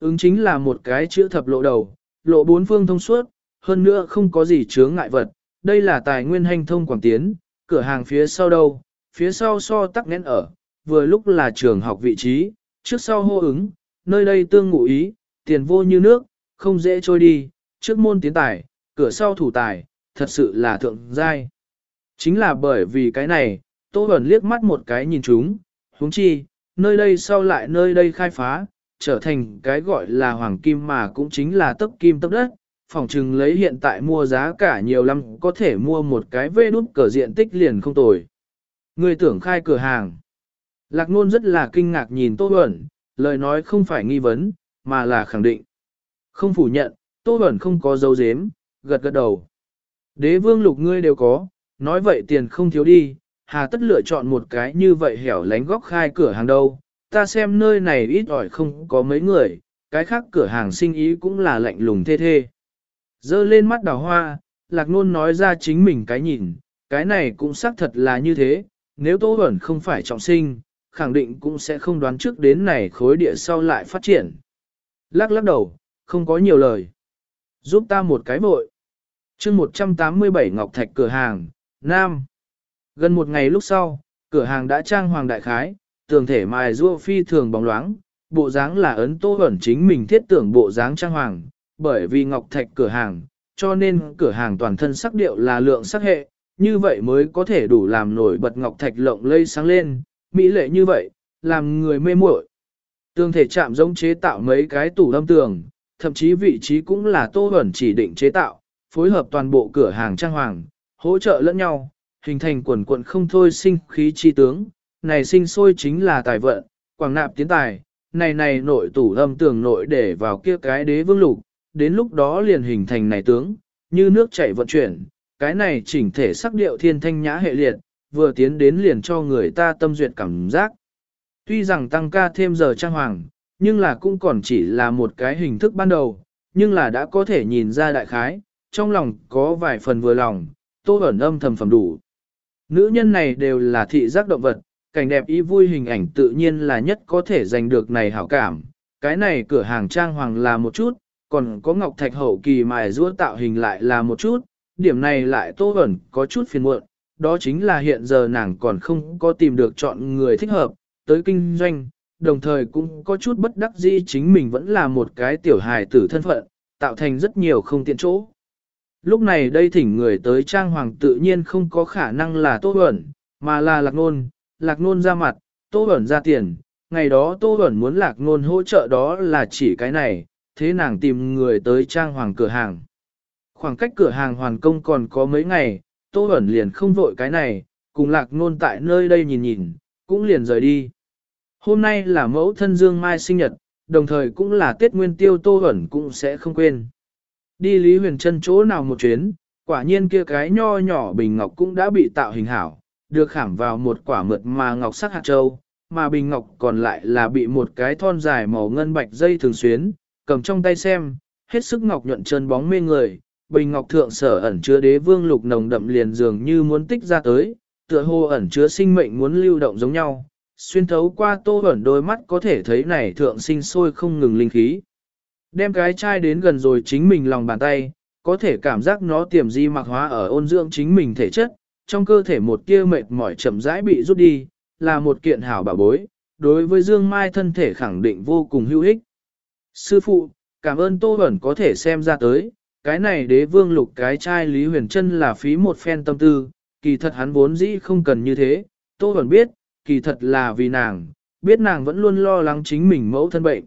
Ứng chính là một cái chữ thập lộ đầu, lộ bốn phương thông suốt, hơn nữa không có gì chướng ngại vật. Đây là tài nguyên hành thông quảng tiến, cửa hàng phía sau đâu, phía sau so tắc nghẽn ở, vừa lúc là trường học vị trí, trước sau hô ứng, nơi đây tương ngụ ý, tiền vô như nước, không dễ trôi đi, trước môn tiến tài, cửa sau thủ tài, thật sự là thượng giai. Chính là bởi vì cái này, Tô Bẩn liếc mắt một cái nhìn chúng, huống chi, nơi đây sau lại nơi đây khai phá, trở thành cái gọi là hoàng kim mà cũng chính là tấp kim tấp đất, phòng trừng lấy hiện tại mua giá cả nhiều lắm có thể mua một cái vê đút cờ diện tích liền không tồi. Người tưởng khai cửa hàng. Lạc nôn rất là kinh ngạc nhìn Tô Bẩn, lời nói không phải nghi vấn, mà là khẳng định. Không phủ nhận, Tô Bẩn không có dấu dếm, gật gật đầu. Đế vương lục ngươi đều có, nói vậy tiền không thiếu đi, hà tất lựa chọn một cái như vậy hẻo lánh góc khai cửa hàng đâu. Ta xem nơi này ít ỏi không có mấy người, cái khác cửa hàng sinh ý cũng là lạnh lùng thê thê. Dơ lên mắt đào hoa, lạc nôn nói ra chính mình cái nhìn, cái này cũng xác thật là như thế, nếu Tô Bẩn không phải trọng sinh, khẳng định cũng sẽ không đoán trước đến này khối địa sau lại phát triển. Lắc lắc đầu, không có nhiều lời. Giúp ta một cái vội. chương 187 Ngọc Thạch cửa hàng, Nam. Gần một ngày lúc sau, cửa hàng đã trang hoàng đại khái, tường thể mài rua phi thường bóng loáng, bộ dáng là ấn tô ẩn chính mình thiết tưởng bộ dáng trang hoàng, bởi vì Ngọc Thạch cửa hàng, cho nên cửa hàng toàn thân sắc điệu là lượng sắc hệ, như vậy mới có thể đủ làm nổi bật Ngọc Thạch lộng lây sáng lên, mỹ lệ như vậy, làm người mê muội. Tường thể chạm giống chế tạo mấy cái tủ lâm tường, thậm chí vị trí cũng là tô ẩn chỉ định chế tạo, phối hợp toàn bộ cửa hàng trang hoàng, hỗ trợ lẫn nhau, hình thành quần quận không thôi sinh khí chi tướng, này sinh sôi chính là tài vận, quảng nạp tiến tài, này này nội tủ âm tường nội để vào kia cái đế vương lục, đến lúc đó liền hình thành này tướng, như nước chảy vận chuyển, cái này chỉnh thể sắc điệu thiên thanh nhã hệ liệt, vừa tiến đến liền cho người ta tâm duyệt cảm giác. Tuy rằng tăng ca thêm giờ trang hoàng, nhưng là cũng còn chỉ là một cái hình thức ban đầu, nhưng là đã có thể nhìn ra đại khái, trong lòng có vài phần vừa lòng, tô ẩn âm thầm phẩm đủ. Nữ nhân này đều là thị giác động vật, cảnh đẹp ý vui hình ảnh tự nhiên là nhất có thể giành được này hảo cảm. Cái này cửa hàng trang hoàng là một chút, còn có ngọc thạch hậu kỳ mài rũa tạo hình lại là một chút, điểm này lại tô ẩn có chút phiền muộn, đó chính là hiện giờ nàng còn không có tìm được chọn người thích hợp, tới kinh doanh, đồng thời cũng có chút bất đắc dĩ chính mình vẫn là một cái tiểu hài tử thân phận, tạo thành rất nhiều không tiện chỗ. Lúc này đây thỉnh người tới trang hoàng tự nhiên không có khả năng là Tô ẩn mà là Lạc Nôn, Lạc Nôn ra mặt, Tô ẩn ra tiền, ngày đó Tô ẩn muốn Lạc Nôn hỗ trợ đó là chỉ cái này, thế nàng tìm người tới trang hoàng cửa hàng. Khoảng cách cửa hàng hoàn công còn có mấy ngày, Tô ẩn liền không vội cái này, cùng Lạc Nôn tại nơi đây nhìn nhìn, cũng liền rời đi. Hôm nay là mẫu thân Dương Mai sinh nhật, đồng thời cũng là Tết Nguyên Tiêu Tô Bẩn cũng sẽ không quên. Đi Lý Huyền Trân chỗ nào một chuyến, quả nhiên kia cái nho nhỏ bình ngọc cũng đã bị tạo hình hảo, được khảm vào một quả mượt mà ngọc sắc hạt châu, mà bình ngọc còn lại là bị một cái thon dài màu ngân bạch dây thường xuyến, cầm trong tay xem, hết sức ngọc nhuận chân bóng mê người, bình ngọc thượng sở ẩn chứa đế vương lục nồng đậm liền dường như muốn tích ra tới, tựa hồ ẩn chứa sinh mệnh muốn lưu động giống nhau, xuyên thấu qua tô ẩn đôi mắt có thể thấy này thượng sinh sôi không ngừng linh khí. Đem cái chai đến gần rồi chính mình lòng bàn tay, có thể cảm giác nó tiềm di mặc hóa ở ôn dưỡng chính mình thể chất, trong cơ thể một tia mệt mỏi chậm rãi bị rút đi, là một kiện hảo bảo bối, đối với Dương Mai thân thể khẳng định vô cùng hữu ích. Sư phụ, cảm ơn Tô Bẩn có thể xem ra tới, cái này đế vương lục cái trai Lý Huyền Trân là phí một phen tâm tư, kỳ thật hắn vốn dĩ không cần như thế, Tô Bẩn biết, kỳ thật là vì nàng, biết nàng vẫn luôn lo lắng chính mình mẫu thân bệnh.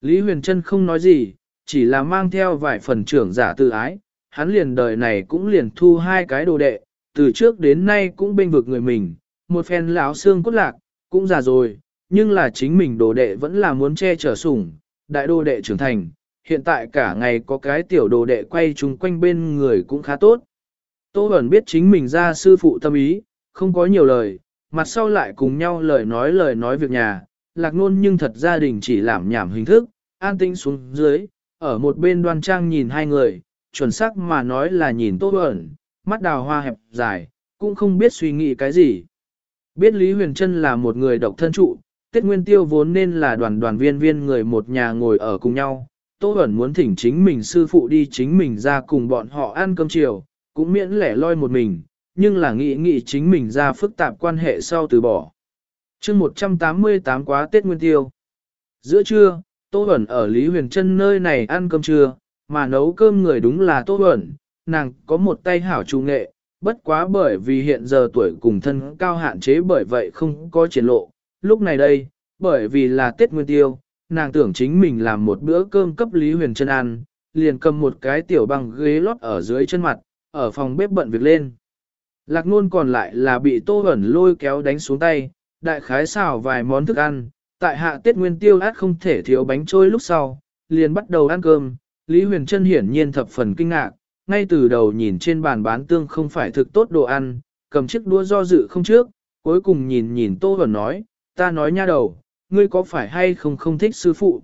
Lý Huyền Trân không nói gì, chỉ là mang theo vài phần trưởng giả tự ái, hắn liền đời này cũng liền thu hai cái đồ đệ, từ trước đến nay cũng bên vực người mình, một phen lão xương cốt lạc, cũng già rồi, nhưng là chính mình đồ đệ vẫn là muốn che chở sủng, đại đồ đệ trưởng thành, hiện tại cả ngày có cái tiểu đồ đệ quay chung quanh bên người cũng khá tốt. Tô Bẩn biết chính mình ra sư phụ tâm ý, không có nhiều lời, mặt sau lại cùng nhau lời nói lời nói việc nhà, lạc nôn nhưng thật gia đình chỉ làm nhảm hình thức, an tinh xuống dưới, ở một bên đoan trang nhìn hai người, chuẩn xác mà nói là nhìn Tô Bẩn, mắt đào hoa hẹp dài, cũng không biết suy nghĩ cái gì. Biết Lý Huyền Trân là một người độc thân trụ, Tết Nguyên Tiêu vốn nên là đoàn đoàn viên viên người một nhà ngồi ở cùng nhau, Tô Huẩn muốn thỉnh chính mình sư phụ đi chính mình ra cùng bọn họ ăn cơm chiều, cũng miễn lẻ loi một mình, nhưng là nghĩ nghĩ chính mình ra phức tạp quan hệ sau từ bỏ. chương 188 quá Tết Nguyên Tiêu. Giữa trưa, Tô Huẩn ở Lý Huyền Trân nơi này ăn cơm trưa, mà nấu cơm người đúng là Tô Huẩn, nàng có một tay hảo trung nghệ, bất quá bởi vì hiện giờ tuổi cùng thân cao hạn chế bởi vậy không có triển lộ. Lúc này đây, bởi vì là Tết Nguyên Tiêu, nàng tưởng chính mình làm một bữa cơm cấp Lý Huyền Trân ăn, liền cầm một cái tiểu bằng ghế lót ở dưới chân mặt, ở phòng bếp bận việc lên. Lạc nôn còn lại là bị Tô ẩn lôi kéo đánh xuống tay, đại khái xào vài món thức ăn, tại hạ Tết Nguyên Tiêu át không thể thiếu bánh trôi lúc sau, liền bắt đầu ăn cơm, Lý Huyền Trân hiển nhiên thập phần kinh ngạc, ngay từ đầu nhìn trên bàn bán tương không phải thực tốt đồ ăn, cầm chiếc đũa do dự không trước, cuối cùng nhìn nhìn Tô Vẩn nói, ta nói nha đầu, ngươi có phải hay không không thích sư phụ?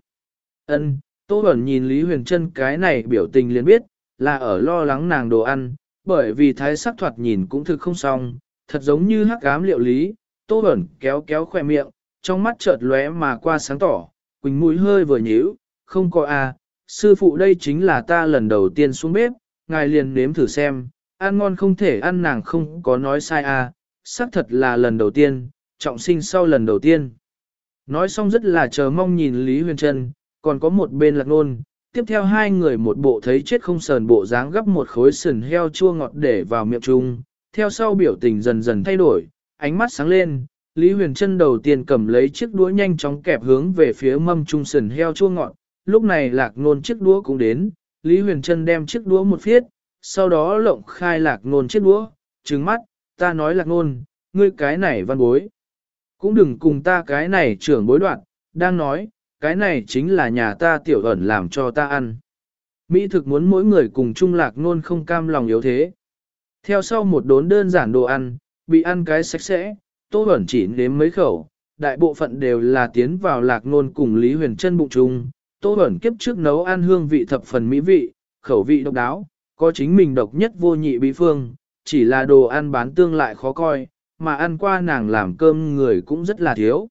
Ân, Tô Vẩn nhìn Lý Huyền Trân cái này biểu tình liền biết, là ở lo lắng nàng đồ ăn, bởi vì thái sắc thoạt nhìn cũng thực không xong, thật giống như hắc ám liệu lý, Tô Vẩn kéo kéo khỏe miệng, trong mắt chợt lóe mà qua sáng tỏ, quỳnh mũi hơi vừa nhíu, không có à, sư phụ đây chính là ta lần đầu tiên xuống bếp, ngài liền nếm thử xem, ăn ngon không thể ăn nàng không có nói sai à, xác thật là lần đầu tiên, trọng sinh sau lần đầu tiên. Nói xong rất là chờ mong nhìn Lý Huyền Trân, còn có một bên lạc nôn, tiếp theo hai người một bộ thấy chết không sờn bộ dáng gấp một khối sườn heo chua ngọt để vào miệng chung, theo sau biểu tình dần dần thay đổi, ánh mắt sáng lên, Lý Huyền Trân đầu tiên cầm lấy chiếc đũa nhanh chóng kẹp hướng về phía mâm trung sườn heo chua ngọt, lúc này lạc nôn chiếc đũa cũng đến, Lý Huyền Trân đem chiếc đũa một phiết, sau đó lộng khai lạc nôn chiếc đũa, trừng mắt, ta nói lạc nôn, ngươi cái này văn bối. Cũng đừng cùng ta cái này trưởng bối đoạn, đang nói, cái này chính là nhà ta tiểu ẩn làm cho ta ăn. Mỹ thực muốn mỗi người cùng chung lạc nôn không cam lòng yếu thế. Theo sau một đốn đơn giản đồ ăn, bị ăn cái sạch sẽ, tô ẩn chỉ nếm mấy khẩu, đại bộ phận đều là tiến vào lạc nôn cùng Lý Huyền Trân bụng chung, Tô Bẩn kiếp trước nấu ăn hương vị thập phần mỹ vị, khẩu vị độc đáo, có chính mình độc nhất vô nhị bí phương, chỉ là đồ ăn bán tương lại khó coi, mà ăn qua nàng làm cơm người cũng rất là thiếu.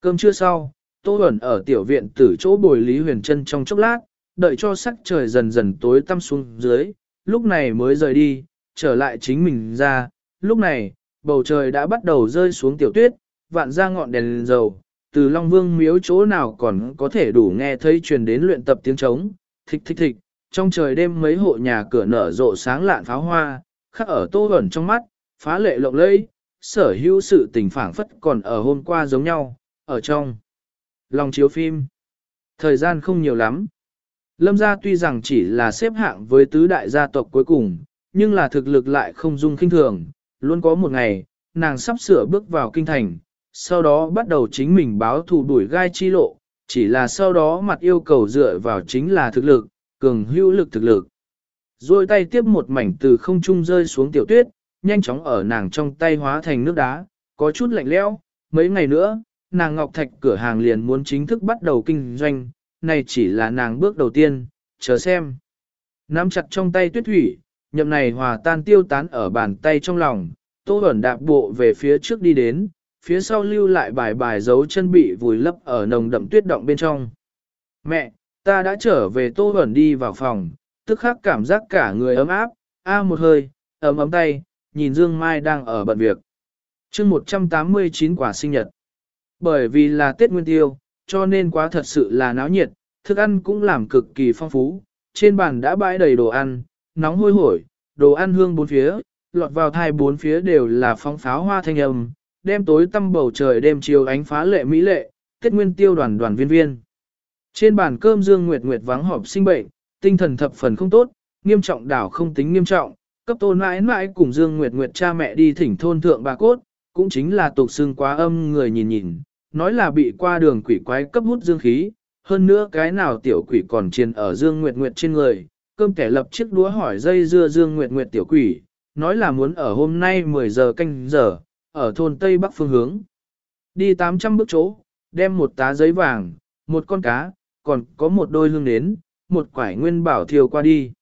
Cơm chưa sau, Tô Bẩn ở tiểu viện tử chỗ bồi Lý Huyền Trân trong chốc lát, đợi cho sắc trời dần dần tối tăm xuống dưới, lúc này mới rời đi, trở lại chính mình ra, lúc này, bầu trời đã bắt đầu rơi xuống tiểu tuyết, vạn ra ngọn đèn, đèn dầu, từ Long Vương miếu chỗ nào còn có thể đủ nghe thấy truyền đến luyện tập tiếng trống, thịch thịch thịch, trong trời đêm mấy hộ nhà cửa nở rộ sáng lạn pháo hoa, khắc ở tô ẩn trong mắt, phá lệ lộng lẫy, sở hữu sự tình phảng phất còn ở hôm qua giống nhau, ở trong lòng chiếu phim. Thời gian không nhiều lắm. Lâm gia tuy rằng chỉ là xếp hạng với tứ đại gia tộc cuối cùng, nhưng là thực lực lại không dung kinh thường, luôn có một ngày, nàng sắp sửa bước vào kinh thành, sau đó bắt đầu chính mình báo thù đuổi gai chi lộ, chỉ là sau đó mặt yêu cầu dựa vào chính là thực lực, cường hữu lực thực lực. Rồi tay tiếp một mảnh từ không trung rơi xuống tiểu tuyết, nhanh chóng ở nàng trong tay hóa thành nước đá, có chút lạnh lẽo. mấy ngày nữa, nàng Ngọc Thạch cửa hàng liền muốn chính thức bắt đầu kinh doanh, này chỉ là nàng bước đầu tiên, chờ xem. Nắm chặt trong tay tuyết thủy, nhậm này hòa tan tiêu tán ở bàn tay trong lòng, tô ẩn đạp bộ về phía trước đi đến, phía sau lưu lại bài bài dấu chân bị vùi lấp ở nồng đậm tuyết động bên trong. Mẹ, ta đã trở về tô ẩn đi vào phòng, tức khắc cảm giác cả người ấm áp, a à một hơi, ấm ấm tay, nhìn Dương Mai đang ở bận việc. chương 189 quả sinh nhật. Bởi vì là Tết Nguyên Tiêu, cho nên quá thật sự là náo nhiệt, thức ăn cũng làm cực kỳ phong phú, trên bàn đã bãi đầy đồ ăn, nóng hôi hổi, đồ ăn hương bốn phía, lọt vào thai bốn phía đều là phong pháo hoa thanh âm, đêm tối tăm bầu trời đêm chiều ánh phá lệ mỹ lệ, Tết Nguyên Tiêu đoàn đoàn viên viên. Trên bàn cơm Dương Nguyệt Nguyệt vắng họp sinh bệnh, tinh thần thập phần không tốt, nghiêm trọng đảo không tính nghiêm trọng, cấp tôn mãi mãi cùng Dương Nguyệt Nguyệt cha mẹ đi thỉnh thôn thượng bà cốt, cũng chính là tục xương quá âm người nhìn nhìn, nói là bị qua đường quỷ quái cấp hút dương khí, hơn nữa cái nào tiểu quỷ còn chiên ở Dương Nguyệt Nguyệt trên người, cơm kẻ lập chiếc đũa hỏi dây dưa Dương Nguyệt Nguyệt tiểu quỷ, nói là muốn ở hôm nay 10 giờ canh giờ, ở thôn Tây Bắc phương hướng. Đi 800 bước chỗ, đem một tá giấy vàng, một con cá, còn có một đôi hương nến, một quải nguyên bảo thiều qua đi.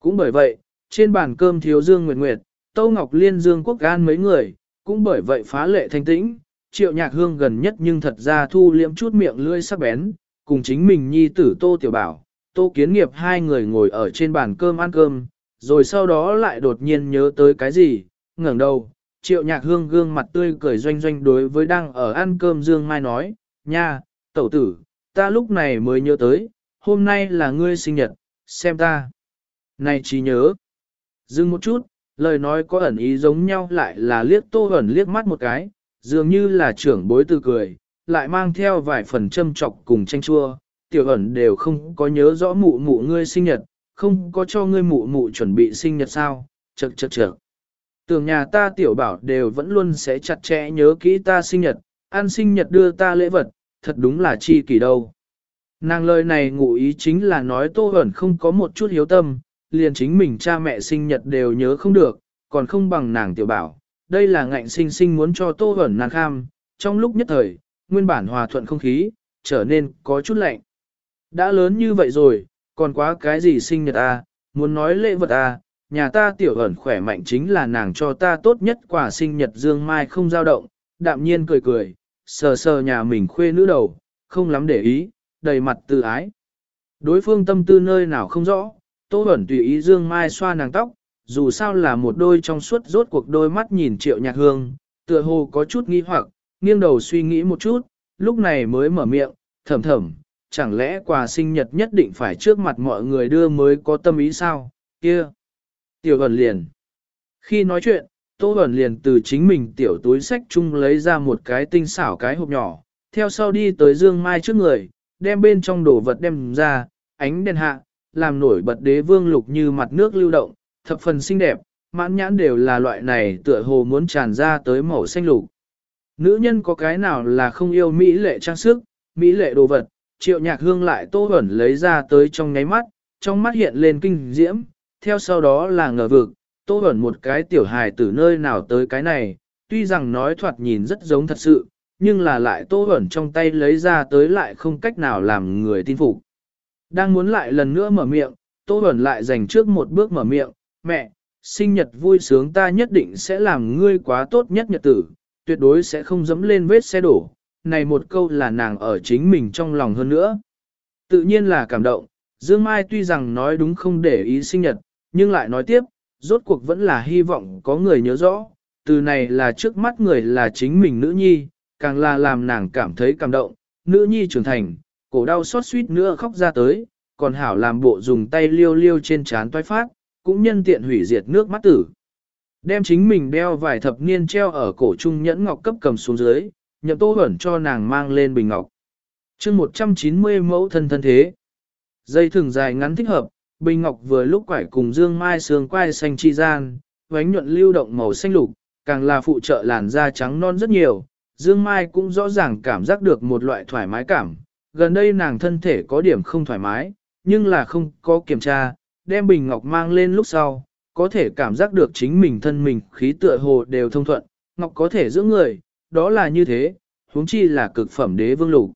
Cũng bởi vậy, trên bàn cơm thiếu Dương Nguyệt Nguyệt, Tâu Ngọc Liên Dương Quốc Gan mấy người, cũng bởi vậy phá lệ thanh tĩnh, triệu nhạc hương gần nhất nhưng thật ra thu liễm chút miệng lưỡi sắc bén, cùng chính mình nhi tử tô tiểu bảo, tô kiến nghiệp hai người ngồi ở trên bàn cơm ăn cơm, rồi sau đó lại đột nhiên nhớ tới cái gì, ngẩng đầu, triệu nhạc hương gương mặt tươi cười doanh doanh đối với đang ở ăn cơm Dương Mai nói, nha, tẩu tử, ta lúc này mới nhớ tới, hôm nay là ngươi sinh nhật, xem ta. Này chỉ nhớ. Dừng một chút, lời nói có ẩn ý giống nhau lại là liếc tô ẩn liếc mắt một cái, dường như là trưởng bối từ cười, lại mang theo vài phần châm trọc cùng tranh chua, tiểu ẩn đều không có nhớ rõ mụ mụ ngươi sinh nhật, không có cho ngươi mụ mụ chuẩn bị sinh nhật sao, chật chật chật. Tưởng nhà ta tiểu bảo đều vẫn luôn sẽ chặt chẽ nhớ kỹ ta sinh nhật, ăn sinh nhật đưa ta lễ vật, thật đúng là chi kỳ đâu. Nàng lời này ngụ ý chính là nói Tô Hẩn không có một chút hiếu tâm, liền chính mình cha mẹ sinh nhật đều nhớ không được, còn không bằng nàng tiểu bảo. Đây là ngạnh sinh sinh muốn cho Tô Hẩn nàng kham, trong lúc nhất thời, nguyên bản hòa thuận không khí, trở nên có chút lạnh. Đã lớn như vậy rồi, còn quá cái gì sinh nhật à, muốn nói lễ vật à, nhà ta tiểu ẩn khỏe mạnh chính là nàng cho ta tốt nhất quả sinh nhật dương mai không dao động, đạm nhiên cười cười, sờ sờ nhà mình khuê nữ đầu, không lắm để ý, đầy mặt tự ái. Đối phương tâm tư nơi nào không rõ, tô ẩn tùy ý dương mai xoa nàng tóc, dù sao là một đôi trong suốt rốt cuộc đôi mắt nhìn triệu nhạc hương, tựa hồ có chút nghi hoặc, nghiêng đầu suy nghĩ một chút, lúc này mới mở miệng, thầm thầm, chẳng lẽ quà sinh nhật nhất định phải trước mặt mọi người đưa mới có tâm ý sao, kia. Tiểu ẩn liền. Khi nói chuyện, Tô ẩn liền từ chính mình tiểu túi sách chung lấy ra một cái tinh xảo cái hộp nhỏ, theo sau đi tới Dương Mai trước người, đem bên trong đồ vật đem ra, ánh đèn hạ, làm nổi bật đế vương lục như mặt nước lưu động, thập phần xinh đẹp, mãn nhãn đều là loại này tựa hồ muốn tràn ra tới màu xanh lục. Nữ nhân có cái nào là không yêu mỹ lệ trang sức, mỹ lệ đồ vật, triệu nhạc hương lại tô ẩn lấy ra tới trong nháy mắt, trong mắt hiện lên kinh diễm, theo sau đó là ngờ vực, tô ẩn một cái tiểu hài từ nơi nào tới cái này, tuy rằng nói thoạt nhìn rất giống thật sự, nhưng là lại tô ẩn trong tay lấy ra tới lại không cách nào làm người tin phục. Đang muốn lại lần nữa mở miệng, tô ẩn lại dành trước một bước mở miệng, mẹ, sinh nhật vui sướng ta nhất định sẽ làm ngươi quá tốt nhất nhật tử, tuyệt đối sẽ không dẫm lên vết xe đổ. Này một câu là nàng ở chính mình trong lòng hơn nữa. Tự nhiên là cảm động, Dương Mai tuy rằng nói đúng không để ý sinh nhật, nhưng lại nói tiếp, rốt cuộc vẫn là hy vọng có người nhớ rõ, từ này là trước mắt người là chính mình nữ nhi, càng là làm nàng cảm thấy cảm động, nữ nhi trưởng thành, cổ đau xót suýt nữa khóc ra tới, còn hảo làm bộ dùng tay liêu liêu trên trán toái phát, cũng nhân tiện hủy diệt nước mắt tử. Đem chính mình đeo vài thập niên treo ở cổ trung nhẫn ngọc cấp cầm xuống dưới, nhậm tô hẩn cho nàng mang lên bình ngọc. chương 190 mẫu thân thân thế. Dây thường dài ngắn thích hợp, bình ngọc vừa lúc quải cùng dương mai sương quai xanh chi gian, vánh nhuận lưu động màu xanh lục, càng là phụ trợ làn da trắng non rất nhiều. Dương Mai cũng rõ ràng cảm giác được một loại thoải mái cảm, gần đây nàng thân thể có điểm không thoải mái, nhưng là không có kiểm tra, đem bình ngọc mang lên lúc sau, có thể cảm giác được chính mình thân mình khí tựa hồ đều thông thuận, ngọc có thể giữ người, đó là như thế, huống chi là cực phẩm đế vương lục.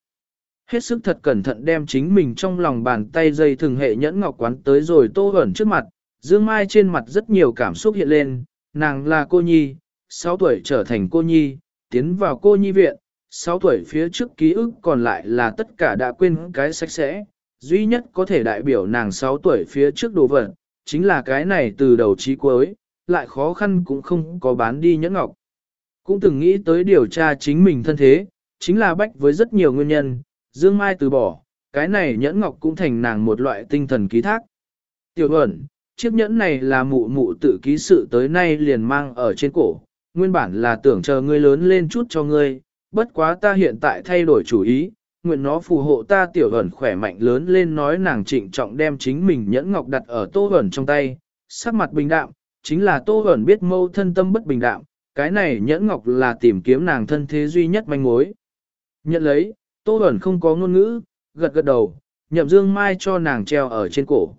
Hết sức thật cẩn thận đem chính mình trong lòng bàn tay dây thường hệ nhẫn ngọc quán tới rồi tô ẩn trước mặt, dương mai trên mặt rất nhiều cảm xúc hiện lên, nàng là cô nhi, 6 tuổi trở thành cô nhi, tiến vào cô nhi viện, 6 tuổi phía trước ký ức còn lại là tất cả đã quên cái sạch sẽ, duy nhất có thể đại biểu nàng 6 tuổi phía trước đồ vật, chính là cái này từ đầu chí cuối, lại khó khăn cũng không có bán đi nhẫn ngọc. Cũng từng nghĩ tới điều tra chính mình thân thế, chính là bách với rất nhiều nguyên nhân, Dương Mai từ bỏ, cái này nhẫn ngọc cũng thành nàng một loại tinh thần ký thác. Tiểu ẩn, chiếc nhẫn này là mụ mụ tự ký sự tới nay liền mang ở trên cổ, nguyên bản là tưởng chờ ngươi lớn lên chút cho ngươi, bất quá ta hiện tại thay đổi chủ ý, nguyện nó phù hộ ta tiểu ẩn khỏe mạnh lớn lên nói nàng trịnh trọng đem chính mình nhẫn ngọc đặt ở tô ẩn trong tay, sắc mặt bình đạm, chính là tô ẩn biết mâu thân tâm bất bình đạm, cái này nhẫn ngọc là tìm kiếm nàng thân thế duy nhất manh mối. Nhận lấy, tô Bẩn không có ngôn ngữ, gật gật đầu, nhậm dương mai cho nàng treo ở trên cổ.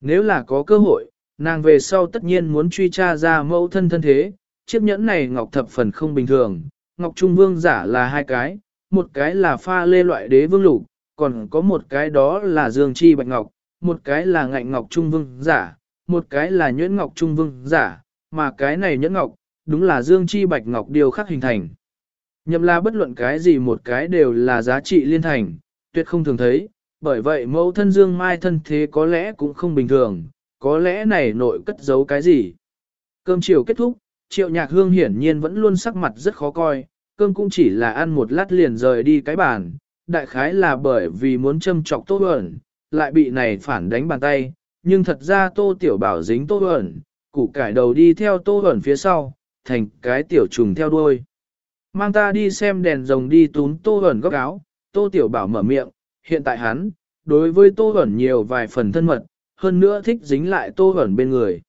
Nếu là có cơ hội, nàng về sau tất nhiên muốn truy tra ra mẫu thân thân thế, chiếc nhẫn này ngọc thập phần không bình thường, ngọc trung vương giả là hai cái, một cái là pha lê loại đế vương lục, còn có một cái đó là dương chi bạch ngọc, một cái là ngạnh ngọc trung vương giả, một cái là nhuyễn ngọc trung vương giả, mà cái này nhẫn ngọc, đúng là dương chi bạch ngọc điều khắc hình thành. Nhậm La bất luận cái gì một cái đều là giá trị liên thành, tuyệt không thường thấy, bởi vậy mẫu thân Dương Mai thân thế có lẽ cũng không bình thường, có lẽ này nội cất giấu cái gì. Cơm chiều kết thúc, triệu nhạc hương hiển nhiên vẫn luôn sắc mặt rất khó coi, cơm cũng chỉ là ăn một lát liền rời đi cái bàn, đại khái là bởi vì muốn châm trọc tô ẩn, lại bị này phản đánh bàn tay, nhưng thật ra tô tiểu bảo dính tô ẩn, củ cải đầu đi theo tô ẩn phía sau, thành cái tiểu trùng theo đuôi. Mang ta đi xem đèn rồng đi tún tô ẩn góc áo, tô tiểu bảo mở miệng, hiện tại hắn, đối với tô ẩn nhiều vài phần thân mật, hơn nữa thích dính lại tô ẩn bên người.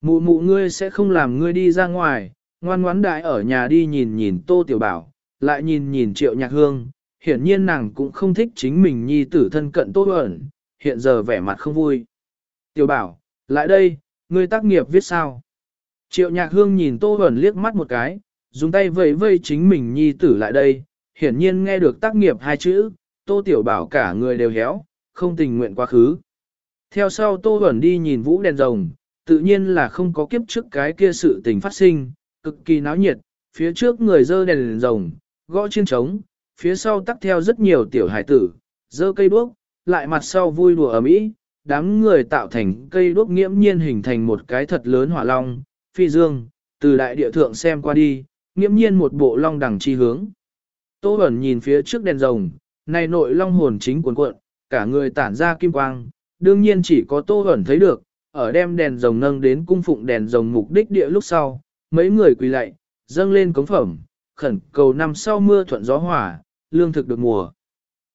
Mụ mụ ngươi sẽ không làm ngươi đi ra ngoài, ngoan ngoãn đại ở nhà đi nhìn nhìn tô tiểu bảo, lại nhìn nhìn triệu nhạc hương, hiển nhiên nàng cũng không thích chính mình nhi tử thân cận tô ẩn, hiện giờ vẻ mặt không vui. Tiểu bảo, lại đây, ngươi tác nghiệp viết sao? Triệu nhạc hương nhìn tô ẩn liếc mắt một cái, dùng tay vẫy vây chính mình nhi tử lại đây, hiển nhiên nghe được tác nghiệp hai chữ, tô tiểu bảo cả người đều héo, không tình nguyện quá khứ. Theo sau tô Huẩn đi nhìn vũ đèn rồng, tự nhiên là không có kiếp trước cái kia sự tình phát sinh, cực kỳ náo nhiệt, phía trước người dơ đèn, đèn rồng, gõ chiên trống, phía sau tắt theo rất nhiều tiểu hải tử, dơ cây đuốc, lại mặt sau vui đùa ở mỹ, đám người tạo thành cây đuốc nghiễm nhiên hình thành một cái thật lớn hỏa long, phi dương, từ đại địa thượng xem qua đi, nghiễm nhiên một bộ long đằng chi hướng. Tô Bẩn nhìn phía trước đèn rồng, này nội long hồn chính cuồn cuộn, cả người tản ra kim quang, đương nhiên chỉ có Tô Bẩn thấy được, ở đem đèn rồng nâng đến cung phụng đèn rồng mục đích địa lúc sau, mấy người quỳ lạy, dâng lên cống phẩm, khẩn cầu năm sau mưa thuận gió hỏa, lương thực được mùa.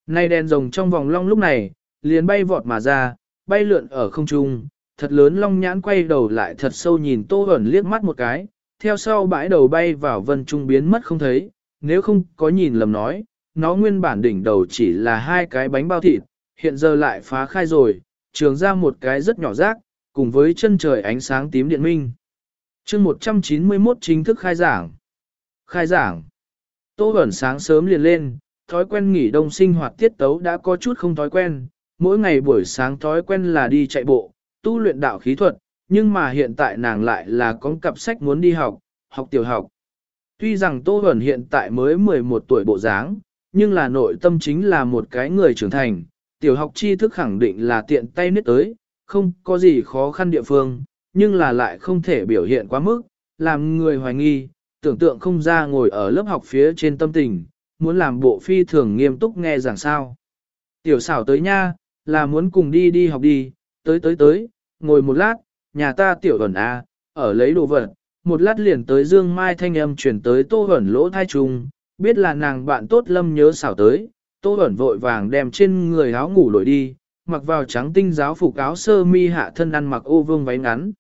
Nay đèn rồng trong vòng long lúc này, liền bay vọt mà ra, bay lượn ở không trung, thật lớn long nhãn quay đầu lại thật sâu nhìn Tô Bẩn liếc mắt một cái, theo sau bãi đầu bay vào vân trung biến mất không thấy, nếu không có nhìn lầm nói, nó nguyên bản đỉnh đầu chỉ là hai cái bánh bao thịt, hiện giờ lại phá khai rồi, trường ra một cái rất nhỏ rác, cùng với chân trời ánh sáng tím điện minh. chương 191 chính thức khai giảng. Khai giảng. Tô ẩn sáng sớm liền lên, thói quen nghỉ đông sinh hoạt tiết tấu đã có chút không thói quen, mỗi ngày buổi sáng thói quen là đi chạy bộ, tu luyện đạo khí thuật, nhưng mà hiện tại nàng lại là có cặp sách muốn đi học, học tiểu học. Tuy rằng Tô Huẩn hiện tại mới 11 tuổi bộ dáng, nhưng là nội tâm chính là một cái người trưởng thành, tiểu học tri thức khẳng định là tiện tay nít tới, không có gì khó khăn địa phương, nhưng là lại không thể biểu hiện quá mức, làm người hoài nghi, tưởng tượng không ra ngồi ở lớp học phía trên tâm tình, muốn làm bộ phi thường nghiêm túc nghe giảng sao. Tiểu xảo tới nha, là muốn cùng đi đi học đi, tới tới tới, ngồi một lát, nhà ta tiểu ẩn a, ở lấy đồ vật, một lát liền tới Dương Mai thanh âm chuyển tới Tô ẩn lỗ thai trùng, biết là nàng bạn tốt lâm nhớ xảo tới, Tô ẩn vội vàng đem trên người áo ngủ lội đi, mặc vào trắng tinh giáo phục áo sơ mi hạ thân ăn mặc ô vương váy ngắn.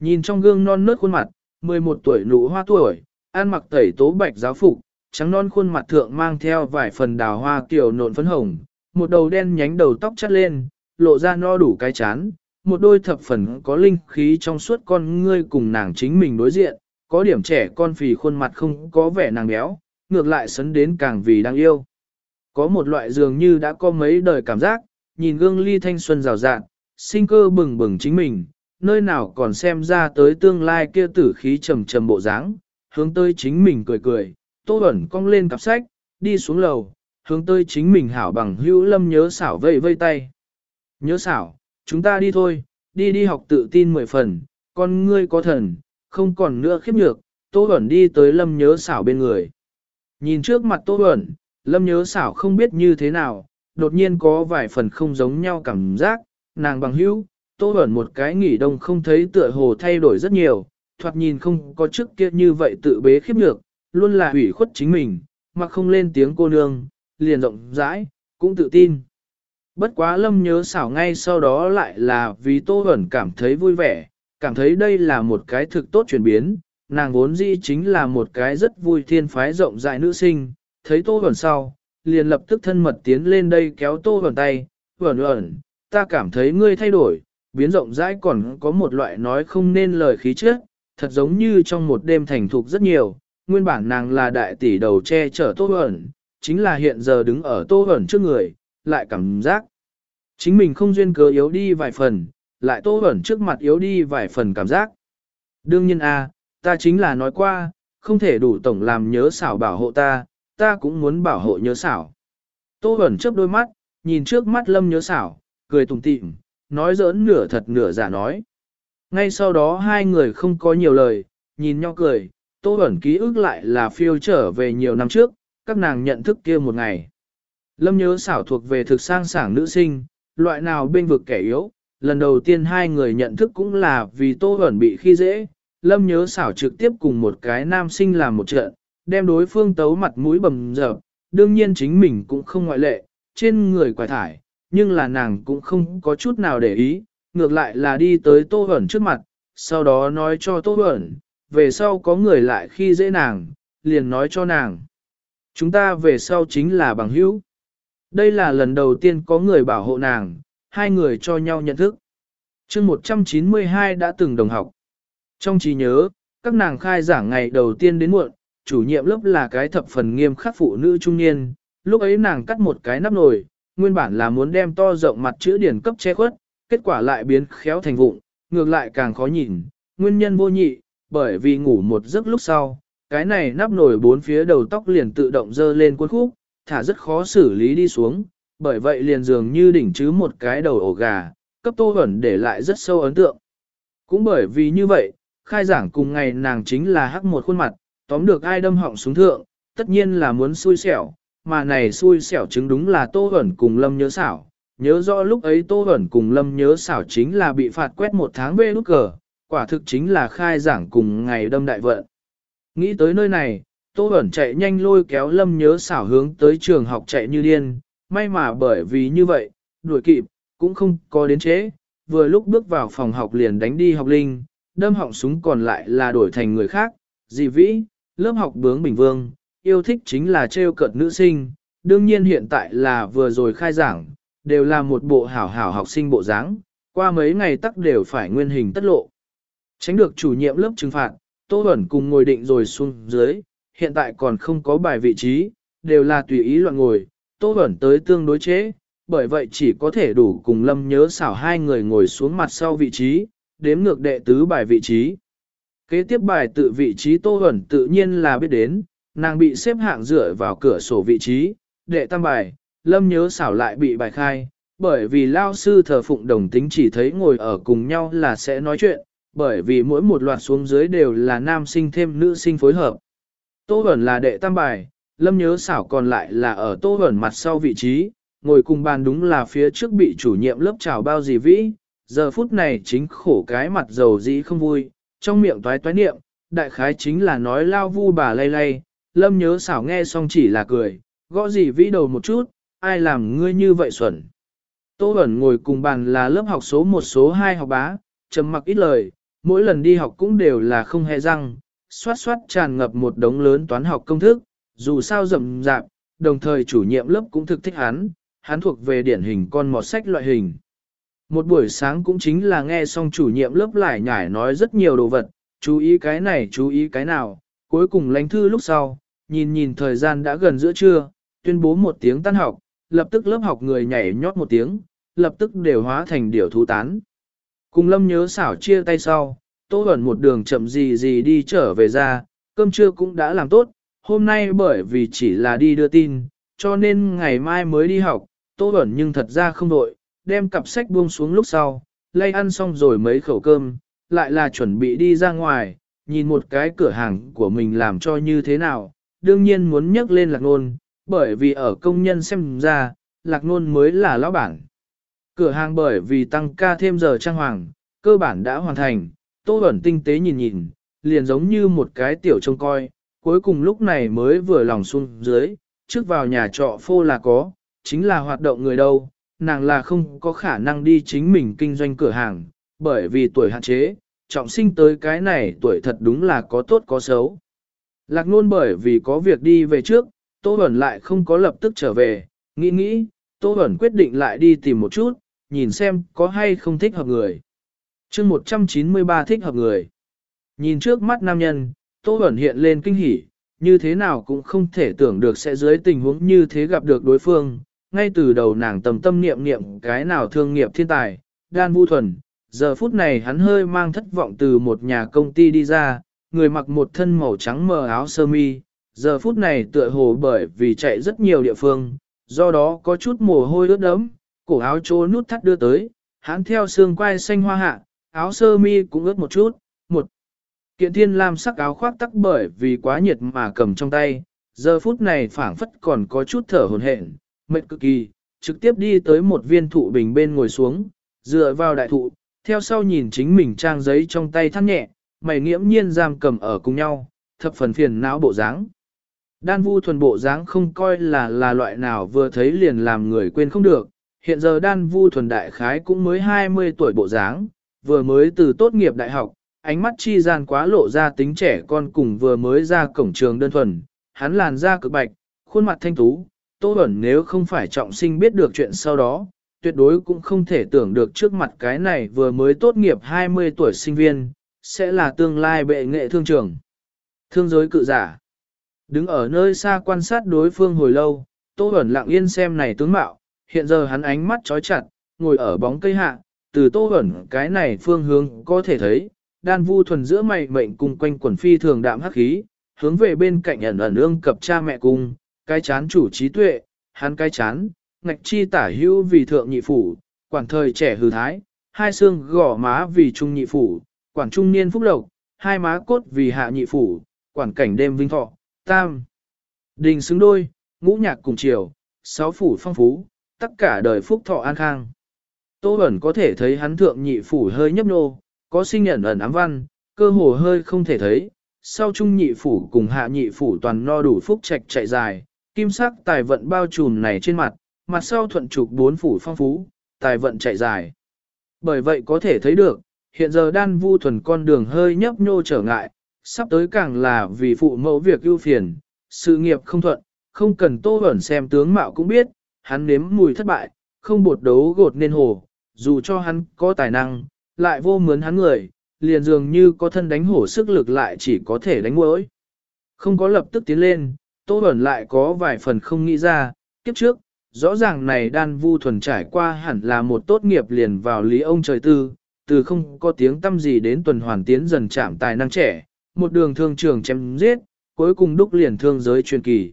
Nhìn trong gương non nớt khuôn mặt, 11 tuổi nụ hoa tuổi, ăn mặc tẩy tố bạch giáo phục, trắng non khuôn mặt thượng mang theo vài phần đào hoa kiểu nộn phấn hồng, một đầu đen nhánh đầu tóc chắt lên, lộ ra no đủ cái chán, một đôi thập phần có linh khí trong suốt con ngươi cùng nàng chính mình đối diện, có điểm trẻ con phì khuôn mặt không có vẻ nàng béo, ngược lại sấn đến càng vì đang yêu. Có một loại dường như đã có mấy đời cảm giác, nhìn gương ly thanh xuân rào rạng, sinh cơ bừng bừng chính mình, nơi nào còn xem ra tới tương lai kia tử khí trầm trầm bộ dáng, hướng tới chính mình cười cười, tô ẩn cong lên cặp sách, đi xuống lầu, hướng tới chính mình hảo bằng hữu lâm nhớ xảo vây vây tay. Nhớ xảo, chúng ta đi thôi, đi đi học tự tin mười phần, con ngươi có thần, không còn nữa khiếp nhược, tô Bẩn đi tới lâm nhớ xảo bên người. Nhìn trước mặt tô Bẩn, lâm nhớ xảo không biết như thế nào, đột nhiên có vài phần không giống nhau cảm giác, nàng bằng hữu, tô Bẩn một cái nghỉ đông không thấy tựa hồ thay đổi rất nhiều, thoạt nhìn không có trước kia như vậy tự bế khiếp nhược, luôn là hủy khuất chính mình, mà không lên tiếng cô nương, liền rộng rãi, cũng tự tin. Bất quá lâm nhớ xảo ngay sau đó lại là vì tô ẩn cảm thấy vui vẻ, cảm thấy đây là một cái thực tốt chuyển biến, nàng vốn dĩ chính là một cái rất vui thiên phái rộng rãi nữ sinh, thấy tô ẩn sau, liền lập tức thân mật tiến lên đây kéo tô ẩn tay, ẩn ẩn, ta cảm thấy ngươi thay đổi, biến rộng rãi còn có một loại nói không nên lời khí chất, thật giống như trong một đêm thành thục rất nhiều, nguyên bản nàng là đại tỷ đầu che chở tô ẩn, chính là hiện giờ đứng ở tô ẩn trước người, lại cảm giác chính mình không duyên cớ yếu đi vài phần, lại tô ẩn trước mặt yếu đi vài phần cảm giác. Đương nhiên a, ta chính là nói qua, không thể đủ tổng làm nhớ xảo bảo hộ ta, ta cũng muốn bảo hộ nhớ xảo. Tô ẩn chớp đôi mắt, nhìn trước mắt lâm nhớ xảo, cười tùng tịm, nói giỡn nửa thật nửa giả nói. Ngay sau đó hai người không có nhiều lời, nhìn nhau cười, Tô ẩn ký ức lại là phiêu trở về nhiều năm trước, các nàng nhận thức kia một ngày. Lâm nhớ xảo thuộc về thực sang sảng nữ sinh, loại nào bên vực kẻ yếu, lần đầu tiên hai người nhận thức cũng là vì Tô ẩn bị khi dễ. Lâm nhớ xảo trực tiếp cùng một cái nam sinh làm một trận, đem đối phương tấu mặt mũi bầm dập, đương nhiên chính mình cũng không ngoại lệ, trên người quải thải, nhưng là nàng cũng không có chút nào để ý, ngược lại là đi tới Tô ẩn trước mặt, sau đó nói cho Tô ẩn, về sau có người lại khi dễ nàng, liền nói cho nàng. Chúng ta về sau chính là bằng hữu. Đây là lần đầu tiên có người bảo hộ nàng, hai người cho nhau nhận thức. chương 192 đã từng đồng học. Trong trí nhớ, các nàng khai giảng ngày đầu tiên đến muộn, chủ nhiệm lớp là cái thập phần nghiêm khắc phụ nữ trung niên, lúc ấy nàng cắt một cái nắp nồi, nguyên bản là muốn đem to rộng mặt chữ điển cấp che khuất, kết quả lại biến khéo thành vụng, ngược lại càng khó nhìn, nguyên nhân vô nhị, bởi vì ngủ một giấc lúc sau, cái này nắp nổi bốn phía đầu tóc liền tự động dơ lên cuốn khúc, thả rất khó xử lý đi xuống, bởi vậy liền dường như đỉnh chứ một cái đầu ổ gà, cấp tô ẩn để lại rất sâu ấn tượng. Cũng bởi vì như vậy, khai giảng cùng ngày nàng chính là hắc một khuôn mặt, tóm được ai đâm họng xuống thượng, tất nhiên là muốn xui xẻo, mà này xui xẻo chứng đúng là tô ẩn cùng lâm nhớ xảo. Nhớ rõ lúc ấy Tô hẩn cùng Lâm nhớ xảo chính là bị phạt quét một tháng về nút cờ, quả thực chính là khai giảng cùng ngày đâm đại vận. Nghĩ tới nơi này, Tô Bẩn chạy nhanh lôi kéo Lâm nhớ xảo hướng tới trường học chạy như điên, may mà bởi vì như vậy, đuổi kịp, cũng không có đến chế, vừa lúc bước vào phòng học liền đánh đi học linh, đâm họng súng còn lại là đổi thành người khác, dì vĩ, lớp học bướng bình vương, yêu thích chính là trêu cợt nữ sinh, đương nhiên hiện tại là vừa rồi khai giảng, đều là một bộ hảo hảo học sinh bộ dáng, qua mấy ngày tắc đều phải nguyên hình tất lộ. Tránh được chủ nhiệm lớp trừng phạt, Tô Bẩn cùng ngồi định rồi xuống dưới, hiện tại còn không có bài vị trí, đều là tùy ý loạn ngồi, Tô Bẩn tới tương đối chế, bởi vậy chỉ có thể đủ cùng Lâm nhớ xảo hai người ngồi xuống mặt sau vị trí, đếm ngược đệ tứ bài vị trí. Kế tiếp bài tự vị trí Tô Bẩn tự nhiên là biết đến, nàng bị xếp hạng dựa vào cửa sổ vị trí, đệ tam bài, Lâm nhớ xảo lại bị bài khai, bởi vì lao sư thờ phụng đồng tính chỉ thấy ngồi ở cùng nhau là sẽ nói chuyện, bởi vì mỗi một loạt xuống dưới đều là nam sinh thêm nữ sinh phối hợp. Tô Bẩn là đệ tam bài, Lâm nhớ xảo còn lại là ở Tô Bẩn mặt sau vị trí, ngồi cùng bàn đúng là phía trước bị chủ nhiệm lớp chào bao gì vĩ, giờ phút này chính khổ cái mặt dầu dĩ không vui, trong miệng toái toái niệm, đại khái chính là nói lao vu bà lay lay, Lâm nhớ xảo nghe xong chỉ là cười, gõ gì vĩ đầu một chút, ai làm ngươi như vậy xuẩn. Tô Bẩn ngồi cùng bàn là lớp học số 1 số 2 học bá, trầm mặc ít lời, mỗi lần đi học cũng đều là không hề răng, xoát xoát tràn ngập một đống lớn toán học công thức, dù sao rậm rạp, đồng thời chủ nhiệm lớp cũng thực thích hắn, hắn thuộc về điển hình con mọt sách loại hình. Một buổi sáng cũng chính là nghe xong chủ nhiệm lớp lại nhải nói rất nhiều đồ vật, chú ý cái này chú ý cái nào, cuối cùng lánh thư lúc sau, nhìn nhìn thời gian đã gần giữa trưa, tuyên bố một tiếng tan học, lập tức lớp học người nhảy nhót một tiếng, lập tức đều hóa thành điều thú tán. Cùng lâm nhớ xảo chia tay sau, Tô Bẩn một đường chậm gì gì đi trở về ra, cơm trưa cũng đã làm tốt, hôm nay bởi vì chỉ là đi đưa tin, cho nên ngày mai mới đi học, Tô Bẩn nhưng thật ra không đội, đem cặp sách buông xuống lúc sau, lay ăn xong rồi mấy khẩu cơm, lại là chuẩn bị đi ra ngoài, nhìn một cái cửa hàng của mình làm cho như thế nào, đương nhiên muốn nhắc lên lạc nôn, bởi vì ở công nhân xem ra, lạc nôn mới là lão bản. Cửa hàng bởi vì tăng ca thêm giờ trang hoàng, cơ bản đã hoàn thành, Tô Bẩn tinh tế nhìn nhìn, liền giống như một cái tiểu trông coi, cuối cùng lúc này mới vừa lòng xuống dưới, trước vào nhà trọ phô là có, chính là hoạt động người đâu, nàng là không có khả năng đi chính mình kinh doanh cửa hàng, bởi vì tuổi hạn chế, trọng sinh tới cái này tuổi thật đúng là có tốt có xấu. Lạc nôn bởi vì có việc đi về trước, Tô Bẩn lại không có lập tức trở về, nghĩ nghĩ, Tô Bẩn quyết định lại đi tìm một chút, nhìn xem có hay không thích hợp người chương 193 thích hợp người. Nhìn trước mắt nam nhân, Tô Bẩn hiện lên kinh hỉ, như thế nào cũng không thể tưởng được sẽ dưới tình huống như thế gặp được đối phương. Ngay từ đầu nàng tầm tâm niệm niệm cái nào thương nghiệp thiên tài, đan vu thuần, giờ phút này hắn hơi mang thất vọng từ một nhà công ty đi ra, người mặc một thân màu trắng mờ áo sơ mi, giờ phút này tựa hồ bởi vì chạy rất nhiều địa phương, do đó có chút mồ hôi ướt đẫm, cổ áo trô nút thắt đưa tới, hắn theo xương quai xanh hoa hạ, áo sơ mi cũng ướt một chút, một kiện thiên lam sắc áo khoác tắc bởi vì quá nhiệt mà cầm trong tay, giờ phút này phảng phất còn có chút thở hồn hển, mệt cực kỳ, trực tiếp đi tới một viên thụ bình bên ngồi xuống, dựa vào đại thụ, theo sau nhìn chính mình trang giấy trong tay than nhẹ, mày nghiễm nhiên giam cầm ở cùng nhau, thập phần phiền não bộ dáng. Đan vu thuần bộ dáng không coi là là loại nào vừa thấy liền làm người quên không được, hiện giờ đan vu thuần đại khái cũng mới 20 tuổi bộ dáng, vừa mới từ tốt nghiệp đại học, ánh mắt chi gian quá lộ ra tính trẻ con cùng vừa mới ra cổng trường đơn thuần, hắn làn da cực bạch, khuôn mặt thanh tú, Tô Bẩn nếu không phải trọng sinh biết được chuyện sau đó, tuyệt đối cũng không thể tưởng được trước mặt cái này vừa mới tốt nghiệp 20 tuổi sinh viên, sẽ là tương lai bệ nghệ thương trường. Thương giới cự giả. Đứng ở nơi xa quan sát đối phương hồi lâu, Tô Bẩn lặng yên xem này tướng mạo, hiện giờ hắn ánh mắt trói chặt, ngồi ở bóng cây hạ, từ Tô ẩn cái này phương hướng có thể thấy, đan vu thuần giữa mày mệnh cùng quanh quần phi thường đạm hắc khí, hướng về bên cạnh ẩn ẩn ương cập cha mẹ cùng cái chán chủ trí tuệ, hắn cái chán, ngạch chi tả hữu vì thượng nhị phủ, quản thời trẻ hư thái, hai xương gỏ má vì trung nhị phủ, quản trung niên phúc lộc, hai má cốt vì hạ nhị phủ, quản cảnh đêm vinh thọ, tam. Đình xứng đôi, ngũ nhạc cùng chiều, sáu phủ phong phú, tất cả đời phúc thọ an khang. Tô ẩn có thể thấy hắn thượng nhị phủ hơi nhấp nô, có sinh nhận ẩn ám văn, cơ hồ hơi không thể thấy, sau trung nhị phủ cùng hạ nhị phủ toàn no đủ phúc trạch chạy dài, kim sắc tài vận bao trùm này trên mặt, mặt sau thuận trục bốn phủ phong phú, tài vận chạy dài. Bởi vậy có thể thấy được, hiện giờ đan vu thuần con đường hơi nhấp nhô trở ngại, sắp tới càng là vì phụ mẫu việc ưu phiền, sự nghiệp không thuận, không cần tô ẩn xem tướng mạo cũng biết, hắn nếm mùi thất bại, không bột đấu gột nên hồ, dù cho hắn có tài năng, lại vô mướn hắn người, liền dường như có thân đánh hổ sức lực lại chỉ có thể đánh mỗi. Không có lập tức tiến lên, Tô Bẩn lại có vài phần không nghĩ ra, kiếp trước, rõ ràng này đan vu thuần trải qua hẳn là một tốt nghiệp liền vào lý ông trời tư, từ không có tiếng tâm gì đến tuần hoàn tiến dần chạm tài năng trẻ, một đường thương trường chém giết, cuối cùng đúc liền thương giới truyền kỳ.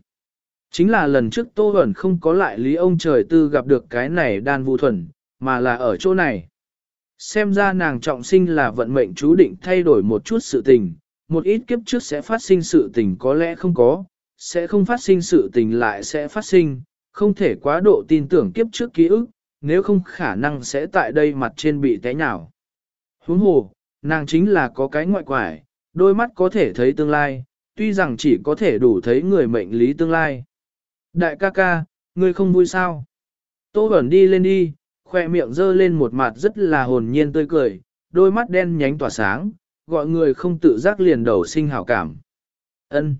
Chính là lần trước Tô Bẩn không có lại lý ông trời tư gặp được cái này đan vu thuần, mà là ở chỗ này. Xem ra nàng trọng sinh là vận mệnh chú định thay đổi một chút sự tình, một ít kiếp trước sẽ phát sinh sự tình có lẽ không có, sẽ không phát sinh sự tình lại sẽ phát sinh, không thể quá độ tin tưởng kiếp trước ký ức, nếu không khả năng sẽ tại đây mặt trên bị té nhào. Huống hồ, nàng chính là có cái ngoại quải, đôi mắt có thể thấy tương lai, tuy rằng chỉ có thể đủ thấy người mệnh lý tương lai. Đại ca ca, ngươi không vui sao? Tô Bẩn đi lên đi, khoe miệng dơ lên một mặt rất là hồn nhiên tươi cười, đôi mắt đen nhánh tỏa sáng, gọi người không tự giác liền đầu sinh hảo cảm. Ân.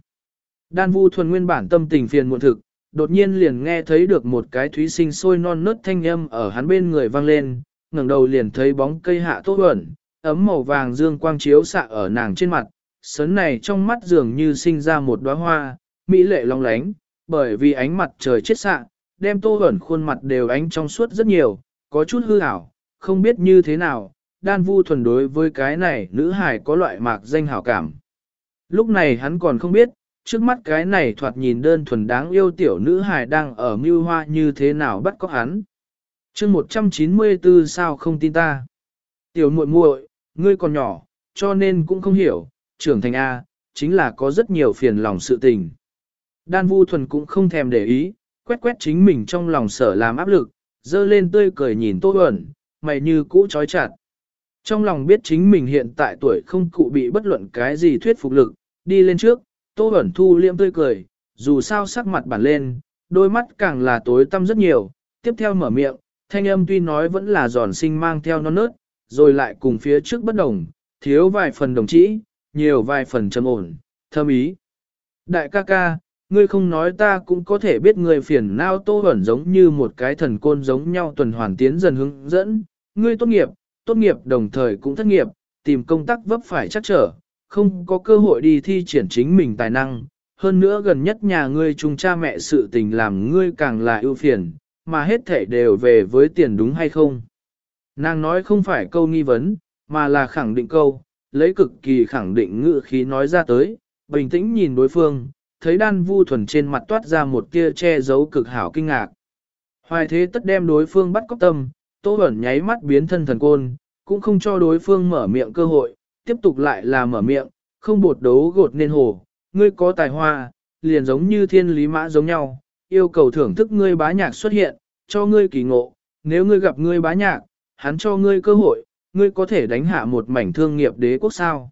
Đan Vu thuần nguyên bản tâm tình phiền muộn thực, đột nhiên liền nghe thấy được một cái thúy sinh sôi non nớt thanh âm ở hắn bên người vang lên, ngẩng đầu liền thấy bóng cây hạ tốt ẩn, ấm màu vàng dương quang chiếu xạ ở nàng trên mặt, sớn này trong mắt dường như sinh ra một đóa hoa, mỹ lệ long lánh, bởi vì ánh mặt trời chết xạ, đem tô ẩn khuôn mặt đều ánh trong suốt rất nhiều, có chút hư ảo, không biết như thế nào, đan vu thuần đối với cái này nữ hài có loại mạc danh hảo cảm. Lúc này hắn còn không biết, trước mắt cái này thoạt nhìn đơn thuần đáng yêu tiểu nữ hài đang ở mưu hoa như thế nào bắt cóc hắn. chương 194 sao không tin ta. Tiểu muội muội, ngươi còn nhỏ, cho nên cũng không hiểu, trưởng thành A, chính là có rất nhiều phiền lòng sự tình. Đan vu thuần cũng không thèm để ý, quét quét chính mình trong lòng sở làm áp lực, dơ lên tươi cười nhìn Tô Huẩn, mày như cũ trói chặt. Trong lòng biết chính mình hiện tại tuổi không cụ bị bất luận cái gì thuyết phục lực, đi lên trước, Tô Huẩn thu liêm tươi cười, dù sao sắc mặt bản lên, đôi mắt càng là tối tăm rất nhiều, tiếp theo mở miệng, thanh âm tuy nói vẫn là giòn sinh mang theo non nớt, rồi lại cùng phía trước bất đồng, thiếu vài phần đồng chí, nhiều vài phần trầm ổn, thâm ý. Đại ca ca, ngươi không nói ta cũng có thể biết ngươi phiền não tô ẩn giống như một cái thần côn giống nhau tuần hoàn tiến dần hướng dẫn, ngươi tốt nghiệp, tốt nghiệp đồng thời cũng thất nghiệp, tìm công tác vấp phải chắc trở, không có cơ hội đi thi triển chính mình tài năng, hơn nữa gần nhất nhà ngươi chung cha mẹ sự tình làm ngươi càng là ưu phiền, mà hết thể đều về với tiền đúng hay không. Nàng nói không phải câu nghi vấn, mà là khẳng định câu, lấy cực kỳ khẳng định ngữ khí nói ra tới, bình tĩnh nhìn đối phương, thấy đan vu thuần trên mặt toát ra một tia che giấu cực hảo kinh ngạc. Hoài thế tất đem đối phương bắt cóc tâm, Tô Bẩn nháy mắt biến thân thần côn, cũng không cho đối phương mở miệng cơ hội, tiếp tục lại là mở miệng, không bột đấu gột nên hồ, ngươi có tài hoa, liền giống như thiên lý mã giống nhau, yêu cầu thưởng thức ngươi bá nhạc xuất hiện, cho ngươi kỳ ngộ, nếu ngươi gặp ngươi bá nhạc, hắn cho ngươi cơ hội, ngươi có thể đánh hạ một mảnh thương nghiệp đế quốc sao.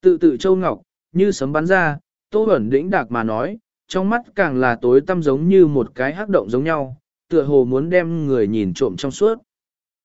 Tự tự châu ngọc, như sấm bắn ra, tô Bẩn đĩnh đạc mà nói, trong mắt càng là tối tăm giống như một cái hắc động giống nhau, tựa hồ muốn đem người nhìn trộm trong suốt.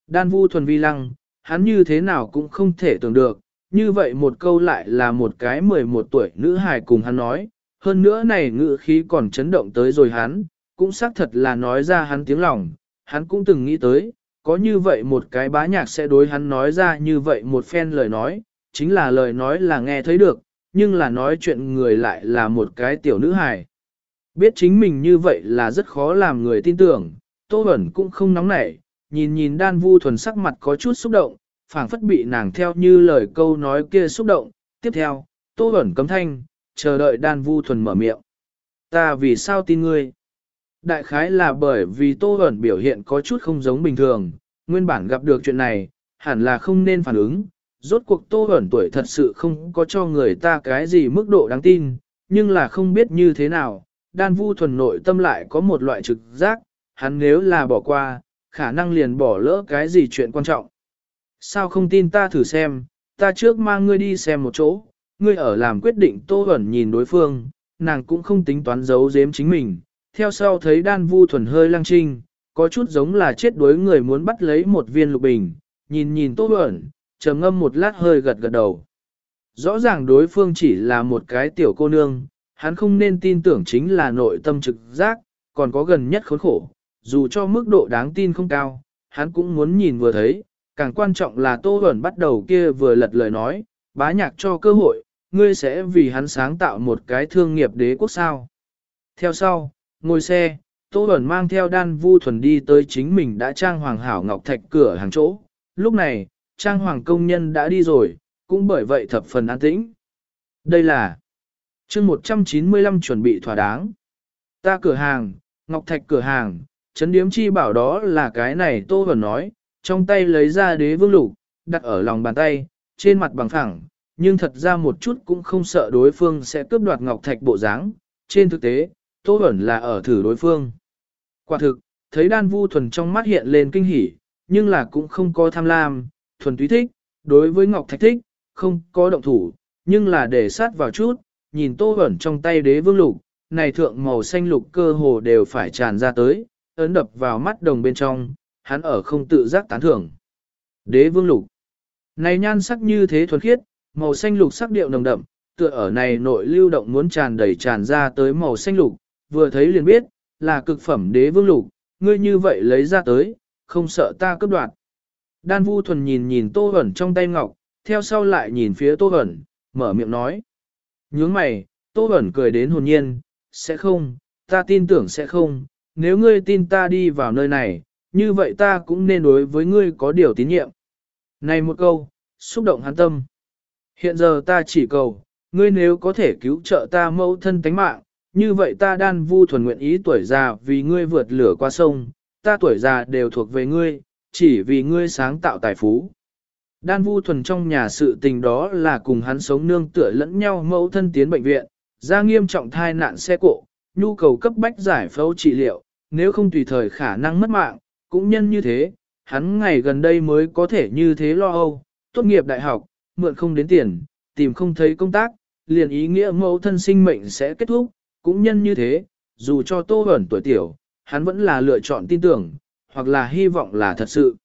Đan vu thuần vi lăng, hắn như thế nào cũng không thể tưởng được, như vậy một câu lại là một cái 11 tuổi nữ hài cùng hắn nói, hơn nữa này ngữ khí còn chấn động tới rồi hắn, cũng xác thật là nói ra hắn tiếng lòng, hắn cũng từng nghĩ tới, có như vậy một cái bá nhạc sẽ đối hắn nói ra như vậy một phen lời nói, chính là lời nói là nghe thấy được, nhưng là nói chuyện người lại là một cái tiểu nữ hài. Biết chính mình như vậy là rất khó làm người tin tưởng, Tô Bẩn cũng không nóng nảy, nhìn nhìn đan vu thuần sắc mặt có chút xúc động, phảng phất bị nàng theo như lời câu nói kia xúc động. Tiếp theo, Tô Bẩn cấm thanh, chờ đợi đan vu thuần mở miệng. Ta vì sao tin ngươi? Đại khái là bởi vì Tô Bẩn biểu hiện có chút không giống bình thường, nguyên bản gặp được chuyện này, hẳn là không nên phản ứng. Rốt cuộc Tô ẩn tuổi thật sự không có cho người ta cái gì mức độ đáng tin, nhưng là không biết như thế nào, đan vu thuần nội tâm lại có một loại trực giác, hắn nếu là bỏ qua, khả năng liền bỏ lỡ cái gì chuyện quan trọng. Sao không tin ta thử xem, ta trước mang ngươi đi xem một chỗ, ngươi ở làm quyết định tô ẩn nhìn đối phương, nàng cũng không tính toán giấu giếm chính mình, theo sau thấy đan vu thuần hơi lăng trinh, có chút giống là chết đuối người muốn bắt lấy một viên lục bình, nhìn nhìn tô ẩn, trầm ngâm một lát hơi gật gật đầu. Rõ ràng đối phương chỉ là một cái tiểu cô nương, hắn không nên tin tưởng chính là nội tâm trực giác, còn có gần nhất khốn khổ, dù cho mức độ đáng tin không cao, hắn cũng muốn nhìn vừa thấy, càng quan trọng là Tô Huẩn bắt đầu kia vừa lật lời nói, bá nhạc cho cơ hội, ngươi sẽ vì hắn sáng tạo một cái thương nghiệp đế quốc sao. Theo sau, ngồi xe, Tô Huẩn mang theo đan vu thuần đi tới chính mình đã trang hoàng hảo ngọc thạch cửa hàng chỗ. Lúc này, trang hoàng công nhân đã đi rồi, cũng bởi vậy thập phần an tĩnh. Đây là chương 195 chuẩn bị thỏa đáng. Ta cửa hàng, ngọc thạch cửa hàng, chấn điếm chi bảo đó là cái này Tô Huẩn nói, trong tay lấy ra đế vương lục, đặt ở lòng bàn tay, trên mặt bằng phẳng, nhưng thật ra một chút cũng không sợ đối phương sẽ cướp đoạt ngọc thạch bộ dáng. Trên thực tế, Tô Bẩn là ở thử đối phương. Quả thực, thấy đan vu thuần trong mắt hiện lên kinh hỉ, nhưng là cũng không có tham lam, thuần túy thích, đối với ngọc thạch thích, không có động thủ, nhưng là để sát vào chút, nhìn Tô vẩn trong tay đế vương lục, này thượng màu xanh lục cơ hồ đều phải tràn ra tới, ấn đập vào mắt đồng bên trong, hắn ở không tự giác tán thưởng. Đế vương lục. Này nhan sắc như thế thuần khiết, màu xanh lục sắc điệu nồng đậm, tựa ở này nội lưu động muốn tràn đầy tràn ra tới màu xanh lục, vừa thấy liền biết, là cực phẩm đế vương lục, ngươi như vậy lấy ra tới, không sợ ta cướp đoạt. Đan vu thuần nhìn nhìn tô Hẩn trong tay ngọc, theo sau lại nhìn phía tô Hẩn, mở miệng nói. Nhướng mày, tô Hẩn cười đến hồn nhiên, sẽ không, ta tin tưởng sẽ không, nếu ngươi tin ta đi vào nơi này, như vậy ta cũng nên đối với ngươi có điều tín nhiệm. Này một câu, xúc động hắn tâm. Hiện giờ ta chỉ cầu, ngươi nếu có thể cứu trợ ta mẫu thân tánh mạng, như vậy ta đan vu thuần nguyện ý tuổi già vì ngươi vượt lửa qua sông, ta tuổi già đều thuộc về ngươi, chỉ vì ngươi sáng tạo tài phú. Đan vu thuần trong nhà sự tình đó là cùng hắn sống nương tựa lẫn nhau mẫu thân tiến bệnh viện, ra nghiêm trọng thai nạn xe cộ, nhu cầu cấp bách giải phẫu trị liệu, nếu không tùy thời khả năng mất mạng, cũng nhân như thế, hắn ngày gần đây mới có thể như thế lo âu, tốt nghiệp đại học, mượn không đến tiền, tìm không thấy công tác, liền ý nghĩa mẫu thân sinh mệnh sẽ kết thúc, cũng nhân như thế, dù cho tô ẩn tuổi tiểu, hắn vẫn là lựa chọn tin tưởng, hoặc là hy vọng là thật sự.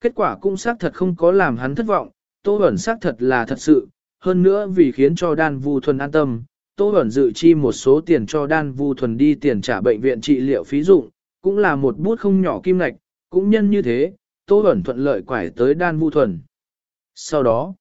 Kết quả cũng xác thật không có làm hắn thất vọng, tô Bẩn xác thật là thật sự, hơn nữa vì khiến cho đan vu thuần an tâm, tô Bẩn dự chi một số tiền cho đan vu thuần đi tiền trả bệnh viện trị liệu phí dụng, cũng là một bút không nhỏ kim ngạch, cũng nhân như thế, Tô Bẩn thuận lợi quải tới Đan Vu Thuần. Sau đó,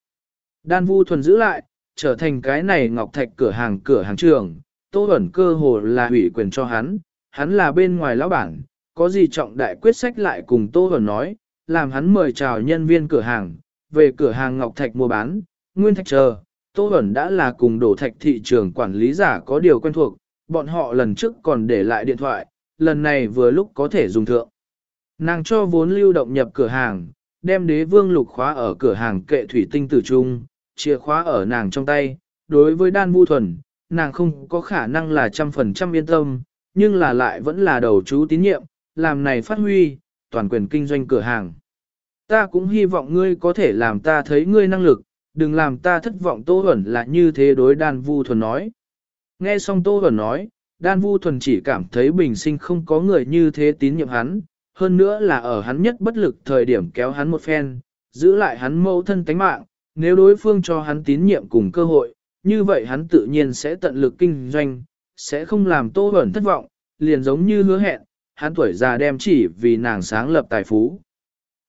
Đan Vu Thuần giữ lại, trở thành cái này ngọc thạch cửa hàng cửa hàng trường, Tô Bẩn cơ hồ là ủy quyền cho hắn, hắn là bên ngoài lão bản, có gì trọng đại quyết sách lại cùng Tô Hồn nói, làm hắn mời chào nhân viên cửa hàng, về cửa hàng ngọc thạch mua bán, Nguyên Thạch chờ, Tô Hồn đã là cùng đổ thạch thị trường quản lý giả có điều quen thuộc, bọn họ lần trước còn để lại điện thoại, lần này vừa lúc có thể dùng thượng. Nàng cho vốn lưu động nhập cửa hàng, đem đế vương lục khóa ở cửa hàng kệ thủy tinh tử trung, chìa khóa ở nàng trong tay. Đối với đan vu thuần, nàng không có khả năng là trăm phần trăm yên tâm, nhưng là lại vẫn là đầu chú tín nhiệm, làm này phát huy, toàn quyền kinh doanh cửa hàng. Ta cũng hy vọng ngươi có thể làm ta thấy ngươi năng lực, đừng làm ta thất vọng Tô Huẩn là như thế đối đan vu thuần nói. Nghe xong Tô Huẩn nói, đan vu thuần chỉ cảm thấy bình sinh không có người như thế tín nhiệm hắn, hơn nữa là ở hắn nhất bất lực thời điểm kéo hắn một phen, giữ lại hắn mâu thân tánh mạng, nếu đối phương cho hắn tín nhiệm cùng cơ hội, như vậy hắn tự nhiên sẽ tận lực kinh doanh, sẽ không làm Tô Huẩn thất vọng, liền giống như hứa hẹn, hắn tuổi già đem chỉ vì nàng sáng lập tài phú.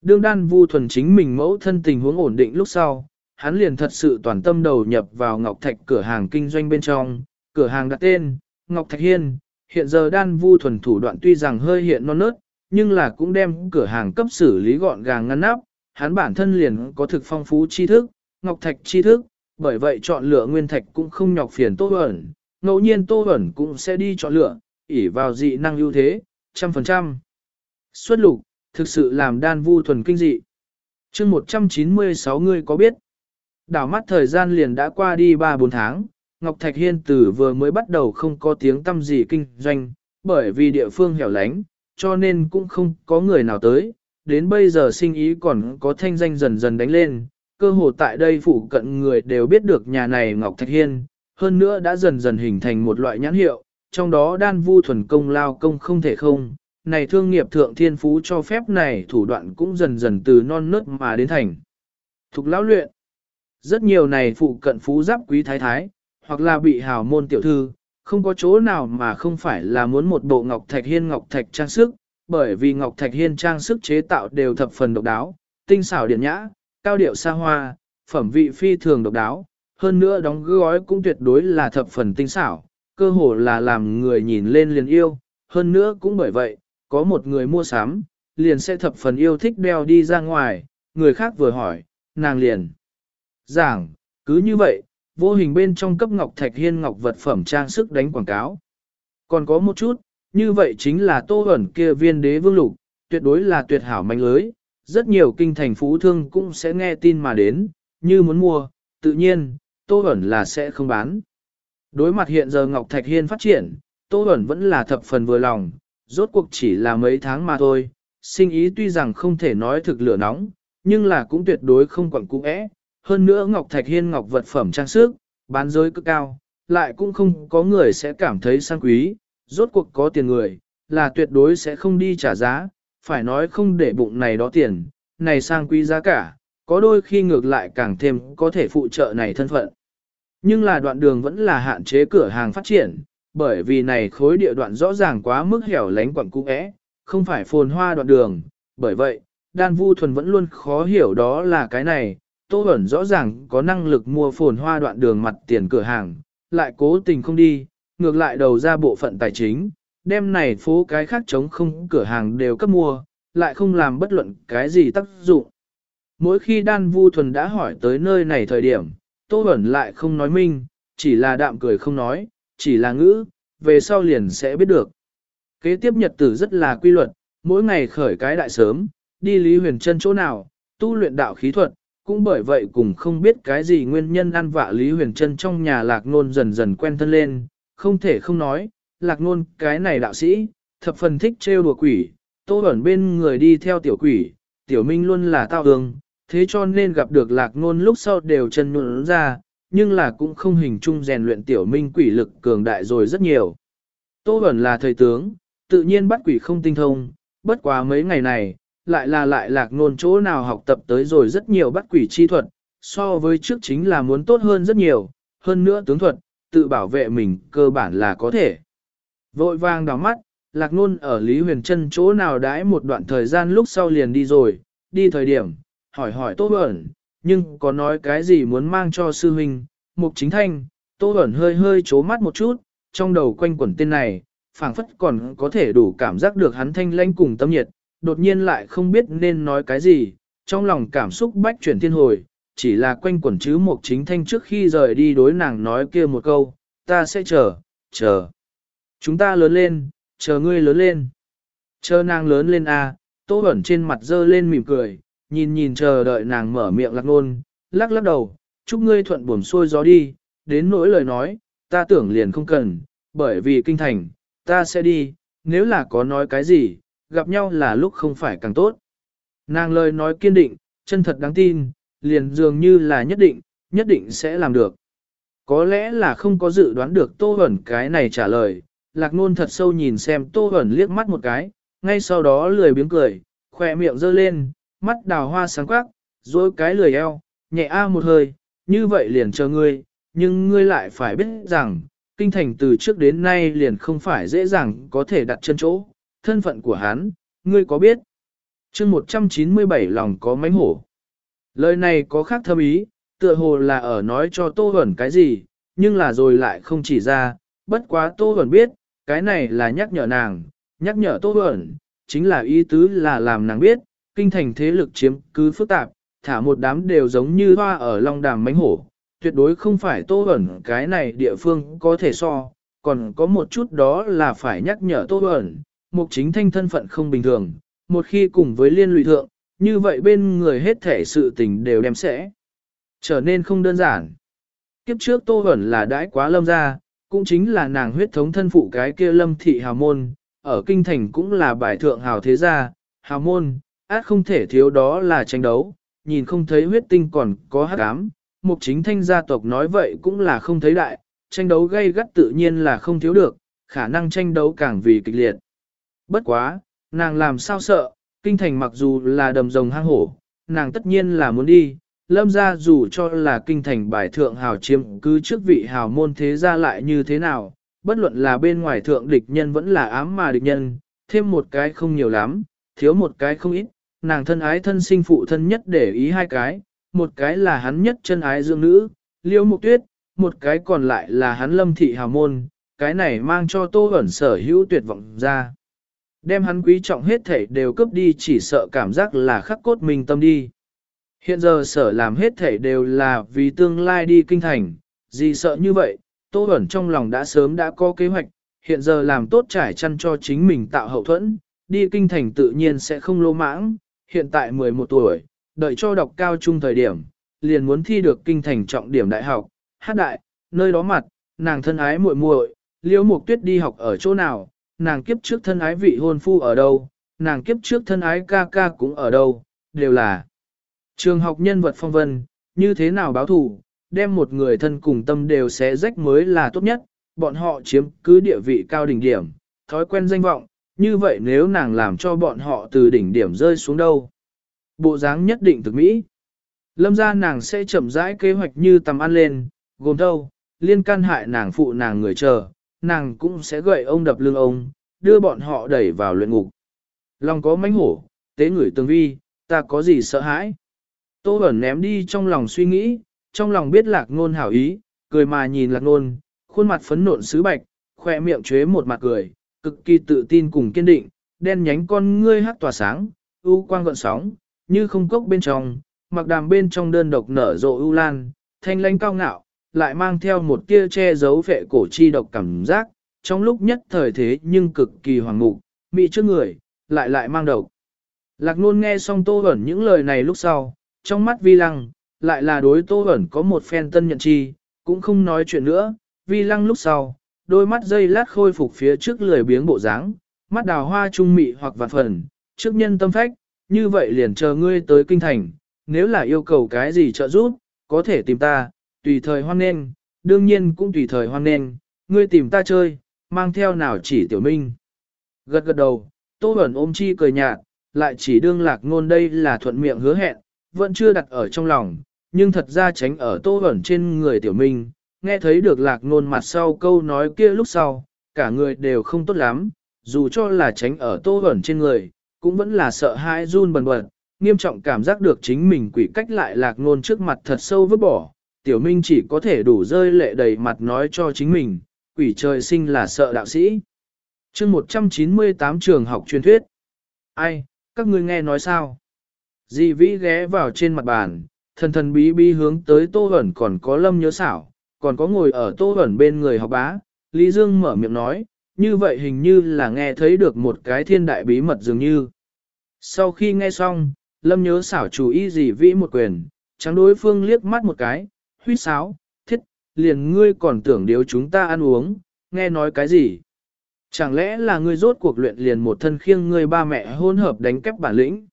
Đương đan vu thuần chính mình mẫu thân tình huống ổn định lúc sau, hắn liền thật sự toàn tâm đầu nhập vào Ngọc Thạch cửa hàng kinh doanh bên trong, cửa hàng đặt tên, Ngọc Thạch Hiên, hiện giờ đan vu thuần thủ đoạn tuy rằng hơi hiện non nớt, nhưng là cũng đem cửa hàng cấp xử lý gọn gàng ngăn nắp, hắn bản thân liền có thực phong phú tri thức, Ngọc Thạch tri thức, bởi vậy chọn lựa nguyên thạch cũng không nhọc phiền Tô ẩn. ngẫu nhiên Tô ẩn cũng sẽ đi chọn lựa, ỉ vào dị năng ưu thế, trăm phần trăm. Xuất lục, thực sự làm đan vu thuần kinh dị. chương 196 người có biết, đảo mắt thời gian liền đã qua đi 3-4 tháng, Ngọc Thạch Hiên Tử vừa mới bắt đầu không có tiếng tâm gì kinh doanh, bởi vì địa phương hẻo lánh, cho nên cũng không có người nào tới, đến bây giờ sinh ý còn có thanh danh dần dần đánh lên, cơ hồ tại đây phụ cận người đều biết được nhà này Ngọc Thạch Hiên, hơn nữa đã dần dần hình thành một loại nhãn hiệu, trong đó đan vu thuần công lao công không thể không, này thương nghiệp thượng thiên phú cho phép này thủ đoạn cũng dần dần từ non nớt mà đến thành. Thục lão luyện, rất nhiều này phụ cận phú giáp quý thái thái, hoặc là bị hào môn tiểu thư, không có chỗ nào mà không phải là muốn một bộ ngọc thạch hiên ngọc thạch trang sức, bởi vì ngọc thạch hiên trang sức chế tạo đều thập phần độc đáo, tinh xảo điển nhã, cao điệu xa hoa, phẩm vị phi thường độc đáo, hơn nữa đóng gói cũng tuyệt đối là thập phần tinh xảo, cơ hồ là làm người nhìn lên liền yêu, hơn nữa cũng bởi vậy, có một người mua sắm, liền sẽ thập phần yêu thích đeo đi ra ngoài, người khác vừa hỏi, nàng liền. Giảng, cứ như vậy, vô hình bên trong cấp ngọc thạch hiên ngọc vật phẩm trang sức đánh quảng cáo. Còn có một chút, như vậy chính là tô ẩn kia viên đế vương lục, tuyệt đối là tuyệt hảo manh lưới, rất nhiều kinh thành phú thương cũng sẽ nghe tin mà đến, như muốn mua, tự nhiên, tô ẩn là sẽ không bán. Đối mặt hiện giờ Ngọc Thạch Hiên phát triển, tô Bẩn vẫn là thập phần vừa lòng, rốt cuộc chỉ là mấy tháng mà thôi, sinh ý tuy rằng không thể nói thực lửa nóng, nhưng là cũng tuyệt đối không quẳng cũ ẽ, hơn nữa Ngọc Thạch Hiên Ngọc vật phẩm trang sức, bán giới cực cao, lại cũng không có người sẽ cảm thấy sang quý, rốt cuộc có tiền người, là tuyệt đối sẽ không đi trả giá, phải nói không để bụng này đó tiền, này sang quý giá cả, có đôi khi ngược lại càng thêm có thể phụ trợ này thân phận. Nhưng là đoạn đường vẫn là hạn chế cửa hàng phát triển, bởi vì này khối địa đoạn rõ ràng quá mức hẻo lánh quặng cũ é, không phải phồn hoa đoạn đường, bởi vậy, đan vu thuần vẫn luôn khó hiểu đó là cái này, Tô Bẩn rõ ràng có năng lực mua phồn hoa đoạn đường mặt tiền cửa hàng, lại cố tình không đi, ngược lại đầu ra bộ phận tài chính, đem này phố cái khác chống không cửa hàng đều cấp mua, lại không làm bất luận cái gì tác dụng. Mỗi khi đan vu thuần đã hỏi tới nơi này thời điểm, Tô Bẩn lại không nói minh, chỉ là đạm cười không nói, chỉ là ngữ, về sau liền sẽ biết được. Kế tiếp nhật tử rất là quy luật, mỗi ngày khởi cái đại sớm, đi Lý Huyền chân chỗ nào, tu luyện đạo khí thuật, cũng bởi vậy cùng không biết cái gì nguyên nhân ăn vạ Lý Huyền Trân trong nhà lạc nôn dần dần quen thân lên, không thể không nói, lạc nôn cái này đạo sĩ, thập phần thích trêu đùa quỷ, tô ẩn bên người đi theo tiểu quỷ, tiểu minh luôn là tao hương, thế cho nên gặp được lạc nôn lúc sau đều chân nhuận ra, nhưng là cũng không hình chung rèn luyện tiểu minh quỷ lực cường đại rồi rất nhiều. Tô Bẩn là thầy tướng, tự nhiên bắt quỷ không tinh thông, bất quá mấy ngày này, lại là lại lạc nôn chỗ nào học tập tới rồi rất nhiều bắt quỷ chi thuật, so với trước chính là muốn tốt hơn rất nhiều, hơn nữa tướng thuật, tự bảo vệ mình cơ bản là có thể. Vội vàng đào mắt, lạc nôn ở Lý Huyền Trân chỗ nào đãi một đoạn thời gian lúc sau liền đi rồi, đi thời điểm, hỏi hỏi Tô Bẩn, nhưng có nói cái gì muốn mang cho sư huynh, mục chính thanh, Tô Bẩn hơi hơi chố mắt một chút, trong đầu quanh quẩn tên này, phảng phất còn có thể đủ cảm giác được hắn thanh lãnh cùng tâm nhiệt, đột nhiên lại không biết nên nói cái gì, trong lòng cảm xúc bách chuyển thiên hồi, chỉ là quanh quẩn chứ mục chính thanh trước khi rời đi đối nàng nói kia một câu, ta sẽ chờ, chờ. Chúng ta lớn lên, chờ ngươi lớn lên. Chờ nàng lớn lên à, tô bẩn trên mặt dơ lên mỉm cười, nhìn nhìn chờ đợi nàng mở miệng lạc nôn, lắc lắc đầu, chúc ngươi thuận buồm xuôi gió đi, đến nỗi lời nói, ta tưởng liền không cần, bởi vì kinh thành, ta sẽ đi, nếu là có nói cái gì, gặp nhau là lúc không phải càng tốt. Nàng lời nói kiên định, chân thật đáng tin, liền dường như là nhất định, nhất định sẽ làm được. Có lẽ là không có dự đoán được Tô Huẩn cái này trả lời, lạc nôn thật sâu nhìn xem Tô Huẩn liếc mắt một cái, ngay sau đó lười biếng cười, khỏe miệng giơ lên, mắt đào hoa sáng quắc, dối cái lười eo, nhẹ a một hơi, như vậy liền chờ ngươi, nhưng ngươi lại phải biết rằng, kinh thành từ trước đến nay liền không phải dễ dàng có thể đặt chân chỗ, thân phận của hắn, ngươi có biết? chương 197 lòng có mánh hổ. Lời này có khác thâm ý, tựa hồ là ở nói cho Tô Huẩn cái gì, nhưng là rồi lại không chỉ ra, bất quá Tô Huẩn biết, cái này là nhắc nhở nàng, nhắc nhở Tô Huẩn, chính là ý tứ là làm nàng biết, kinh thành thế lực chiếm cứ phức tạp, thả một đám đều giống như hoa ở long đàm mánh hổ, tuyệt đối không phải Tô ẩn cái này địa phương có thể so, còn có một chút đó là phải nhắc nhở Tô ẩn, mục chính thanh thân phận không bình thường, một khi cùng với liên lụy thượng, như vậy bên người hết thể sự tình đều đem sẽ trở nên không đơn giản. Kiếp trước Tô ẩn là đãi quá lâm ra, cũng chính là nàng huyết thống thân phụ cái kia lâm thị hào môn, ở kinh thành cũng là bài thượng hào thế gia, hào môn, át không thể thiếu đó là tranh đấu, nhìn không thấy huyết tinh còn có hát ám, mục chính thanh gia tộc nói vậy cũng là không thấy đại, tranh đấu gây gắt tự nhiên là không thiếu được, khả năng tranh đấu càng vì kịch liệt. Bất quá, nàng làm sao sợ, kinh thành mặc dù là đầm rồng hang hổ, nàng tất nhiên là muốn đi, lâm ra dù cho là kinh thành bài thượng hào chiếm cứ trước vị hào môn thế ra lại như thế nào, bất luận là bên ngoài thượng địch nhân vẫn là ám mà địch nhân, thêm một cái không nhiều lắm, thiếu một cái không ít, nàng thân ái thân sinh phụ thân nhất để ý hai cái, một cái là hắn nhất chân ái dương nữ, liêu mục tuyết, một cái còn lại là hắn lâm thị hào môn, cái này mang cho tô ẩn sở hữu tuyệt vọng ra. Đem hắn quý trọng hết thể đều cướp đi chỉ sợ cảm giác là khắc cốt mình tâm đi. Hiện giờ sở làm hết thể đều là vì tương lai đi kinh thành, gì sợ như vậy, Tô Bẩn trong lòng đã sớm đã có kế hoạch, hiện giờ làm tốt trải chăn cho chính mình tạo hậu thuẫn, đi kinh thành tự nhiên sẽ không lô mãng, hiện tại 11 tuổi, đợi cho đọc cao trung thời điểm, liền muốn thi được kinh thành trọng điểm đại học, hát đại, nơi đó mặt, nàng thân ái muội muội, liễu mục tuyết đi học ở chỗ nào, nàng kiếp trước thân ái vị hôn phu ở đâu, nàng kiếp trước thân ái ca ca cũng ở đâu, đều là trường học nhân vật phong vân, như thế nào báo thủ, đem một người thân cùng tâm đều sẽ rách mới là tốt nhất, bọn họ chiếm cứ địa vị cao đỉnh điểm, thói quen danh vọng, như vậy nếu nàng làm cho bọn họ từ đỉnh điểm rơi xuống đâu. Bộ dáng nhất định thực mỹ. Lâm ra nàng sẽ chậm rãi kế hoạch như tầm ăn lên, gồm đâu, liên can hại nàng phụ nàng người chờ, nàng cũng sẽ gậy ông đập lưng ông, đưa bọn họ đẩy vào luyện ngục. Lòng có mánh hổ, tế người tương vi, ta có gì sợ hãi. Tô Bẩn ném đi trong lòng suy nghĩ, trong lòng biết lạc ngôn hảo ý, cười mà nhìn lạc ngôn, khuôn mặt phấn nộn sứ bạch, khoe miệng chế một mặt cười, cực kỳ tự tin cùng kiên định, đen nhánh con ngươi hát tỏa sáng, ưu quang gọn sóng, như không cốc bên trong, mặc đàm bên trong đơn độc nở rộ ưu lan, thanh lãnh cao ngạo, lại mang theo một tia che giấu vệ cổ chi độc cảm giác, trong lúc nhất thời thế nhưng cực kỳ hoàng ngụ, mị trước người, lại lại mang độc. Lạc nôn nghe xong tô ẩn những lời này lúc sau, trong mắt vi lăng, lại là đối tô ẩn có một phen tân nhận chi, cũng không nói chuyện nữa, vi lăng lúc sau, đôi mắt dây lát khôi phục phía trước lười biếng bộ dáng, mắt đào hoa trung mị hoặc vạn phần, trước nhân tâm phách, như vậy liền chờ ngươi tới kinh thành, nếu là yêu cầu cái gì trợ giúp, có thể tìm ta, tùy thời hoan nghênh, đương nhiên cũng tùy thời hoan nghênh, ngươi tìm ta chơi, mang theo nào chỉ tiểu minh. Gật gật đầu, Tô Bẩn ôm chi cười nhạt, lại chỉ đương lạc ngôn đây là thuận miệng hứa hẹn, vẫn chưa đặt ở trong lòng, nhưng thật ra tránh ở Tô Bẩn trên người tiểu minh, nghe thấy được lạc nôn mặt sau câu nói kia lúc sau, cả người đều không tốt lắm, dù cho là tránh ở Tô hẩn trên người, cũng vẫn là sợ hãi run bần bật, nghiêm trọng cảm giác được chính mình quỷ cách lại lạc nôn trước mặt thật sâu vứt bỏ, tiểu minh chỉ có thể đủ rơi lệ đầy mặt nói cho chính mình, quỷ trời sinh là sợ đạo sĩ. chương 198 trường học truyền thuyết. Ai, các ngươi nghe nói sao? Di Vĩ ghé vào trên mặt bàn, thần thần bí bí hướng tới tô ẩn còn có lâm nhớ xảo, còn có ngồi ở tô ẩn bên người học bá, Lý Dương mở miệng nói, như vậy hình như là nghe thấy được một cái thiên đại bí mật dường như. Sau khi nghe xong, lâm nhớ xảo chủ ý gì vĩ một quyền, trắng đối phương liếc mắt một cái, huýt sáo, thiết, liền ngươi còn tưởng điếu chúng ta ăn uống, nghe nói cái gì? Chẳng lẽ là ngươi rốt cuộc luyện liền một thân khiêng ngươi ba mẹ hôn hợp đánh kép bản lĩnh?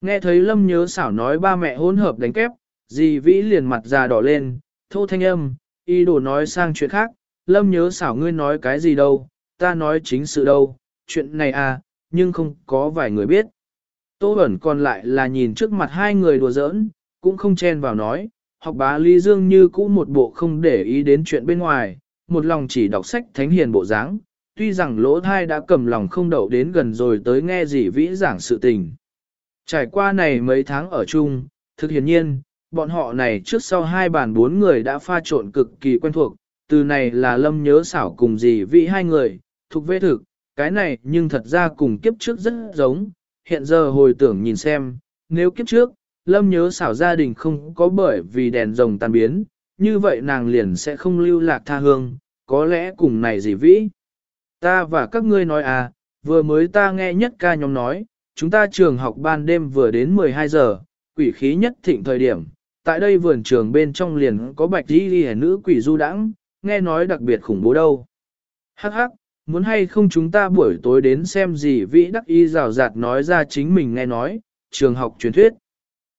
Nghe thấy lâm nhớ xảo nói ba mẹ hôn hợp đánh kép, dì vĩ liền mặt già đỏ lên, thô thanh âm, y đồ nói sang chuyện khác, lâm nhớ xảo ngươi nói cái gì đâu, ta nói chính sự đâu, chuyện này à, nhưng không có vài người biết. Tô ẩn còn lại là nhìn trước mặt hai người đùa giỡn, cũng không chen vào nói, học bá Lý Dương như cũ một bộ không để ý đến chuyện bên ngoài, một lòng chỉ đọc sách thánh hiền bộ dáng. tuy rằng lỗ thai đã cầm lòng không đậu đến gần rồi tới nghe gì vĩ giảng sự tình. Trải qua này mấy tháng ở chung, thực hiển nhiên, bọn họ này trước sau hai bàn bốn người đã pha trộn cực kỳ quen thuộc, từ này là lâm nhớ xảo cùng gì vĩ hai người, thuộc về thực, cái này nhưng thật ra cùng kiếp trước rất giống, hiện giờ hồi tưởng nhìn xem, nếu kiếp trước, lâm nhớ xảo gia đình không có bởi vì đèn rồng tan biến, như vậy nàng liền sẽ không lưu lạc tha hương, có lẽ cùng này gì vĩ. Ta và các ngươi nói à, vừa mới ta nghe nhất ca nhóm nói, chúng ta trường học ban đêm vừa đến 12 giờ, quỷ khí nhất thịnh thời điểm, tại đây vườn trường bên trong liền có bạch đi ghi nữ quỷ du đãng, nghe nói đặc biệt khủng bố đâu. Hắc hắc, muốn hay không chúng ta buổi tối đến xem gì vĩ đắc y rào rạt nói ra chính mình nghe nói, trường học truyền thuyết.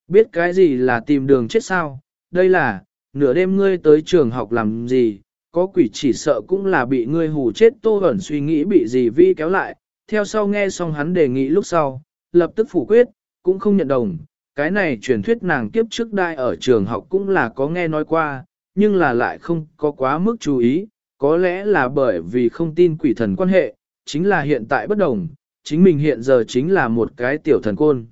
Biết cái gì là tìm đường chết sao, đây là, nửa đêm ngươi tới trường học làm gì, có quỷ chỉ sợ cũng là bị ngươi hù chết tô ẩn suy nghĩ bị gì Vĩ kéo lại, theo sau nghe xong hắn đề nghị lúc sau, lập tức phủ quyết, cũng không nhận đồng, cái này truyền thuyết nàng kiếp trước đai ở trường học cũng là có nghe nói qua, nhưng là lại không có quá mức chú ý, có lẽ là bởi vì không tin quỷ thần quan hệ, chính là hiện tại bất đồng, chính mình hiện giờ chính là một cái tiểu thần côn.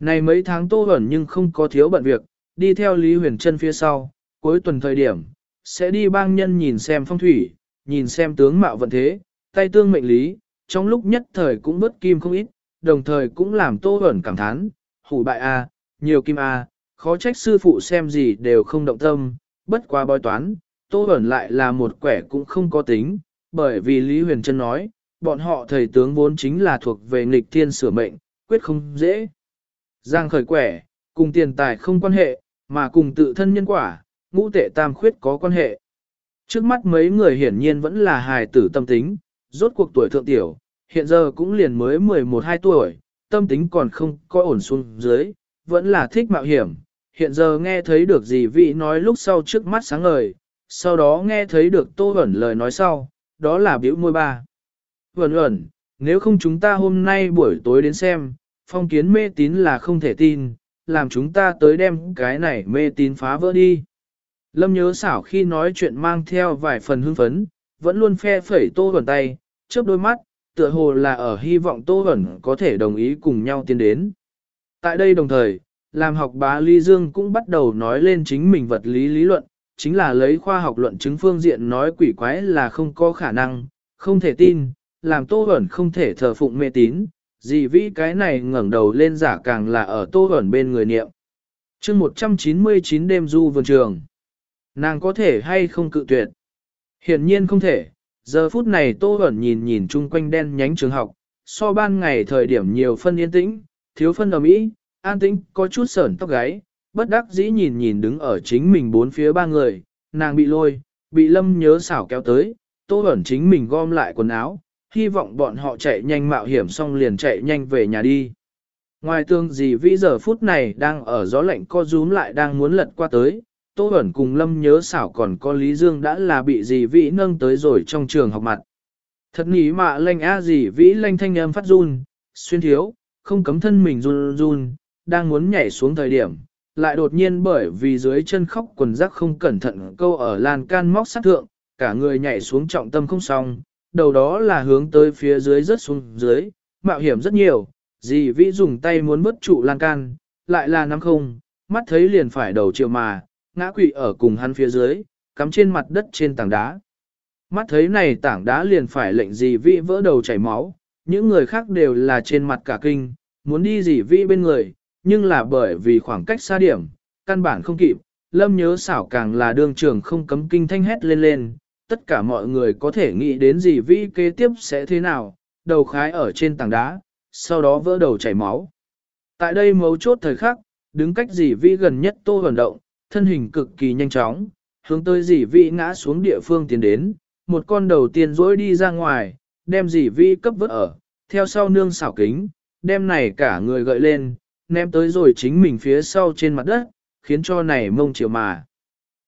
Này mấy tháng tô ẩn nhưng không có thiếu bận việc, đi theo Lý Huyền Trân phía sau, cuối tuần thời điểm, sẽ đi bang nhân nhìn xem phong thủy, nhìn xem tướng mạo vận thế, tay tương mệnh lý, trong lúc nhất thời cũng bớt kim không ít, đồng thời cũng làm tô ẩn cảm thán, hủ bại a, nhiều kim a, khó trách sư phụ xem gì đều không động tâm, bất quá bói toán, tô ẩn lại là một quẻ cũng không có tính, bởi vì Lý Huyền Trân nói, bọn họ thầy tướng vốn chính là thuộc về nghịch thiên sửa mệnh, quyết không dễ. Giang khởi quẻ, cùng tiền tài không quan hệ, mà cùng tự thân nhân quả, ngũ tệ tam khuyết có quan hệ. Trước mắt mấy người hiển nhiên vẫn là hài tử tâm tính, rốt cuộc tuổi thượng tiểu, hiện giờ cũng liền mới 11-12 tuổi, tâm tính còn không có ổn xuống dưới, vẫn là thích mạo hiểm. Hiện giờ nghe thấy được gì vị nói lúc sau trước mắt sáng ngời, sau đó nghe thấy được tô ẩn lời nói sau, đó là biểu môi ba. Vẩn ẩn, nếu không chúng ta hôm nay buổi tối đến xem, phong kiến mê tín là không thể tin, làm chúng ta tới đem cái này mê tín phá vỡ đi. Lâm nhớ xảo khi nói chuyện mang theo vài phần hưng phấn, vẫn luôn phe phẩy tô ẩn tay, chớp đôi mắt, tựa hồ là ở hy vọng tô hẩn có thể đồng ý cùng nhau tiến đến. Tại đây đồng thời, làm học bá Ly Dương cũng bắt đầu nói lên chính mình vật lý lý luận, chính là lấy khoa học luận chứng phương diện nói quỷ quái là không có khả năng, không thể tin, làm tô hẩn không thể thờ phụng mê tín, gì vĩ cái này ngẩng đầu lên giả càng là ở tô hẩn bên người niệm. chương 199 đêm du vườn trường. Nàng có thể hay không cự tuyệt? Hiển nhiên không thể. Giờ phút này tô ẩn nhìn nhìn chung quanh đen nhánh trường học, so ban ngày thời điểm nhiều phân yên tĩnh, thiếu phân đồng ý, an tĩnh, có chút sởn tóc gáy, bất đắc dĩ nhìn nhìn đứng ở chính mình bốn phía ba người, nàng bị lôi, bị lâm nhớ xảo kéo tới, tô ẩn chính mình gom lại quần áo, hy vọng bọn họ chạy nhanh mạo hiểm xong liền chạy nhanh về nhà đi. Ngoài tương gì vĩ giờ phút này đang ở gió lạnh co rúm lại đang muốn lật qua tới, Tô Bẩn cùng Lâm nhớ xảo còn có Lý Dương đã là bị gì vĩ nâng tới rồi trong trường học mặt. Thật nghĩ mạ lanh a gì vĩ lanh thanh âm phát run, xuyên thiếu, không cấm thân mình run run, đang muốn nhảy xuống thời điểm, lại đột nhiên bởi vì dưới chân khóc quần rắc không cẩn thận câu ở lan can móc sát thượng, cả người nhảy xuống trọng tâm không xong, đầu đó là hướng tới phía dưới rất xuống dưới, mạo hiểm rất nhiều, dì vĩ dùng tay muốn bớt trụ lan can, lại là nắm không, mắt thấy liền phải đầu chiều mà, ngã quỵ ở cùng hắn phía dưới, cắm trên mặt đất trên tảng đá. Mắt thấy này tảng đá liền phải lệnh dì vĩ vỡ đầu chảy máu, những người khác đều là trên mặt cả kinh, muốn đi dì vĩ bên người, nhưng là bởi vì khoảng cách xa điểm, căn bản không kịp, lâm nhớ xảo càng là đương trường không cấm kinh thanh hét lên lên, tất cả mọi người có thể nghĩ đến gì vĩ kế tiếp sẽ thế nào, đầu khái ở trên tảng đá, sau đó vỡ đầu chảy máu. Tại đây mấu chốt thời khắc, đứng cách dì vĩ gần nhất tô vận động, thân hình cực kỳ nhanh chóng, hướng tới dì vĩ ngã xuống địa phương tiến đến, một con đầu tiên dối đi ra ngoài, đem dì vĩ cấp vớt ở, theo sau nương xảo kính, đem này cả người gợi lên, ném tới rồi chính mình phía sau trên mặt đất, khiến cho này mông chiều mà.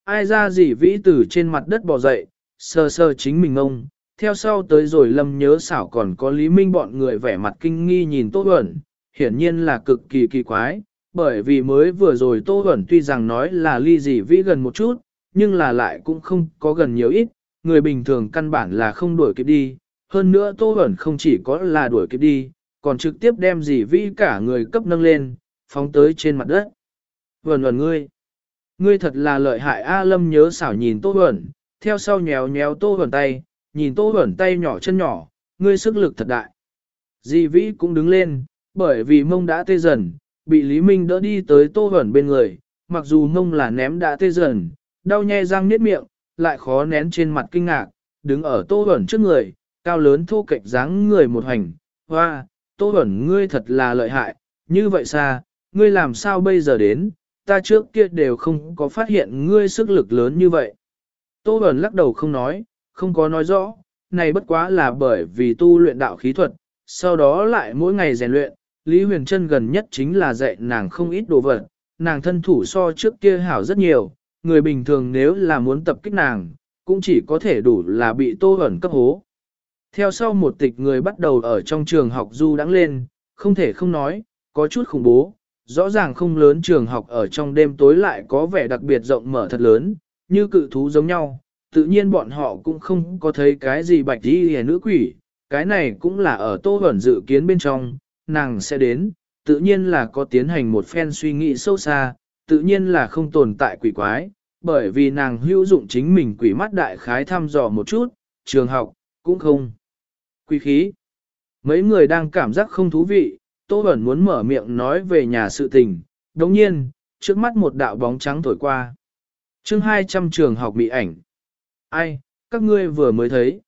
Ai ra dì vĩ từ trên mặt đất bò dậy, sờ sờ chính mình mông, theo sau tới rồi lâm nhớ xảo còn có Lý Minh bọn người vẻ mặt kinh nghi nhìn tốt ẩn, hiển nhiên là cực kỳ kỳ quái, bởi vì mới vừa rồi Tô Huẩn tuy rằng nói là ly gì vĩ gần một chút, nhưng là lại cũng không có gần nhiều ít, người bình thường căn bản là không đuổi kịp đi, hơn nữa Tô Huẩn không chỉ có là đuổi kịp đi, còn trực tiếp đem gì vĩ cả người cấp nâng lên, phóng tới trên mặt đất. Huẩn Huẩn ngươi, ngươi thật là lợi hại A Lâm nhớ xảo nhìn Tô Huẩn, theo sau nhéo nhéo Tô Huẩn tay, nhìn Tô Huẩn tay nhỏ chân nhỏ, ngươi sức lực thật đại. Di Vĩ cũng đứng lên, bởi vì mông đã tê dần, bị Lý Minh đỡ đi tới Tô Huẩn bên người, mặc dù mông là ném đã tê dần, đau nhe răng niết miệng, lại khó nén trên mặt kinh ngạc, đứng ở Tô Huẩn trước người, cao lớn thô kệch dáng người một hành, hoa, Tô Huẩn ngươi thật là lợi hại, như vậy xa, ngươi làm sao bây giờ đến, ta trước kia đều không có phát hiện ngươi sức lực lớn như vậy. Tô Huẩn lắc đầu không nói, không có nói rõ, này bất quá là bởi vì tu luyện đạo khí thuật, sau đó lại mỗi ngày rèn luyện, Lý Huyền Trân gần nhất chính là dạy nàng không ít đồ vật, nàng thân thủ so trước kia hảo rất nhiều, người bình thường nếu là muốn tập kích nàng, cũng chỉ có thể đủ là bị tô ẩn cấp hố. Theo sau một tịch người bắt đầu ở trong trường học du đắng lên, không thể không nói, có chút khủng bố, rõ ràng không lớn trường học ở trong đêm tối lại có vẻ đặc biệt rộng mở thật lớn, như cự thú giống nhau, tự nhiên bọn họ cũng không có thấy cái gì bạch đi hề nữ quỷ, cái này cũng là ở tô ẩn dự kiến bên trong, nàng sẽ đến, tự nhiên là có tiến hành một phen suy nghĩ sâu xa, tự nhiên là không tồn tại quỷ quái, bởi vì nàng hữu dụng chính mình quỷ mắt đại khái thăm dò một chút, trường học, cũng không. Quỷ khí. Mấy người đang cảm giác không thú vị, Tô Bẩn muốn mở miệng nói về nhà sự tình, đồng nhiên, trước mắt một đạo bóng trắng thổi qua. chương 200 trường học bị ảnh. Ai, các ngươi vừa mới thấy.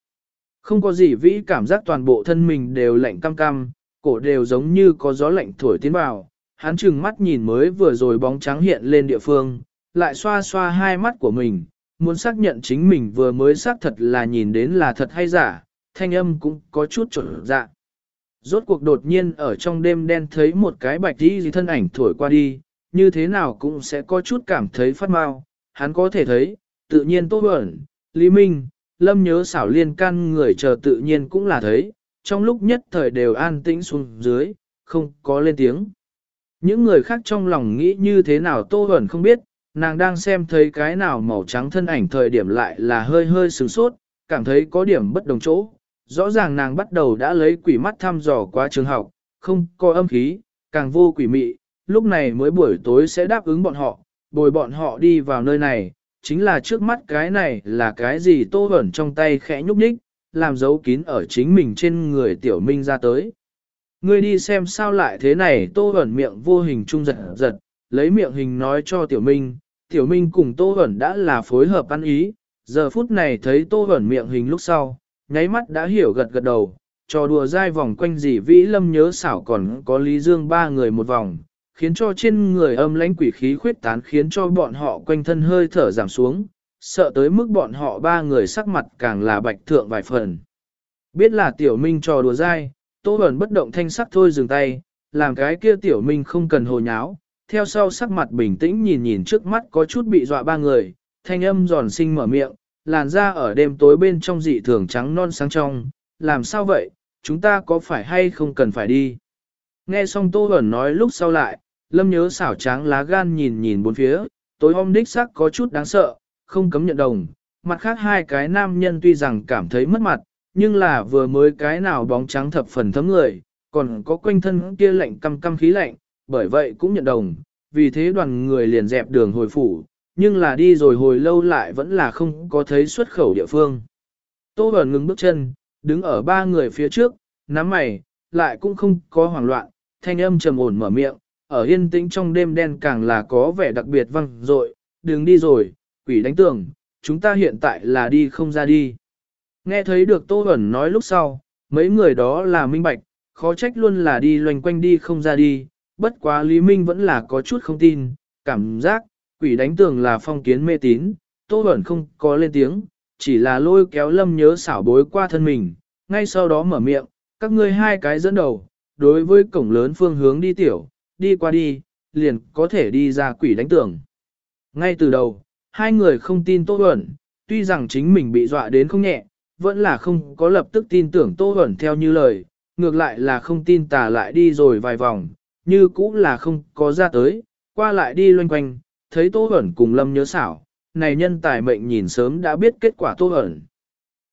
Không có gì vĩ cảm giác toàn bộ thân mình đều lạnh cam cam, cổ đều giống như có gió lạnh thổi tiến vào. Hắn chừng mắt nhìn mới vừa rồi bóng trắng hiện lên địa phương, lại xoa xoa hai mắt của mình, muốn xác nhận chính mình vừa mới xác thật là nhìn đến là thật hay giả, thanh âm cũng có chút trở dạ. Rốt cuộc đột nhiên ở trong đêm đen thấy một cái bạch đi gì thân ảnh thổi qua đi, như thế nào cũng sẽ có chút cảm thấy phát mau, hắn có thể thấy, tự nhiên tốt ẩn, Lý Minh, Lâm nhớ xảo liên can người chờ tự nhiên cũng là thấy, trong lúc nhất thời đều an tĩnh xuống dưới, không có lên tiếng. Những người khác trong lòng nghĩ như thế nào Tô Huẩn không biết, nàng đang xem thấy cái nào màu trắng thân ảnh thời điểm lại là hơi hơi sửng sốt, cảm thấy có điểm bất đồng chỗ. Rõ ràng nàng bắt đầu đã lấy quỷ mắt thăm dò qua trường học, không có âm khí, càng vô quỷ mị, lúc này mới buổi tối sẽ đáp ứng bọn họ, bồi bọn họ đi vào nơi này, chính là trước mắt cái này là cái gì tô Huẩn trong tay khẽ nhúc nhích, làm dấu kín ở chính mình trên người tiểu minh ra tới. Ngươi đi xem sao lại thế này tô ẩn miệng vô hình trung giật giật, lấy miệng hình nói cho tiểu minh, tiểu minh cùng tô ẩn đã là phối hợp ăn ý, giờ phút này thấy tô ẩn miệng hình lúc sau, nháy mắt đã hiểu gật gật đầu, trò đùa dai vòng quanh gì vĩ lâm nhớ xảo còn có lý dương ba người một vòng, khiến cho trên người âm lãnh quỷ khí khuyết tán khiến cho bọn họ quanh thân hơi thở giảm xuống, sợ tới mức bọn họ ba người sắc mặt càng là bạch thượng vài phần. Biết là tiểu minh trò đùa dai, tô ẩn bất động thanh sắc thôi dừng tay, làm cái kia tiểu minh không cần hồ nháo, theo sau sắc mặt bình tĩnh nhìn nhìn trước mắt có chút bị dọa ba người, thanh âm giòn sinh mở miệng, làn da ở đêm tối bên trong dị thường trắng non sáng trong, làm sao vậy, chúng ta có phải hay không cần phải đi. Nghe xong Tô Hẩn nói lúc sau lại, lâm nhớ xảo tráng lá gan nhìn nhìn bốn phía, tối hôm đích sắc có chút đáng sợ, không cấm nhận đồng. Mặt khác hai cái nam nhân tuy rằng cảm thấy mất mặt, nhưng là vừa mới cái nào bóng trắng thập phần thấm người, còn có quanh thân kia lạnh căm căm khí lạnh, bởi vậy cũng nhận đồng, vì thế đoàn người liền dẹp đường hồi phủ, nhưng là đi rồi hồi lâu lại vẫn là không có thấy xuất khẩu địa phương. Tô Bẩn ngừng bước chân, đứng ở ba người phía trước, nắm mày, lại cũng không có hoảng loạn, thanh âm trầm ổn mở miệng, ở yên tĩnh trong đêm đen càng là có vẻ đặc biệt văng dội đừng đi rồi, quỷ đánh tường, chúng ta hiện tại là đi không ra đi. Nghe thấy được Tô Bẩn nói lúc sau, mấy người đó là minh bạch, khó trách luôn là đi loanh quanh đi không ra đi, bất quá Lý Minh vẫn là có chút không tin, cảm giác, quỷ đánh tường là phong kiến mê tín, Tô Bẩn không có lên tiếng, chỉ là lôi kéo lâm nhớ xảo bối qua thân mình, ngay sau đó mở miệng, các ngươi hai cái dẫn đầu, đối với cổng lớn phương hướng đi tiểu, đi qua đi, liền có thể đi ra quỷ đánh tường. Ngay từ đầu, hai người không tin Tô Huẩn, tuy rằng chính mình bị dọa đến không nhẹ, vẫn là không có lập tức tin tưởng Tô Huẩn theo như lời, ngược lại là không tin tà lại đi rồi vài vòng, như cũ là không có ra tới, qua lại đi loanh quanh, thấy Tô Huẩn cùng Lâm nhớ xảo, này nhân tài mệnh nhìn sớm đã biết kết quả Tô Huẩn.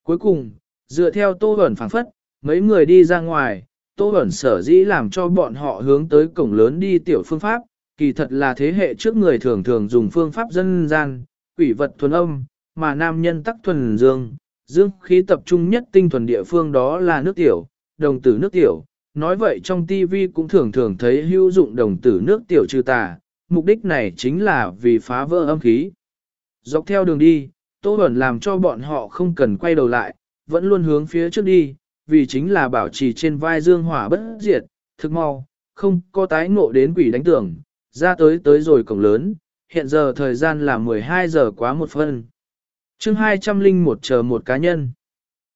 Cuối cùng, dựa theo Tô Huẩn phảng phất, mấy người đi ra ngoài, Tô Huẩn sở dĩ làm cho bọn họ hướng tới cổng lớn đi tiểu phương pháp, kỳ thật là thế hệ trước người thường thường dùng phương pháp dân gian, quỷ vật thuần âm, mà nam nhân tắc thuần dương, dương khí tập trung nhất tinh thuần địa phương đó là nước tiểu, đồng tử nước tiểu. Nói vậy trong TV cũng thường thường thấy hữu dụng đồng tử nước tiểu trừ tà, mục đích này chính là vì phá vỡ âm khí. Dọc theo đường đi, Tô Bẩn làm cho bọn họ không cần quay đầu lại, vẫn luôn hướng phía trước đi, vì chính là bảo trì trên vai dương hỏa bất diệt, thực mau, không có tái ngộ đến quỷ đánh tưởng, ra tới tới rồi cổng lớn, hiện giờ thời gian là 12 giờ quá một phân. chương 201 chờ một cá nhân.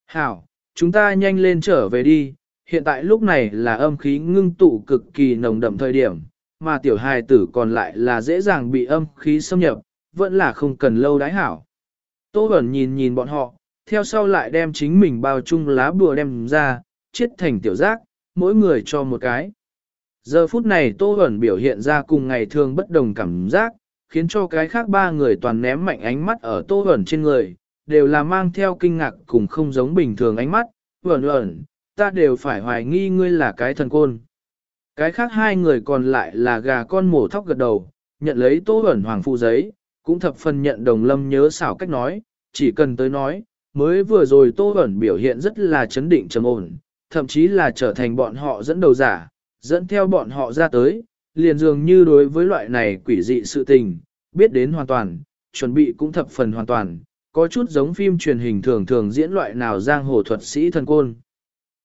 Hảo, chúng ta nhanh lên trở về đi, hiện tại lúc này là âm khí ngưng tụ cực kỳ nồng đậm thời điểm, mà tiểu hài tử còn lại là dễ dàng bị âm khí xâm nhập, vẫn là không cần lâu đái hảo. Tô Bẩn nhìn nhìn bọn họ, theo sau lại đem chính mình bao chung lá bùa đem ra, chiết thành tiểu giác, mỗi người cho một cái. Giờ phút này Tô Huẩn biểu hiện ra cùng ngày thường bất đồng cảm giác, khiến cho cái khác ba người toàn ném mạnh ánh mắt ở Tô Huẩn trên người, đều là mang theo kinh ngạc cùng không giống bình thường ánh mắt. Huẩn Huẩn, ta đều phải hoài nghi ngươi là cái thần côn. Cái khác hai người còn lại là gà con mổ thóc gật đầu, nhận lấy Tô Huẩn hoàng phụ giấy, cũng thập phần nhận đồng lâm nhớ xảo cách nói, chỉ cần tới nói, mới vừa rồi Tô Huẩn biểu hiện rất là chấn định trầm ổn, thậm chí là trở thành bọn họ dẫn đầu giả, dẫn theo bọn họ ra tới, liền dường như đối với loại này quỷ dị sự tình, biết đến hoàn toàn, chuẩn bị cũng thập phần hoàn toàn, có chút giống phim truyền hình thường thường diễn loại nào giang hồ thuật sĩ thần côn.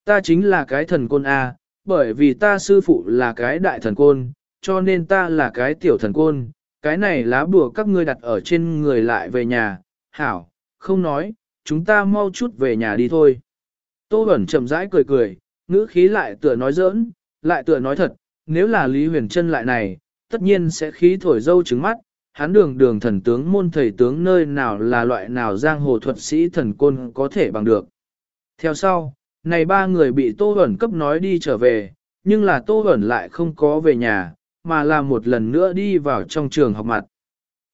Ta chính là cái thần côn A, bởi vì ta sư phụ là cái đại thần côn, cho nên ta là cái tiểu thần côn, cái này lá bùa các ngươi đặt ở trên người lại về nhà, hảo, không nói, chúng ta mau chút về nhà đi thôi. Tô Bẩn chậm rãi cười cười, ngữ khí lại tựa nói giỡn, lại tựa nói thật, nếu là Lý Huyền Trân lại này, tất nhiên sẽ khí thổi dâu trứng mắt, hắn đường đường thần tướng môn thầy tướng nơi nào là loại nào giang hồ thuật sĩ thần côn có thể bằng được. Theo sau, này ba người bị Tô Huẩn cấp nói đi trở về, nhưng là Tô Huẩn lại không có về nhà, mà là một lần nữa đi vào trong trường học mặt.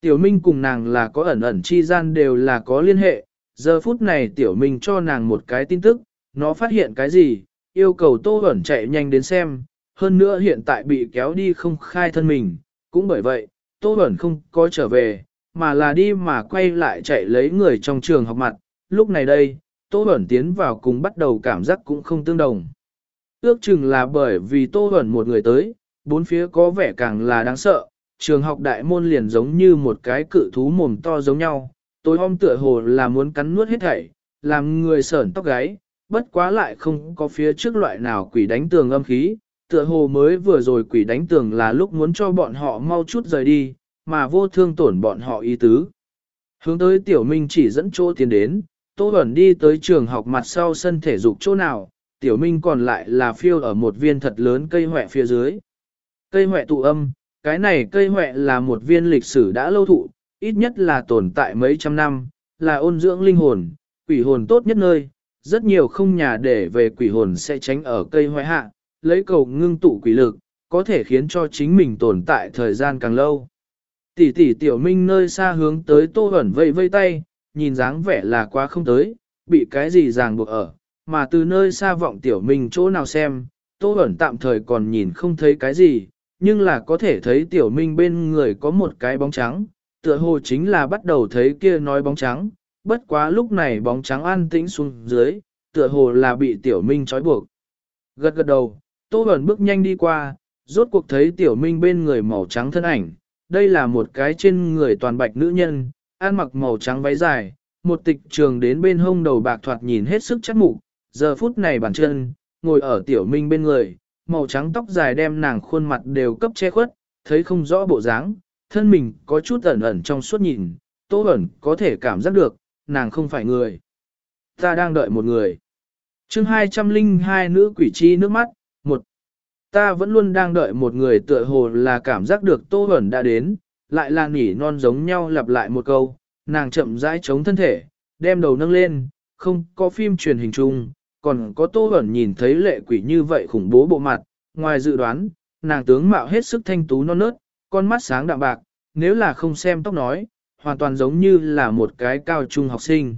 Tiểu Minh cùng nàng là có ẩn ẩn chi gian đều là có liên hệ, giờ phút này Tiểu Minh cho nàng một cái tin tức, nó phát hiện cái gì, yêu cầu Tô Bẩn chạy nhanh đến xem, hơn nữa hiện tại bị kéo đi không khai thân mình, cũng bởi vậy, Tô Bẩn không có trở về, mà là đi mà quay lại chạy lấy người trong trường học mặt, lúc này đây, Tô Bẩn tiến vào cùng bắt đầu cảm giác cũng không tương đồng. Ước chừng là bởi vì Tô Bẩn một người tới, bốn phía có vẻ càng là đáng sợ, trường học đại môn liền giống như một cái cự thú mồm to giống nhau, tối hôm tựa hồ là muốn cắn nuốt hết thảy, làm người sởn tóc gáy, bất quá lại không có phía trước loại nào quỷ đánh tường âm khí, tựa hồ mới vừa rồi quỷ đánh tường là lúc muốn cho bọn họ mau chút rời đi, mà vô thương tổn bọn họ ý tứ. Hướng tới tiểu minh chỉ dẫn chỗ tiến đến, Tô Bẩn đi tới trường học mặt sau sân thể dục chỗ nào, tiểu minh còn lại là phiêu ở một viên thật lớn cây hỏe phía dưới. Cây hỏe tụ âm, cái này cây hỏe là một viên lịch sử đã lâu thụ, ít nhất là tồn tại mấy trăm năm, là ôn dưỡng linh hồn, quỷ hồn tốt nhất nơi, rất nhiều không nhà để về quỷ hồn sẽ tránh ở cây hoại hạ, lấy cầu ngưng tụ quỷ lực, có thể khiến cho chính mình tồn tại thời gian càng lâu. Tỷ tỷ tiểu minh nơi xa hướng tới tô ẩn vây vây tay, nhìn dáng vẻ là quá không tới, bị cái gì ràng buộc ở, mà từ nơi xa vọng tiểu minh chỗ nào xem, tô ẩn tạm thời còn nhìn không thấy cái gì, nhưng là có thể thấy tiểu minh bên người có một cái bóng trắng, tựa hồ chính là bắt đầu thấy kia nói bóng trắng, bất quá lúc này bóng trắng an tĩnh xuống dưới, tựa hồ là bị tiểu minh trói buộc. Gật gật đầu, Tô ẩn bước nhanh đi qua, rốt cuộc thấy tiểu minh bên người màu trắng thân ảnh, đây là một cái trên người toàn bạch nữ nhân, ăn mặc màu trắng váy dài, một tịch trường đến bên hông đầu bạc thoạt nhìn hết sức chắc mục, giờ phút này bàn chân, ngồi ở tiểu minh bên người, màu trắng tóc dài đem nàng khuôn mặt đều cấp che khuất, thấy không rõ bộ dáng, thân mình có chút ẩn ẩn trong suốt nhìn, tô ẩn có thể cảm giác được, nàng không phải người. Ta đang đợi một người. chương 202 nữ quỷ chi nước mắt, một Ta vẫn luôn đang đợi một người tựa hồ là cảm giác được tô ẩn đã đến, lại là nỉ non giống nhau lặp lại một câu, nàng chậm rãi chống thân thể, đem đầu nâng lên, không có phim truyền hình chung, còn có tô ẩn nhìn thấy lệ quỷ như vậy khủng bố bộ mặt, ngoài dự đoán, nàng tướng mạo hết sức thanh tú non nớt, con mắt sáng đạm bạc, nếu là không xem tóc nói, hoàn toàn giống như là một cái cao trung học sinh.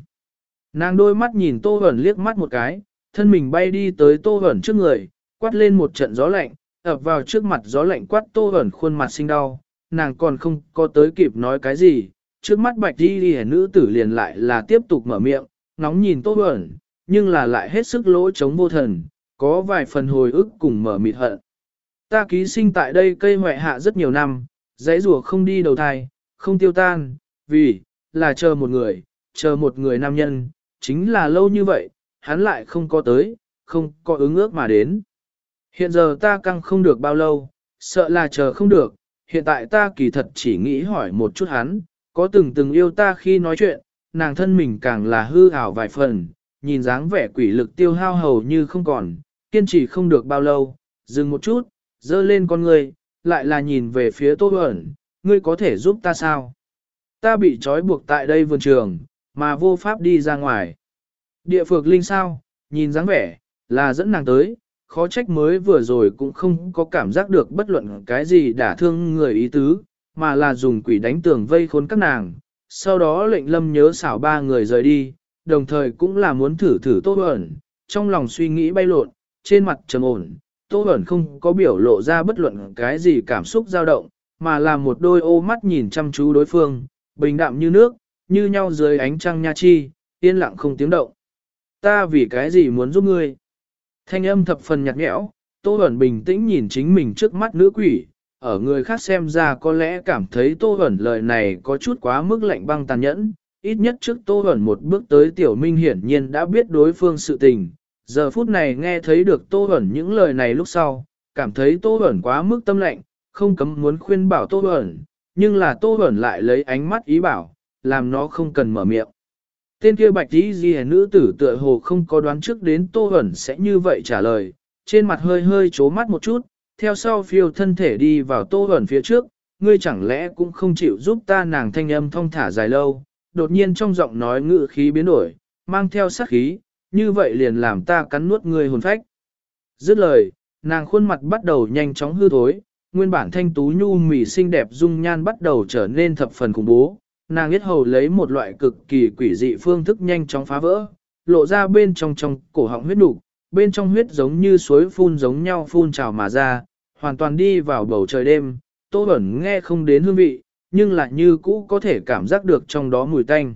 Nàng đôi mắt nhìn tô hẩn liếc mắt một cái, thân mình bay đi tới tô hẩn trước người, quát lên một trận gió lạnh, ập vào trước mặt gió lạnh quát tô hẩn khuôn mặt sinh đau, nàng còn không có tới kịp nói cái gì, trước mắt bạch đi đi nữ tử liền lại là tiếp tục mở miệng, nóng nhìn tô hẩn, nhưng là lại hết sức lỗ chống vô thần, có vài phần hồi ức cùng mở mịt hận. Ta ký sinh tại đây cây hoại hạ rất nhiều năm, dãy rùa không đi đầu thai, không tiêu tan, vì, là chờ một người, chờ một người nam nhân, chính là lâu như vậy, hắn lại không có tới, không có ứng ước mà đến. Hiện giờ ta căng không được bao lâu, sợ là chờ không được, hiện tại ta kỳ thật chỉ nghĩ hỏi một chút hắn, có từng từng yêu ta khi nói chuyện, nàng thân mình càng là hư ảo vài phần, nhìn dáng vẻ quỷ lực tiêu hao hầu như không còn, kiên trì không được bao lâu, dừng một chút, dơ lên con người, lại là nhìn về phía Tô ẩn, ngươi có thể giúp ta sao? Ta bị trói buộc tại đây vườn trường, mà vô pháp đi ra ngoài. Địa phược linh sao, nhìn dáng vẻ, là dẫn nàng tới, khó trách mới vừa rồi cũng không có cảm giác được bất luận cái gì đả thương người ý tứ, mà là dùng quỷ đánh tường vây khốn các nàng. Sau đó lệnh lâm nhớ xảo ba người rời đi, đồng thời cũng là muốn thử thử Tô ẩn, trong lòng suy nghĩ bay lộn, trên mặt trầm ổn, Tô Bẩn không có biểu lộ ra bất luận cái gì cảm xúc dao động, mà là một đôi ô mắt nhìn chăm chú đối phương, bình đạm như nước, như nhau dưới ánh trăng nha chi, yên lặng không tiếng động. Ta vì cái gì muốn giúp ngươi? Thanh âm thập phần nhạt nhẽo, Tô hẩn bình tĩnh nhìn chính mình trước mắt nữ quỷ, ở người khác xem ra có lẽ cảm thấy Tô hẩn lời này có chút quá mức lạnh băng tàn nhẫn, ít nhất trước Tô hẩn một bước tới Tiểu Minh hiển nhiên đã biết đối phương sự tình, giờ phút này nghe thấy được Tô hẩn những lời này lúc sau, cảm thấy Tô hẩn quá mức tâm lạnh, không cấm muốn khuyên bảo Tô hẩn nhưng là Tô ẩn lại lấy ánh mắt ý bảo, làm nó không cần mở miệng. Tên kia bạch tí gì nữ tử tựa hồ không có đoán trước đến Tô ẩn sẽ như vậy trả lời, trên mặt hơi hơi chố mắt một chút, theo sau phiêu thân thể đi vào Tô ẩn phía trước, ngươi chẳng lẽ cũng không chịu giúp ta nàng thanh âm thông thả dài lâu, đột nhiên trong giọng nói ngữ khí biến đổi, mang theo sát khí, như vậy liền làm ta cắn nuốt ngươi hồn phách. Dứt lời, nàng khuôn mặt bắt đầu nhanh chóng hư thối, nguyên bản thanh tú nhu mì xinh đẹp dung nhan bắt đầu trở nên thập phần khủng bố, nàng biết hầu lấy một loại cực kỳ quỷ dị phương thức nhanh chóng phá vỡ, lộ ra bên trong trong cổ họng huyết nục, bên trong huyết giống như suối phun giống nhau phun trào mà ra, hoàn toàn đi vào bầu trời đêm, Tô Bẩn nghe không đến hương vị, nhưng lại như cũ có thể cảm giác được trong đó mùi tanh.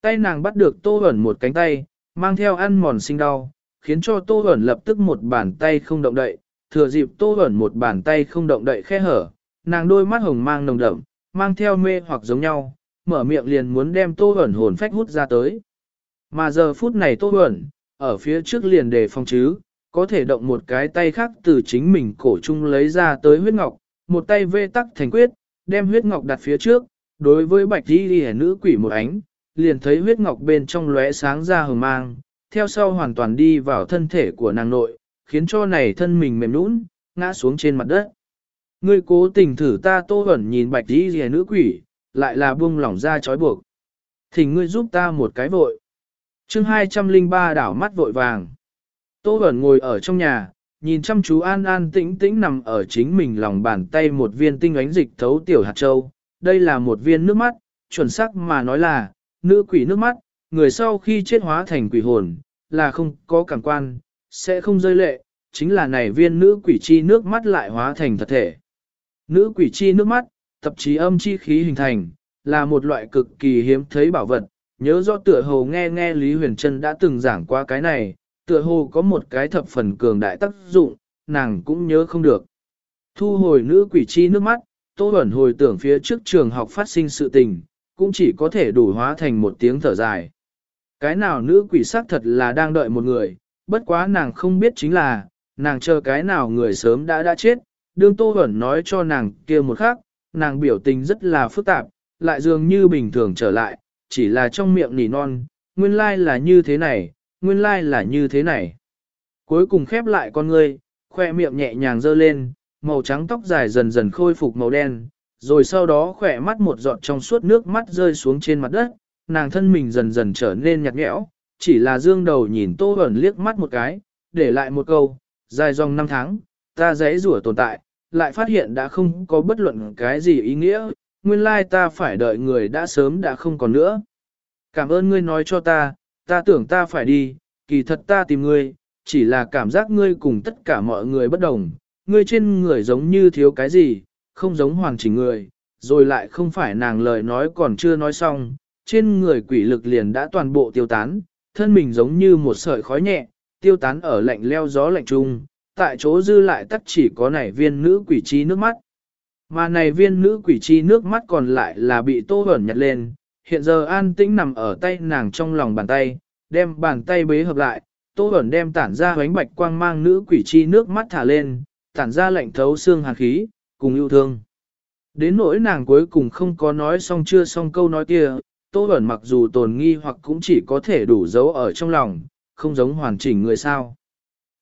Tay nàng bắt được Tô Bẩn một cánh tay, mang theo ăn mòn sinh đau, khiến cho Tô Bẩn lập tức một bàn tay không động đậy, thừa dịp Tô ẩn một bàn tay không động đậy khe hở, nàng đôi mắt hồng mang nồng đậm, mang theo mê hoặc giống nhau, mở miệng liền muốn đem Tô ẩn hồn phách hút ra tới. Mà giờ phút này Tô ẩn, ở phía trước liền đề phòng chứ, có thể động một cái tay khác từ chính mình cổ chung lấy ra tới huyết ngọc, một tay vê tắc thành quyết, đem huyết ngọc đặt phía trước, đối với bạch đi đi nữ quỷ một ánh, liền thấy huyết ngọc bên trong lóe sáng ra hờ mang, theo sau hoàn toàn đi vào thân thể của nàng nội, khiến cho này thân mình mềm nũng, ngã xuống trên mặt đất. Ngươi cố tình thử ta tô ẩn nhìn bạch đi rìa nữ quỷ, lại là buông lỏng ra trói buộc. Thỉnh ngươi giúp ta một cái vội. chương 203 đảo mắt vội vàng. Tô ẩn ngồi ở trong nhà, nhìn chăm chú an an tĩnh tĩnh nằm ở chính mình lòng bàn tay một viên tinh ánh dịch thấu tiểu hạt châu. Đây là một viên nước mắt, chuẩn xác mà nói là, nữ quỷ nước mắt, người sau khi chết hóa thành quỷ hồn, là không có cảm quan, sẽ không rơi lệ, chính là này viên nữ quỷ chi nước mắt lại hóa thành thật thể. Nữ quỷ chi nước mắt, tập trí âm chi khí hình thành, là một loại cực kỳ hiếm thấy bảo vật, nhớ rõ tựa hồ nghe nghe Lý Huyền Trân đã từng giảng qua cái này, tựa hồ có một cái thập phần cường đại tác dụng, nàng cũng nhớ không được. Thu hồi nữ quỷ chi nước mắt, Tô Bẩn hồi tưởng phía trước trường học phát sinh sự tình, cũng chỉ có thể đủ hóa thành một tiếng thở dài. Cái nào nữ quỷ sắc thật là đang đợi một người, bất quá nàng không biết chính là, nàng chờ cái nào người sớm đã đã chết, đương Tô Huẩn nói cho nàng kia một khắc, nàng biểu tình rất là phức tạp, lại dường như bình thường trở lại, chỉ là trong miệng nỉ non, nguyên lai là như thế này, nguyên lai là như thế này. Cuối cùng khép lại con ngươi, khoe miệng nhẹ nhàng dơ lên, màu trắng tóc dài dần dần khôi phục màu đen, rồi sau đó khỏe mắt một giọt trong suốt nước mắt rơi xuống trên mặt đất, nàng thân mình dần dần trở nên nhạt nhẽo, chỉ là dương đầu nhìn Tô Bẩn liếc mắt một cái, để lại một câu, dài dòng năm tháng, ta giấy rủa tồn tại, lại phát hiện đã không có bất luận cái gì ý nghĩa, nguyên lai ta phải đợi người đã sớm đã không còn nữa. Cảm ơn ngươi nói cho ta, ta tưởng ta phải đi, kỳ thật ta tìm ngươi, chỉ là cảm giác ngươi cùng tất cả mọi người bất đồng, ngươi trên người giống như thiếu cái gì, không giống hoàn chỉnh người, rồi lại không phải nàng lời nói còn chưa nói xong, trên người quỷ lực liền đã toàn bộ tiêu tán, thân mình giống như một sợi khói nhẹ, tiêu tán ở lạnh leo gió lạnh trung, tại chỗ dư lại tắc chỉ có nảy viên nữ quỷ chi nước mắt. Mà này viên nữ quỷ chi nước mắt còn lại là bị tô hẩn nhặt lên, hiện giờ an tĩnh nằm ở tay nàng trong lòng bàn tay, đem bàn tay bế hợp lại, tô hẩn đem tản ra ánh bạch quang mang nữ quỷ chi nước mắt thả lên, tản ra lạnh thấu xương hàn khí, cùng yêu thương. Đến nỗi nàng cuối cùng không có nói xong chưa xong câu nói kia, Tô Bẩn mặc dù tồn nghi hoặc cũng chỉ có thể đủ giấu ở trong lòng, không giống hoàn chỉnh người sao.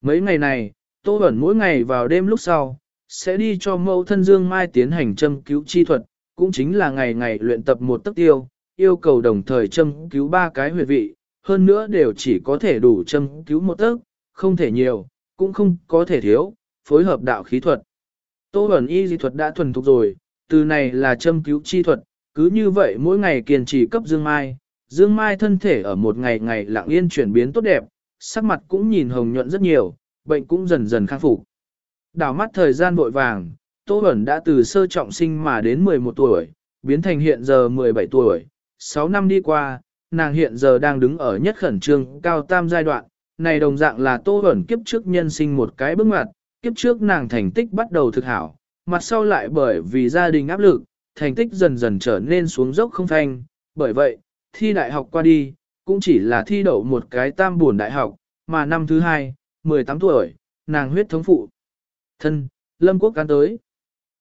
Mấy ngày này, Tô Bẩn mỗi ngày vào đêm lúc sau, sẽ đi cho mẫu thân Dương Mai tiến hành châm cứu chi thuật, cũng chính là ngày ngày luyện tập một tấc tiêu, yêu cầu đồng thời châm cứu ba cái huyệt vị, hơn nữa đều chỉ có thể đủ châm cứu một tấc, không thể nhiều, cũng không có thể thiếu, phối hợp đạo khí thuật. Tô Bẩn y di thuật đã thuần thục rồi, từ này là châm cứu chi thuật, cứ như vậy mỗi ngày kiên trì cấp Dương Mai, Dương Mai thân thể ở một ngày ngày lặng yên chuyển biến tốt đẹp, sắc mặt cũng nhìn hồng nhuận rất nhiều, bệnh cũng dần dần khắc phục. Đảo mắt thời gian vội vàng, Tô Bẩn đã từ sơ trọng sinh mà đến 11 tuổi, biến thành hiện giờ 17 tuổi, 6 năm đi qua, nàng hiện giờ đang đứng ở nhất khẩn trương cao tam giai đoạn, này đồng dạng là Tô Bẩn kiếp trước nhân sinh một cái bước ngoặt, kiếp trước nàng thành tích bắt đầu thực hảo, mặt sau lại bởi vì gia đình áp lực, thành tích dần dần trở nên xuống dốc không thanh, bởi vậy, thi đại học qua đi, cũng chỉ là thi đậu một cái tam buồn đại học, mà năm thứ hai, 18 tuổi, nàng huyết thống phụ. Thân, Lâm Quốc cán tới.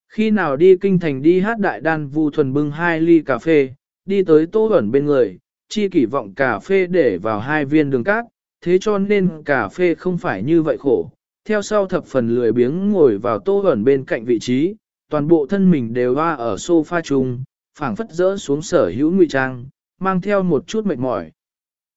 Khi nào đi kinh thành đi hát đại đan vu thuần bưng hai ly cà phê, đi tới tô ẩn bên người, chi kỳ vọng cà phê để vào hai viên đường cát, thế cho nên cà phê không phải như vậy khổ. Theo sau thập phần lười biếng ngồi vào tô ẩn bên cạnh vị trí, toàn bộ thân mình đều hoa ở sofa chung, phảng phất rỡ xuống sở hữu ngụy trang, mang theo một chút mệt mỏi.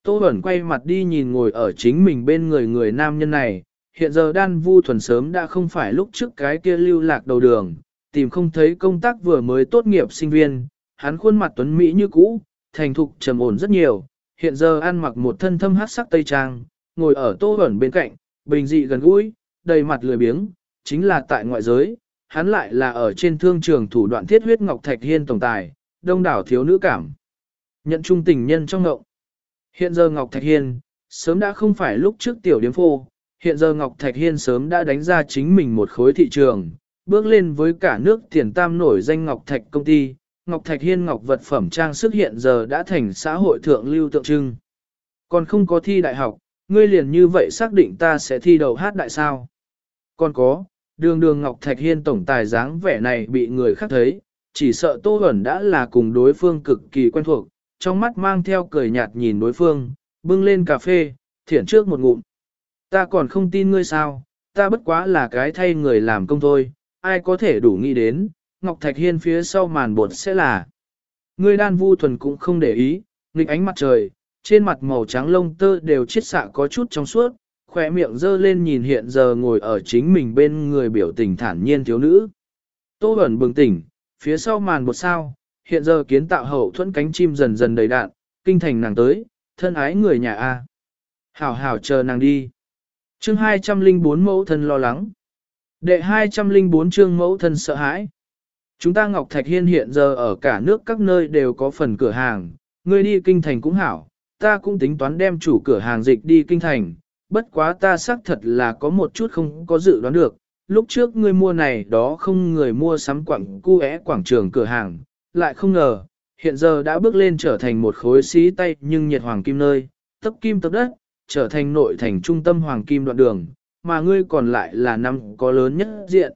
Tô Bẩn quay mặt đi nhìn ngồi ở chính mình bên người người nam nhân này, hiện giờ đan vu thuần sớm đã không phải lúc trước cái kia lưu lạc đầu đường, tìm không thấy công tác vừa mới tốt nghiệp sinh viên, hắn khuôn mặt tuấn Mỹ như cũ, thành thục trầm ổn rất nhiều, hiện giờ ăn mặc một thân thâm hát sắc tây trang, ngồi ở Tô Bẩn bên cạnh, bình dị gần gũi, đầy mặt lười biếng, chính là tại ngoại giới, hắn lại là ở trên thương trường thủ đoạn thiết huyết Ngọc Thạch Hiên tổng tài, đông đảo thiếu nữ cảm. Nhận trung tình nhân trong ngộng. Hiện giờ Ngọc Thạch Hiên, sớm đã không phải lúc trước tiểu điếm phô, hiện giờ Ngọc Thạch Hiên sớm đã đánh ra chính mình một khối thị trường, bước lên với cả nước tiền tam nổi danh Ngọc Thạch công ty. Ngọc Thạch Hiên Ngọc vật phẩm trang sức hiện giờ đã thành xã hội thượng lưu tượng trưng. Còn không có thi đại học, ngươi liền như vậy xác định ta sẽ thi đầu hát đại sao. Còn có, đường đường Ngọc Thạch Hiên tổng tài dáng vẻ này bị người khác thấy, chỉ sợ Tô Huẩn đã là cùng đối phương cực kỳ quen thuộc, trong mắt mang theo cười nhạt nhìn đối phương, bưng lên cà phê, thiển trước một ngụm. Ta còn không tin ngươi sao, ta bất quá là cái thay người làm công thôi, ai có thể đủ nghĩ đến, Ngọc Thạch Hiên phía sau màn bột sẽ là. Ngươi đan vu thuần cũng không để ý, nghịch ánh mặt trời, trên mặt màu trắng lông tơ đều chiết xạ có chút trong suốt, khỏe miệng dơ lên nhìn hiện giờ ngồi ở chính mình bên người biểu tình thản nhiên thiếu nữ. Tô Bẩn bừng tỉnh, phía sau màn một sao, hiện giờ kiến tạo hậu thuẫn cánh chim dần dần đầy đạn, kinh thành nàng tới, thân ái người nhà A. Hảo hảo chờ nàng đi. chương 204 mẫu thân lo lắng. Đệ 204 chương mẫu thân sợ hãi. Chúng ta Ngọc Thạch Hiên hiện giờ ở cả nước các nơi đều có phần cửa hàng, người đi kinh thành cũng hảo, ta cũng tính toán đem chủ cửa hàng dịch đi kinh thành, bất quá ta xác thật là có một chút không có dự đoán được, lúc trước ngươi mua này đó không người mua sắm quảng cu é quảng trường cửa hàng, lại không ngờ, hiện giờ đã bước lên trở thành một khối xí tay nhưng nhiệt hoàng kim nơi, tấp kim tấp đất, trở thành nội thành trung tâm hoàng kim đoạn đường, mà ngươi còn lại là năm có lớn nhất diện.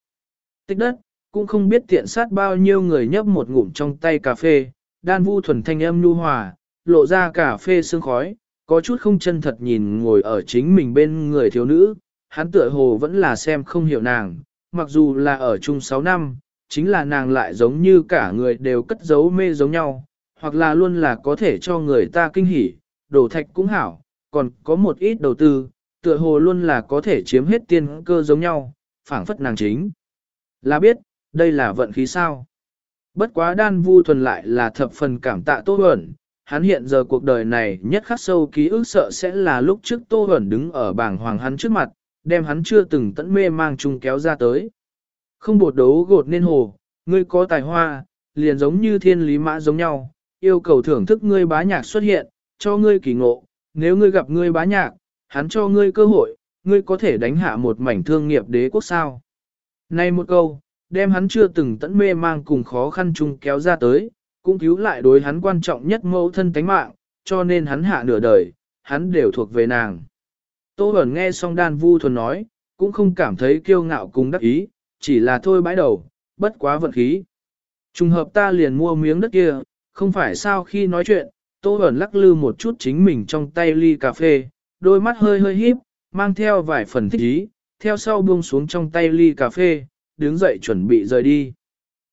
Tích đất, cũng không biết tiện sát bao nhiêu người nhấp một ngụm trong tay cà phê, đan vu thuần thanh âm nhu hòa, lộ ra cà phê sương khói, có chút không chân thật nhìn ngồi ở chính mình bên người thiếu nữ, hắn tựa hồ vẫn là xem không hiểu nàng, mặc dù là ở chung 6 năm, chính là nàng lại giống như cả người đều cất giấu mê giống nhau, hoặc là luôn là có thể cho người ta kinh hỉ, đổ thạch cũng hảo, còn có một ít đầu tư, tựa hồ luôn là có thể chiếm hết tiên cơ giống nhau, phảng phất nàng chính. Là biết, đây là vận khí sao. Bất quá đan vu thuần lại là thập phần cảm tạ tốt ẩn, hắn hiện giờ cuộc đời này nhất khắc sâu ký ức sợ sẽ là lúc trước Tô Huẩn đứng ở bảng hoàng hắn trước mặt, đem hắn chưa từng tận mê mang chung kéo ra tới. Không bột đấu gột nên hồ, ngươi có tài hoa, liền giống như thiên lý mã giống nhau, yêu cầu thưởng thức ngươi bá nhạc xuất hiện, cho ngươi kỳ ngộ, nếu ngươi gặp ngươi bá nhạc, hắn cho ngươi cơ hội, ngươi có thể đánh hạ một mảnh thương nghiệp đế quốc sao. Này một câu, đem hắn chưa từng tận mê mang cùng khó khăn chung kéo ra tới, cũng cứu lại đối hắn quan trọng nhất mẫu thân tánh mạng, cho nên hắn hạ nửa đời, hắn đều thuộc về nàng. Tô Bẩn nghe xong đan vu thuần nói, cũng không cảm thấy kiêu ngạo cùng đắc ý, chỉ là thôi bãi đầu, bất quá vận khí. Trùng hợp ta liền mua miếng đất kia, không phải sao khi nói chuyện, Tô Bẩn lắc lư một chút chính mình trong tay ly cà phê, đôi mắt hơi hơi híp, mang theo vài phần thích ý, theo sau buông xuống trong tay ly cà phê, đứng dậy chuẩn bị rời đi.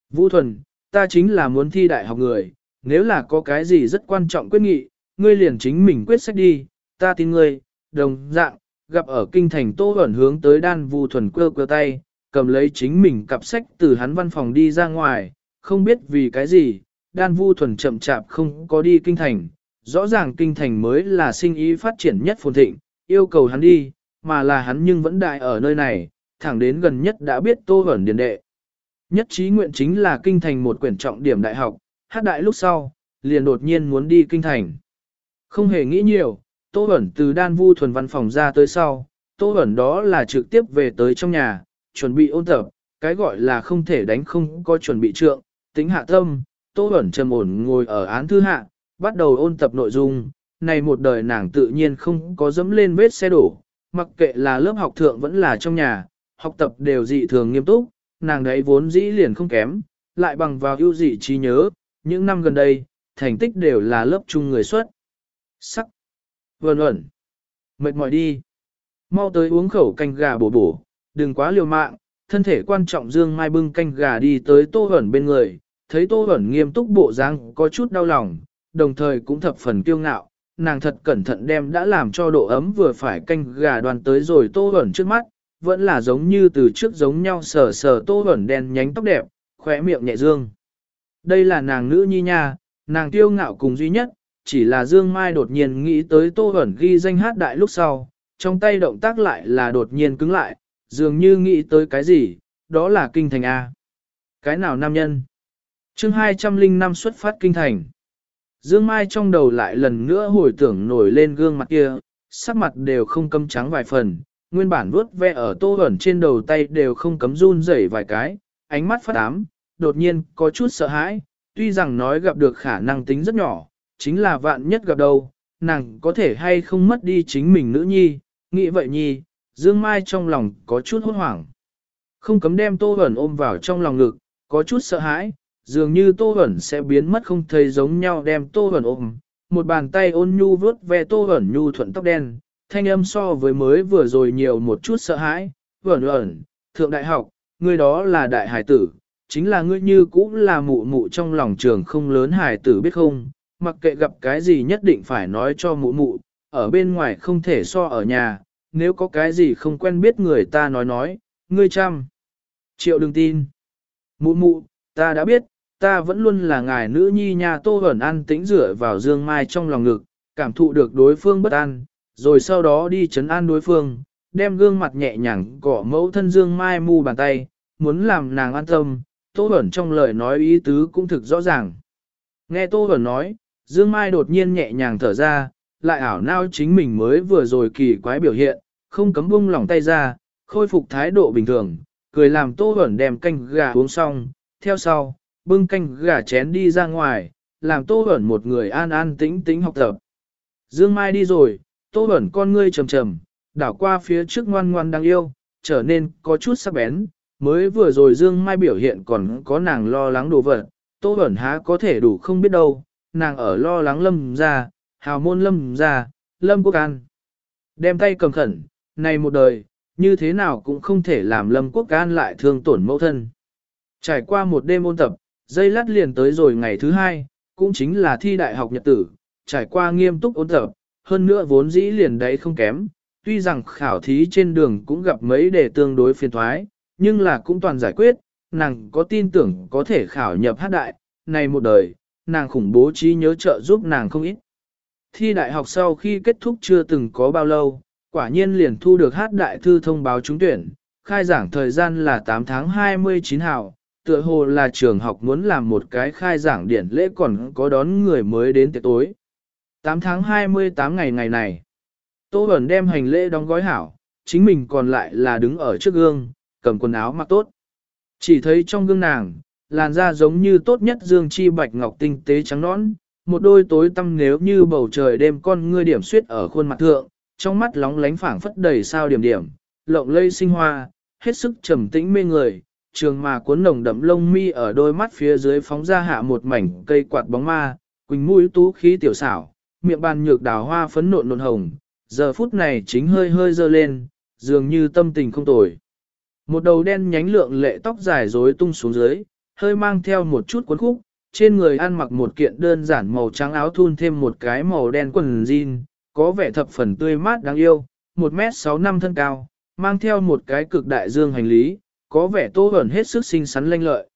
Vũ Thuần, ta chính là muốn thi đại học người, nếu là có cái gì rất quan trọng quyết nghị, ngươi liền chính mình quyết sách đi, ta tin ngươi, đồng dạng, gặp ở kinh thành Tô ẩn hướng tới đan Vu Thuần quơ quơ tay, cầm lấy chính mình cặp sách từ hắn văn phòng đi ra ngoài, không biết vì cái gì, đan vu thuần chậm chạp không có đi kinh thành, rõ ràng kinh thành mới là sinh ý phát triển nhất phồn thịnh, yêu cầu hắn đi, mà là hắn nhưng vẫn đại ở nơi này, thẳng đến gần nhất đã biết tô ẩn điền đệ. Nhất trí nguyện chính là kinh thành một quyển trọng điểm đại học, hát đại lúc sau, liền đột nhiên muốn đi kinh thành. Không hề nghĩ nhiều, tô Bẩn từ đan vu thuần văn phòng ra tới sau, tô Bẩn đó là trực tiếp về tới trong nhà, chuẩn bị ôn tập, cái gọi là không thể đánh không có chuẩn bị trượng, tính hạ tâm, Tô Bẩn trầm ổn ngồi ở án thư hạ, bắt đầu ôn tập nội dung, này một đời nàng tự nhiên không có dẫm lên vết xe đổ, mặc kệ là lớp học thượng vẫn là trong nhà, học tập đều dị thường nghiêm túc, nàng đấy vốn dĩ liền không kém, lại bằng vào ưu dị trí nhớ, những năm gần đây, thành tích đều là lớp chung người xuất. Sắc. Vân ẩn. Mệt mỏi đi. Mau tới uống khẩu canh gà bổ bổ, đừng quá liều mạng, thân thể quan trọng Dương Mai bưng canh gà đi tới Tô Hẩn bên người, thấy Tô Hẩn nghiêm túc bộ dáng có chút đau lòng, đồng thời cũng thập phần kiêu ngạo, nàng thật cẩn thận đem đã làm cho độ ấm vừa phải canh gà đoàn tới rồi Tô Hẩn trước mắt, vẫn là giống như từ trước giống nhau sờ sờ Tô Hẩn đen nhánh tóc đẹp, khỏe miệng nhẹ dương. Đây là nàng nữ nhi nha, nàng tiêu ngạo cùng duy nhất, chỉ là Dương Mai đột nhiên nghĩ tới Tô Hẩn ghi danh hát đại lúc sau, trong tay động tác lại là đột nhiên cứng lại, dường như nghĩ tới cái gì, đó là kinh thành A. Cái nào nam nhân? chương 205 xuất phát kinh thành. Dương Mai trong đầu lại lần nữa hồi tưởng nổi lên gương mặt kia, sắc mặt đều không câm trắng vài phần, nguyên bản vuốt ve ở tô ẩn trên đầu tay đều không cấm run rẩy vài cái, ánh mắt phát ám, đột nhiên có chút sợ hãi, tuy rằng nói gặp được khả năng tính rất nhỏ, chính là vạn nhất gặp đâu, nàng có thể hay không mất đi chính mình nữ nhi, nghĩ vậy nhi, Dương Mai trong lòng có chút hốt hoảng. Không cấm đem Tô ẩn ôm vào trong lòng ngực, có chút sợ hãi, dường như Tô ẩn sẽ biến mất không thấy giống nhau đem Tô ẩn ôm. Một bàn tay ôn nhu vuốt ve Tô ẩn nhu thuận tóc đen, thanh âm so với mới vừa rồi nhiều một chút sợ hãi. vẩn ẩn, thượng đại học, người đó là đại hải tử, chính là ngươi như cũng là mụ mụ trong lòng trường không lớn hải tử biết không, mặc kệ gặp cái gì nhất định phải nói cho mụ mụ, ở bên ngoài không thể so ở nhà, nếu có cái gì không quen biết người ta nói nói, ngươi chăm. Triệu đừng tin. Mụ mụ, ta đã biết, ta vẫn luôn là ngài nữ nhi nhà tô ẩn ăn tĩnh rửa vào dương mai trong lòng ngực, cảm thụ được đối phương bất an, rồi sau đó đi chấn an đối phương, đem gương mặt nhẹ nhàng cọ mẫu thân dương mai mu bàn tay, muốn làm nàng an tâm, tô Bẩn trong lời nói ý tứ cũng thực rõ ràng. Nghe tô Bẩn nói, dương mai đột nhiên nhẹ nhàng thở ra, lại ảo nao chính mình mới vừa rồi kỳ quái biểu hiện, không cấm buông lỏng tay ra, khôi phục thái độ bình thường, cười làm Tô Bẩn đem canh gà uống xong, theo sau, bưng canh gà chén đi ra ngoài, làm Tô Bẩn một người an an tĩnh tĩnh học tập. Dương Mai đi rồi, Tô Huẩn con ngươi trầm trầm, đảo qua phía trước ngoan ngoan đang yêu, trở nên có chút sắc bén, mới vừa rồi Dương Mai biểu hiện còn có nàng lo lắng đồ vật, Tô Huẩn há có thể đủ không biết đâu, nàng ở lo lắng lâm ra, hào môn lâm ra, lâm quốc an. Đem tay cầm khẩn, này một đời, như thế nào cũng không thể làm lâm quốc an lại thương tổn mẫu thân. Trải qua một đêm ôn tập, dây lát liền tới rồi ngày thứ hai, cũng chính là thi đại học nhật tử, trải qua nghiêm túc ôn tập, hơn nữa vốn dĩ liền đấy không kém, tuy rằng khảo thí trên đường cũng gặp mấy đề tương đối phiền thoái, nhưng là cũng toàn giải quyết, nàng có tin tưởng có thể khảo nhập hát đại, này một đời, nàng khủng bố trí nhớ trợ giúp nàng không ít. Thi đại học sau khi kết thúc chưa từng có bao lâu, quả nhiên liền thu được hát đại thư thông báo trúng tuyển, khai giảng thời gian là 8 tháng 29 hào, tựa hồ là trường học muốn làm một cái khai giảng điển lễ còn có đón người mới đến tiệc tối. 8 tháng 28 ngày ngày này, Tô Bẩn đem hành lễ đóng gói hảo, chính mình còn lại là đứng ở trước gương, cầm quần áo mặc tốt. Chỉ thấy trong gương nàng, làn da giống như tốt nhất dương chi bạch ngọc tinh tế trắng nõn, một đôi tối tăm nếu như bầu trời đêm con ngươi điểm suyết ở khuôn mặt thượng, trong mắt lóng lánh phảng phất đầy sao điểm điểm, lộng lây sinh hoa, hết sức trầm tĩnh mê người, trường mà cuốn nồng đậm lông mi ở đôi mắt phía dưới phóng ra hạ một mảnh cây quạt bóng ma, quỳnh mũi tú khí tiểu xảo, miệng bàn nhược đào hoa phấn nộn nộn hồng, giờ phút này chính hơi hơi dơ lên, dường như tâm tình không tồi. Một đầu đen nhánh lượng lệ tóc dài rối tung xuống dưới, hơi mang theo một chút cuốn khúc, trên người ăn mặc một kiện đơn giản màu trắng áo thun thêm một cái màu đen quần jean, có vẻ thập phần tươi mát đáng yêu, 1m6 năm thân cao, mang theo một cái cực đại dương hành lý, có vẻ Tô Bẩn hết sức xinh xắn lanh lợi.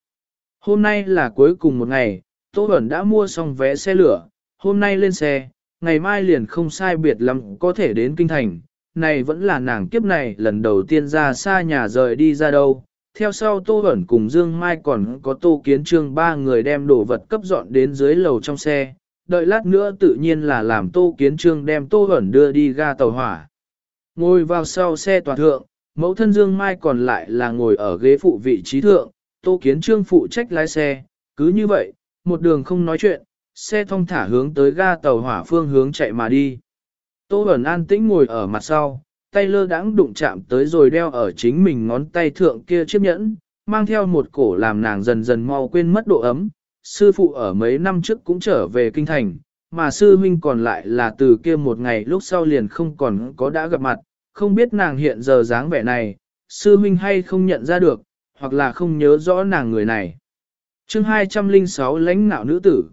Hôm nay là cuối cùng một ngày, Tô Bẩn đã mua xong vé xe lửa, hôm nay lên xe, ngày mai liền không sai biệt lắm có thể đến Kinh Thành. Này vẫn là nàng kiếp này lần đầu tiên ra xa nhà rời đi ra đâu. Theo sau Tô Bẩn cùng Dương Mai còn có Tô Kiến Trương ba người đem đồ vật cấp dọn đến dưới lầu trong xe. Đợi lát nữa tự nhiên là làm Tô Kiến Trương đem Tô Bẩn đưa đi ga tàu hỏa. Ngồi vào sau xe toàn thượng, Mẫu thân Dương Mai còn lại là ngồi ở ghế phụ vị trí thượng, Tô Kiến Trương phụ trách lái xe, cứ như vậy, một đường không nói chuyện, xe thông thả hướng tới ga tàu hỏa phương hướng chạy mà đi. Tô Bẩn an tĩnh ngồi ở mặt sau, tay lơ đãng đụng chạm tới rồi đeo ở chính mình ngón tay thượng kia chiếc nhẫn, mang theo một cổ làm nàng dần dần mau quên mất độ ấm. Sư phụ ở mấy năm trước cũng trở về kinh thành, mà sư huynh còn lại là từ kia một ngày lúc sau liền không còn có đã gặp mặt, không biết nàng hiện giờ dáng vẻ này, sư huynh hay không nhận ra được, hoặc là không nhớ rõ nàng người này. chương 206 lãnh nạo nữ tử.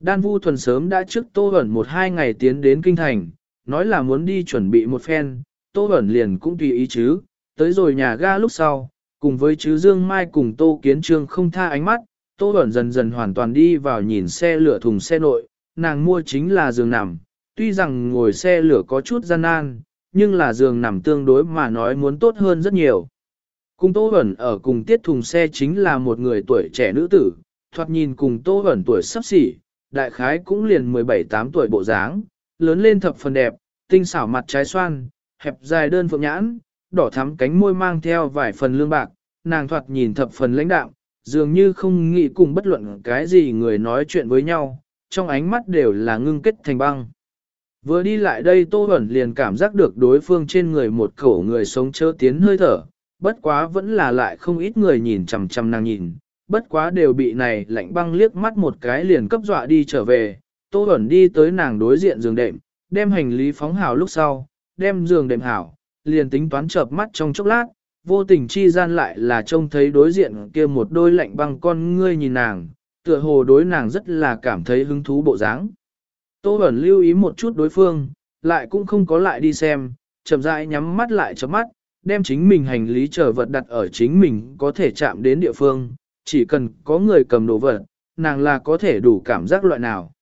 Đan Vu thuần sớm đã trước Tô Bẩn một hai ngày tiến đến Kinh Thành, nói là muốn đi chuẩn bị một phen, Tô Bẩn liền cũng tùy ý chứ, tới rồi nhà ga lúc sau, cùng với chứ Dương Mai cùng Tô Kiến Trương không tha ánh mắt, Tô Bẩn dần dần hoàn toàn đi vào nhìn xe lửa thùng xe nội, nàng mua chính là giường nằm, tuy rằng ngồi xe lửa có chút gian nan, nhưng là giường nằm tương đối mà nói muốn tốt hơn rất nhiều. Cùng Tô Bẩn ở cùng tiết thùng xe chính là một người tuổi trẻ nữ tử, thoạt nhìn cùng Tô Bẩn tuổi sắp xỉ, đại khái cũng liền 17-8 tuổi bộ dáng, lớn lên thập phần đẹp, tinh xảo mặt trái xoan, hẹp dài đơn phượng nhãn, đỏ thắm cánh môi mang theo vài phần lương bạc, nàng thoạt nhìn thập phần lãnh đạm, dường như không nghĩ cùng bất luận cái gì người nói chuyện với nhau, trong ánh mắt đều là ngưng kết thành băng. Vừa đi lại đây Tô Bẩn liền cảm giác được đối phương trên người một khẩu người sống chớ tiến hơi thở, bất quá vẫn là lại không ít người nhìn chằm chằm nàng nhìn, bất quá đều bị này lạnh băng liếc mắt một cái liền cấp dọa đi trở về. Tô ẩn đi tới nàng đối diện giường đệm, đem hành lý phóng hào lúc sau, đem giường đệm hảo, liền tính toán chợp mắt trong chốc lát, vô tình chi gian lại là trông thấy đối diện kia một đôi lạnh băng con ngươi nhìn nàng, tựa hồ đối nàng rất là cảm thấy hứng thú bộ dáng. Tô ẩn lưu ý một chút đối phương, lại cũng không có lại đi xem, chậm rãi nhắm mắt lại chớp mắt, đem chính mình hành lý trở vật đặt ở chính mình có thể chạm đến địa phương, chỉ cần có người cầm đồ vật, nàng là có thể đủ cảm giác loại nào.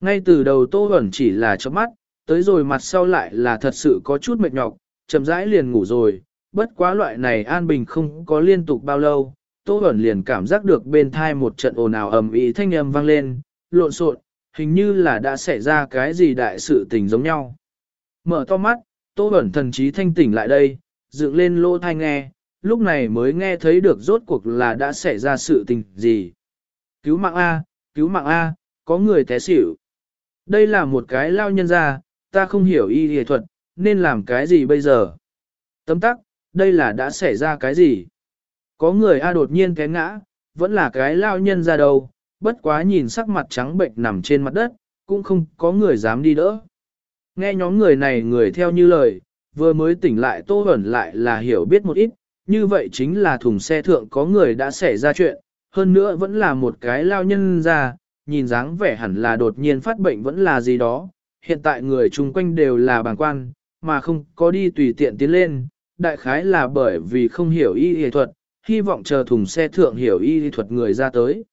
Ngay từ đầu Tô Huẩn chỉ là chớp mắt, tới rồi mặt sau lại là thật sự có chút mệt nhọc, chậm rãi liền ngủ rồi, bất quá loại này an bình không có liên tục bao lâu, Tô Huẩn liền cảm giác được bên thai một trận ồn ào ầm ĩ thanh âm vang lên, lộn xộn, hình như là đã xảy ra cái gì đại sự tình giống nhau. Mở to mắt, Tô Huẩn thần trí thanh tỉnh lại đây, dựng lên lỗ thai nghe, lúc này mới nghe thấy được rốt cuộc là đã xảy ra sự tình gì. Cứu mạng A, cứu mạng A, có người té xỉu. Đây là một cái lao nhân ra, ta không hiểu y y thuật, nên làm cái gì bây giờ? Tấm tắc, đây là đã xảy ra cái gì? Có người A đột nhiên té ngã, vẫn là cái lao nhân ra đâu, bất quá nhìn sắc mặt trắng bệnh nằm trên mặt đất, cũng không có người dám đi đỡ. Nghe nhóm người này người theo như lời, vừa mới tỉnh lại tô ẩn lại là hiểu biết một ít, như vậy chính là thùng xe thượng có người đã xảy ra chuyện, hơn nữa vẫn là một cái lao nhân ra, nhìn dáng vẻ hẳn là đột nhiên phát bệnh vẫn là gì đó, hiện tại người chung quanh đều là bàng quan, mà không có đi tùy tiện tiến lên, đại khái là bởi vì không hiểu y y thuật, hy vọng chờ thùng xe thượng hiểu y y thuật người ra tới.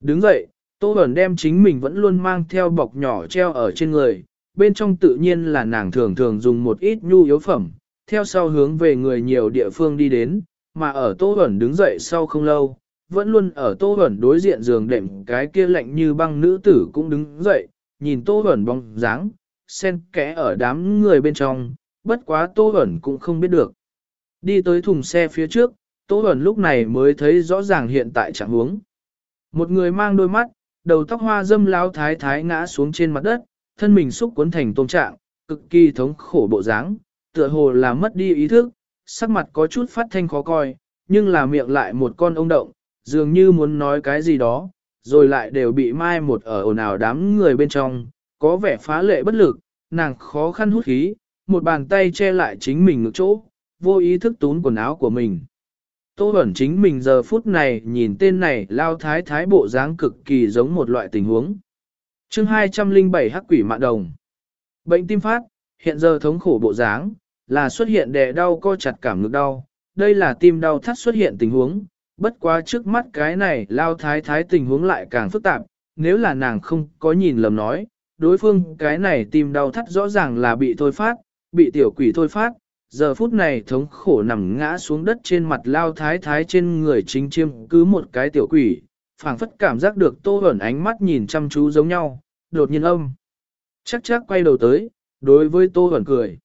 Đứng dậy, Tô Bẩn đem chính mình vẫn luôn mang theo bọc nhỏ treo ở trên người, bên trong tự nhiên là nàng thường thường dùng một ít nhu yếu phẩm, theo sau hướng về người nhiều địa phương đi đến, mà ở Tô Huẩn đứng dậy sau không lâu, vẫn luôn ở Tô Huẩn đối diện giường đệm cái kia lạnh như băng nữ tử cũng đứng dậy, nhìn Tô Huẩn bóng dáng, sen kẽ ở đám người bên trong, bất quá Tô Huẩn cũng không biết được. Đi tới thùng xe phía trước, Tô Huẩn lúc này mới thấy rõ ràng hiện tại trạng huống. Một người mang đôi mắt, đầu tóc hoa dâm lao thái thái ngã xuống trên mặt đất, thân mình xúc cuốn thành tôm trạng, cực kỳ thống khổ bộ dáng, tựa hồ là mất đi ý thức, sắc mặt có chút phát thanh khó coi, nhưng là miệng lại một con ông động, dường như muốn nói cái gì đó, rồi lại đều bị mai một ở ồn ào đám người bên trong, có vẻ phá lệ bất lực, nàng khó khăn hút khí, một bàn tay che lại chính mình ngực chỗ, vô ý thức tún quần áo của mình. Tô Bẩn chính mình giờ phút này nhìn tên này lao thái thái bộ dáng cực kỳ giống một loại tình huống. chương 207 hắc quỷ mạng đồng. Bệnh tim phát, hiện giờ thống khổ bộ dáng, là xuất hiện đè đau co chặt cảm ngực đau. Đây là tim đau thắt xuất hiện tình huống, bất quá trước mắt cái này lao thái thái tình huống lại càng phức tạp, nếu là nàng không có nhìn lầm nói, đối phương cái này tim đau thắt rõ ràng là bị thôi phát, bị tiểu quỷ thôi phát, giờ phút này thống khổ nằm ngã xuống đất trên mặt lao thái thái trên người chính chiêm cứ một cái tiểu quỷ, phảng phất cảm giác được tô ẩn ánh mắt nhìn chăm chú giống nhau, đột nhiên âm. Chắc chắc quay đầu tới, đối với tô ẩn cười.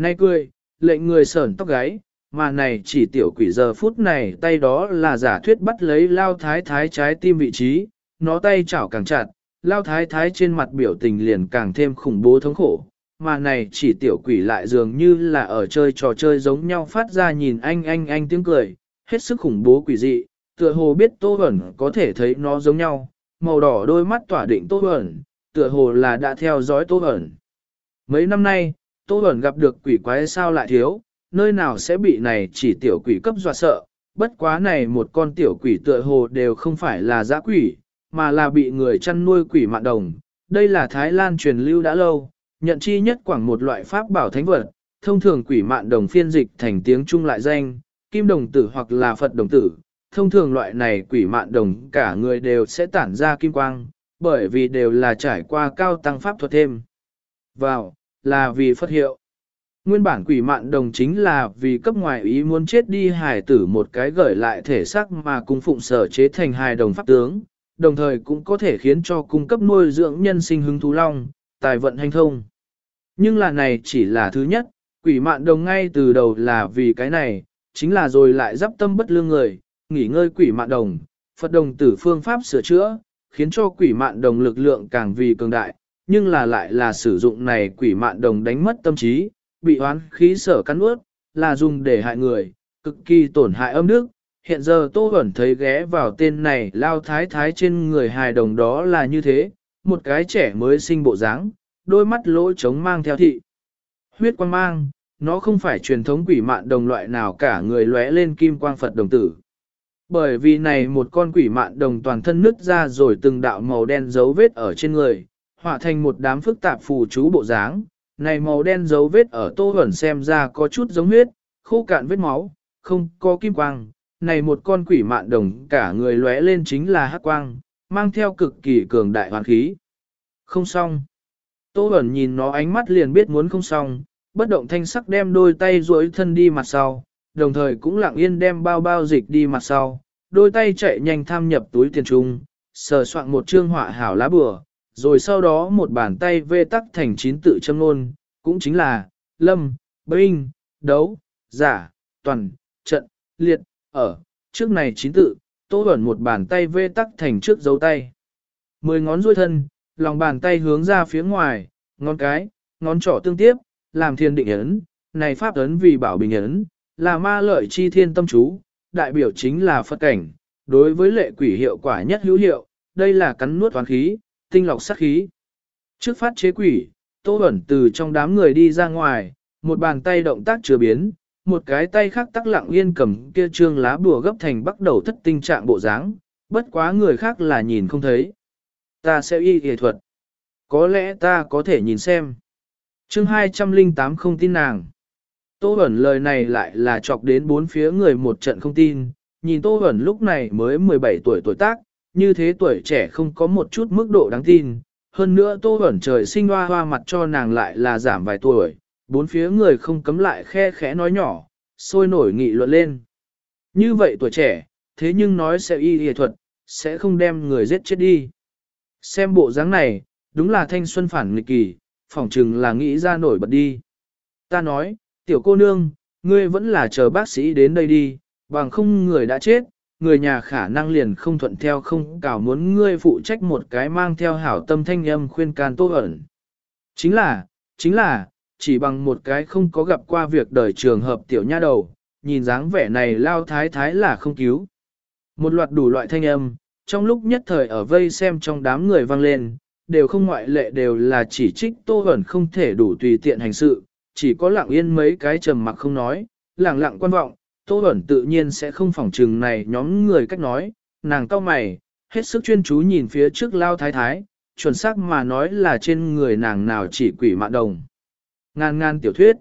Nay cười, lệnh người sởn tóc gáy, mà này chỉ tiểu quỷ giờ phút này tay đó là giả thuyết bắt lấy lao thái thái trái tim vị trí, nó tay chảo càng chặt, lao thái thái trên mặt biểu tình liền càng thêm khủng bố thống khổ, mà này chỉ tiểu quỷ lại dường như là ở chơi trò chơi giống nhau phát ra nhìn anh anh anh tiếng cười, hết sức khủng bố quỷ dị, tựa hồ biết Tô ẩn có thể thấy nó giống nhau, màu đỏ đôi mắt tỏa định Tô ẩn, tựa hồ là đã theo dõi Tô ẩn. Mấy năm nay, Tô Bẩn gặp được quỷ quái sao lại thiếu, nơi nào sẽ bị này chỉ tiểu quỷ cấp dọa sợ, bất quá này một con tiểu quỷ tựa hồ đều không phải là dã quỷ, mà là bị người chăn nuôi quỷ mạn đồng. Đây là Thái Lan truyền lưu đã lâu, nhận chi nhất quảng một loại pháp bảo thánh vật, thông thường quỷ mạn đồng phiên dịch thành tiếng Trung lại danh, kim đồng tử hoặc là Phật đồng tử. Thông thường loại này quỷ mạn đồng cả người đều sẽ tản ra kim quang, bởi vì đều là trải qua cao tăng pháp thuật thêm. Vào, là vì Phật hiệu. Nguyên bản quỷ mạn đồng chính là vì cấp ngoại ý muốn chết đi hài tử một cái gửi lại thể xác mà cung phụng sở chế thành hài đồng pháp tướng, đồng thời cũng có thể khiến cho cung cấp nuôi dưỡng nhân sinh hứng thú long, tài vận hành thông. Nhưng là này chỉ là thứ nhất, quỷ mạn đồng ngay từ đầu là vì cái này, chính là rồi lại dắp tâm bất lương người, nghỉ ngơi quỷ mạn đồng, Phật đồng tử phương pháp sửa chữa, khiến cho quỷ mạn đồng lực lượng càng vì cường đại, nhưng là lại là sử dụng này quỷ mạn đồng đánh mất tâm trí, bị oán khí sở cắn ướt, là dùng để hại người, cực kỳ tổn hại âm đức. Hiện giờ Tô Huẩn thấy ghé vào tên này lao thái thái trên người hài đồng đó là như thế, một cái trẻ mới sinh bộ dáng, đôi mắt lỗ trống mang theo thị. Huyết quang mang, nó không phải truyền thống quỷ mạn đồng loại nào cả người lóe lên kim quang Phật đồng tử. Bởi vì này một con quỷ mạn đồng toàn thân nứt ra rồi từng đạo màu đen dấu vết ở trên người, họa thành một đám phức tạp phù chú bộ dáng, này màu đen dấu vết ở tô hẩn xem ra có chút giống huyết, khô cạn vết máu, không có kim quang. Này một con quỷ mạn đồng cả người lóe lên chính là hắc quang, mang theo cực kỳ cường đại hoàn khí. Không xong. Tô hẩn nhìn nó ánh mắt liền biết muốn không xong, bất động thanh sắc đem đôi tay duỗi thân đi mặt sau, đồng thời cũng lặng yên đem bao bao dịch đi mặt sau, đôi tay chạy nhanh tham nhập túi tiền trung, sờ soạn một trương họa hảo lá bừa, rồi sau đó một bàn tay vê tắc thành chín tự châm ngôn, cũng chính là, lâm, binh, đấu, giả, toàn, trận, liệt, ở, trước này chín tự, Tô ẩn một bàn tay vê tắc thành trước dấu tay. Mười ngón duỗi thân, lòng bàn tay hướng ra phía ngoài, ngón cái, ngón trỏ tương tiếp, làm thiên định ấn, này pháp ấn vì bảo bình ấn, là ma lợi chi thiên tâm chú, đại biểu chính là Phật cảnh, đối với lệ quỷ hiệu quả nhất hữu hiệu, đây là cắn nuốt toán khí, tinh lọc sát khí. Trước phát chế quỷ, Tô Bẩn từ trong đám người đi ra ngoài, một bàn tay động tác chưa biến, một cái tay khác tắc lặng yên cầm kia trương lá bùa gấp thành bắt đầu thất tinh trạng bộ dáng, bất quá người khác là nhìn không thấy. Ta sẽ y kỳ thuật. Có lẽ ta có thể nhìn xem. chương 208 không tin nàng. Tô Bẩn lời này lại là chọc đến bốn phía người một trận không tin, nhìn Tô Bẩn lúc này mới 17 tuổi tuổi tác, như thế tuổi trẻ không có một chút mức độ đáng tin. Hơn nữa Tô ẩn trời sinh hoa hoa mặt cho nàng lại là giảm vài tuổi, bốn phía người không cấm lại khe khẽ nói nhỏ, sôi nổi nghị luận lên. Như vậy tuổi trẻ, thế nhưng nói sẽ y y thuật, sẽ không đem người giết chết đi. Xem bộ dáng này, đúng là thanh xuân phản nghịch kỳ, phỏng chừng là nghĩ ra nổi bật đi. Ta nói, tiểu cô nương, ngươi vẫn là chờ bác sĩ đến đây đi, bằng không người đã chết, người nhà khả năng liền không thuận theo không cào muốn ngươi phụ trách một cái mang theo hảo tâm thanh âm khuyên can tô ẩn. Chính là, chính là, chỉ bằng một cái không có gặp qua việc đời trường hợp tiểu nha đầu, nhìn dáng vẻ này lao thái thái là không cứu. Một loạt đủ loại thanh âm, trong lúc nhất thời ở vây xem trong đám người vang lên, đều không ngoại lệ đều là chỉ trích Tô Hẩn không thể đủ tùy tiện hành sự, chỉ có lặng yên mấy cái trầm mặc không nói, lặng lặng quan vọng, Tô Bẩn tự nhiên sẽ không phỏng trừng này nhóm người cách nói, nàng cao mày, hết sức chuyên chú nhìn phía trước lao thái thái, chuẩn xác mà nói là trên người nàng nào chỉ quỷ mạn đồng. ngan ngan tiểu thuyết,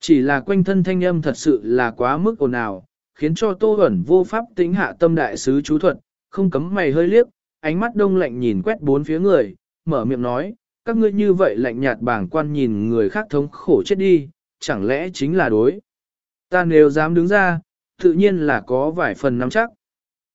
chỉ là quanh thân thanh âm thật sự là quá mức ồn ào, khiến cho Tô Bẩn vô pháp tính hạ tâm đại sứ chú thuật, không cấm mày hơi liếc, ánh mắt đông lạnh nhìn quét bốn phía người, mở miệng nói, các ngươi như vậy lạnh nhạt bảng quan nhìn người khác thống khổ chết đi, chẳng lẽ chính là đối. Ta nếu dám đứng ra, tự nhiên là có vài phần nắm chắc.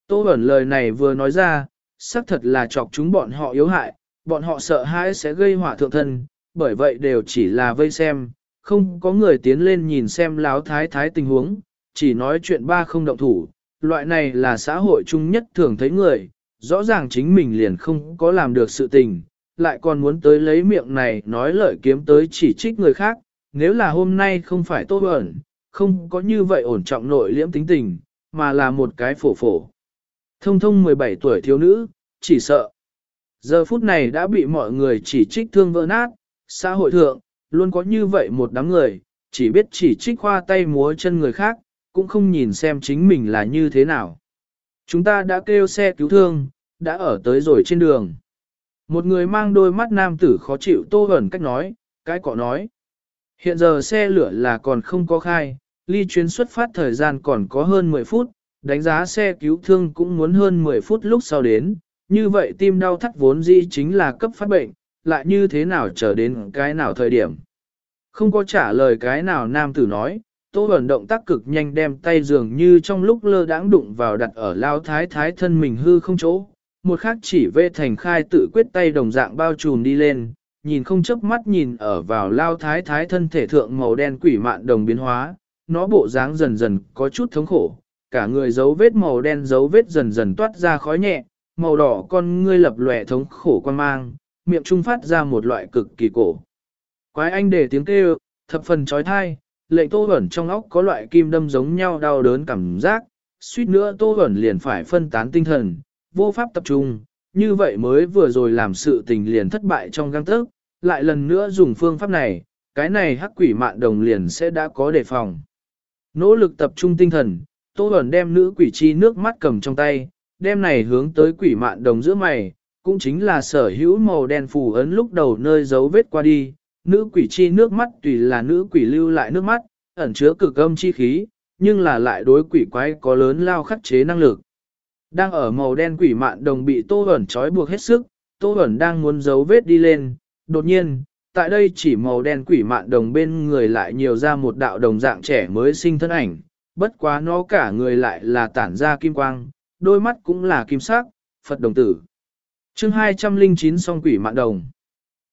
Tô ẩn lời này vừa nói ra, xác thật là chọc chúng bọn họ yếu hại, bọn họ sợ hãi sẽ gây họa thượng thân, bởi vậy đều chỉ là vây xem, không có người tiến lên nhìn xem láo thái thái tình huống, chỉ nói chuyện ba không động thủ, loại này là xã hội chung nhất thường thấy người, rõ ràng chính mình liền không có làm được sự tình, lại còn muốn tới lấy miệng này nói lợi kiếm tới chỉ trích người khác, nếu là hôm nay không phải Tô ẩn, không có như vậy ổn trọng nội liễm tính tình, mà là một cái phổ phổ. Thông thông 17 tuổi thiếu nữ, chỉ sợ. Giờ phút này đã bị mọi người chỉ trích thương vỡ nát, xã hội thượng, luôn có như vậy một đám người, chỉ biết chỉ trích khoa tay múa chân người khác, cũng không nhìn xem chính mình là như thế nào. Chúng ta đã kêu xe cứu thương, đã ở tới rồi trên đường. Một người mang đôi mắt nam tử khó chịu tô ẩn cách nói, cái cọ nói. Hiện giờ xe lửa là còn không có khai, ly chuyến xuất phát thời gian còn có hơn 10 phút, đánh giá xe cứu thương cũng muốn hơn 10 phút lúc sau đến, như vậy tim đau thắt vốn dĩ chính là cấp phát bệnh, lại như thế nào chờ đến cái nào thời điểm. Không có trả lời cái nào nam tử nói, Tô Bẩn động tác cực nhanh đem tay dường như trong lúc lơ đãng đụng vào đặt ở lao thái thái thân mình hư không chỗ. Một khác chỉ vê thành khai tự quyết tay đồng dạng bao trùm đi lên, nhìn không chớp mắt nhìn ở vào lao thái thái thân thể thượng màu đen quỷ mạn đồng biến hóa, nó bộ dáng dần dần có chút thống khổ, cả người dấu vết màu đen dấu vết dần dần toát ra khói nhẹ, màu đỏ con ngươi lập lòe thống khổ quan mang, miệng trung phát ra một loại cực kỳ cổ. Quái anh để tiếng kêu, thập phần trói thai, lệnh tô ẩn trong óc có loại kim đâm giống nhau đau đớn cảm giác, suýt nữa tô ẩn liền phải phân tán tinh thần, vô pháp tập trung, như vậy mới vừa rồi làm sự tình liền thất bại trong găng thức, lại lần nữa dùng phương pháp này, cái này hắc quỷ mạn đồng liền sẽ đã có đề phòng. Nỗ lực tập trung tinh thần, tô ẩn đem nữ quỷ chi nước mắt cầm trong tay, đem này hướng tới quỷ mạn đồng giữa mày, cũng chính là sở hữu màu đen phù ấn lúc đầu nơi dấu vết qua đi, nữ quỷ chi nước mắt tùy là nữ quỷ lưu lại nước mắt, ẩn chứa cực âm chi khí, nhưng là lại đối quỷ quái có lớn lao khắc chế năng lực. Đang ở màu đen quỷ mạn đồng bị Tô Bẩn trói buộc hết sức, Tô Bẩn đang muốn giấu vết đi lên, đột nhiên, tại đây chỉ màu đen quỷ mạn đồng bên người lại nhiều ra một đạo đồng dạng trẻ mới sinh thân ảnh, bất quá nó cả người lại là tản ra kim quang, đôi mắt cũng là kim sắc, Phật đồng tử. chương 209 song quỷ mạn đồng.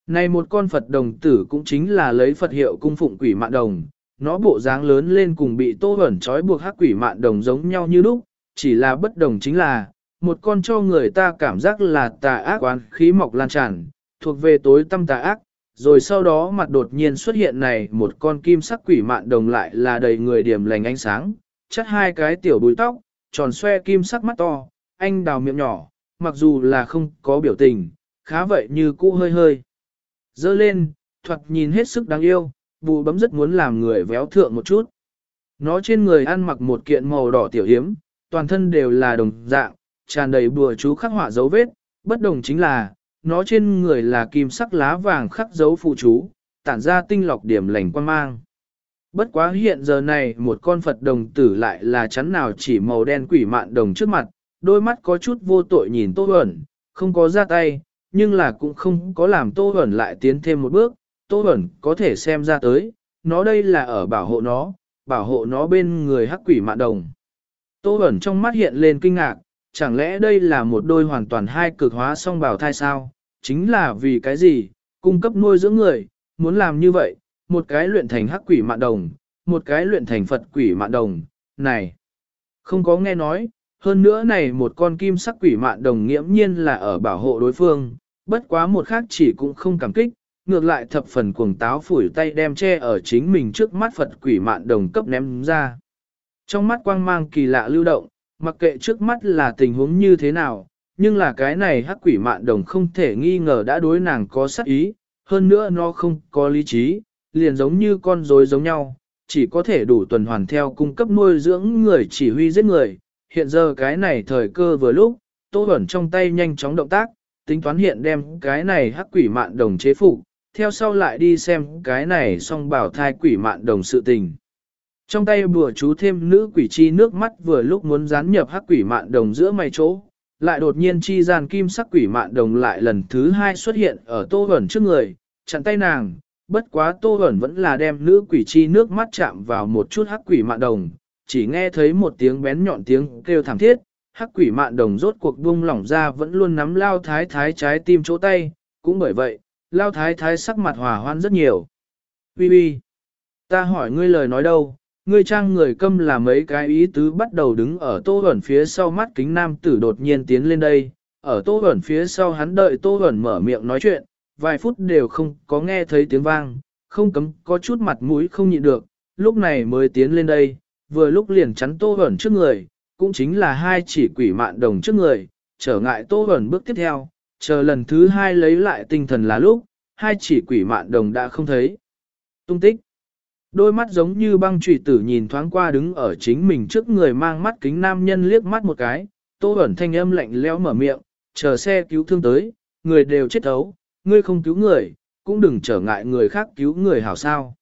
Này một con Phật đồng tử cũng chính là lấy Phật hiệu cung phụng quỷ mạn đồng, nó bộ dáng lớn lên cùng bị tô ẩn trói buộc hắc quỷ mạn đồng giống nhau như lúc, chỉ là bất đồng chính là, một con cho người ta cảm giác là tà ác oán khí mọc lan tràn, thuộc về tối tâm tà ác, rồi sau đó mặt đột nhiên xuất hiện này một con kim sắc quỷ mạn đồng lại là đầy người điểm lành ánh sáng, chắt hai cái tiểu búi tóc, tròn xoe kim sắc mắt to, anh đào miệng nhỏ, mặc dù là không có biểu tình, khá vậy như cũ hơi hơi. Dơ lên, thuật nhìn hết sức đáng yêu, bù bấm rất muốn làm người véo thượng một chút. Nó trên người ăn mặc một kiện màu đỏ tiểu hiếm, toàn thân đều là đồng dạng, tràn đầy bùa chú khắc họa dấu vết, bất đồng chính là, nó trên người là kim sắc lá vàng khắc dấu phụ chú, tản ra tinh lọc điểm lành quan mang. Bất quá hiện giờ này một con Phật đồng tử lại là chắn nào chỉ màu đen quỷ mạn đồng trước mặt, đôi mắt có chút vô tội nhìn Tô Huẩn, không có ra tay, nhưng là cũng không có làm Tô Huẩn lại tiến thêm một bước, Tô Huẩn có thể xem ra tới, nó đây là ở bảo hộ nó, bảo hộ nó bên người hắc quỷ mạn đồng. Tô Huẩn trong mắt hiện lên kinh ngạc, chẳng lẽ đây là một đôi hoàn toàn hai cực hóa song bào thai sao? Chính là vì cái gì? Cung cấp nuôi dưỡng người, muốn làm như vậy, một cái luyện thành hắc quỷ mạn đồng, một cái luyện thành Phật quỷ mạn đồng, này. Không có nghe nói, hơn nữa này một con kim sắc quỷ mạn đồng nghiễm nhiên là ở bảo hộ đối phương, bất quá một khác chỉ cũng không cảm kích, ngược lại thập phần cuồng táo phủi tay đem che ở chính mình trước mắt Phật quỷ mạn đồng cấp ném ra. Trong mắt quang mang kỳ lạ lưu động, mặc kệ trước mắt là tình huống như thế nào, nhưng là cái này hắc quỷ mạn đồng không thể nghi ngờ đã đối nàng có sát ý, hơn nữa nó không có lý trí, liền giống như con rối giống nhau, chỉ có thể đủ tuần hoàn theo cung cấp nuôi dưỡng người chỉ huy giết người. Hiện giờ cái này thời cơ vừa lúc, Tô Bẩn trong tay nhanh chóng động tác, tính toán hiện đem cái này hắc quỷ mạn đồng chế phục, theo sau lại đi xem cái này xong bảo thai quỷ mạn đồng sự tình. Trong tay bùa chú thêm nữ quỷ chi nước mắt vừa lúc muốn dán nhập hắc quỷ mạn đồng giữa mày chỗ, lại đột nhiên chi gian kim sắc quỷ mạn đồng lại lần thứ hai xuất hiện ở tô ẩn trước người, chặn tay nàng, bất quá tô ẩn vẫn là đem nữ quỷ chi nước mắt chạm vào một chút hắc quỷ mạn đồng, chỉ nghe thấy một tiếng bén nhọn tiếng kêu thảm thiết, hắc quỷ mạn đồng rốt cuộc buông lỏng ra vẫn luôn nắm lao thái thái trái tim chỗ tay, cũng bởi vậy, lao thái thái sắc mặt hòa hoan rất nhiều. Bi bi, ta hỏi ngươi lời nói đâu, ngươi trang người câm là mấy cái ý tứ bắt đầu đứng ở tô ẩn phía sau mắt kính nam tử đột nhiên tiến lên đây, ở tô ẩn phía sau hắn đợi tô ẩn mở miệng nói chuyện, vài phút đều không có nghe thấy tiếng vang, không cấm có chút mặt mũi không nhịn được, lúc này mới tiến lên đây, vừa lúc liền chắn tô ẩn trước người, cũng chính là hai chỉ quỷ mạn đồng trước người, trở ngại tô ẩn bước tiếp theo, chờ lần thứ hai lấy lại tinh thần là lúc, hai chỉ quỷ mạn đồng đã không thấy. Tung tích. Đôi mắt giống như băng trụy tử nhìn thoáng qua đứng ở chính mình trước người mang mắt kính nam nhân liếc mắt một cái, tô ẩn thanh âm lạnh lẽo mở miệng, chờ xe cứu thương tới, người đều chết thấu, ngươi không cứu người, cũng đừng trở ngại người khác cứu người hảo sao.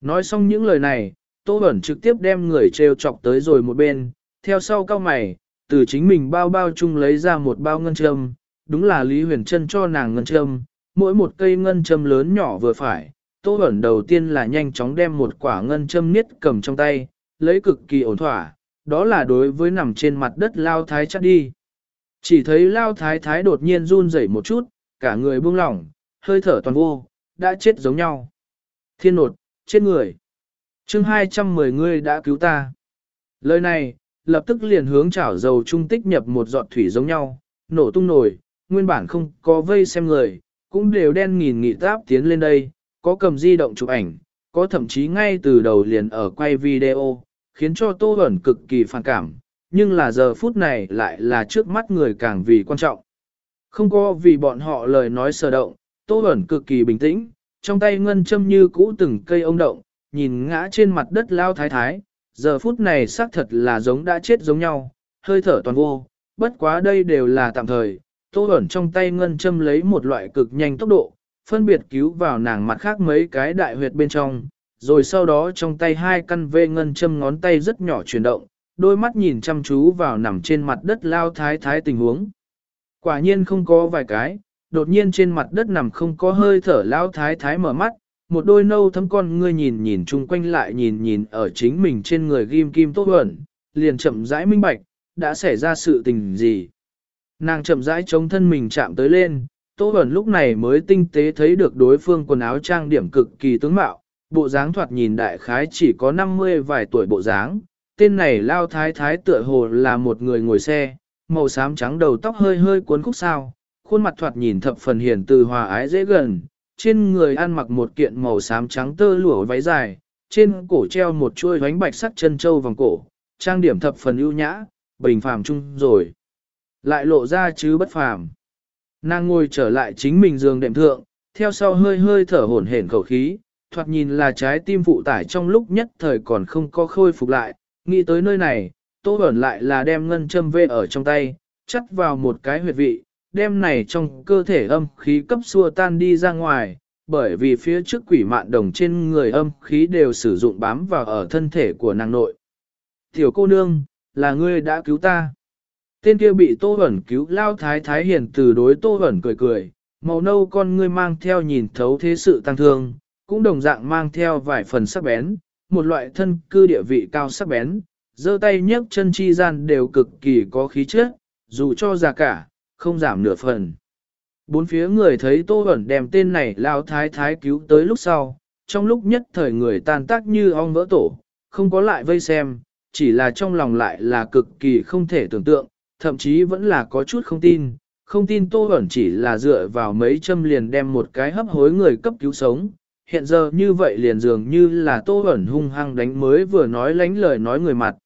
Nói xong những lời này, tô ẩn trực tiếp đem người treo chọc tới rồi một bên, theo sau cao mày, từ chính mình bao bao chung lấy ra một bao ngân châm, đúng là Lý Huyền Trân cho nàng ngân châm, mỗi một cây ngân châm lớn nhỏ vừa phải. Tô Bẩn đầu tiên là nhanh chóng đem một quả ngân châm niết cầm trong tay, lấy cực kỳ ổn thỏa, đó là đối với nằm trên mặt đất lao thái chắc đi. Chỉ thấy lao thái thái đột nhiên run rẩy một chút, cả người buông lỏng, hơi thở toàn vô, đã chết giống nhau. Thiên nột, chết người. chương 210 người đã cứu ta. Lời này, lập tức liền hướng chảo dầu trung tích nhập một giọt thủy giống nhau, nổ tung nổi, nguyên bản không có vây xem người, cũng đều đen nghìn nghị táp tiến lên đây, có cầm di động chụp ảnh, có thậm chí ngay từ đầu liền ở quay video, khiến cho Tô Bẩn cực kỳ phản cảm, nhưng là giờ phút này lại là trước mắt người càng vì quan trọng. Không có vì bọn họ lời nói sờ động, Tô Bẩn cực kỳ bình tĩnh, trong tay ngân châm như cũ từng cây ông động, nhìn ngã trên mặt đất lao thái thái, giờ phút này xác thật là giống đã chết giống nhau, hơi thở toàn vô, bất quá đây đều là tạm thời, Tô Bẩn trong tay ngân châm lấy một loại cực nhanh tốc độ, phân biệt cứu vào nàng mặt khác mấy cái đại huyệt bên trong, rồi sau đó trong tay hai căn vê ngân châm ngón tay rất nhỏ chuyển động, đôi mắt nhìn chăm chú vào nằm trên mặt đất lao thái thái tình huống. Quả nhiên không có vài cái, đột nhiên trên mặt đất nằm không có hơi thở lao thái thái mở mắt, một đôi nâu thấm con ngươi nhìn nhìn chung quanh lại nhìn nhìn ở chính mình trên người ghim kim tốt ẩn, liền chậm rãi minh bạch, đã xảy ra sự tình gì. Nàng chậm rãi chống thân mình chạm tới lên, Tô Bẩn lúc này mới tinh tế thấy được đối phương quần áo trang điểm cực kỳ tướng mạo, bộ dáng thoạt nhìn đại khái chỉ có 50 vài tuổi bộ dáng, tên này lao thái thái tựa hồ là một người ngồi xe, màu xám trắng đầu tóc hơi hơi cuốn khúc sao, khuôn mặt thoạt nhìn thập phần hiền từ hòa ái dễ gần, trên người ăn mặc một kiện màu xám trắng tơ lụa váy dài, trên cổ treo một chuôi bánh bạch sắc chân châu vòng cổ, trang điểm thập phần ưu nhã, bình phàm chung rồi. Lại lộ ra chứ bất phàm. Nàng ngồi trở lại chính mình giường đệm thượng, theo sau hơi hơi thở hổn hển khẩu khí, thoạt nhìn là trái tim phụ tải trong lúc nhất thời còn không có khôi phục lại, nghĩ tới nơi này, tô ẩn lại là đem ngân châm vê ở trong tay, chắt vào một cái huyệt vị, đem này trong cơ thể âm khí cấp xua tan đi ra ngoài, bởi vì phía trước quỷ mạn đồng trên người âm khí đều sử dụng bám vào ở thân thể của nàng nội. Tiểu cô nương, là ngươi đã cứu ta. Tên kia bị Tô Bẩn cứu lao thái thái hiền từ đối Tô Bẩn cười cười, màu nâu con ngươi mang theo nhìn thấu thế sự tăng thương, cũng đồng dạng mang theo vài phần sắc bén, một loại thân cư địa vị cao sắc bén, giơ tay nhấc chân chi gian đều cực kỳ có khí chất, dù cho già cả, không giảm nửa phần. Bốn phía người thấy Tô Bẩn đem tên này lao thái thái cứu tới lúc sau, trong lúc nhất thời người tan tác như ong vỡ tổ, không có lại vây xem, chỉ là trong lòng lại là cực kỳ không thể tưởng tượng, thậm chí vẫn là có chút không tin, không tin Tô Bẩn chỉ là dựa vào mấy châm liền đem một cái hấp hối người cấp cứu sống. Hiện giờ như vậy liền dường như là Tô Bẩn hung hăng đánh mới vừa nói lánh lời nói người mặt.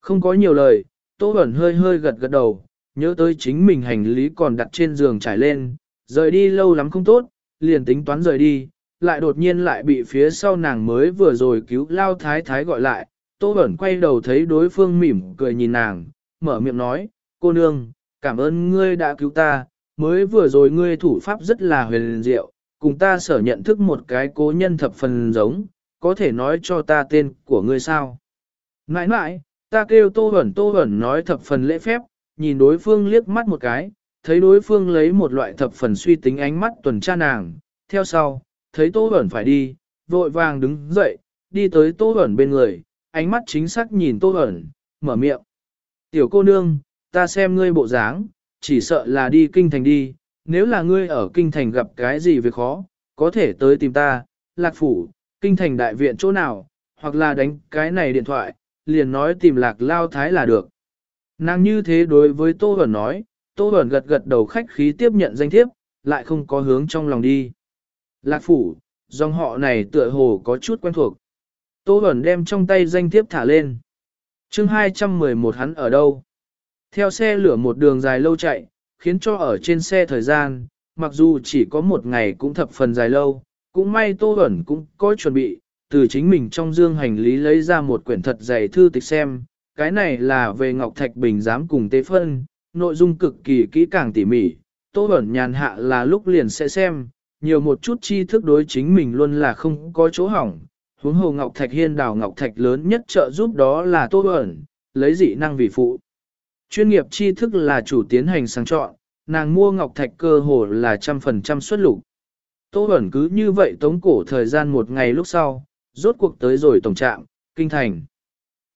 Không có nhiều lời, Tô Bẩn hơi hơi gật gật đầu, nhớ tới chính mình hành lý còn đặt trên giường trải lên, rời đi lâu lắm không tốt, liền tính toán rời đi, lại đột nhiên lại bị phía sau nàng mới vừa rồi cứu lao thái thái gọi lại, Tô Bẩn quay đầu thấy đối phương mỉm cười nhìn nàng, mở miệng nói, cô nương, cảm ơn ngươi đã cứu ta, mới vừa rồi ngươi thủ pháp rất là huyền diệu, cùng ta sở nhận thức một cái cố nhân thập phần giống, có thể nói cho ta tên của ngươi sao. Nãi nãi, ta kêu Tô Bẩn Tô Bẩn nói thập phần lễ phép, nhìn đối phương liếc mắt một cái, thấy đối phương lấy một loại thập phần suy tính ánh mắt tuần tra nàng, theo sau, thấy Tô Bẩn phải đi, vội vàng đứng dậy, đi tới Tô Bẩn bên người, ánh mắt chính xác nhìn Tô Bẩn, mở miệng. Tiểu cô nương, ta xem ngươi bộ dáng, chỉ sợ là đi kinh thành đi, nếu là ngươi ở kinh thành gặp cái gì việc khó, có thể tới tìm ta, lạc phủ, kinh thành đại viện chỗ nào, hoặc là đánh cái này điện thoại, liền nói tìm lạc lao thái là được. Nàng như thế đối với Tô Bẩn nói, Tô Bẩn gật gật đầu khách khí tiếp nhận danh thiếp, lại không có hướng trong lòng đi. Lạc phủ, dòng họ này tựa hồ có chút quen thuộc. Tô Bẩn đem trong tay danh thiếp thả lên. chương 211 hắn ở đâu? Theo xe lửa một đường dài lâu chạy, khiến cho ở trên xe thời gian, mặc dù chỉ có một ngày cũng thập phần dài lâu, cũng may Tô Bẩn cũng có chuẩn bị, từ chính mình trong dương hành lý lấy ra một quyển thật dày thư tịch xem, cái này là về Ngọc Thạch Bình giám cùng tế phân, nội dung cực kỳ kỹ càng tỉ mỉ, Tô Bẩn nhàn hạ là lúc liền sẽ xem, nhiều một chút tri thức đối chính mình luôn là không có chỗ hỏng. Huống hồ Ngọc Thạch Hiên đào Ngọc Thạch lớn nhất trợ giúp đó là Tô Bẩn, lấy dị năng vì phụ. Chuyên nghiệp tri thức là chủ tiến hành sáng chọn, nàng mua Ngọc Thạch cơ hồ là trăm phần trăm xuất lục. Tô Bẩn cứ như vậy tống cổ thời gian một ngày lúc sau, rốt cuộc tới rồi tổng trạm, kinh thành.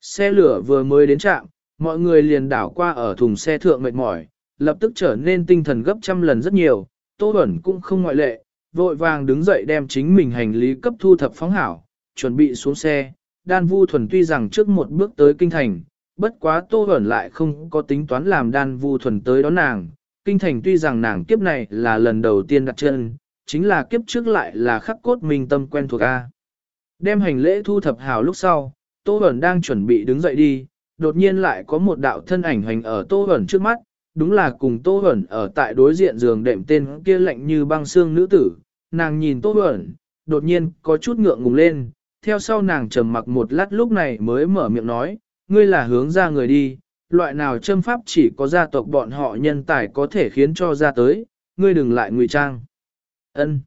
Xe lửa vừa mới đến trạm, mọi người liền đảo qua ở thùng xe thượng mệt mỏi, lập tức trở nên tinh thần gấp trăm lần rất nhiều, Tô Bẩn cũng không ngoại lệ, vội vàng đứng dậy đem chính mình hành lý cấp thu thập phóng hảo, chuẩn bị xuống xe. Đan Vu Thuần tuy rằng trước một bước tới kinh thành, bất quá Tô Bẩn lại không có tính toán làm Đan Vu Thuần tới đón nàng. Kinh thành tuy rằng nàng kiếp này là lần đầu tiên đặt chân, chính là kiếp trước lại là khắc cốt minh tâm quen thuộc A. Đem hành lễ thu thập hào lúc sau, Tô Bẩn đang chuẩn bị đứng dậy đi, đột nhiên lại có một đạo thân ảnh hành ở Tô Bẩn trước mắt, đúng là cùng Tô Bẩn ở tại đối diện giường đệm tên kia lạnh như băng xương nữ tử. Nàng nhìn Tô Bẩn, đột nhiên có chút ngượng ngùng lên, theo sau nàng trầm mặc một lát lúc này mới mở miệng nói, ngươi là hướng ra người đi, loại nào châm pháp chỉ có gia tộc bọn họ nhân tài có thể khiến cho ra tới, ngươi đừng lại ngụy trang. Ân,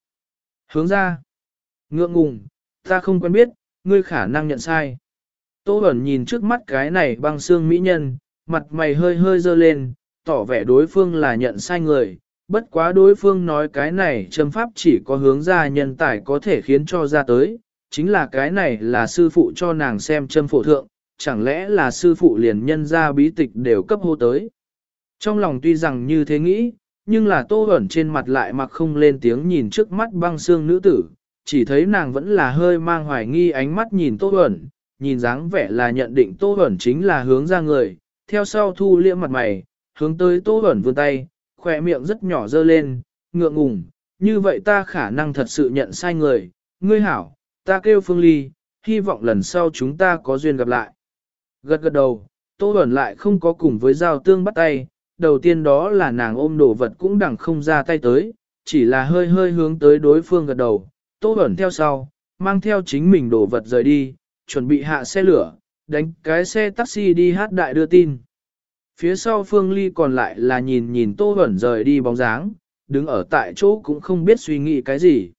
Hướng ra. Ngượng ngùng, ta không quen biết, ngươi khả năng nhận sai. Tô Bẩn nhìn trước mắt cái này băng xương mỹ nhân, mặt mày hơi hơi dơ lên, tỏ vẻ đối phương là nhận sai người. Bất quá đối phương nói cái này châm pháp chỉ có hướng ra nhân tài có thể khiến cho ra tới, chính là cái này là sư phụ cho nàng xem châm phổ thượng, chẳng lẽ là sư phụ liền nhân ra bí tịch đều cấp hô tới. Trong lòng tuy rằng như thế nghĩ, nhưng là tô ẩn trên mặt lại mặc không lên tiếng nhìn trước mắt băng xương nữ tử, chỉ thấy nàng vẫn là hơi mang hoài nghi ánh mắt nhìn Tô ẩn, nhìn dáng vẻ là nhận định Tô ẩn chính là hướng ra người, theo sau thu liễm mặt mày, hướng tới Tô ẩn vươn tay, khỏe miệng rất nhỏ dơ lên, ngượng ngùng, như vậy ta khả năng thật sự nhận sai người, ngươi hảo, ta kêu Phương Ly, hy vọng lần sau chúng ta có duyên gặp lại. Gật gật đầu, Tô Bẩn lại không có cùng với giao tương bắt tay, đầu tiên đó là nàng ôm đồ vật cũng đẳng không ra tay tới, chỉ là hơi hơi hướng tới đối phương gật đầu, Tô Bẩn theo sau, mang theo chính mình đồ vật rời đi, chuẩn bị hạ xe lửa, đánh cái xe taxi đi hát đại đưa tin. Phía sau Phương Ly còn lại là nhìn nhìn Tô Bẩn rời đi bóng dáng, đứng ở tại chỗ cũng không biết suy nghĩ cái gì.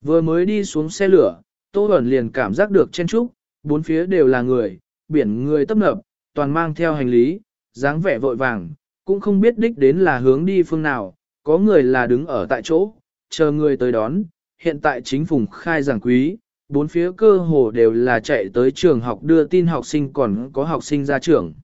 Vừa mới đi xuống xe lửa, Tô Bẩn liền cảm giác được chen trúc, bốn phía đều là người, biển người tấp nập, toàn mang theo hành lý, dáng vẻ vội vàng, cũng không biết đích đến là hướng đi phương nào, có người là đứng ở tại chỗ, chờ người tới đón, hiện tại chính phùng khai giảng quý, bốn phía cơ hồ đều là chạy tới trường học đưa tin học sinh còn có học sinh ra trường.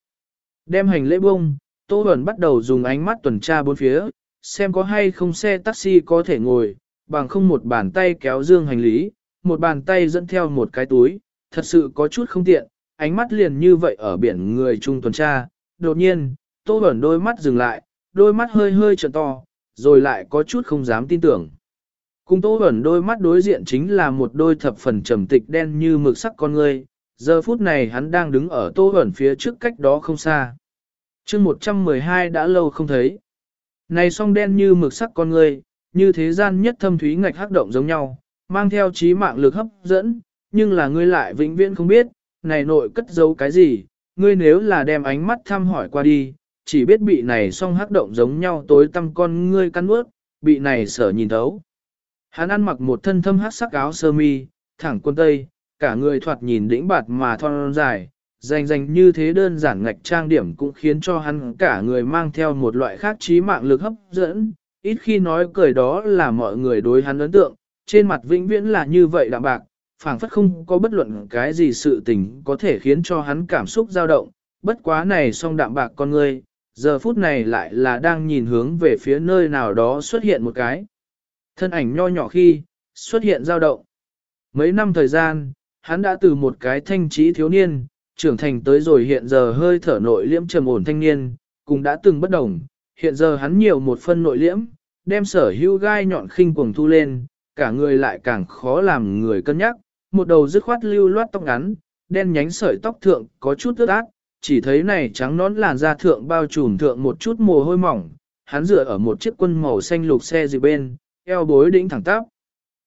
Đem hành lễ bông, Tô Bẩn bắt đầu dùng ánh mắt tuần tra bốn phía, xem có hay không xe taxi có thể ngồi, bằng không một bàn tay kéo dương hành lý, một bàn tay dẫn theo một cái túi, thật sự có chút không tiện, ánh mắt liền như vậy ở biển người chung tuần tra. Đột nhiên, Tô Bẩn đôi mắt dừng lại, đôi mắt hơi hơi trợn to, rồi lại có chút không dám tin tưởng. Cùng Tô Bẩn đôi mắt đối diện chính là một đôi thập phần trầm tịch đen như mực sắc con người, giờ phút này hắn đang đứng ở Tô Bẩn phía trước cách đó không xa. chương 112 đã lâu không thấy. Này song đen như mực sắc con người, như thế gian nhất thâm thúy ngạch hắc động giống nhau, mang theo trí mạng lực hấp dẫn, nhưng là ngươi lại vĩnh viễn không biết, này nội cất giấu cái gì, ngươi nếu là đem ánh mắt thăm hỏi qua đi, chỉ biết bị này song hắc động giống nhau tối tăm con ngươi căn ướt, bị này sở nhìn thấu. Hắn ăn mặc một thân thâm hắc sắc áo sơ mi, thẳng quân tây, cả người thoạt nhìn đĩnh bạt mà thon dài, danh danh như thế đơn giản ngạch trang điểm cũng khiến cho hắn cả người mang theo một loại khác trí mạng lực hấp dẫn, ít khi nói cười đó là mọi người đối hắn ấn tượng, trên mặt vĩnh viễn là như vậy đạm bạc, phảng phất không có bất luận cái gì sự tình có thể khiến cho hắn cảm xúc dao động, bất quá này song đạm bạc con người, giờ phút này lại là đang nhìn hướng về phía nơi nào đó xuất hiện một cái. Thân ảnh nho nhỏ khi, xuất hiện dao động. Mấy năm thời gian, hắn đã từ một cái thanh trí thiếu niên, trưởng thành tới rồi hiện giờ hơi thở nội liễm trầm ổn thanh niên, cũng đã từng bất đồng, hiện giờ hắn nhiều một phân nội liễm, đem sở hữu gai nhọn khinh cuồng thu lên, cả người lại càng khó làm người cân nhắc, một đầu dứt khoát lưu loát tóc ngắn, đen nhánh sợi tóc thượng có chút ướt át, chỉ thấy này trắng nón làn da thượng bao trùm thượng một chút mồ hôi mỏng, hắn dựa ở một chiếc quân màu xanh lục xe dịp bên, eo bối đỉnh thẳng tắp.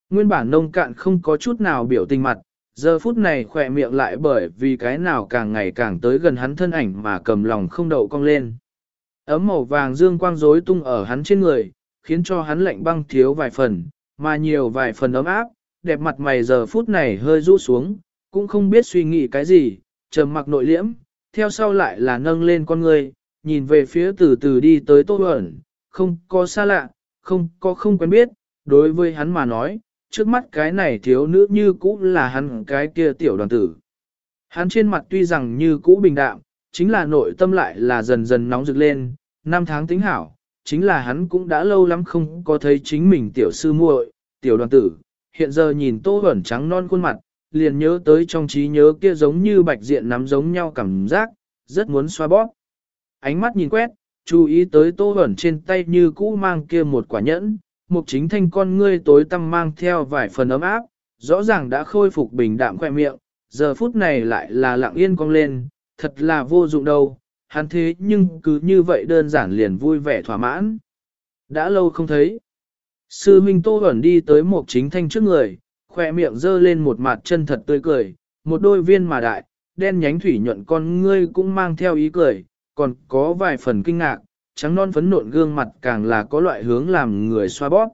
Nguyên bản nông cạn không có chút nào biểu tình mặt, giờ phút này khỏe miệng lại bởi vì cái nào càng ngày càng tới gần hắn thân ảnh mà cầm lòng không đậu cong lên. Ấm màu vàng dương quang rối tung ở hắn trên người, khiến cho hắn lạnh băng thiếu vài phần, mà nhiều vài phần ấm áp, đẹp mặt mày giờ phút này hơi rũ xuống, cũng không biết suy nghĩ cái gì, trầm mặc nội liễm, theo sau lại là nâng lên con người, nhìn về phía từ từ đi tới Tô Bẩn, không có xa lạ, không có không quen biết, đối với hắn mà nói, trước mắt cái này thiếu nữ như cũ là hắn cái kia tiểu đoàn tử. Hắn trên mặt tuy rằng như cũ bình đạm, chính là nội tâm lại là dần dần nóng rực lên, năm tháng tính hảo, chính là hắn cũng đã lâu lắm không có thấy chính mình tiểu sư muội, tiểu đoàn tử, hiện giờ nhìn tô ẩn trắng non khuôn mặt, liền nhớ tới trong trí nhớ kia giống như bạch diện nắm giống nhau cảm giác, rất muốn xoa bóp. Ánh mắt nhìn quét, chú ý tới tô ẩn trên tay như cũ mang kia một quả nhẫn, mục chính thanh con ngươi tối tăm mang theo vài phần ấm áp, rõ ràng đã khôi phục bình đạm khoe miệng, giờ phút này lại là lặng yên cong lên, thật là vô dụng đâu, hắn thế nhưng cứ như vậy đơn giản liền vui vẻ thỏa mãn. Đã lâu không thấy. Sư Minh Tô Bẩn đi tới một chính thanh trước người, khoe miệng dơ lên một mặt chân thật tươi cười, một đôi viên mà đại, đen nhánh thủy nhuận con ngươi cũng mang theo ý cười, còn có vài phần kinh ngạc, trắng non phấn nộn gương mặt càng là có loại hướng làm người xoa bóp.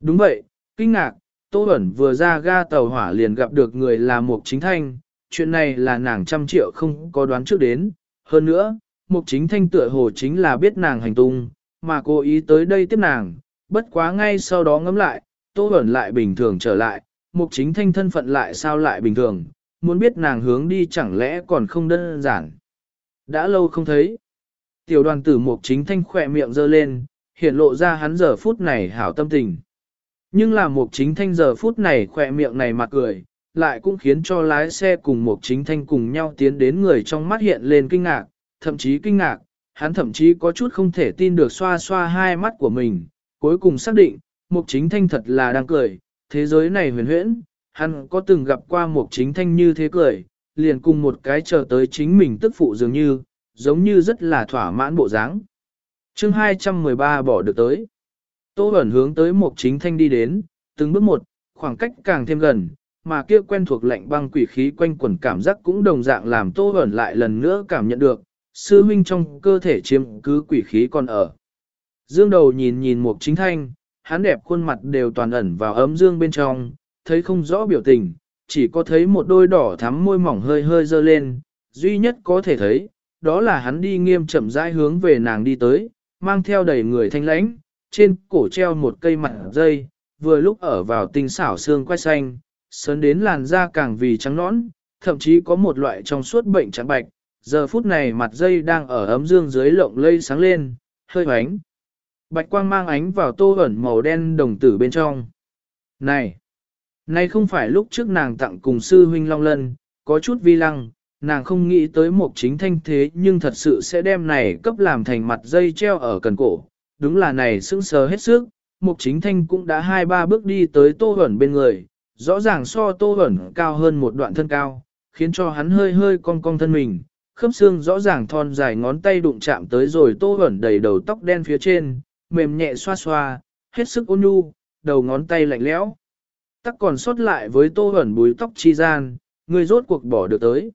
Đúng vậy, kinh ngạc, Tô Bẩn vừa ra ga tàu hỏa liền gặp được người là một chính thanh, chuyện này là nàng trăm triệu không có đoán trước đến, hơn nữa, mục chính thanh tựa hồ chính là biết nàng hành tung, mà cố ý tới đây tiếp nàng, bất quá ngay sau đó ngẫm lại, tô Bẩn lại bình thường trở lại, mục chính thanh thân phận lại sao lại bình thường, muốn biết nàng hướng đi chẳng lẽ còn không đơn giản. Đã lâu không thấy. Tiểu đoàn tử mục chính thanh khỏe miệng giơ lên, hiện lộ ra hắn giờ phút này hảo tâm tình. Nhưng là Mục chính thanh giờ phút này khỏe miệng này mặt cười, lại cũng khiến cho lái xe cùng Mục chính thanh cùng nhau tiến đến người trong mắt hiện lên kinh ngạc, thậm chí kinh ngạc, hắn thậm chí có chút không thể tin được xoa xoa hai mắt của mình, cuối cùng xác định, mục chính thanh thật là đang cười, thế giới này huyền huyễn, hắn có từng gặp qua một chính thanh như thế cười, liền cùng một cái chờ tới chính mình tức phụ dường như, giống như rất là thỏa mãn bộ dáng. chương 213 bỏ được tới. Tô Bẩn hướng tới mục chính thanh đi đến, từng bước một, khoảng cách càng thêm gần, mà kia quen thuộc lạnh băng quỷ khí quanh quẩn cảm giác cũng đồng dạng làm Tô Bẩn lại lần nữa cảm nhận được, sư huynh trong cơ thể chiếm cứ quỷ khí còn ở. Dương đầu nhìn nhìn một chính thanh, hắn đẹp khuôn mặt đều toàn ẩn vào ấm dương bên trong, thấy không rõ biểu tình, chỉ có thấy một đôi đỏ thắm môi mỏng hơi hơi dơ lên, duy nhất có thể thấy, đó là hắn đi nghiêm chậm rãi hướng về nàng đi tới, mang theo đầy người thanh lãnh, trên cổ treo một cây mặt dây, vừa lúc ở vào tinh xảo xương quay xanh, sớn đến làn da càng vì trắng nõn, thậm chí có một loại trong suốt bệnh trắng bạch, giờ phút này mặt dây đang ở ấm dương dưới lộng lây sáng lên, hơi hoánh. Bạch quang mang ánh vào tô ẩn màu đen đồng tử bên trong. Này! Này không phải lúc trước nàng tặng cùng sư huynh Long Lân, có chút vi lăng, nàng không nghĩ tới một chính thanh thế nhưng thật sự sẽ đem này cấp làm thành mặt dây treo ở cần cổ. Đúng là này sững sờ hết sức, mục chính thanh cũng đã hai ba bước đi tới tô ẩn bên người, rõ ràng so tô ẩn cao hơn một đoạn thân cao, khiến cho hắn hơi hơi cong cong thân mình, khớp xương rõ ràng thon dài ngón tay đụng chạm tới rồi tô ẩn đầy đầu tóc đen phía trên, mềm nhẹ xoa xoa, hết sức ôn nhu, đầu ngón tay lạnh lẽo. Tắc còn sót lại với tô ẩn búi tóc chi gian, người rốt cuộc bỏ được tới.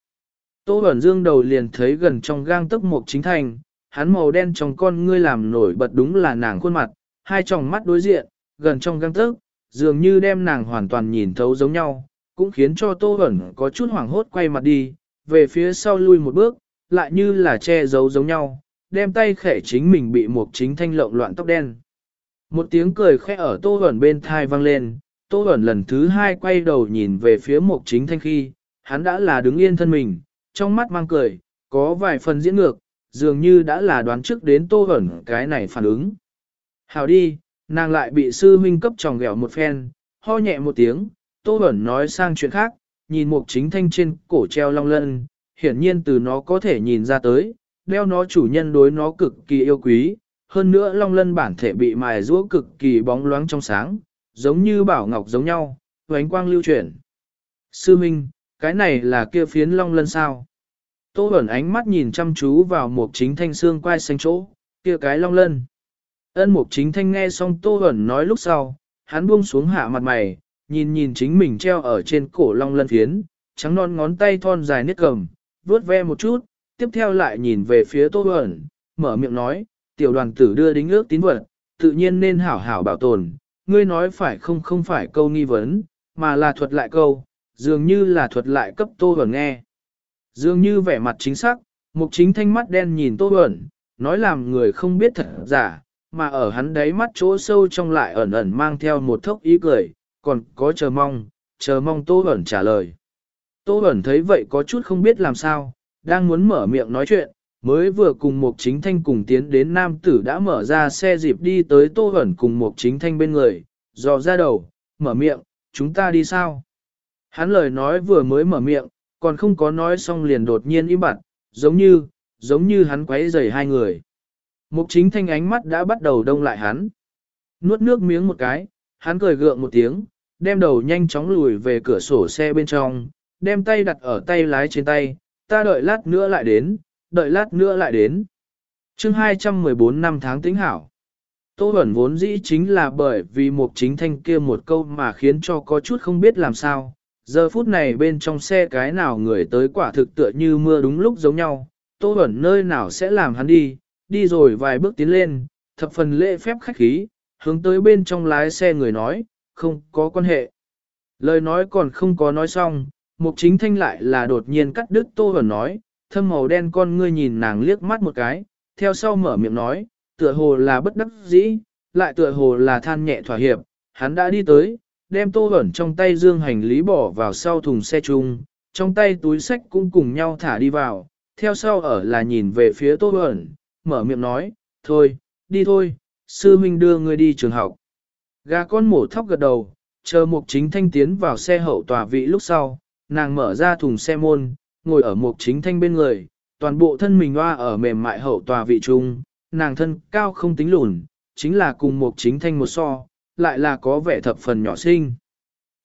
Tô ẩn dương đầu liền thấy gần trong gang tấc một chính thành, hắn màu đen trong con ngươi làm nổi bật đúng là nàng khuôn mặt, hai tròng mắt đối diện, gần trong gang tấc, dường như đem nàng hoàn toàn nhìn thấu giống nhau, cũng khiến cho tô ẩn có chút hoảng hốt quay mặt đi, về phía sau lui một bước, lại như là che giấu giống nhau, đem tay khẽ chính mình bị một chính thanh lộng loạn tóc đen. Một tiếng cười khẽ ở tô ẩn bên thai vang lên, tô ẩn lần thứ hai quay đầu nhìn về phía một chính thanh khi, hắn đã là đứng yên thân mình, trong mắt mang cười, có vài phần diễn ngược, dường như đã là đoán trước đến tô ẩn cái này phản ứng. Hào đi, nàng lại bị sư huynh cấp tròng ghẹo một phen, ho nhẹ một tiếng, tô ẩn nói sang chuyện khác, nhìn một chính thanh trên cổ treo long lân, hiển nhiên từ nó có thể nhìn ra tới, đeo nó chủ nhân đối nó cực kỳ yêu quý, hơn nữa long lân bản thể bị mài rũa cực kỳ bóng loáng trong sáng, giống như bảo ngọc giống nhau, ánh quang lưu chuyển. Sư Minh, cái này là kia phiến long lân sao? Tô ẩn ánh mắt nhìn chăm chú vào một chính thanh xương quai xanh chỗ, kia cái long lân. Ân mục chính thanh nghe xong Tô ẩn nói lúc sau, hắn buông xuống hạ mặt mày, nhìn nhìn chính mình treo ở trên cổ long lân phiến, trắng non ngón tay thon dài niết cầm, vuốt ve một chút, tiếp theo lại nhìn về phía Tô ẩn, mở miệng nói, tiểu đoàn tử đưa đính ước tín vật, tự nhiên nên hảo hảo bảo tồn, ngươi nói phải không không phải câu nghi vấn, mà là thuật lại câu, dường như là thuật lại cấp Tô ẩn nghe. Dường như vẻ mặt chính xác, mục chính thanh mắt đen nhìn Tô ẩn, nói làm người không biết thật giả, mà ở hắn đáy mắt chỗ sâu trong lại ẩn ẩn mang theo một thốc ý cười, còn có chờ mong, chờ mong Tô ẩn trả lời. Tô ẩn thấy vậy có chút không biết làm sao, đang muốn mở miệng nói chuyện, mới vừa cùng một chính thanh cùng tiến đến nam tử đã mở ra xe dịp đi tới tô Hẩn cùng một chính thanh bên người, dò ra đầu, mở miệng, chúng ta đi sao? Hắn lời nói vừa mới mở miệng, còn không có nói xong liền đột nhiên im bặt, giống như, giống như hắn quấy rầy hai người. Mục chính thanh ánh mắt đã bắt đầu đông lại hắn. Nuốt nước miếng một cái, hắn cười gượng một tiếng, đem đầu nhanh chóng lùi về cửa sổ xe bên trong, đem tay đặt ở tay lái trên tay, ta đợi lát nữa lại đến, đợi lát nữa lại đến. chương 214 năm tháng tính hảo. Tô Bẩn vốn dĩ chính là bởi vì một chính thanh kia một câu mà khiến cho có chút không biết làm sao. Giờ phút này bên trong xe cái nào người tới quả thực tựa như mưa đúng lúc giống nhau, Tô Bẩn nơi nào sẽ làm hắn đi, đi rồi vài bước tiến lên, thập phần lễ phép khách khí, hướng tới bên trong lái xe người nói, không có quan hệ. Lời nói còn không có nói xong, Mục chính thanh lại là đột nhiên cắt đứt tô hẩn nói, thâm màu đen con ngươi nhìn nàng liếc mắt một cái, theo sau mở miệng nói, tựa hồ là bất đắc dĩ, lại tựa hồ là than nhẹ thỏa hiệp, hắn đã đi tới, đem tô hẩn trong tay dương hành lý bỏ vào sau thùng xe chung, trong tay túi sách cũng cùng nhau thả đi vào, theo sau ở là nhìn về phía tô hẩn, mở miệng nói, thôi, đi thôi, sư huynh đưa ngươi đi trường học. Gà con mổ thóc gật đầu, chờ mục chính thanh tiến vào xe hậu tòa vị lúc sau, nàng mở ra thùng xe môn, ngồi ở mục chính thanh bên người, toàn bộ thân mình hoa ở mềm mại hậu tòa vị trung, nàng thân cao không tính lùn, chính là cùng mục chính thanh một so, lại là có vẻ thập phần nhỏ xinh.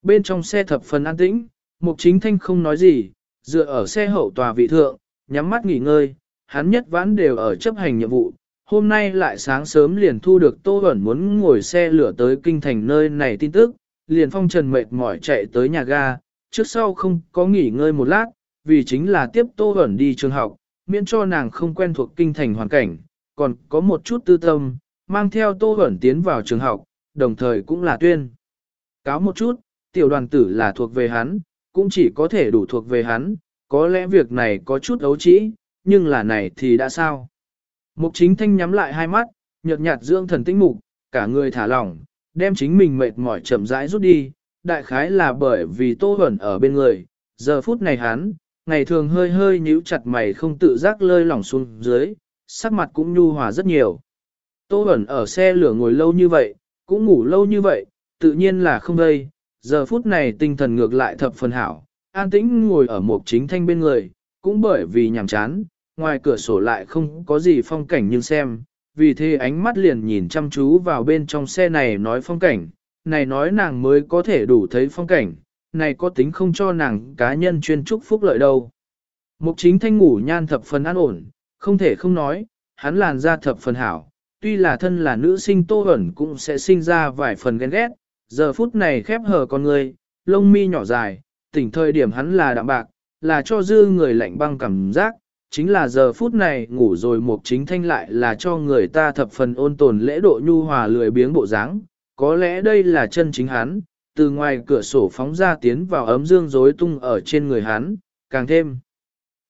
Bên trong xe thập phần an tĩnh, mục chính thanh không nói gì, dựa ở xe hậu tòa vị thượng, nhắm mắt nghỉ ngơi, hắn nhất vãn đều ở chấp hành nhiệm vụ. Hôm nay lại sáng sớm liền thu được Tô Bẩn muốn ngồi xe lửa tới kinh thành nơi này tin tức, liền phong trần mệt mỏi chạy tới nhà ga, trước sau không có nghỉ ngơi một lát, vì chính là tiếp Tô Huẩn đi trường học, miễn cho nàng không quen thuộc kinh thành hoàn cảnh, còn có một chút tư tâm, mang theo Tô Huẩn tiến vào trường học, đồng thời cũng là tuyên. Cáo một chút, tiểu đoàn tử là thuộc về hắn, cũng chỉ có thể đủ thuộc về hắn, có lẽ việc này có chút ấu trĩ, nhưng là này thì đã sao? Mục chính thanh nhắm lại hai mắt, nhợt nhạt dưỡng thần tinh mục, cả người thả lỏng, đem chính mình mệt mỏi chậm rãi rút đi, đại khái là bởi vì tô Huẩn ở bên người, giờ phút này hắn, ngày thường hơi hơi nhíu chặt mày không tự giác lơi lỏng xuống dưới, sắc mặt cũng nhu hòa rất nhiều. Tô Huẩn ở xe lửa ngồi lâu như vậy, cũng ngủ lâu như vậy, tự nhiên là không gây, giờ phút này tinh thần ngược lại thập phần hảo, an tĩnh ngồi ở một chính thanh bên người, cũng bởi vì nhàm chán, ngoài cửa sổ lại không có gì phong cảnh nhưng xem, vì thế ánh mắt liền nhìn chăm chú vào bên trong xe này nói phong cảnh, này nói nàng mới có thể đủ thấy phong cảnh, này có tính không cho nàng cá nhân chuyên trúc phúc lợi đâu. Mục chính thanh ngủ nhan thập phần an ổn, không thể không nói, hắn làn ra thập phần hảo, tuy là thân là nữ sinh tô ẩn cũng sẽ sinh ra vài phần ghen ghét, giờ phút này khép hờ con người, lông mi nhỏ dài, tỉnh thời điểm hắn là đạm bạc, là cho dư người lạnh băng cảm giác, chính là giờ phút này ngủ rồi Mục chính thanh lại là cho người ta thập phần ôn tồn lễ độ nhu hòa lười biếng bộ dáng có lẽ đây là chân chính hắn, từ ngoài cửa sổ phóng ra tiến vào ấm dương rối tung ở trên người hắn, càng thêm.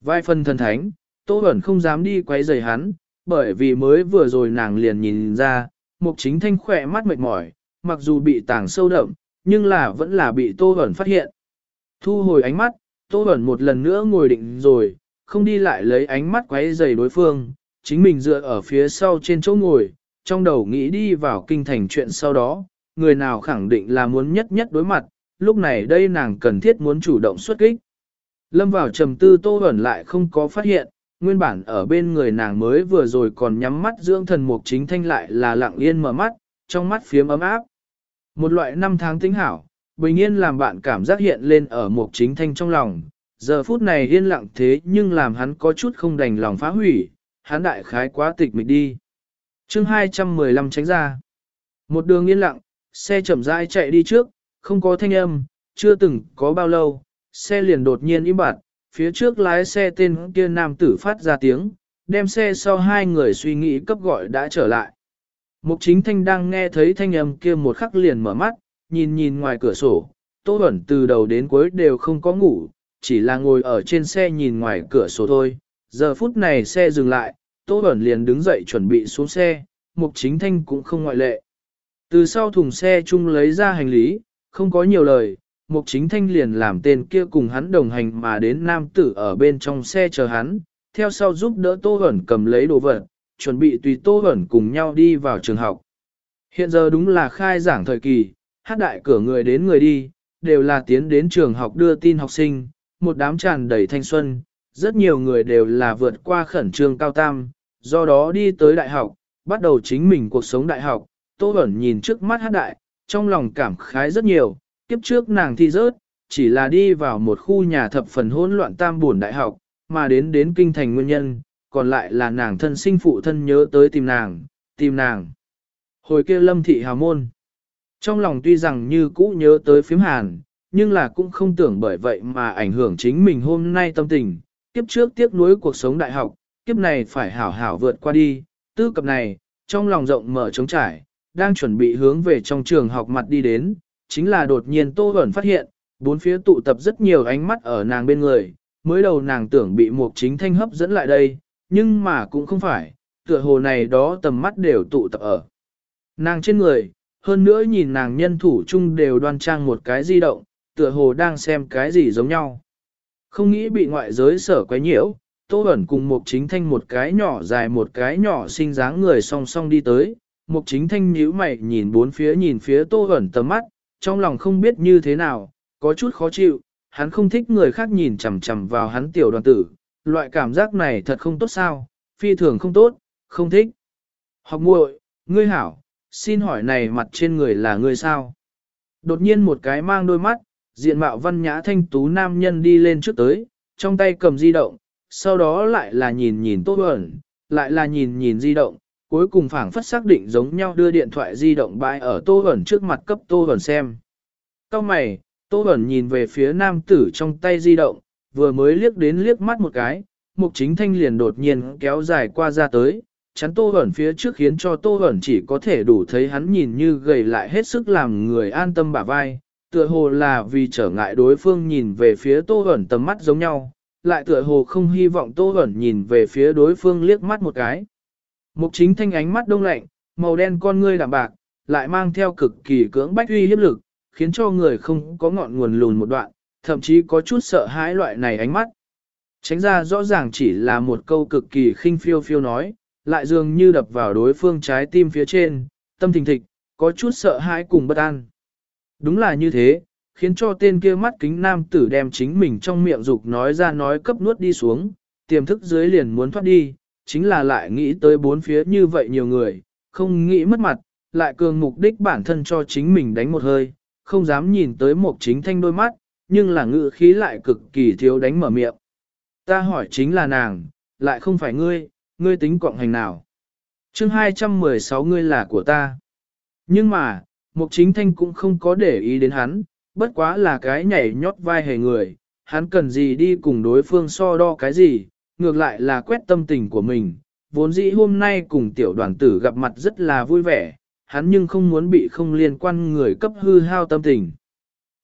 Vai phần thần thánh, Tô Bẩn không dám đi quấy rầy hắn, bởi vì mới vừa rồi nàng liền nhìn ra, mục chính thanh khỏe mắt mệt mỏi, mặc dù bị tàng sâu đậm, nhưng là vẫn là bị Tô Bẩn phát hiện. Thu hồi ánh mắt, Tô Bẩn một lần nữa ngồi định rồi, không đi lại lấy ánh mắt quấy rầy đối phương, chính mình dựa ở phía sau trên chỗ ngồi, trong đầu nghĩ đi vào kinh thành chuyện sau đó, người nào khẳng định là muốn nhất nhất đối mặt, lúc này đây nàng cần thiết muốn chủ động xuất kích. Lâm vào trầm tư Tô ẩn lại không có phát hiện, nguyên bản ở bên người nàng mới vừa rồi còn nhắm mắt dưỡng thần mục chính thanh lại là lặng yên mở mắt, trong mắt phiếm ấm áp. Một loại năm tháng tính hảo, bình yên làm bạn cảm giác hiện lên ở mục chính thanh trong lòng, giờ phút này yên lặng thế nhưng làm hắn có chút không đành lòng phá hủy, hắn đại khái quá tịch mịch đi chương 215 tránh ra. Một đường yên lặng, xe chậm rãi chạy đi trước, không có thanh âm, chưa từng có bao lâu, xe liền đột nhiên im bặt, phía trước lái xe tên kia nam tử phát ra tiếng, đem xe sau hai người suy nghĩ cấp gọi đã trở lại. Mục chính thanh đang nghe thấy thanh âm kia một khắc liền mở mắt, nhìn nhìn ngoài cửa sổ, Tô Bẩn từ đầu đến cuối đều không có ngủ, chỉ là ngồi ở trên xe nhìn ngoài cửa sổ thôi. Giờ phút này xe dừng lại, Tô Bẩn liền đứng dậy chuẩn bị xuống xe, Mục Chính Thanh cũng không ngoại lệ. Từ sau thùng xe chung lấy ra hành lý, không có nhiều lời, Mục Chính Thanh liền làm tên kia cùng hắn đồng hành mà đến nam tử ở bên trong xe chờ hắn, theo sau giúp đỡ Tô Bẩn cầm lấy đồ vật, chuẩn bị tùy Tô Bẩn cùng nhau đi vào trường học. Hiện giờ đúng là khai giảng thời kỳ, hát đại cửa người đến người đi, đều là tiến đến trường học đưa tin học sinh, một đám tràn đầy thanh xuân, rất nhiều người đều là vượt qua khẩn trương cao tam, do đó đi tới đại học, bắt đầu chính mình cuộc sống đại học. Tô Bẩn nhìn trước mắt hát đại, trong lòng cảm khái rất nhiều, kiếp trước nàng thi rớt, chỉ là đi vào một khu nhà thập phần hỗn loạn tam buồn đại học, mà đến đến kinh thành nguyên nhân, còn lại là nàng thân sinh phụ thân nhớ tới tìm nàng, tìm nàng. Hồi kia lâm thị hào môn. Trong lòng tuy rằng như cũ nhớ tới phím hàn, nhưng là cũng không tưởng bởi vậy mà ảnh hưởng chính mình hôm nay tâm tình. Kiếp trước tiếc nuối cuộc sống đại học, kiếp này phải hảo hảo vượt qua đi, tư cập này, trong lòng rộng mở trống trải, đang chuẩn bị hướng về trong trường học mặt đi đến, chính là đột nhiên Tô vẩn phát hiện, bốn phía tụ tập rất nhiều ánh mắt ở nàng bên người, mới đầu nàng tưởng bị một chính thanh hấp dẫn lại đây, nhưng mà cũng không phải, tựa hồ này đó tầm mắt đều tụ tập ở. Nàng trên người, hơn nữa nhìn nàng nhân thủ chung đều đoan trang một cái di động, tựa hồ đang xem cái gì giống nhau. Không nghĩ bị ngoại giới sở quấy nhiễu, Tô Bẩn cùng Mục chính thanh một cái nhỏ dài một cái nhỏ xinh dáng người song song đi tới, mục chính thanh nhíu mày nhìn bốn phía nhìn phía tô Bẩn tầm mắt, trong lòng không biết như thế nào, có chút khó chịu, hắn không thích người khác nhìn chằm chằm vào hắn tiểu đoàn tử, loại cảm giác này thật không tốt sao, phi thường không tốt, không thích. Học muội, ngươi hảo, xin hỏi này mặt trên người là ngươi sao? Đột nhiên một cái mang đôi mắt, diện mạo văn nhã thanh tú nam nhân đi lên trước tới, trong tay cầm di động, sau đó lại là nhìn nhìn Tô Huẩn, lại là nhìn nhìn di động, cuối cùng phảng phất xác định giống nhau đưa điện thoại di động bãi ở Tô hẩn trước mặt cấp Tô hẩn xem. Cao mày, Tô hẩn nhìn về phía nam tử trong tay di động, vừa mới liếc đến liếc mắt một cái, mục chính thanh liền đột nhiên kéo dài qua ra tới, chắn Tô hẩn phía trước khiến cho Tô hẩn chỉ có thể đủ thấy hắn nhìn như gầy lại hết sức làm người an tâm bả vai, tựa hồ là vì trở ngại đối phương nhìn về phía Tô hẩn tầm mắt giống nhau, lại tựa hồ không hy vọng Tô Huẩn nhìn về phía đối phương liếc mắt một cái. Mục chính thanh ánh mắt đông lạnh, màu đen con ngươi đạm bạc, lại mang theo cực kỳ cưỡng bách uy hiếp lực, khiến cho người không có ngọn nguồn lùn một đoạn, thậm chí có chút sợ hãi loại này ánh mắt. Tránh ra rõ ràng chỉ là một câu cực kỳ khinh phiêu phiêu nói, lại dường như đập vào đối phương trái tim phía trên, tâm thình thịch, có chút sợ hãi cùng bất an. Đúng là như thế, khiến cho tên kia mắt kính nam tử đem chính mình trong miệng dục nói ra nói cấp nuốt đi xuống, tiềm thức dưới liền muốn thoát đi, chính là lại nghĩ tới bốn phía như vậy nhiều người, không nghĩ mất mặt, lại cường mục đích bản thân cho chính mình đánh một hơi, không dám nhìn tới một chính thanh đôi mắt, nhưng là ngự khí lại cực kỳ thiếu đánh mở miệng. Ta hỏi chính là nàng, lại không phải ngươi, ngươi tính cộng hành nào. chương 216 ngươi là của ta. Nhưng mà, Mục Chính Thanh cũng không có để ý đến hắn, bất quá là cái nhảy nhót vai hề người, hắn cần gì đi cùng đối phương so đo cái gì, ngược lại là quét tâm tình của mình. Vốn dĩ hôm nay cùng tiểu đoàn tử gặp mặt rất là vui vẻ, hắn nhưng không muốn bị không liên quan người cấp hư hao tâm tình.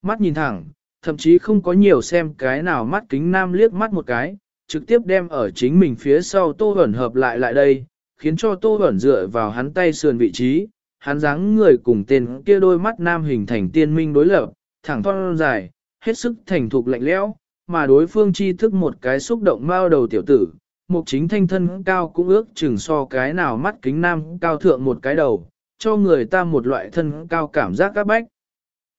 Mắt nhìn thẳng, thậm chí không có nhiều xem cái nào mắt kính nam liếc mắt một cái, trực tiếp đem ở chính mình phía sau tô hẩn hợp lại lại đây, khiến cho tô hẩn dựa vào hắn tay sườn vị trí, hắn dáng người cùng tên kia đôi mắt nam hình thành tiên minh đối lập, thẳng thon dài, hết sức thành thục lạnh lẽo, mà đối phương chi thức một cái xúc động bao đầu tiểu tử, mục chính thanh thân cao cũng ước chừng so cái nào mắt kính nam cao thượng một cái đầu, cho người ta một loại thân cao cảm giác các bách.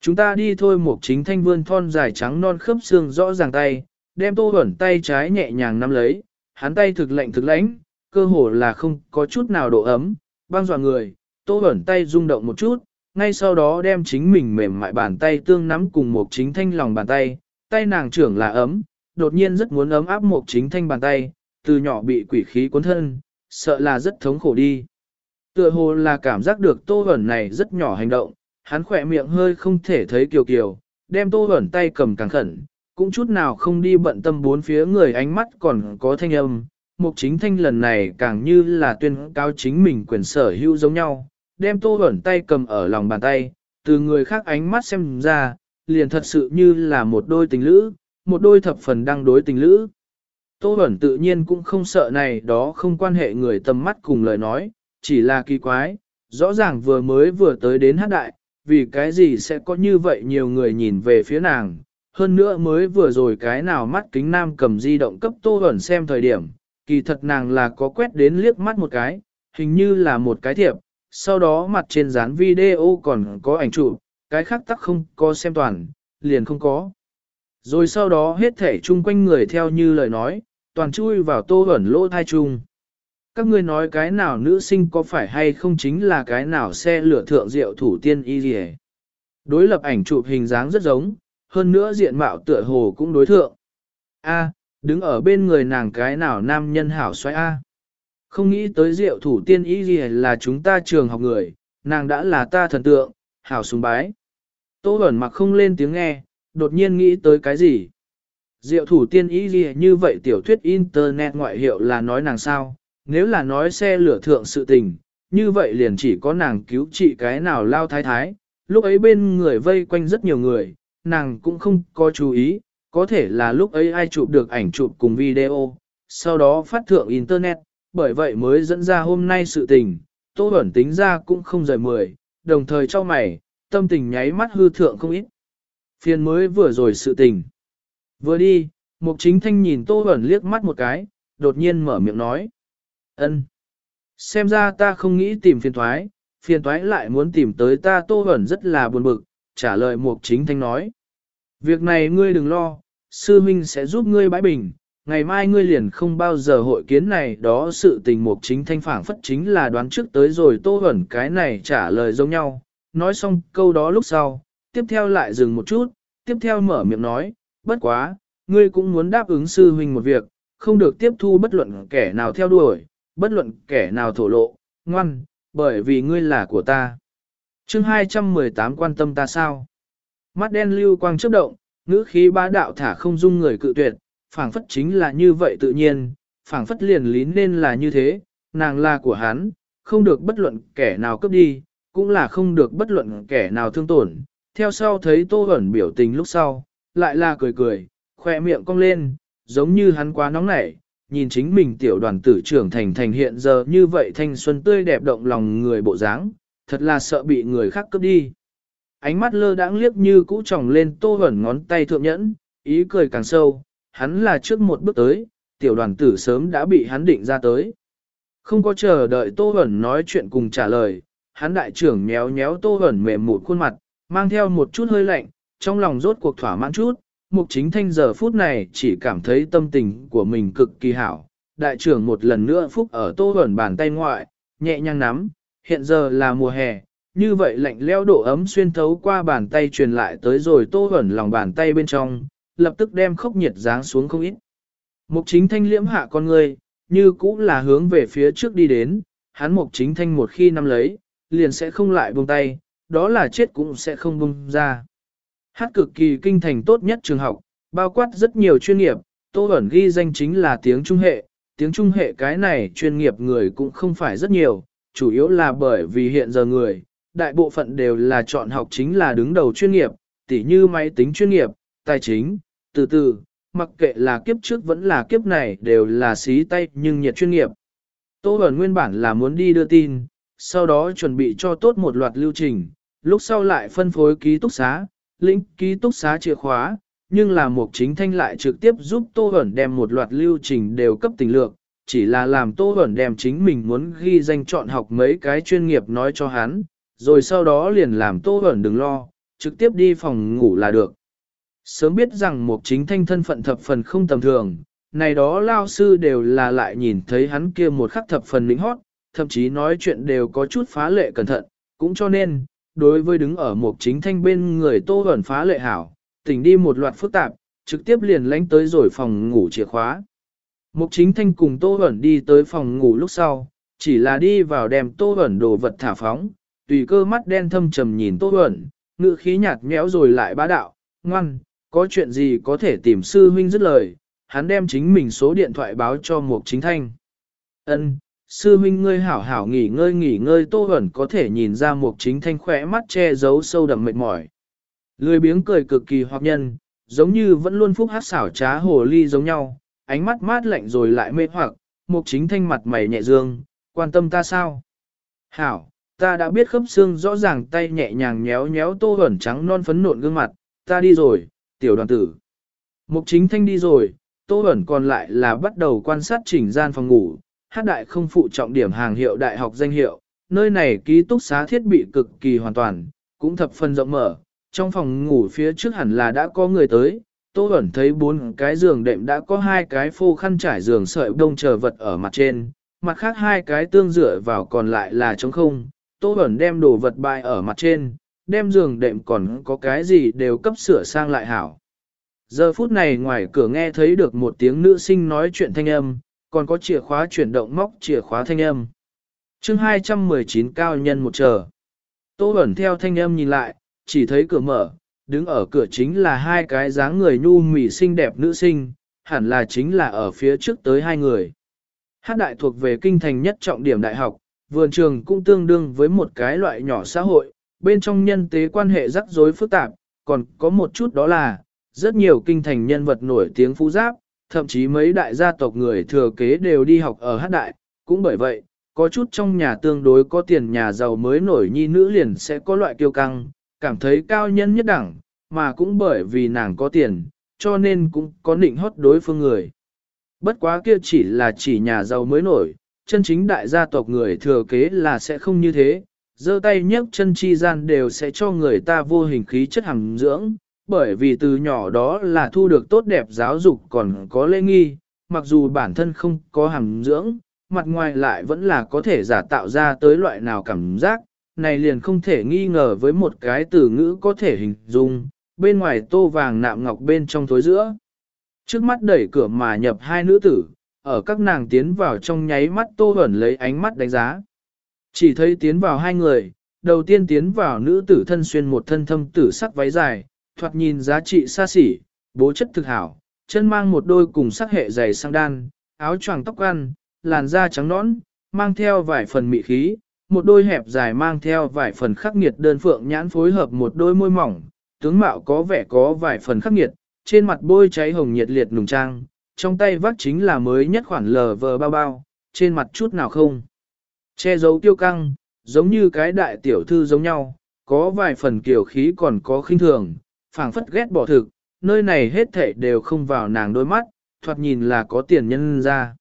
Chúng ta đi thôi mục chính thanh vươn thon dài trắng non khớp xương rõ ràng tay, đem tô ẩn tay trái nhẹ nhàng nắm lấy, hắn tay thực lạnh thực lãnh, cơ hồ là không có chút nào độ ấm, băng dọa người, tô ẩn tay rung động một chút, ngay sau đó đem chính mình mềm mại bàn tay tương nắm cùng một chính thanh lòng bàn tay, tay nàng trưởng là ấm, đột nhiên rất muốn ấm áp một chính thanh bàn tay, từ nhỏ bị quỷ khí cuốn thân, sợ là rất thống khổ đi. Tựa hồ là cảm giác được tô ẩn này rất nhỏ hành động, hắn khỏe miệng hơi không thể thấy kiều kiều, đem tô ẩn tay cầm càng khẩn, cũng chút nào không đi bận tâm bốn phía người ánh mắt còn có thanh âm. Mục chính thanh lần này càng như là tuyên cao chính mình quyền sở hữu giống nhau, đem tô ẩn tay cầm ở lòng bàn tay, từ người khác ánh mắt xem ra, liền thật sự như là một đôi tình lữ, một đôi thập phần đang đối tình lữ. Tô ẩn tự nhiên cũng không sợ này đó không quan hệ người tầm mắt cùng lời nói, chỉ là kỳ quái, rõ ràng vừa mới vừa tới đến hát đại, vì cái gì sẽ có như vậy nhiều người nhìn về phía nàng, hơn nữa mới vừa rồi cái nào mắt kính nam cầm di động cấp tô ẩn xem thời điểm, kỳ thật nàng là có quét đến liếc mắt một cái, hình như là một cái thiệp, sau đó mặt trên dán video còn có ảnh chụp, cái khác tắc không có xem toàn, liền không có. Rồi sau đó hết thể chung quanh người theo như lời nói, toàn chui vào tô ẩn lỗ thai chung. Các ngươi nói cái nào nữ sinh có phải hay không chính là cái nào xe lửa thượng diệu thủ tiên y gì Đối lập ảnh chụp hình dáng rất giống, hơn nữa diện mạo tựa hồ cũng đối thượng. A, đứng ở bên người nàng cái nào nam nhân hảo xoay A. Không nghĩ tới diệu thủ tiên ý gì là chúng ta trường học người, nàng đã là ta thần tượng, hảo sùng bái. Tô Bẩn mặc không lên tiếng nghe, đột nhiên nghĩ tới cái gì. Diệu thủ tiên ý gì như vậy tiểu thuyết internet ngoại hiệu là nói nàng sao, nếu là nói xe lửa thượng sự tình, như vậy liền chỉ có nàng cứu trị cái nào lao thái thái, lúc ấy bên người vây quanh rất nhiều người, nàng cũng không có chú ý, có thể là lúc ấy ai chụp được ảnh chụp cùng video, sau đó phát thượng internet, bởi vậy mới dẫn ra hôm nay sự tình, Tô Bẩn tính ra cũng không rời mười, đồng thời cho mày, tâm tình nháy mắt hư thượng không ít. phiền mới vừa rồi sự tình. Vừa đi, Mục Chính Thanh nhìn Tô Bẩn liếc mắt một cái, đột nhiên mở miệng nói. ân, Xem ra ta không nghĩ tìm phiền thoái, phiền thoái lại muốn tìm tới ta Tô Bẩn rất là buồn bực, trả lời Mục Chính Thanh nói. Việc này ngươi đừng lo, sư huynh sẽ giúp ngươi bãi bình, ngày mai ngươi liền không bao giờ hội kiến này đó sự tình Mục Chính Thanh phảng phất chính là đoán trước tới rồi Tô hẩn cái này trả lời giống nhau. Nói xong câu đó lúc sau, tiếp theo lại dừng một chút, tiếp theo mở miệng nói, bất quá, ngươi cũng muốn đáp ứng sư huynh một việc, không được tiếp thu bất luận kẻ nào theo đuổi, bất luận kẻ nào thổ lộ, ngoan, bởi vì ngươi là của ta. chương 218 quan tâm ta sao? Mắt đen lưu quang chớp động, ngữ khí bá đạo thả không dung người cự tuyệt, phảng phất chính là như vậy tự nhiên, phảng phất liền lý nên là như thế, nàng là của hắn, không được bất luận kẻ nào cướp đi, cũng là không được bất luận kẻ nào thương tổn. Theo sau thấy tô Hẩn biểu tình lúc sau, lại là cười cười, khoe miệng cong lên, giống như hắn quá nóng nảy, nhìn chính mình tiểu đoàn tử trưởng thành thành hiện giờ như vậy thanh xuân tươi đẹp động lòng người bộ dáng, thật là sợ bị người khác cướp đi. Ánh mắt lơ đãng liếc như cũ tròng lên tô hẩn ngón tay thượng nhẫn, ý cười càng sâu, hắn là trước một bước tới, tiểu đoàn tử sớm đã bị hắn định ra tới. Không có chờ đợi tô hẩn nói chuyện cùng trả lời, hắn đại trưởng nhéo nhéo tô hẩn mềm mụn khuôn mặt, mang theo một chút hơi lạnh, trong lòng rốt cuộc thỏa mãn chút, Mục chính thanh giờ phút này chỉ cảm thấy tâm tình của mình cực kỳ hảo. Đại trưởng một lần nữa phúc ở tô hẩn bàn tay ngoại, nhẹ nhàng nắm, hiện giờ là mùa hè, như vậy lạnh leo độ ấm xuyên thấu qua bàn tay truyền lại tới rồi tô hẩn lòng bàn tay bên trong, lập tức đem khốc nhiệt dáng xuống không ít. Mục chính thanh liễm hạ con người, như cũ là hướng về phía trước đi đến, hắn mục chính thanh một khi nắm lấy, liền sẽ không lại buông tay, đó là chết cũng sẽ không buông ra. Hát cực kỳ kinh thành tốt nhất trường học, bao quát rất nhiều chuyên nghiệp, Tô ẩn ghi danh chính là tiếng Trung hệ, tiếng Trung hệ cái này chuyên nghiệp người cũng không phải rất nhiều, chủ yếu là bởi vì hiện giờ người, đại bộ phận đều là chọn học chính là đứng đầu chuyên nghiệp, tỉ như máy tính chuyên nghiệp, tài chính, từ từ, mặc kệ là kiếp trước vẫn là kiếp này đều là xí tay nhưng nhiệt chuyên nghiệp. Tô Bẩn nguyên bản là muốn đi đưa tin, sau đó chuẩn bị cho tốt một loạt lưu trình, lúc sau lại phân phối ký túc xá, lĩnh ký túc xá chìa khóa, nhưng là Mục Chính Thanh lại trực tiếp giúp Tô Bẩn đem một loạt lưu trình đều cấp tình lược, chỉ là làm Tô Bẩn đem chính mình muốn ghi danh chọn học mấy cái chuyên nghiệp nói cho hắn, rồi sau đó liền làm Tô Bẩn đừng lo, trực tiếp đi phòng ngủ là được. Sớm biết rằng Mục Chính Thanh thân phận thập phần không tầm thường, này đó lao sư đều là lại nhìn thấy hắn kia một khắc thập phần lĩnh hót, thậm chí nói chuyện đều có chút phá lệ cẩn thận, cũng cho nên, đối với đứng ở một chính thanh bên người tô hẩn phá lệ hảo, tỉnh đi một loạt phức tạp, trực tiếp liền lánh tới rồi phòng ngủ chìa khóa. Mục chính thanh cùng tô hẩn đi tới phòng ngủ lúc sau, chỉ là đi vào đem tô hẩn đồ vật thả phóng, tùy cơ mắt đen thâm trầm nhìn tô hẩn, ngự khí nhạt nhẽo rồi lại bá đạo, ngoan, có chuyện gì có thể tìm sư huynh dứt lời, hắn đem chính mình số điện thoại báo cho mục chính thanh. Ân, sư huynh ngươi hảo hảo nghỉ ngơi nghỉ ngơi tô ẩn có thể nhìn ra mục chính thanh khỏe mắt che giấu sâu đậm mệt mỏi. Lười biếng cười cực kỳ hoặc nhân, giống như vẫn luôn phúc hát xảo trá hồ ly giống nhau, ánh mắt mát lạnh rồi lại mê hoặc, mục chính thanh mặt mày nhẹ dương, quan tâm ta sao? Hảo, ta đã biết khớp xương rõ ràng tay nhẹ nhàng nhéo nhéo tô ẩn trắng non phấn nộn gương mặt, ta đi rồi, tiểu đoàn tử. Mục chính thanh đi rồi, tô ẩn còn lại là bắt đầu quan sát chỉnh gian phòng ngủ, hát đại không phụ trọng điểm hàng hiệu đại học danh hiệu, nơi này ký túc xá thiết bị cực kỳ hoàn toàn, cũng thập phần rộng mở, trong phòng ngủ phía trước hẳn là đã có người tới, Tô Bẩn thấy bốn cái giường đệm đã có hai cái phô khăn trải giường sợi đông chờ vật ở mặt trên, mặt khác hai cái tương dựa vào còn lại là trống không, Tô Bẩn đem đồ vật bày ở mặt trên, đem giường đệm còn có cái gì đều cấp sửa sang lại hảo. Giờ phút này ngoài cửa nghe thấy được một tiếng nữ sinh nói chuyện thanh âm, còn có chìa khóa chuyển động móc chìa khóa thanh âm. chương 219 cao nhân một chờ. Tô Bẩn theo thanh âm nhìn lại, chỉ thấy cửa mở, đứng ở cửa chính là hai cái dáng người nhu mỉ xinh đẹp nữ sinh, hẳn là chính là ở phía trước tới hai người. Hát đại thuộc về kinh thành nhất trọng điểm đại học, vườn trường cũng tương đương với một cái loại nhỏ xã hội, bên trong nhân tế quan hệ rắc rối phức tạp, còn có một chút đó là, rất nhiều kinh thành nhân vật nổi tiếng phú giáp, thậm chí mấy đại gia tộc người thừa kế đều đi học ở hát đại, cũng bởi vậy, có chút trong nhà tương đối có tiền nhà giàu mới nổi nhi nữ liền sẽ có loại kiêu căng, cảm thấy cao nhân nhất đẳng, mà cũng bởi vì nàng có tiền, cho nên cũng có định hót đối phương người. Bất quá kia chỉ là chỉ nhà giàu mới nổi, chân chính đại gia tộc người thừa kế là sẽ không như thế, giơ tay nhấc chân chi gian đều sẽ cho người ta vô hình khí chất hằng dưỡng, bởi vì từ nhỏ đó là thu được tốt đẹp giáo dục còn có lễ nghi, mặc dù bản thân không có hằng dưỡng, mặt ngoài lại vẫn là có thể giả tạo ra tới loại nào cảm giác, này liền không thể nghi ngờ với một cái từ ngữ có thể hình dung, bên ngoài tô vàng nạm ngọc bên trong thối giữa. Trước mắt đẩy cửa mà nhập hai nữ tử, ở các nàng tiến vào trong nháy mắt tô hẩn lấy ánh mắt đánh giá. Chỉ thấy tiến vào hai người, đầu tiên tiến vào nữ tử thân xuyên một thân thâm tử sắc váy dài, thoạt nhìn giá trị xa xỉ, bố chất thực hảo, chân mang một đôi cùng sắc hệ dày sang đan, áo choàng tóc ăn, làn da trắng nõn, mang theo vài phần mị khí, một đôi hẹp dài mang theo vài phần khắc nghiệt đơn phượng nhãn phối hợp một đôi môi mỏng, tướng mạo có vẻ có vài phần khắc nghiệt, trên mặt bôi cháy hồng nhiệt liệt nùng trang, trong tay vắt chính là mới nhất khoản lờ vờ bao bao, trên mặt chút nào không. Che giấu tiêu căng, giống như cái đại tiểu thư giống nhau, có vài phần kiểu khí còn có khinh thường, phảng phất ghét bỏ thực, nơi này hết thảy đều không vào nàng đôi mắt, thoạt nhìn là có tiền nhân ra.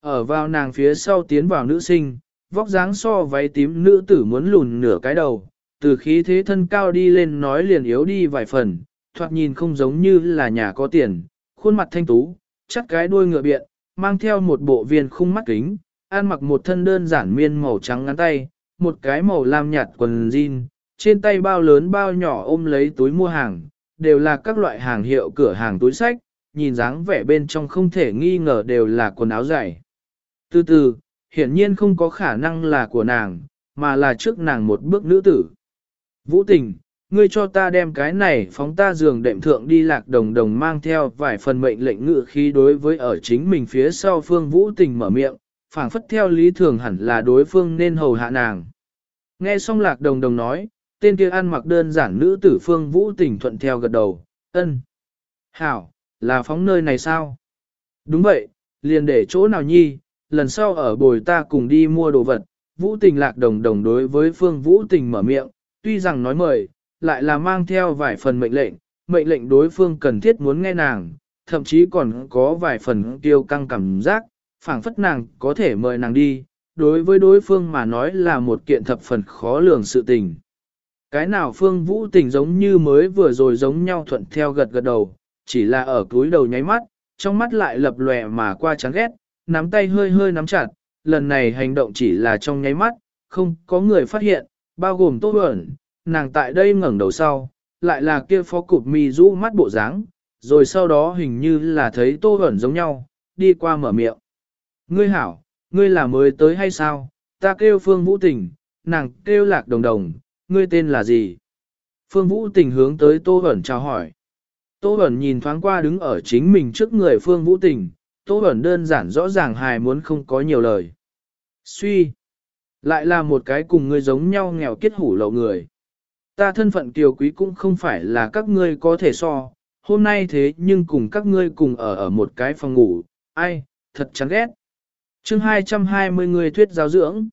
Ở vào nàng phía sau tiến vào nữ sinh, vóc dáng so váy tím nữ tử muốn lùn nửa cái đầu, từ khí thế thân cao đi lên nói liền yếu đi vài phần, thoạt nhìn không giống như là nhà có tiền, khuôn mặt thanh tú, chắc cái đuôi ngựa biện, mang theo một bộ viên khung mắt kính, An mặc một thân đơn giản miên màu trắng ngắn tay, một cái màu lam nhạt quần jean, trên tay bao lớn bao nhỏ ôm lấy túi mua hàng, đều là các loại hàng hiệu cửa hàng túi sách, nhìn dáng vẻ bên trong không thể nghi ngờ đều là quần áo dày. Từ từ, hiển nhiên không có khả năng là của nàng, mà là trước nàng một bước nữ tử. Vũ tình, ngươi cho ta đem cái này phóng ta giường đệm thượng đi lạc đồng đồng mang theo vài phần mệnh lệnh ngự khí đối với ở chính mình phía sau phương vũ tình mở miệng, phảng phất theo lý thường hẳn là đối phương nên hầu hạ nàng. Nghe xong lạc đồng đồng nói, tên kia ăn mặc đơn giản nữ tử phương vũ tình thuận theo gật đầu, ân. Hảo, là phóng nơi này sao? Đúng vậy, liền để chỗ nào nhi, lần sau ở bồi ta cùng đi mua đồ vật, vũ tình lạc đồng đồng đối với phương vũ tình mở miệng, tuy rằng nói mời, lại là mang theo vài phần mệnh lệnh, mệnh lệnh đối phương cần thiết muốn nghe nàng, thậm chí còn có vài phần tiêu căng cảm giác, phảng phất nàng có thể mời nàng đi, đối với đối phương mà nói là một kiện thập phần khó lường sự tình. Cái nào phương vũ tình giống như mới vừa rồi giống nhau thuận theo gật gật đầu, chỉ là ở cuối đầu nháy mắt, trong mắt lại lập lòe mà qua chán ghét, nắm tay hơi hơi nắm chặt, lần này hành động chỉ là trong nháy mắt, không có người phát hiện, bao gồm Tô Bẩn, nàng tại đây ngẩng đầu sau, lại là kia phó cụp mi rũ mắt bộ dáng, rồi sau đó hình như là thấy Tô Bẩn giống nhau, đi qua mở miệng. Ngươi hảo, ngươi là mới tới hay sao? Ta kêu Phương Vũ Tình, nàng kêu Lạc Đồng Đồng, ngươi tên là gì? Phương Vũ Tình hướng tới Tô Bẩn chào hỏi. Tô Bẩn nhìn thoáng qua đứng ở chính mình trước người Phương Vũ Tình, Tô Bẩn đơn giản rõ ràng hài muốn không có nhiều lời. Suy, lại là một cái cùng ngươi giống nhau nghèo kết hủ lậu người. Ta thân phận kiều quý cũng không phải là các ngươi có thể so, hôm nay thế nhưng cùng các ngươi cùng ở ở một cái phòng ngủ, ai, thật chán ghét chương 220 người thuyết giáo dưỡng.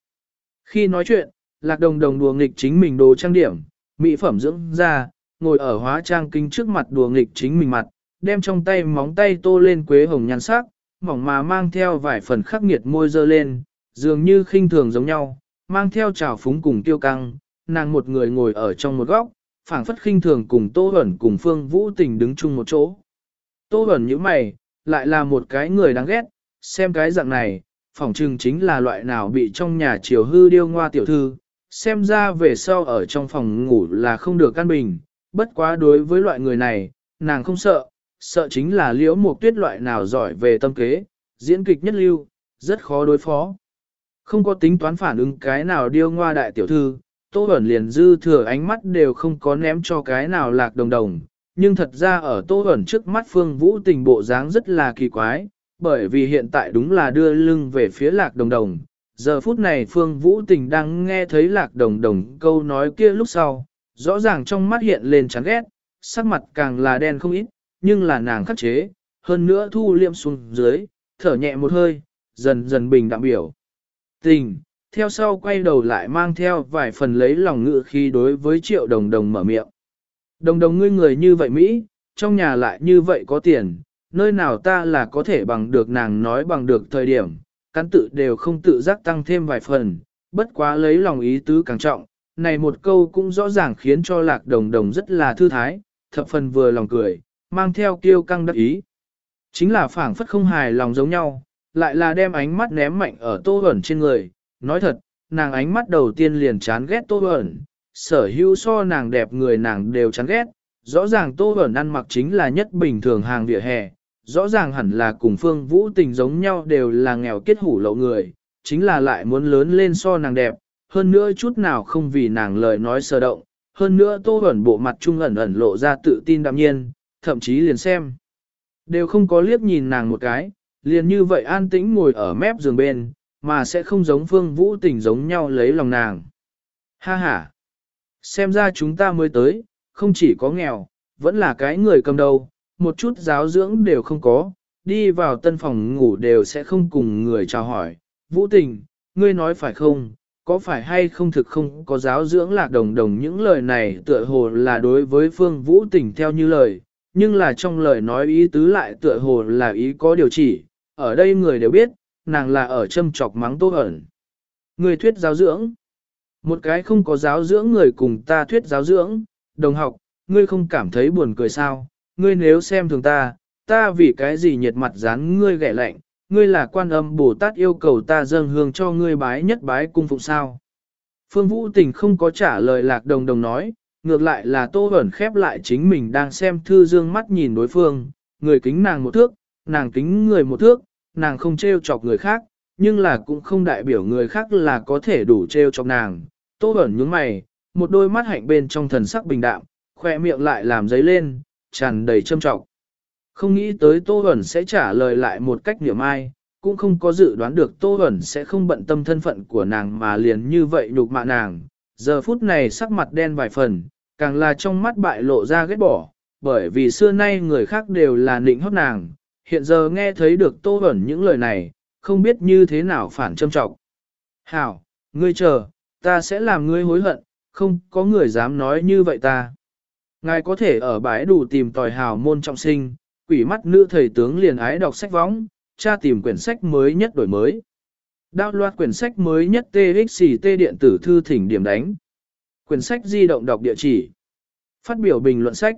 Khi nói chuyện, lạc đồng đồng đùa nghịch chính mình đồ trang điểm, mỹ phẩm dưỡng ra, ngồi ở hóa trang kinh trước mặt đùa nghịch chính mình mặt, đem trong tay móng tay tô lên quế hồng nhan sắc, mỏng mà mang theo vài phần khắc nghiệt môi dơ lên, dường như khinh thường giống nhau, mang theo trào phúng cùng tiêu căng, nàng một người ngồi ở trong một góc, phảng phất khinh thường cùng Tô hẩn cùng Phương Vũ Tình đứng chung một chỗ. Tô hẩn như mày, lại là một cái người đáng ghét, xem cái dạng này, phỏng trừng chính là loại nào bị trong nhà chiều hư điêu ngoa tiểu thư, xem ra về sau ở trong phòng ngủ là không được căn bình, bất quá đối với loại người này, nàng không sợ, sợ chính là liễu một tuyết loại nào giỏi về tâm kế, diễn kịch nhất lưu, rất khó đối phó. Không có tính toán phản ứng cái nào điêu ngoa đại tiểu thư, Tô Bẩn liền dư thừa ánh mắt đều không có ném cho cái nào lạc đồng đồng, nhưng thật ra ở Tô Bẩn trước mắt Phương Vũ tình bộ dáng rất là kỳ quái, bởi vì hiện tại đúng là đưa lưng về phía lạc đồng đồng. Giờ phút này Phương Vũ tình đang nghe thấy lạc đồng đồng câu nói kia lúc sau, rõ ràng trong mắt hiện lên chán ghét, sắc mặt càng là đen không ít, nhưng là nàng khắc chế, hơn nữa thu liêm xuống dưới, thở nhẹ một hơi, dần dần bình đạm biểu. Tình, theo sau quay đầu lại mang theo vài phần lấy lòng ngự khi đối với triệu đồng đồng mở miệng. Đồng đồng ngươi người như vậy Mỹ, trong nhà lại như vậy có tiền, nơi nào ta là có thể bằng được nàng nói bằng được thời điểm, cắn tự đều không tự giác tăng thêm vài phần, bất quá lấy lòng ý tứ càng trọng, này một câu cũng rõ ràng khiến cho lạc đồng đồng rất là thư thái, thập phần vừa lòng cười, mang theo kiêu căng đắc ý. Chính là phảng phất không hài lòng giống nhau, lại là đem ánh mắt ném mạnh ở tô ẩn trên người, nói thật, nàng ánh mắt đầu tiên liền chán ghét tô ẩn, sở hữu so nàng đẹp người nàng đều chán ghét, rõ ràng tô ẩn ăn mặc chính là nhất bình thường hàng vỉa hè, rõ ràng hẳn là cùng phương vũ tình giống nhau đều là nghèo kết hủ lậu người, chính là lại muốn lớn lên so nàng đẹp, hơn nữa chút nào không vì nàng lời nói sơ động, hơn nữa tô ẩn bộ mặt trung ẩn ẩn lộ ra tự tin đạm nhiên, thậm chí liền xem. Đều không có liếc nhìn nàng một cái, liền như vậy an tĩnh ngồi ở mép giường bên, mà sẽ không giống phương vũ tình giống nhau lấy lòng nàng. Ha ha! Xem ra chúng ta mới tới, không chỉ có nghèo, vẫn là cái người cầm đầu, một chút giáo dưỡng đều không có, đi vào tân phòng ngủ đều sẽ không cùng người chào hỏi. Vũ tình, ngươi nói phải không, có phải hay không thực không có giáo dưỡng lạc đồng đồng những lời này tựa hồ là đối với phương vũ tình theo như lời, nhưng là trong lời nói ý tứ lại tựa hồ là ý có điều chỉ, ở đây người đều biết, nàng là ở châm chọc mắng tô ẩn. Người thuyết giáo dưỡng. Một cái không có giáo dưỡng người cùng ta thuyết giáo dưỡng, đồng học, ngươi không cảm thấy buồn cười sao, ngươi nếu xem thường ta, ta vì cái gì nhiệt mặt dán ngươi ghẻ lạnh, ngươi là quan âm Bồ Tát yêu cầu ta dâng hương cho ngươi bái nhất bái cung phụng sao. Phương Vũ Tình không có trả lời lạc đồng đồng nói, ngược lại là tô ẩn khép lại chính mình đang xem thư dương mắt nhìn đối phương, người kính nàng một thước, nàng kính người một thước, nàng không treo chọc người khác, nhưng là cũng không đại biểu người khác là có thể đủ treo chọc nàng. Tô ẩn nhướng mày, một đôi mắt hạnh bên trong thần sắc bình đạm, khoe miệng lại làm giấy lên, tràn đầy châm trọng. Không nghĩ tới Tô Huẩn sẽ trả lời lại một cách niệm ai, cũng không có dự đoán được Tô Huẩn sẽ không bận tâm thân phận của nàng mà liền như vậy nhục mạ nàng. Giờ phút này sắc mặt đen vài phần, càng là trong mắt bại lộ ra ghét bỏ, bởi vì xưa nay người khác đều là nịnh hót nàng, hiện giờ nghe thấy được tô Huẩn những lời này, không biết như thế nào phản châm trọng. Hảo, ngươi chờ, ta sẽ làm ngươi hối hận, không có người dám nói như vậy ta. Ngài có thể ở bãi đủ tìm tòi hào môn trọng sinh, quỷ mắt nữ thầy tướng liền ái đọc sách võng, tra tìm quyển sách mới nhất đổi mới. Đao loạt quyển sách mới nhất TXT điện tử thư thỉnh điểm đánh. Quyển sách di động đọc địa chỉ. Phát biểu bình luận sách.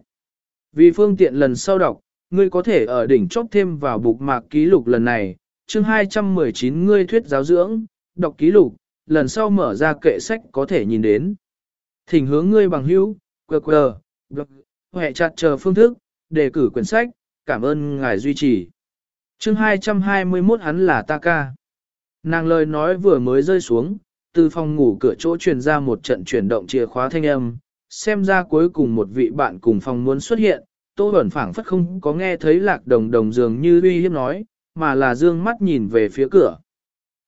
Vì phương tiện lần sau đọc, ngươi có thể ở đỉnh chóp thêm vào bục mạc ký lục lần này, chương 219 ngươi thuyết giáo dưỡng, đọc ký lục, lần sau mở ra kệ sách có thể nhìn đến. Thỉnh hướng ngươi bằng hữu, QR, blog, hệ chặt chờ phương thức, đề cử quyển sách, cảm ơn ngài duy trì. Chương 221 hắn là ta ca. Nàng lời nói vừa mới rơi xuống, từ phòng ngủ cửa chỗ truyền ra một trận chuyển động chìa khóa thanh âm, xem ra cuối cùng một vị bạn cùng phòng muốn xuất hiện, Tô Bẩn phảng phất không có nghe thấy lạc đồng đồng dường như uy hiếp nói, mà là dương mắt nhìn về phía cửa.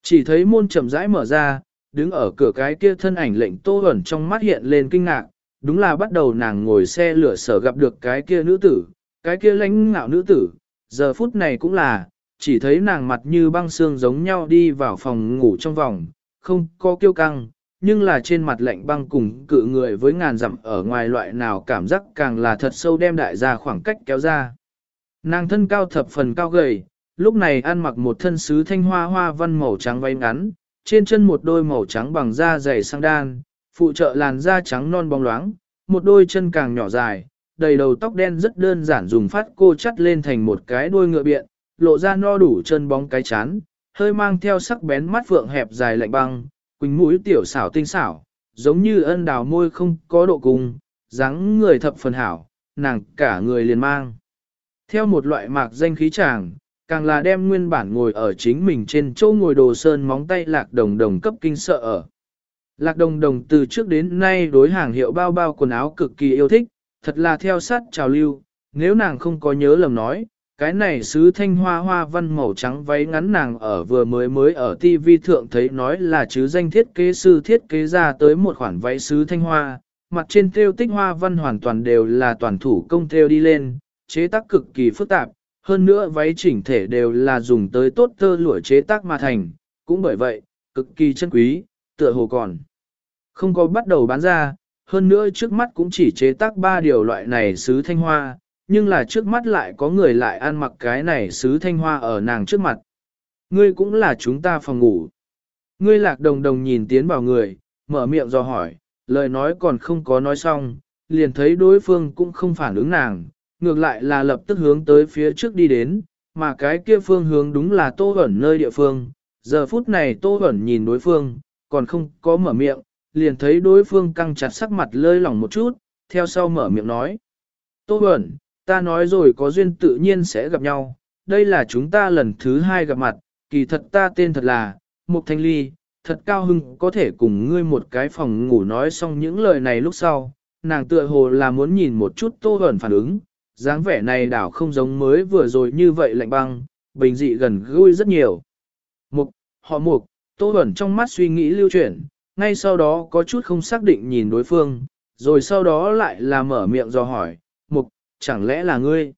Chỉ thấy môn chậm rãi mở ra, đứng ở cửa cái kia thân ảnh lệnh Tô Bẩn trong mắt hiện lên kinh ngạc, đúng là bắt đầu nàng ngồi xe lửa sở gặp được cái kia nữ tử, cái kia lãnh ngạo nữ tử, giờ phút này cũng là, chỉ thấy nàng mặt như băng xương giống nhau đi vào phòng ngủ trong vòng, không có kiêu căng, nhưng là trên mặt lạnh băng cùng cự người với ngàn dặm ở ngoài loại nào cảm giác càng là thật sâu đem đại ra khoảng cách kéo ra. Nàng thân cao thập phần cao gầy, lúc này ăn mặc một thân sứ thanh hoa hoa văn màu trắng váy ngắn, trên chân một đôi màu trắng bằng da dày sang đan, phụ trợ làn da trắng non bóng loáng, một đôi chân càng nhỏ dài, đầy đầu tóc đen rất đơn giản dùng phát cô chắt lên thành một cái đuôi ngựa biện, lộ ra no đủ chân bóng cái chán, hơi mang theo sắc bén mắt phượng hẹp dài lạnh băng, quỳnh mũi tiểu xảo tinh xảo, giống như ân đào môi không có độ cùng, dáng người thập phần hảo, nàng cả người liền mang. Theo một loại mạc danh khí chàng, càng là đem nguyên bản ngồi ở chính mình trên chỗ ngồi đồ sơn móng tay lạc đồng đồng cấp kinh sợ ở. Lạc đồng đồng từ trước đến nay đối hàng hiệu bao bao quần áo cực kỳ yêu thích, thật là theo sát trào lưu, nếu nàng không có nhớ lầm nói, cái này sứ thanh hoa hoa văn màu trắng váy ngắn nàng ở vừa mới mới ở TV thượng thấy nói là chứ danh thiết kế sư thiết kế ra tới một khoản váy sứ thanh hoa, mặt trên thêu tích hoa văn hoàn toàn đều là toàn thủ công thêu đi lên, chế tác cực kỳ phức tạp, hơn nữa váy chỉnh thể đều là dùng tới tốt tơ lụa chế tác mà thành, cũng bởi vậy, cực kỳ chân quý, tựa hồ còn. Không có bắt đầu bán ra, hơn nữa trước mắt cũng chỉ chế tác ba điều loại này sứ thanh hoa, nhưng là trước mắt lại có người lại ăn mặc cái này sứ thanh hoa ở nàng trước mặt. Ngươi cũng là chúng ta phòng ngủ. Ngươi lạc đồng đồng nhìn tiến vào người, mở miệng do hỏi, lời nói còn không có nói xong, liền thấy đối phương cũng không phản ứng nàng, ngược lại là lập tức hướng tới phía trước đi đến, mà cái kia phương hướng đúng là tô ẩn nơi địa phương. Giờ phút này tô ẩn nhìn đối phương, còn không có mở miệng, liền thấy đối phương căng chặt sắc mặt lơi lỏng một chút, theo sau mở miệng nói. Tô Bẩn, ta nói rồi có duyên tự nhiên sẽ gặp nhau, đây là chúng ta lần thứ hai gặp mặt, kỳ thật ta tên thật là, Mục Thanh Ly, thật cao hưng có thể cùng ngươi một cái phòng ngủ nói xong những lời này lúc sau, nàng tựa hồ là muốn nhìn một chút tô Bẩn phản ứng, dáng vẻ này đảo không giống mới vừa rồi như vậy lạnh băng, bình dị gần gũi rất nhiều. Mục, họ mục, tô Bẩn trong mắt suy nghĩ lưu chuyển, ngay sau đó có chút không xác định nhìn đối phương, rồi sau đó lại là mở miệng do hỏi, mục, chẳng lẽ là ngươi?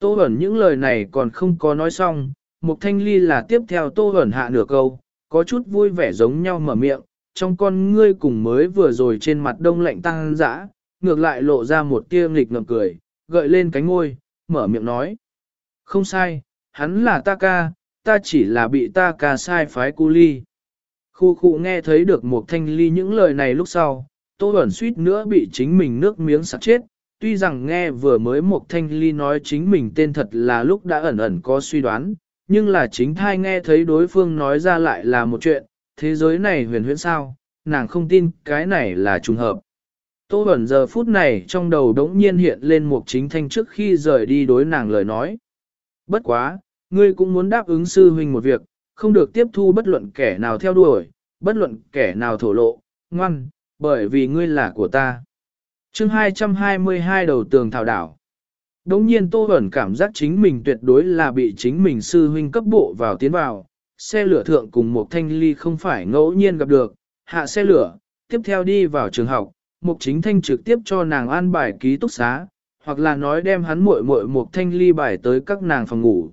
Tô ẩn những lời này còn không có nói xong, mục thanh ly là tiếp theo tô ẩn hạ nửa câu, có chút vui vẻ giống nhau mở miệng, trong con ngươi cùng mới vừa rồi trên mặt đông lạnh tăng dã, ngược lại lộ ra một tia nghịch ngợm cười, gợi lên cánh ngôi, mở miệng nói. Không sai, hắn là ta ca, ta chỉ là bị ta ca sai phái cu ly. Khu khu nghe thấy được một thanh ly những lời này lúc sau, tô ẩn suýt nữa bị chính mình nước miếng sặc chết. Tuy rằng nghe vừa mới một thanh ly nói chính mình tên thật là lúc đã ẩn ẩn có suy đoán, nhưng là chính thai nghe thấy đối phương nói ra lại là một chuyện, thế giới này huyền huyễn sao, nàng không tin cái này là trùng hợp. Tô Bẩn giờ phút này trong đầu đống nhiên hiện lên một chính thanh trước khi rời đi đối nàng lời nói. Bất quá, ngươi cũng muốn đáp ứng sư huynh một việc, không được tiếp thu bất luận kẻ nào theo đuổi, bất luận kẻ nào thổ lộ, ngoan, bởi vì ngươi là của ta. chương 222 đầu tường thảo đảo. Đống nhiên Tô Bẩn cảm giác chính mình tuyệt đối là bị chính mình sư huynh cấp bộ vào tiến vào, xe lửa thượng cùng một thanh ly không phải ngẫu nhiên gặp được, hạ xe lửa, tiếp theo đi vào trường học, Mục Chính Thanh trực tiếp cho nàng an bài ký túc xá, hoặc là nói đem hắn muội muội Mục Thanh ly bài tới các nàng phòng ngủ.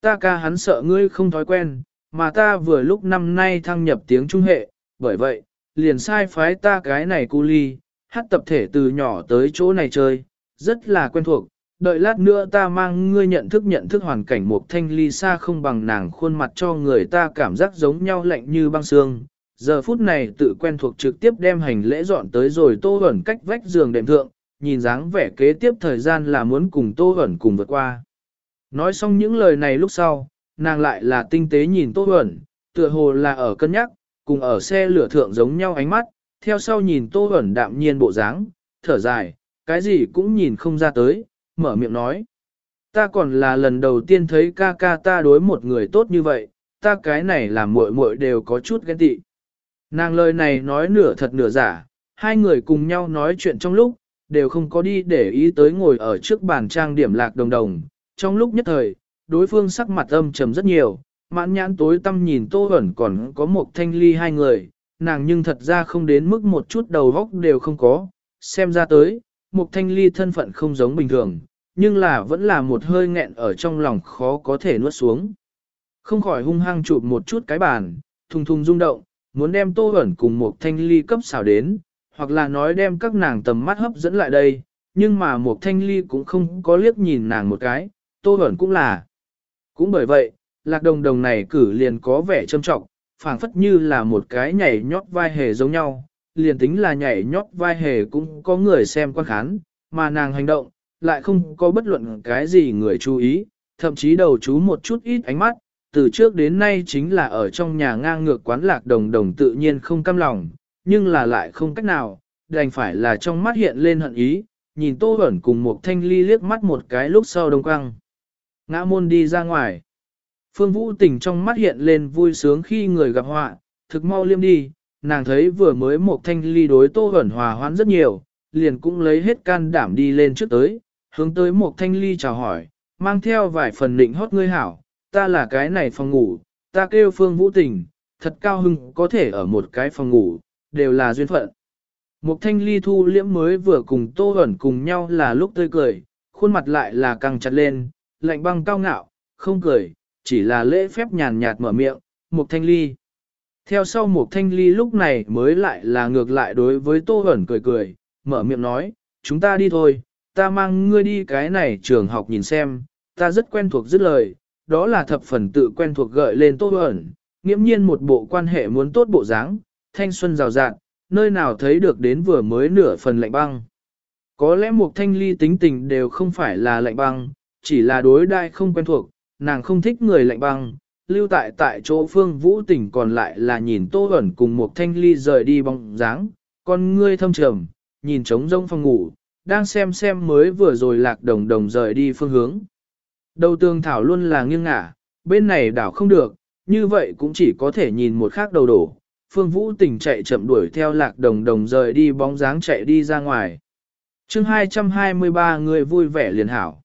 Ta ca hắn sợ ngươi không thói quen, mà ta vừa lúc năm nay thăng nhập tiếng trung hệ, bởi vậy, liền sai phái ta cái này cu ly, hát tập thể từ nhỏ tới chỗ này chơi, rất là quen thuộc. Đợi lát nữa ta mang ngươi nhận thức nhận thức hoàn cảnh một thanh ly xa không bằng nàng khuôn mặt cho người ta cảm giác giống nhau lạnh như băng xương, giờ phút này tự quen thuộc trực tiếp đem hành lễ dọn tới rồi tô ẩn cách vách giường đệm thượng, nhìn dáng vẻ kế tiếp thời gian là muốn cùng tô ẩn cùng vượt qua. Nói xong những lời này lúc sau, nàng lại là tinh tế nhìn tô Huẩn, tựa hồ là ở cân nhắc, cùng ở xe lửa thượng giống nhau ánh mắt, theo sau nhìn tô Huẩn đạm nhiên bộ dáng, thở dài, cái gì cũng nhìn không ra tới, mở miệng nói. Ta còn là lần đầu tiên thấy ca ca ta đối một người tốt như vậy, ta cái này làm muội muội đều có chút ghen tị. Nàng lời này nói nửa thật nửa giả, hai người cùng nhau nói chuyện trong lúc, đều không có đi để ý tới ngồi ở trước bàn trang điểm lạc đồng đồng. Trong lúc nhất thời, đối phương sắc mặt âm trầm rất nhiều, mãn nhãn tối tâm nhìn tô ẩn còn có một thanh ly hai người, nàng nhưng thật ra không đến mức một chút đầu góc đều không có, xem ra tới, một thanh ly thân phận không giống bình thường, nhưng là vẫn là một hơi nghẹn ở trong lòng khó có thể nuốt xuống. Không khỏi hung hăng chụp một chút cái bàn, thùng thùng rung động, muốn đem tô ẩn cùng một thanh ly cấp xảo đến, hoặc là nói đem các nàng tầm mắt hấp dẫn lại đây, nhưng mà một thanh ly cũng không có liếc nhìn nàng một cái, tô ẩn cũng là. Cũng bởi vậy, lạc đồng đồng này cử liền có vẻ trâm trọng, phảng phất như là một cái nhảy nhót vai hề giống nhau, liền tính là nhảy nhót vai hề cũng có người xem quan khán, mà nàng hành động, lại không có bất luận cái gì người chú ý, thậm chí đầu chú một chút ít ánh mắt, từ trước đến nay chính là ở trong nhà ngang ngược quán lạc đồng đồng tự nhiên không cam lòng, nhưng là lại không cách nào, đành phải là trong mắt hiện lên hận ý, nhìn Tô ẩn cùng một thanh ly liếc mắt một cái lúc sau đông quăng. Ngã môn đi ra ngoài. Phương Vũ tình trong mắt hiện lên vui sướng khi người gặp họa, thực mau liêm đi, nàng thấy vừa mới một thanh ly đối Tô hẩn hòa hoãn rất nhiều, liền cũng lấy hết can đảm đi lên trước tới, hướng tới một thanh ly chào hỏi, mang theo vài phần định hót ngươi hảo, ta là cái này phòng ngủ, ta kêu phương vũ tình, thật cao hưng có thể ở một cái phòng ngủ, đều là duyên phận. Một thanh ly thu liễm mới vừa cùng tô hẩn cùng nhau là lúc tươi cười, khuôn mặt lại là căng chặt lên, lạnh băng cao ngạo, không cười, chỉ là lễ phép nhàn nhạt mở miệng, mục thanh ly. Theo sau mục thanh ly lúc này mới lại là ngược lại đối với tô Hẩn cười cười, mở miệng nói, chúng ta đi thôi, ta mang ngươi đi cái này trường học nhìn xem, ta rất quen thuộc dứt lời, đó là thập phần tự quen thuộc gợi lên Tô Hẩn, nghiễm nhiên một bộ quan hệ muốn tốt bộ dáng, thanh xuân rào rạng, nơi nào thấy được đến vừa mới nửa phần lạnh băng. Có lẽ Mục thanh ly tính tình đều không phải là lạnh băng, chỉ là đối đai không quen thuộc, nàng không thích người lạnh băng, lưu tại tại chỗ phương vũ tỉnh còn lại là nhìn tô ẩn cùng một thanh ly rời đi bóng dáng, con ngươi thâm trầm, nhìn trống rông phòng ngủ, đang xem xem mới vừa rồi lạc đồng đồng rời đi phương hướng. Đầu tường thảo luôn là nghiêng ngả, bên này đảo không được, như vậy cũng chỉ có thể nhìn một khác đầu đổ. Phương Vũ tỉnh chạy chậm đuổi theo lạc đồng đồng rời đi bóng dáng chạy đi ra ngoài. chương 223 người vui vẻ liền hảo.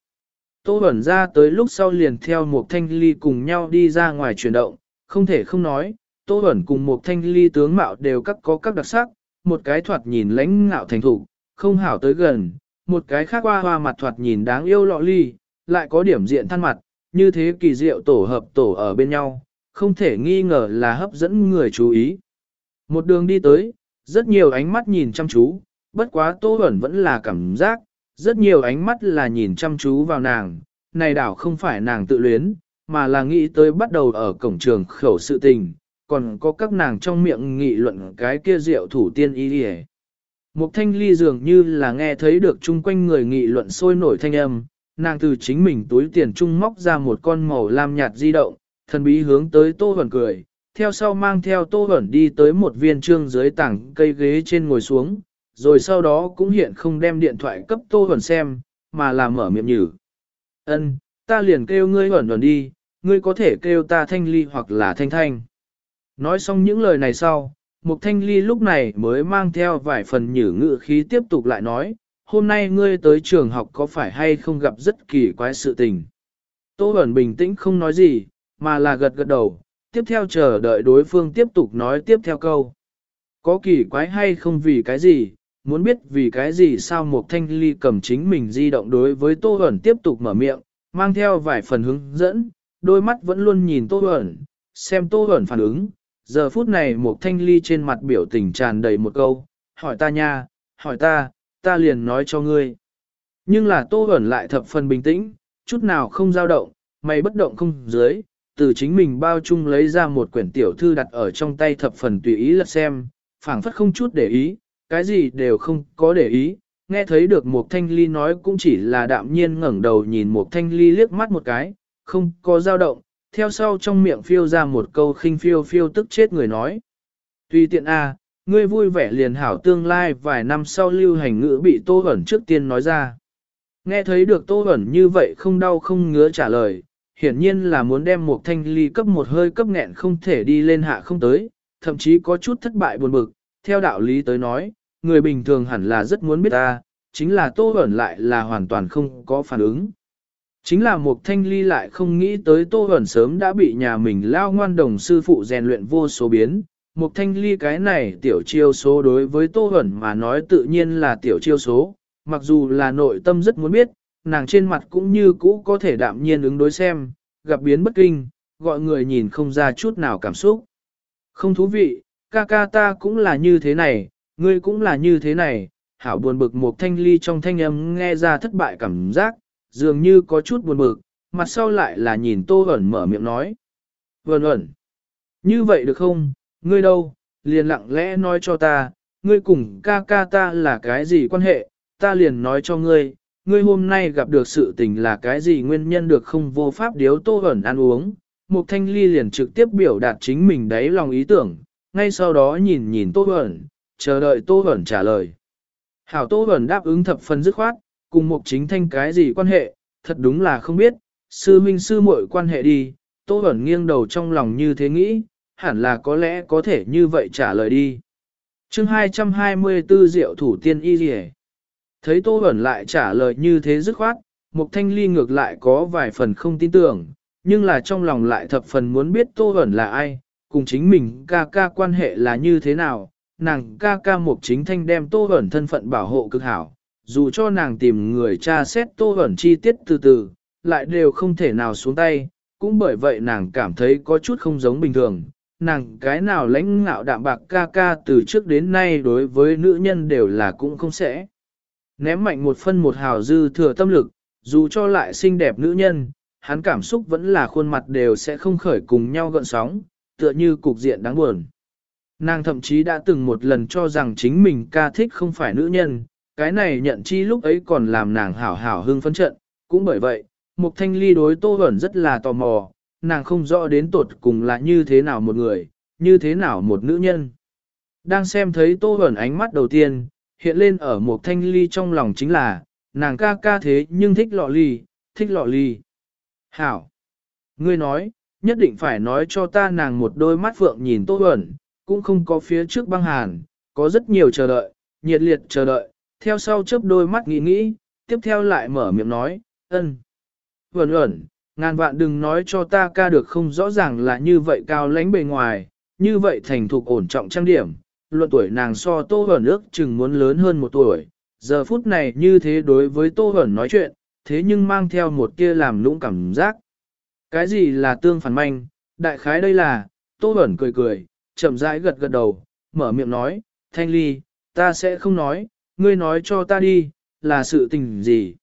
Tô Bẩn ra tới lúc sau liền theo một thanh ly cùng nhau đi ra ngoài chuyển động, không thể không nói, Tô Bẩn cùng một thanh ly tướng mạo đều các có các đặc sắc, một cái thoạt nhìn lãnh ngạo thành thủ, không hảo tới gần, một cái khác qua hoa mặt thoạt nhìn đáng yêu lọ ly, lại có điểm diện than mặt, như thế kỳ diệu tổ hợp tổ ở bên nhau, không thể nghi ngờ là hấp dẫn người chú ý. Một đường đi tới, rất nhiều ánh mắt nhìn chăm chú, bất quá Tô Bẩn vẫn là cảm giác, rất nhiều ánh mắt là nhìn chăm chú vào nàng, này đảo không phải nàng tự luyến, mà là nghĩ tới bắt đầu ở cổng trường khẩu sự tình, còn có các nàng trong miệng nghị luận cái kia rượu thủ tiên y đi Mục thanh ly dường như là nghe thấy được chung quanh người nghị luận sôi nổi thanh âm, nàng từ chính mình túi tiền trung móc ra một con màu lam nhạt di động, thần bí hướng tới tô hẩn cười, theo sau mang theo tô hẩn đi tới một viên trương dưới tảng cây ghế trên ngồi xuống, rồi sau đó cũng hiện không đem điện thoại cấp tô Huẩn xem, mà là mở miệng nhử. ân ta liền kêu ngươi Huẩn Huẩn đi, ngươi có thể kêu ta thanh ly hoặc là thanh thanh. Nói xong những lời này sau, Mục Thanh Ly lúc này mới mang theo vài phần nhử ngự khí tiếp tục lại nói, hôm nay ngươi tới trường học có phải hay không gặp rất kỳ quái sự tình. Tô Huẩn bình tĩnh không nói gì, mà là gật gật đầu, tiếp theo chờ đợi đối phương tiếp tục nói tiếp theo câu. Có kỳ quái hay không vì cái gì, muốn biết vì cái gì sao một thanh ly cầm chính mình di động đối với Tô Bẩn tiếp tục mở miệng, mang theo vài phần hướng dẫn, đôi mắt vẫn luôn nhìn Tô Bẩn, xem Tô Bẩn phản ứng. Giờ phút này một thanh ly trên mặt biểu tình tràn đầy một câu, hỏi ta nha, hỏi ta, ta liền nói cho ngươi. Nhưng là Tô Bẩn lại thập phần bình tĩnh, chút nào không dao động, mày bất động không dưới, từ chính mình bao chung lấy ra một quyển tiểu thư đặt ở trong tay thập phần tùy ý lật xem, phảng phất không chút để ý, cái gì đều không có để ý, nghe thấy được một thanh ly nói cũng chỉ là đạm nhiên ngẩng đầu nhìn một thanh ly liếc mắt một cái, không có dao động, theo sau trong miệng phiêu ra một câu khinh phiêu phiêu tức chết người nói. Tuy tiện a, ngươi vui vẻ liền hảo tương lai vài năm sau lưu hành ngữ bị Tô Hẩn trước tiên nói ra. Nghe thấy được Tô Hẩn như vậy không đau không ngứa trả lời, hiển nhiên là muốn đem một thanh ly cấp một hơi cấp nghẹn không thể đi lên hạ không tới, thậm chí có chút thất bại buồn bực, theo đạo lý tới nói, người bình thường hẳn là rất muốn biết ta, chính là Tô Hẩn lại là hoàn toàn không có phản ứng. Chính là một thanh ly lại không nghĩ tới Tô Hẩn sớm đã bị nhà mình lao ngoan đồng sư phụ rèn luyện vô số biến, một thanh ly cái này tiểu chiêu số đối với Tô Hẩn mà nói tự nhiên là tiểu chiêu số, mặc dù là nội tâm rất muốn biết, nàng trên mặt cũng như cũ có thể đạm nhiên ứng đối xem, gặp biến bất kinh, gọi người nhìn không ra chút nào cảm xúc. Không thú vị, ca ca ta cũng là như thế này, ngươi cũng là như thế này, hảo buồn bực một thanh ly trong thanh âm nghe ra thất bại cảm giác, dường như có chút buồn bực, mặt sau lại là nhìn Tô ẩn mở miệng nói. Vẩn ẩn, như vậy được không, ngươi đâu, liền lặng lẽ nói cho ta, ngươi cùng ca ca ta là cái gì quan hệ, ta liền nói cho ngươi, ngươi hôm nay gặp được sự tình là cái gì nguyên nhân được không? Vô pháp điếu tô ẩn ăn uống. Mục thanh ly liền trực tiếp biểu đạt chính mình đáy lòng ý tưởng, ngay sau đó nhìn nhìn tô ẩn, chờ đợi tô ẩn trả lời. Hảo tô ẩn đáp ứng thập phần dứt khoát, cùng mục chính thanh cái gì quan hệ, thật đúng là không biết, sư minh sư muội quan hệ đi, tô ẩn nghiêng đầu trong lòng như thế nghĩ, hẳn là có lẽ có thể như vậy trả lời đi. chương 224 Diệu Thủ Tiên Y Dì Thấy Tô Bẩn lại trả lời như thế dứt khoát, Mục Thanh Ly ngược lại có vài phần không tin tưởng, nhưng là trong lòng lại thập phần muốn biết Tô Bẩn là ai, cùng chính mình ca ca quan hệ là như thế nào, nàng ca ca Mục Chính Thanh đem Tô ẩn thân phận bảo hộ cực hảo, dù cho nàng tìm người tra xét Tô ẩn chi tiết từ từ, lại đều không thể nào xuống tay, cũng bởi vậy nàng cảm thấy có chút không giống bình thường, nàng cái nào lãnh ngạo đạm bạc ca ca từ trước đến nay đối với nữ nhân đều là cũng không sẽ. Ném mạnh một phân một hào dư thừa tâm lực, dù cho lại xinh đẹp nữ nhân, hắn cảm xúc vẫn là khuôn mặt đều sẽ không khởi cùng nhau gợn sóng, tựa như cục diện đáng buồn. Nàng thậm chí đã từng một lần cho rằng chính mình ca thích không phải nữ nhân, cái này nhận chi lúc ấy còn làm nàng hảo hảo hưng phấn trận, cũng bởi vậy, Mục Thanh Ly đối Tô Huẩn rất là tò mò, nàng không rõ đến tột cùng là như thế nào một người, như thế nào một nữ nhân. Đang xem thấy Tô Huẩn ánh mắt đầu tiên, hiện lên ở Mục Thanh Ly trong lòng chính là, nàng ca ca thế nhưng thích lọ ly, thích lọ ly. Hảo! Ngươi nói, nhất định phải nói cho ta nàng một đôi mắt phượng nhìn Tô Huẩn, cũng không có phía trước băng hàn, có rất nhiều chờ đợi, nhiệt liệt chờ đợi, theo sau chớp đôi mắt nghĩ nghĩ, tiếp theo lại mở miệng nói, ân. Huẩn huẩn, ngàn vạn đừng nói cho ta ca được không rõ ràng là như vậy cao lãnh bề ngoài, như vậy thành thục ổn trọng trang điểm, luận tuổi nàng so Tô Huẩn ước chừng muốn lớn hơn một tuổi, giờ phút này như thế đối với Tô Huẩn nói chuyện, thế nhưng mang theo một kia làm lũng cảm giác. Cái gì là tương phản manh, đại khái đây là, Tô bẩn cười cười, chậm rãi gật gật đầu, mở miệng nói, Thanh Ly, ta sẽ không nói, ngươi nói cho ta đi, là sự tình gì.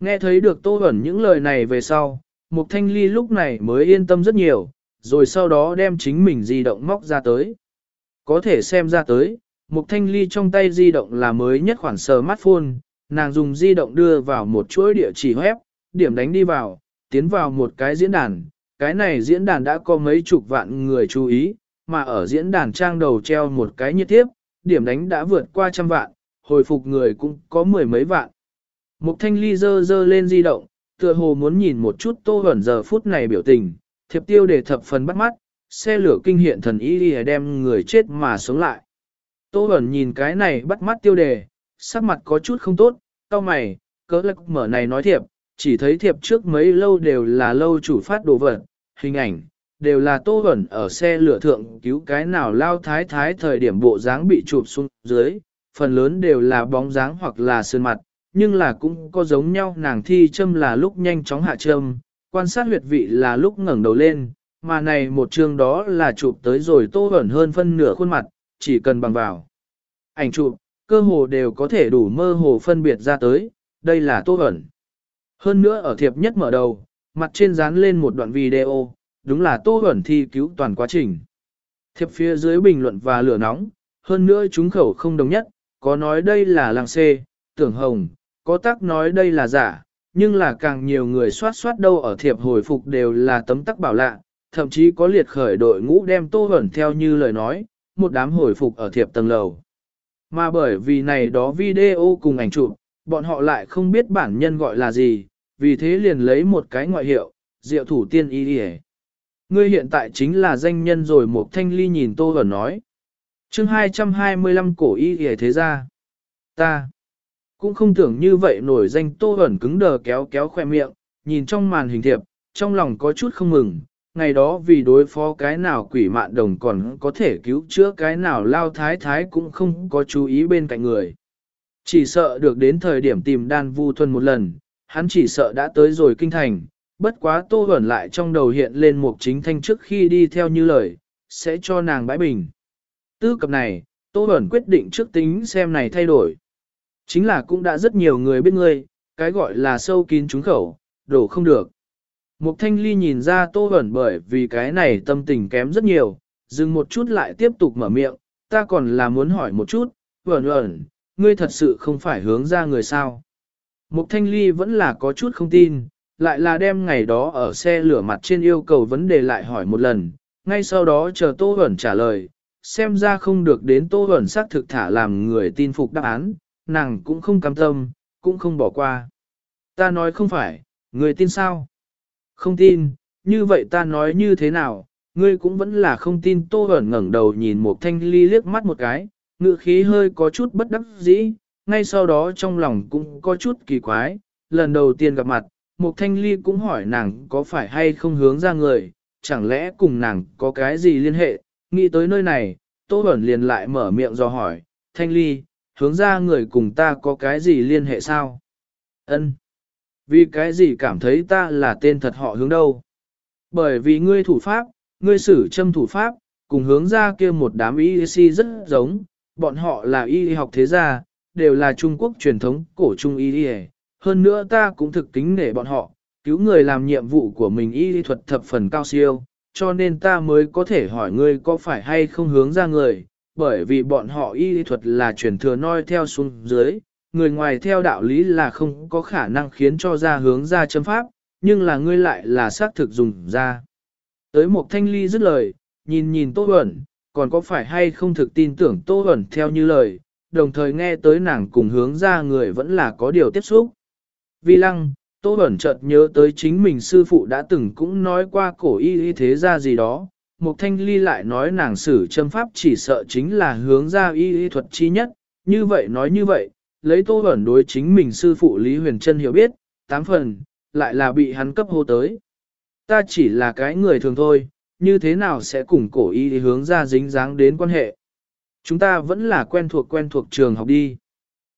Nghe thấy được Tô bẩn những lời này về sau, Mục Thanh Ly lúc này mới yên tâm rất nhiều, rồi sau đó đem chính mình di động móc ra tới. Có thể xem ra tới, Mục Thanh Ly trong tay di động là mới nhất khoản smartphone, nàng dùng di động đưa vào một chuỗi địa chỉ web, điểm đánh đi vào, tiến vào một cái diễn đàn, cái này diễn đàn đã có mấy chục vạn người chú ý, mà ở diễn đàn trang đầu treo một cái nhiệt tiếp, điểm đánh đã vượt qua trăm vạn, hồi phục người cũng có mười mấy vạn. Mục thanh ly dơ dơ lên di động, tựa hồ muốn nhìn một chút tô ẩn giờ phút này biểu tình, thiệp tiêu để thập phần bắt mắt, xe lửa kinh hiện thần ý đi đem người chết mà sống lại. Tô ẩn nhìn cái này bắt mắt tiêu đề, sắc mặt có chút không tốt, cao mày, cỡ lạc mở này nói thiệp, chỉ thấy thiệp trước mấy lâu đều là lâu chủ phát đồ vật, hình ảnh, đều là tô ẩn ở xe lửa thượng cứu cái nào lao thái thái thời điểm bộ dáng bị chụp xuống dưới, phần lớn đều là bóng dáng hoặc là sơn mặt, nhưng là cũng có giống nhau nàng thi châm là lúc nhanh chóng hạ châm, quan sát huyệt vị là lúc ngẩng đầu lên, mà này một chương đó là chụp tới rồi tô ẩn hơn phân nửa khuôn mặt, chỉ cần bằng vào. Ảnh chụp, cơ hồ đều có thể đủ mơ hồ phân biệt ra tới, đây là tô ẩn. Hơn nữa ở thiệp nhất mở đầu, mặt trên dán lên một đoạn video, đúng là tô Huẩn thi cứu toàn quá trình. Thiệp phía dưới bình luận và lửa nóng, hơn nữa chúng khẩu không đồng nhất, có nói đây là làng xê, tưởng hồng, có tác nói đây là giả, nhưng là càng nhiều người soát soát đâu ở thiệp hồi phục đều là tấm tắc bảo lạ, thậm chí có liệt khởi đội ngũ đem tô Huẩn theo như lời nói, một đám hồi phục ở thiệp tầng lầu. Mà bởi vì này đó video cùng ảnh chụp, bọn họ lại không biết bản nhân gọi là gì, vì thế liền lấy một cái ngoại hiệu, diệu thủ tiên y đi Ngươi hiện tại chính là danh nhân rồi một thanh ly nhìn tô ẩn nói. chương 225 cổ y y thế ra. Ta cũng không tưởng như vậy nổi danh tô ẩn cứng đờ kéo kéo khoe miệng, nhìn trong màn hình thiệp, trong lòng có chút không mừng. Ngày đó vì đối phó cái nào quỷ mạn đồng còn có thể cứu chữa cái nào lao thái thái cũng không có chú ý bên cạnh người. Chỉ sợ được đến thời điểm tìm đan vu thuần một lần, hắn chỉ sợ đã tới rồi kinh thành, bất quá tô ẩn lại trong đầu hiện lên một chính thanh trước khi đi theo như lời, sẽ cho nàng bãi bình. Tư cập này, tô ẩn quyết định trước tính xem này thay đổi. Chính là cũng đã rất nhiều người biết ngươi, cái gọi là sâu kín trúng khẩu, đổ không được. Mục thanh ly nhìn ra tô ẩn bởi vì cái này tâm tình kém rất nhiều, dừng một chút lại tiếp tục mở miệng, ta còn là muốn hỏi một chút, ẩn ẩn, ngươi thật sự không phải hướng ra người sao. Mục thanh ly vẫn là có chút không tin, lại là đem ngày đó ở xe lửa mặt trên yêu cầu vấn đề lại hỏi một lần, ngay sau đó chờ Tô Huẩn trả lời, xem ra không được đến Tô Huẩn xác thực thả làm người tin phục đáp án, nàng cũng không cam tâm, cũng không bỏ qua. Ta nói không phải, người tin sao? Không tin, như vậy ta nói như thế nào, ngươi cũng vẫn là không tin Tô Huẩn ngẩng đầu nhìn một thanh ly liếc mắt một cái, ngựa khí hơi có chút bất đắc dĩ, ngay sau đó trong lòng cũng có chút kỳ quái, lần đầu tiên gặp mặt, Mục Thanh Ly cũng hỏi nàng có phải hay không hướng ra người, chẳng lẽ cùng nàng có cái gì liên hệ, nghĩ tới nơi này, Tô Bẩn liền lại mở miệng do hỏi, Thanh Ly, hướng ra người cùng ta có cái gì liên hệ sao? Ân, Vì cái gì cảm thấy ta là tên thật họ hướng đâu? Bởi vì ngươi thủ pháp, ngươi sử châm thủ pháp, cùng hướng ra kia một đám y si rất giống, bọn họ là y học thế gia, đều là Trung Quốc truyền thống cổ trung y hơn nữa ta cũng thực kính nể bọn họ, cứu người làm nhiệm vụ của mình y lý thuật thập phần cao siêu, cho nên ta mới có thể hỏi ngươi có phải hay không hướng ra người, bởi vì bọn họ y thuật là truyền thừa noi theo xuống dưới, người ngoài theo đạo lý là không có khả năng khiến cho ra hướng ra chấm pháp, nhưng là ngươi lại là xác thực dùng ra. Tới một thanh ly dứt lời, nhìn nhìn Tô Huẩn, còn có phải hay không thực tin tưởng Tô Huẩn theo như lời, đồng thời nghe tới nàng cùng hướng ra người vẫn là có điều tiếp xúc. Vi lăng, Tô Huẩn chợt nhớ tới chính mình sư phụ đã từng cũng nói qua cổ y y thế ra gì đó, một thanh ly lại nói nàng sử châm pháp chỉ sợ chính là hướng ra y y thuật chi nhất, như vậy nói như vậy, lấy Tô Huẩn đối chính mình sư phụ Lý Huyền Trân hiểu biết, tám phần, lại là bị hắn cấp hô tới. Ta chỉ là cái người thường thôi, như thế nào sẽ cùng cổ y hướng ra dính dáng đến quan hệ. Chúng ta vẫn là quen thuộc quen thuộc trường học đi.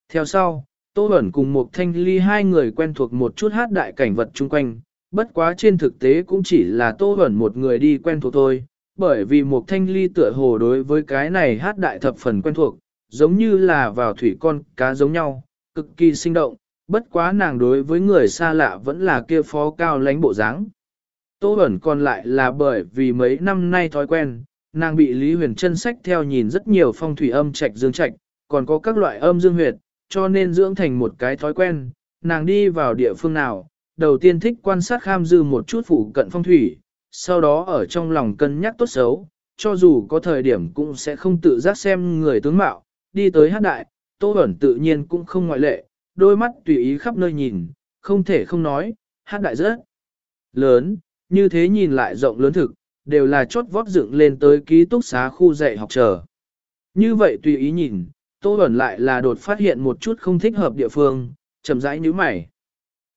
Theo sau, Tô Bẩn cùng một thanh ly hai người quen thuộc một chút hát đại cảnh vật chung quanh, bất quá trên thực tế cũng chỉ là Tô Bẩn một người đi quen thuộc thôi, bởi vì một thanh ly tựa hồ đối với cái này hát đại thập phần quen thuộc, giống như là vào thủy con cá giống nhau, cực kỳ sinh động, bất quá nàng đối với người xa lạ vẫn là kia phó cao lánh bộ dáng. Tô Bẩn còn lại là bởi vì mấy năm nay thói quen, nàng bị Lý Huyền chân sách theo nhìn rất nhiều phong thủy âm trạch dương trạch, còn có các loại âm dương huyệt, cho nên dưỡng thành một cái thói quen, nàng đi vào địa phương nào, đầu tiên thích quan sát kham dư một chút phụ cận phong thủy, sau đó ở trong lòng cân nhắc tốt xấu, cho dù có thời điểm cũng sẽ không tự giác xem người tướng mạo, đi tới hát đại, Tô Bẩn tự nhiên cũng không ngoại lệ, đôi mắt tùy ý khắp nơi nhìn, không thể không nói, hát đại rất lớn, như thế nhìn lại rộng lớn thực, đều là chốt vót dựng lên tới ký túc xá khu dạy học trở. Như vậy tùy ý nhìn, Tô Bẩn lại là đột phát hiện một chút không thích hợp địa phương, chậm rãi như mày.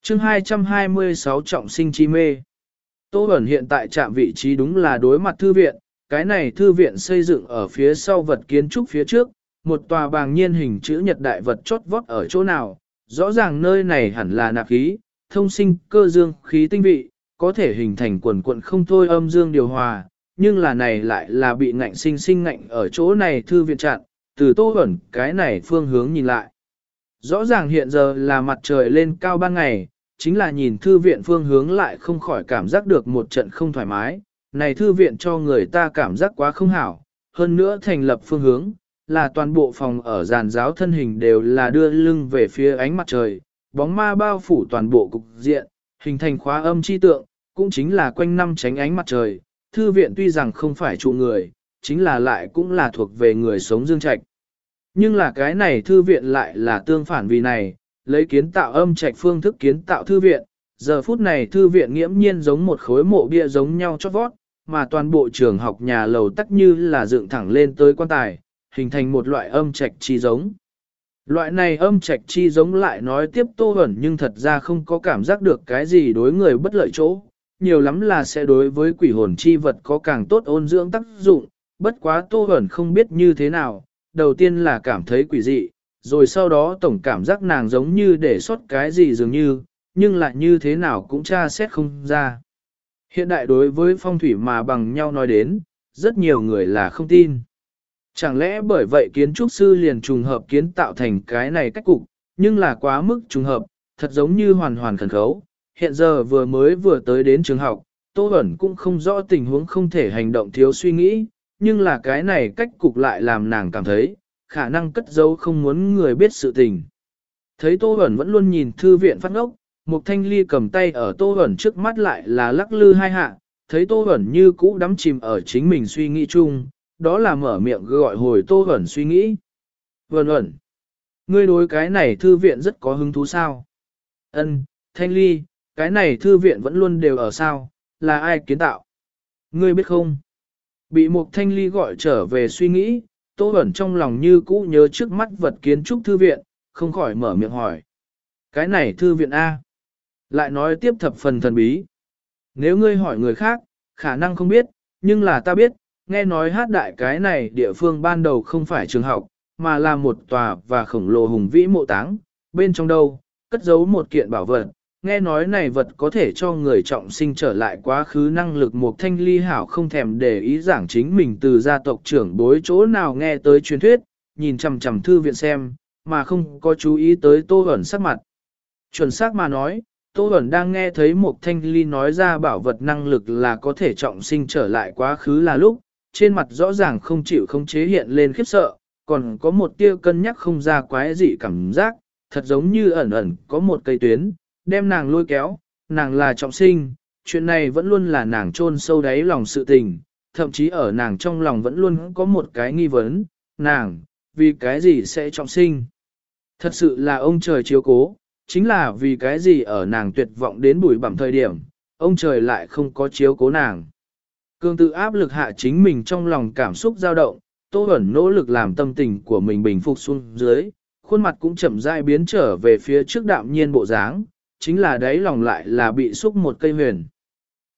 chương 226 trọng sinh chi mê. Tô Bẩn hiện tại trạm vị trí đúng là đối mặt thư viện, cái này thư viện xây dựng ở phía sau vật kiến trúc phía trước, một tòa bàng nhiên hình chữ nhật đại vật chốt vót ở chỗ nào, rõ ràng nơi này hẳn là nạp khí, thông sinh cơ dương khí tinh vị, có thể hình thành quần quận không thôi âm dương điều hòa, nhưng là này lại là bị ngạnh sinh sinh ngạnh ở chỗ này thư viện chặn, từ tô ẩn cái này phương hướng nhìn lại. Rõ ràng hiện giờ là mặt trời lên cao ban ngày, chính là nhìn thư viện phương hướng lại không khỏi cảm giác được một trận không thoải mái, này thư viện cho người ta cảm giác quá không hảo, hơn nữa thành lập phương hướng, là toàn bộ phòng ở giàn giáo thân hình đều là đưa lưng về phía ánh mặt trời, bóng ma bao phủ toàn bộ cục diện, hình thành khóa âm chi tượng, cũng chính là quanh năm tránh ánh mặt trời. Thư viện tuy rằng không phải trụ người, chính là lại cũng là thuộc về người sống dương trạch. Nhưng là cái này thư viện lại là tương phản vì này, lấy kiến tạo âm trạch phương thức kiến tạo thư viện, giờ phút này thư viện nghiễm nhiên giống một khối mộ bia giống nhau chót vót, mà toàn bộ trường học nhà lầu tắc như là dựng thẳng lên tới quan tài, hình thành một loại âm trạch chi giống. Loại này âm trạch chi giống lại nói tiếp tô ẩn nhưng thật ra không có cảm giác được cái gì đối người bất lợi chỗ, nhiều lắm là sẽ đối với quỷ hồn chi vật có càng tốt ôn dưỡng tác dụng, bất quá tô ẩn không biết như thế nào, đầu tiên là cảm thấy quỷ dị, rồi sau đó tổng cảm giác nàng giống như để sót cái gì dường như, nhưng lại như thế nào cũng tra xét không ra. Hiện đại đối với phong thủy mà bằng nhau nói đến, rất nhiều người là không tin. Chẳng lẽ bởi vậy kiến trúc sư liền trùng hợp kiến tạo thành cái này cách cục, nhưng là quá mức trùng hợp, thật giống như hoàn hoàn khẩn khấu. Hiện giờ vừa mới vừa tới đến trường học, Tô Bẩn cũng không rõ tình huống không thể hành động thiếu suy nghĩ, nhưng là cái này cách cục lại làm nàng cảm thấy, khả năng cất giấu không muốn người biết sự tình. Thấy Tô Bẩn vẫn luôn nhìn thư viện phát ngốc, một thanh ly cầm tay ở Tô Bẩn trước mắt lại là lắc lư hai hạ, thấy Tô Bẩn như cũ đắm chìm ở chính mình suy nghĩ chung, đó là mở miệng gọi hồi Tô Bẩn suy nghĩ. Vẩn ẩn, ngươi đối cái này thư viện rất có hứng thú sao? Ân, thanh ly, cái này thư viện vẫn luôn đều ở sao, là ai kiến tạo? Ngươi biết không? Bị một thanh ly gọi trở về suy nghĩ, Tô Bẩn trong lòng như cũ nhớ trước mắt vật kiến trúc thư viện, không khỏi mở miệng hỏi. Cái này thư viện A. Lại nói tiếp thập phần thần bí. Nếu ngươi hỏi người khác, khả năng không biết, nhưng là ta biết, nghe nói hát đại cái này địa phương ban đầu không phải trường học, mà là một tòa và khổng lồ hùng vĩ mộ táng, bên trong đâu, cất giấu một kiện bảo vật, nghe nói này vật có thể cho người trọng sinh trở lại quá khứ năng lực một thanh ly hảo không thèm để ý giảng chính mình từ gia tộc trưởng bối chỗ nào nghe tới truyền thuyết, nhìn chằm chằm thư viện xem, mà không có chú ý tới tô ẩn sắc mặt. Chuẩn xác mà nói, Tô ẩn đang nghe thấy một thanh ly nói ra bảo vật năng lực là có thể trọng sinh trở lại quá khứ là lúc, trên mặt rõ ràng không chịu không chế hiện lên khiếp sợ, còn có một tia cân nhắc không ra quái dị cảm giác, thật giống như ẩn ẩn có một cây tuyến, đem nàng lôi kéo, nàng là trọng sinh, chuyện này vẫn luôn là nàng chôn sâu đáy lòng sự tình, thậm chí ở nàng trong lòng vẫn luôn có một cái nghi vấn, nàng, vì cái gì sẽ trọng sinh. Thật sự là ông trời chiếu cố, chính là vì cái gì ở nàng tuyệt vọng đến bụi bẩm thời điểm, ông trời lại không có chiếu cố nàng. Cương tự áp lực hạ chính mình trong lòng cảm xúc dao động, Tô Bẩn nỗ lực làm tâm tình của mình bình phục xuống dưới, khuôn mặt cũng chậm rãi biến trở về phía trước đạm nhiên bộ dáng, chính là đáy lòng lại là bị xúc một cây huyền.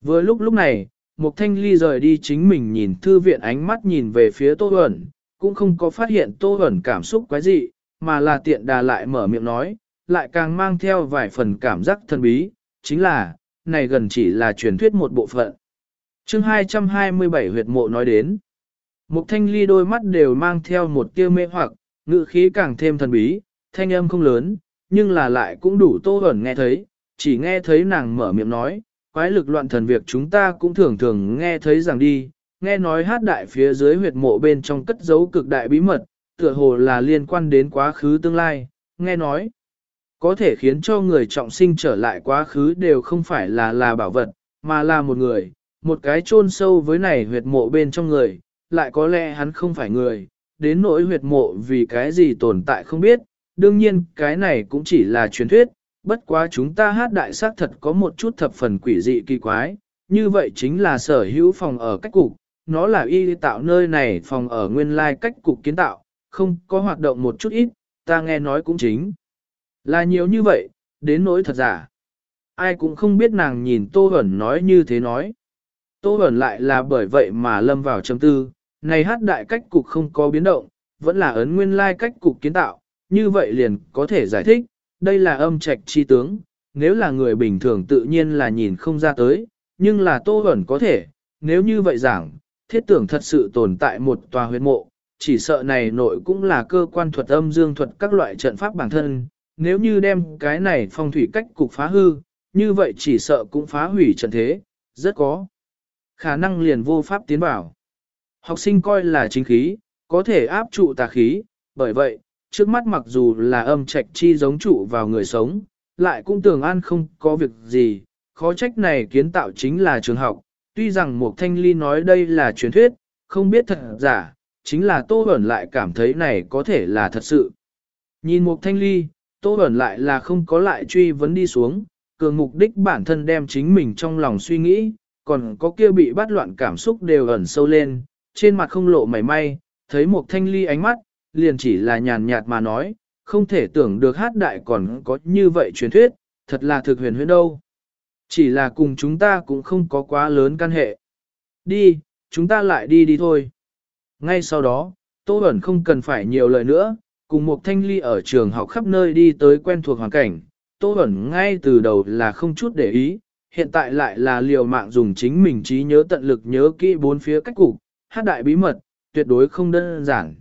Vừa lúc lúc này, Mục Thanh Ly rời đi chính mình nhìn thư viện ánh mắt nhìn về phía Tô Huẩn, cũng không có phát hiện Tô Huẩn cảm xúc quái dị, mà là tiện đà lại mở miệng nói, lại càng mang theo vài phần cảm giác thần bí, chính là, này gần chỉ là truyền thuyết một bộ phận. chương 227 huyệt mộ nói đến, Mục thanh ly đôi mắt đều mang theo một tia mê hoặc, ngữ khí càng thêm thần bí, thanh âm không lớn, nhưng là lại cũng đủ tô ẩn nghe thấy, chỉ nghe thấy nàng mở miệng nói, quái lực loạn thần việc chúng ta cũng thường thường nghe thấy rằng đi, nghe nói hát đại phía dưới huyệt mộ bên trong cất giấu cực đại bí mật, tựa hồ là liên quan đến quá khứ tương lai, nghe nói, có thể khiến cho người trọng sinh trở lại quá khứ đều không phải là là bảo vật, mà là một người, một cái chôn sâu với này huyệt mộ bên trong người, lại có lẽ hắn không phải người, đến nỗi huyệt mộ vì cái gì tồn tại không biết, đương nhiên cái này cũng chỉ là truyền thuyết, bất quá chúng ta hát đại xác thật có một chút thập phần quỷ dị kỳ quái, như vậy chính là sở hữu phòng ở cách cục, nó là y tạo nơi này phòng ở nguyên lai cách cục kiến tạo, không có hoạt động một chút ít, ta nghe nói cũng chính. Là nhiều như vậy, đến nỗi thật giả. Ai cũng không biết nàng nhìn Tô Hẩn nói như thế nói. Tô Hẩn lại là bởi vậy mà lâm vào trầm tư, này hát đại cách cục không có biến động, vẫn là ấn nguyên lai cách cục kiến tạo, như vậy liền có thể giải thích, đây là âm trạch chi tướng, nếu là người bình thường tự nhiên là nhìn không ra tới, nhưng là Tô Hẩn có thể, nếu như vậy giảng, thiết tưởng thật sự tồn tại một tòa huyệt mộ, chỉ sợ này nội cũng là cơ quan thuật âm dương thuật các loại trận pháp bản thân, nếu như đem cái này phong thủy cách cục phá hư, như vậy chỉ sợ cũng phá hủy trận thế, rất có khả năng liền vô pháp tiến vào. Học sinh coi là chính khí, có thể áp trụ tà khí, bởi vậy, trước mắt mặc dù là âm trạch chi giống trụ vào người sống, lại cũng tưởng an không có việc gì, khó trách này kiến tạo chính là trường học, tuy rằng một thanh ly nói đây là truyền thuyết, không biết thật giả, chính là Tô ẩn lại cảm thấy này có thể là thật sự. Nhìn một thanh ly, Tô ẩn lại là không có lại truy vấn đi xuống, cường mục đích bản thân đem chính mình trong lòng suy nghĩ, còn có kia bị bắt loạn cảm xúc đều ẩn sâu lên, trên mặt không lộ mảy may, thấy một thanh ly ánh mắt, liền chỉ là nhàn nhạt mà nói, không thể tưởng được hát đại còn có như vậy truyền thuyết, thật là thực huyền huyễn đâu. Chỉ là cùng chúng ta cũng không có quá lớn căn hệ. Đi, chúng ta lại đi đi thôi. Ngay sau đó, Tô Bẩn không cần phải nhiều lời nữa, cùng một thanh ly ở trường học khắp nơi đi tới quen thuộc hoàn cảnh. Tô Bẩn ngay từ đầu là không chút để ý, hiện tại lại là liều mạng dùng chính mình trí nhớ tận lực nhớ kỹ bốn phía cách cục, hát đại bí mật, tuyệt đối không đơn giản.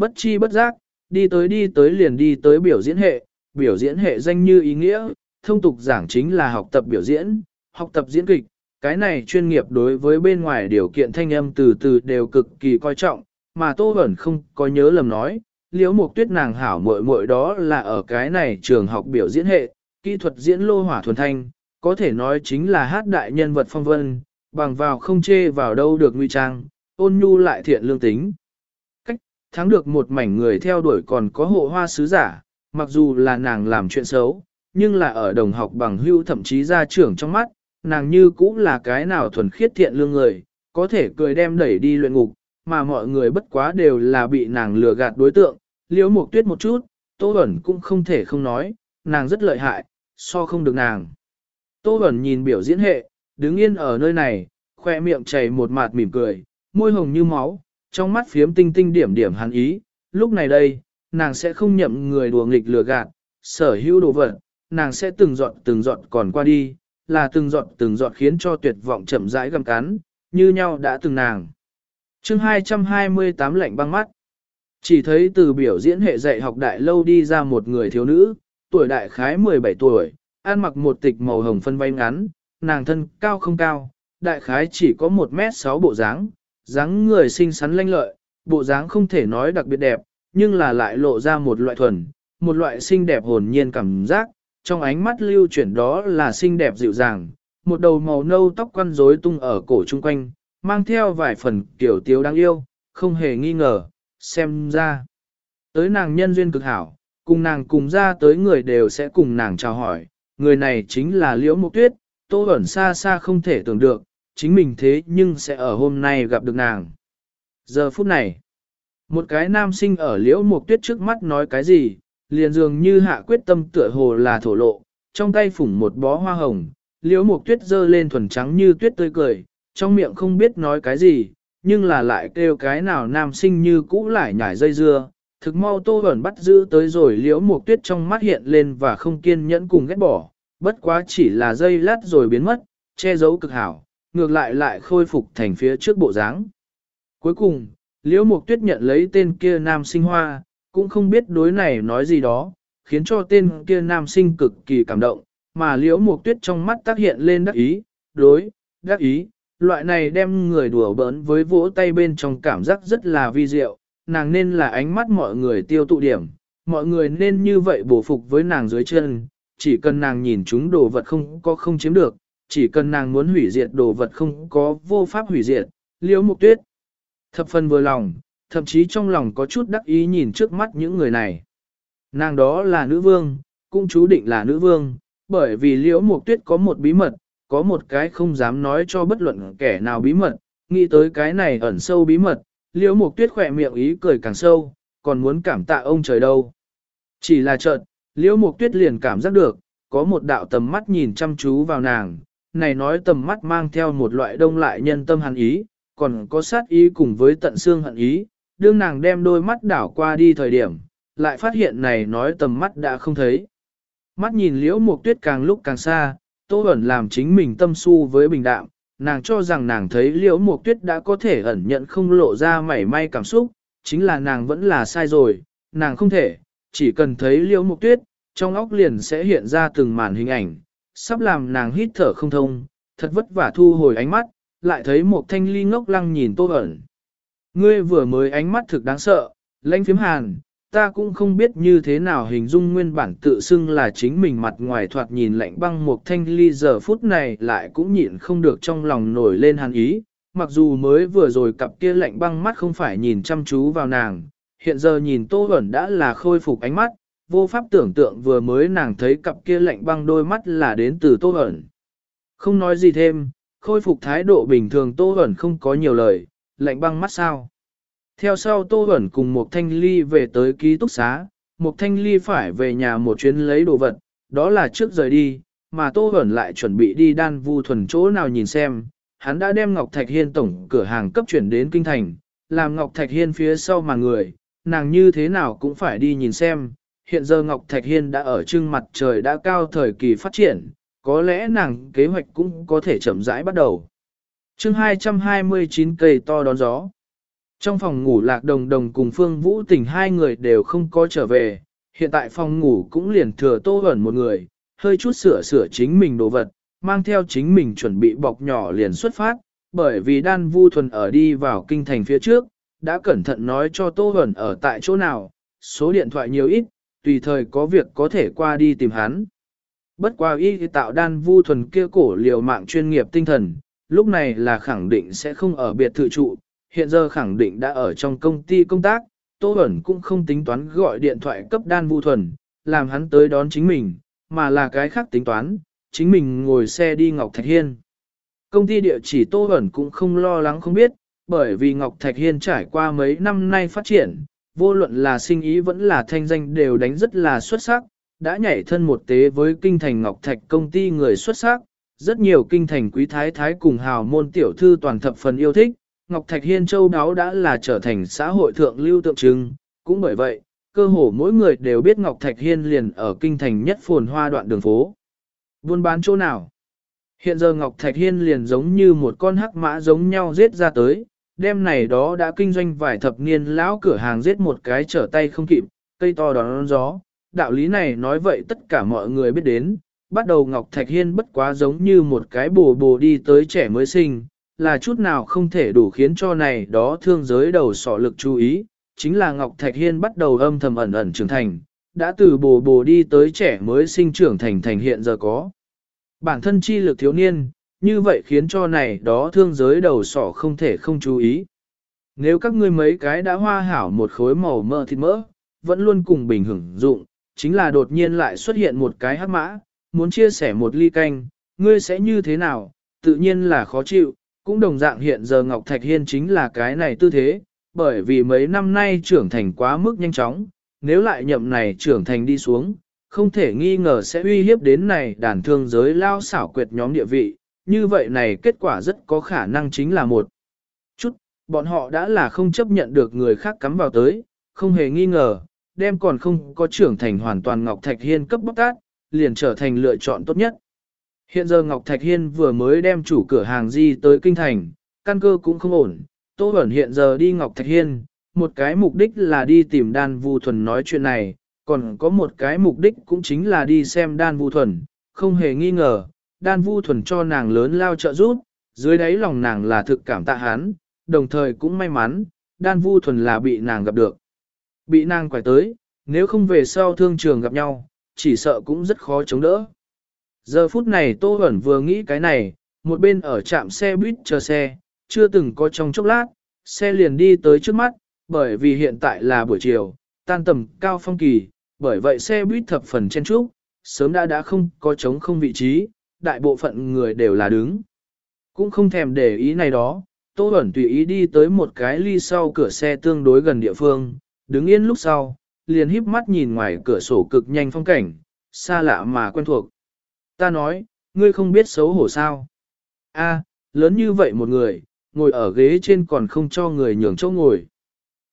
Bất chi bất giác, đi tới đi tới liền đi tới biểu diễn hệ, biểu diễn hệ danh như ý nghĩa, thông tục giảng chính là học tập biểu diễn, học tập diễn kịch, cái này chuyên nghiệp đối với bên ngoài điều kiện thanh âm từ từ đều cực kỳ coi trọng, mà Tô Bẩn không có nhớ lầm nói, liễu mục tuyết nàng hảo muội muội đó là ở cái này trường học biểu diễn hệ, kỹ thuật diễn lô hỏa thuần thanh, có thể nói chính là hát đại nhân vật phong vân, bằng vào không chê vào đâu được nguy trang, ôn nhu lại thiện lương tính. Thắng được một mảnh người theo đuổi còn có hộ hoa sứ giả, mặc dù là nàng làm chuyện xấu, nhưng là ở đồng học bằng hưu thậm chí ra trưởng trong mắt, nàng như cũng là cái nào thuần khiết thiện lương người, có thể cười đem đẩy đi luyện ngục, mà mọi người bất quá đều là bị nàng lừa gạt đối tượng, liễu mục tuyết một chút, Tô Bẩn cũng không thể không nói, nàng rất lợi hại, so không được nàng. Tô Bẩn nhìn biểu diễn hệ, đứng yên ở nơi này, khoe miệng chảy một mạt mỉm cười, môi hồng như máu, trong mắt phiếm tinh tinh điểm điểm hắn ý, lúc này đây, nàng sẽ không nhậm người đùa nghịch lừa gạt, sở hữu đồ vật, nàng sẽ từng dọn từng dọn còn qua đi, là từng dọn từng dọn khiến cho tuyệt vọng chậm rãi găm cắn, như nhau đã từng nàng. chương 228 lạnh băng mắt, chỉ thấy từ biểu diễn hệ dạy học đại lâu đi ra một người thiếu nữ, tuổi đại khái 17 tuổi, ăn mặc một tịch màu hồng phân vây ngắn, nàng thân cao không cao, đại khái chỉ có 1 mét 6 bộ dáng, dáng người xinh xắn lanh lợi, bộ dáng không thể nói đặc biệt đẹp, nhưng là lại lộ ra một loại thuần, một loại xinh đẹp hồn nhiên cảm giác, trong ánh mắt lưu chuyển đó là xinh đẹp dịu dàng, một đầu màu nâu tóc quăn rối tung ở cổ chung quanh, mang theo vài phần kiểu tiếu đáng yêu, không hề nghi ngờ, xem ra. Tới nàng nhân duyên cực hảo, cùng nàng cùng ra tới người đều sẽ cùng nàng chào hỏi, người này chính là Liễu Mộc Tuyết, Tô ẩn xa xa không thể tưởng được, chính mình thế nhưng sẽ ở hôm nay gặp được nàng. Giờ phút này, một cái nam sinh ở Liễu Mộc Tuyết trước mắt nói cái gì, liền dường như hạ quyết tâm tựa hồ là thổ lộ, trong tay phủng một bó hoa hồng, Liễu Mộc Tuyết giơ lên thuần trắng như tuyết tươi cười, trong miệng không biết nói cái gì, nhưng là lại kêu cái nào nam sinh như cũ lại nhảy dây dưa, thực mau tô ẩn bắt giữ tới rồi liễu mục tuyết trong mắt hiện lên và không kiên nhẫn cùng ghét bỏ, bất quá chỉ là dây lát rồi biến mất, che giấu cực hảo, ngược lại lại khôi phục thành phía trước bộ dáng. Cuối cùng, liễu mục tuyết nhận lấy tên kia nam sinh hoa, cũng không biết đối này nói gì đó, khiến cho tên kia nam sinh cực kỳ cảm động, mà liễu mục tuyết trong mắt tác hiện lên đắc ý, đối, đắc ý, loại này đem người đùa bỡn với vỗ tay bên trong cảm giác rất là vi diệu, nàng nên là ánh mắt mọi người tiêu tụ điểm, mọi người nên như vậy bổ phục với nàng dưới chân, chỉ cần nàng nhìn chúng đồ vật không có không chiếm được, chỉ cần nàng muốn hủy diệt đồ vật không có vô pháp hủy diệt, liễu mục tuyết. Thập phần vừa lòng, thậm chí trong lòng có chút đắc ý nhìn trước mắt những người này. Nàng đó là nữ vương, cũng chú định là nữ vương, bởi vì liễu mục tuyết có một bí mật, có một cái không dám nói cho bất luận kẻ nào bí mật, nghĩ tới cái này ẩn sâu bí mật, liễu mục tuyết khỏe miệng ý cười càng sâu, còn muốn cảm tạ ông trời đâu. Chỉ là chợt, liễu mục tuyết liền cảm giác được, có một đạo tầm mắt nhìn chăm chú vào nàng, này nói tầm mắt mang theo một loại đông lại nhân tâm hàn ý, còn có sát ý cùng với tận xương hận ý, đương nàng đem đôi mắt đảo qua đi thời điểm, lại phát hiện này nói tầm mắt đã không thấy. Mắt nhìn liễu mục tuyết càng lúc càng xa, Tô ẩn làm chính mình tâm su với bình đạm, nàng cho rằng nàng thấy liễu mục tuyết đã có thể ẩn nhận không lộ ra mảy may cảm xúc, chính là nàng vẫn là sai rồi, nàng không thể, chỉ cần thấy liễu mục tuyết, trong óc liền sẽ hiện ra từng màn hình ảnh, sắp làm nàng hít thở không thông, thật vất vả thu hồi ánh mắt, lại thấy một thanh ly ngốc lăng nhìn tô ẩn. Ngươi vừa mới ánh mắt thực đáng sợ, lãnh phím hàn, ta cũng không biết như thế nào hình dung nguyên bản tự xưng là chính mình mặt ngoài thoạt nhìn lạnh băng một thanh ly giờ phút này lại cũng nhịn không được trong lòng nổi lên hàn ý, mặc dù mới vừa rồi cặp kia lạnh băng mắt không phải nhìn chăm chú vào nàng, hiện giờ nhìn Tô ẩn đã là khôi phục ánh mắt, vô pháp tưởng tượng vừa mới nàng thấy cặp kia lạnh băng đôi mắt là đến từ Tô hẩn, Không nói gì thêm, khôi phục thái độ bình thường Tô hẩn không có nhiều lời, lạnh băng mắt sao. Theo sau Tô hẩn cùng một thanh ly về tới ký túc xá, một thanh ly phải về nhà một chuyến lấy đồ vật, đó là trước rời đi, mà Tô hẩn lại chuẩn bị đi đan vu thuần chỗ nào nhìn xem, hắn đã đem Ngọc Thạch Hiên tổng cửa hàng cấp chuyển đến Kinh Thành, làm Ngọc Thạch Hiên phía sau mà người, nàng như thế nào cũng phải đi nhìn xem, hiện giờ Ngọc Thạch Hiên đã ở trưng mặt trời đã cao thời kỳ phát triển, có lẽ nàng kế hoạch cũng có thể chậm rãi bắt đầu. chương 229 cây to đón gió trong phòng ngủ lạc đồng đồng cùng Phương Vũ Tình hai người đều không có trở về, hiện tại phòng ngủ cũng liền thừa tô ẩn một người, hơi chút sửa sửa chính mình đồ vật, mang theo chính mình chuẩn bị bọc nhỏ liền xuất phát, bởi vì đan vu thuần ở đi vào kinh thành phía trước, đã cẩn thận nói cho tô ẩn ở tại chỗ nào, số điện thoại nhiều ít, tùy thời có việc có thể qua đi tìm hắn. Bất quá y tạo đan vu thuần kia cổ liều mạng chuyên nghiệp tinh thần, lúc này là khẳng định sẽ không ở biệt thự trụ, hiện giờ khẳng định đã ở trong công ty công tác, Tô Bẩn cũng không tính toán gọi điện thoại cấp đan vu thuần, làm hắn tới đón chính mình, mà là cái khác tính toán, chính mình ngồi xe đi Ngọc Thạch Hiên. Công ty địa chỉ Tô Bẩn cũng không lo lắng không biết, bởi vì Ngọc Thạch Hiên trải qua mấy năm nay phát triển, vô luận là sinh ý vẫn là thanh danh đều đánh rất là xuất sắc, đã nhảy thân một tế với kinh thành Ngọc Thạch công ty người xuất sắc, rất nhiều kinh thành quý thái thái cùng hào môn tiểu thư toàn thập phần yêu thích, Ngọc Thạch Hiên Châu đáo đã là trở thành xã hội thượng lưu tượng trưng, cũng bởi vậy, cơ hồ mỗi người đều biết Ngọc Thạch Hiên liền ở kinh thành nhất phồn hoa đoạn đường phố. Buôn bán chỗ nào? Hiện giờ Ngọc Thạch Hiên liền giống như một con hắc mã giống nhau giết ra tới, đêm này đó đã kinh doanh vài thập niên lão cửa hàng giết một cái trở tay không kịp, cây to đón gió. Đạo lý này nói vậy tất cả mọi người biết đến, bắt đầu Ngọc Thạch Hiên bất quá giống như một cái bồ bồ đi tới trẻ mới sinh, là chút nào không thể đủ khiến cho này đó thương giới đầu sỏ lực chú ý, chính là Ngọc Thạch Hiên bắt đầu âm thầm ẩn ẩn trưởng thành, đã từ bồ bồ đi tới trẻ mới sinh trưởng thành thành hiện giờ có. Bản thân chi lực thiếu niên, như vậy khiến cho này đó thương giới đầu sỏ không thể không chú ý. Nếu các ngươi mấy cái đã hoa hảo một khối màu mỡ thịt mỡ, vẫn luôn cùng bình hưởng dụng, chính là đột nhiên lại xuất hiện một cái hắc mã, muốn chia sẻ một ly canh, ngươi sẽ như thế nào, tự nhiên là khó chịu, cũng đồng dạng hiện giờ Ngọc Thạch Hiên chính là cái này tư thế, bởi vì mấy năm nay trưởng thành quá mức nhanh chóng, nếu lại nhậm này trưởng thành đi xuống, không thể nghi ngờ sẽ uy hiếp đến này đàn thương giới lao xảo quyệt nhóm địa vị, như vậy này kết quả rất có khả năng chính là một chút, bọn họ đã là không chấp nhận được người khác cắm vào tới, không hề nghi ngờ, đem còn không có trưởng thành hoàn toàn Ngọc Thạch Hiên cấp bóc tát, liền trở thành lựa chọn tốt nhất. Hiện giờ Ngọc Thạch Hiên vừa mới đem chủ cửa hàng di tới kinh thành, căn cơ cũng không ổn, Tô Bẩn hiện giờ đi Ngọc Thạch Hiên, một cái mục đích là đi tìm đan vu thuần nói chuyện này, còn có một cái mục đích cũng chính là đi xem đan vu thuần, không hề nghi ngờ, đan vu thuần cho nàng lớn lao trợ giúp, dưới đáy lòng nàng là thực cảm tạ hắn, đồng thời cũng may mắn, đan vu thuần là bị nàng gặp được. Bị nàng quải tới, nếu không về sau thương trường gặp nhau, chỉ sợ cũng rất khó chống đỡ. Giờ phút này Tô Huẩn vừa nghĩ cái này, một bên ở trạm xe buýt chờ xe, chưa từng có trong chốc lát, xe liền đi tới trước mắt, bởi vì hiện tại là buổi chiều, tan tầm cao phong kỳ, bởi vậy xe buýt thập phần chen trúc, sớm đã đã không có trống không vị trí, đại bộ phận người đều là đứng. Cũng không thèm để ý này đó, Tô Bẩn tùy ý đi tới một cái ly sau cửa xe tương đối gần địa phương, đứng yên lúc sau, liền híp mắt nhìn ngoài cửa sổ cực nhanh phong cảnh, xa lạ mà quen thuộc. Ta nói, ngươi không biết xấu hổ sao. A, lớn như vậy một người, ngồi ở ghế trên còn không cho người nhường chỗ ngồi.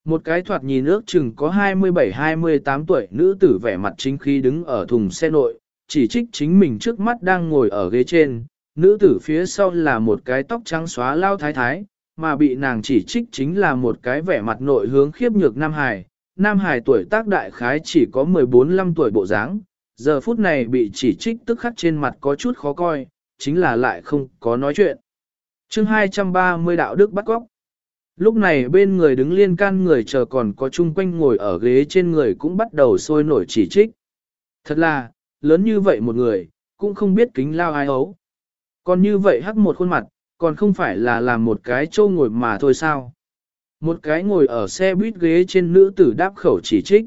Một cái thoạt nhìn ước chừng có 27-28 tuổi nữ tử vẻ mặt chính khí đứng ở thùng xe nội, chỉ trích chính mình trước mắt đang ngồi ở ghế trên, nữ tử phía sau là một cái tóc trắng xóa lao thái thái, mà bị nàng chỉ trích chính là một cái vẻ mặt nội hướng khiếp nhược Nam Hải. Nam Hải tuổi tác đại khái chỉ có 14-15 tuổi bộ dáng, giờ phút này bị chỉ trích tức khắc trên mặt có chút khó coi, chính là lại không có nói chuyện. chương 230 đạo đức bắt góc. Lúc này bên người đứng liên can người chờ còn có chung quanh ngồi ở ghế trên người cũng bắt đầu sôi nổi chỉ trích. Thật là, lớn như vậy một người, cũng không biết kính lao ai ấu. Còn như vậy hắc một khuôn mặt, còn không phải là làm một cái châu ngồi mà thôi sao. Một cái ngồi ở xe buýt ghế trên nữ tử đáp khẩu chỉ trích.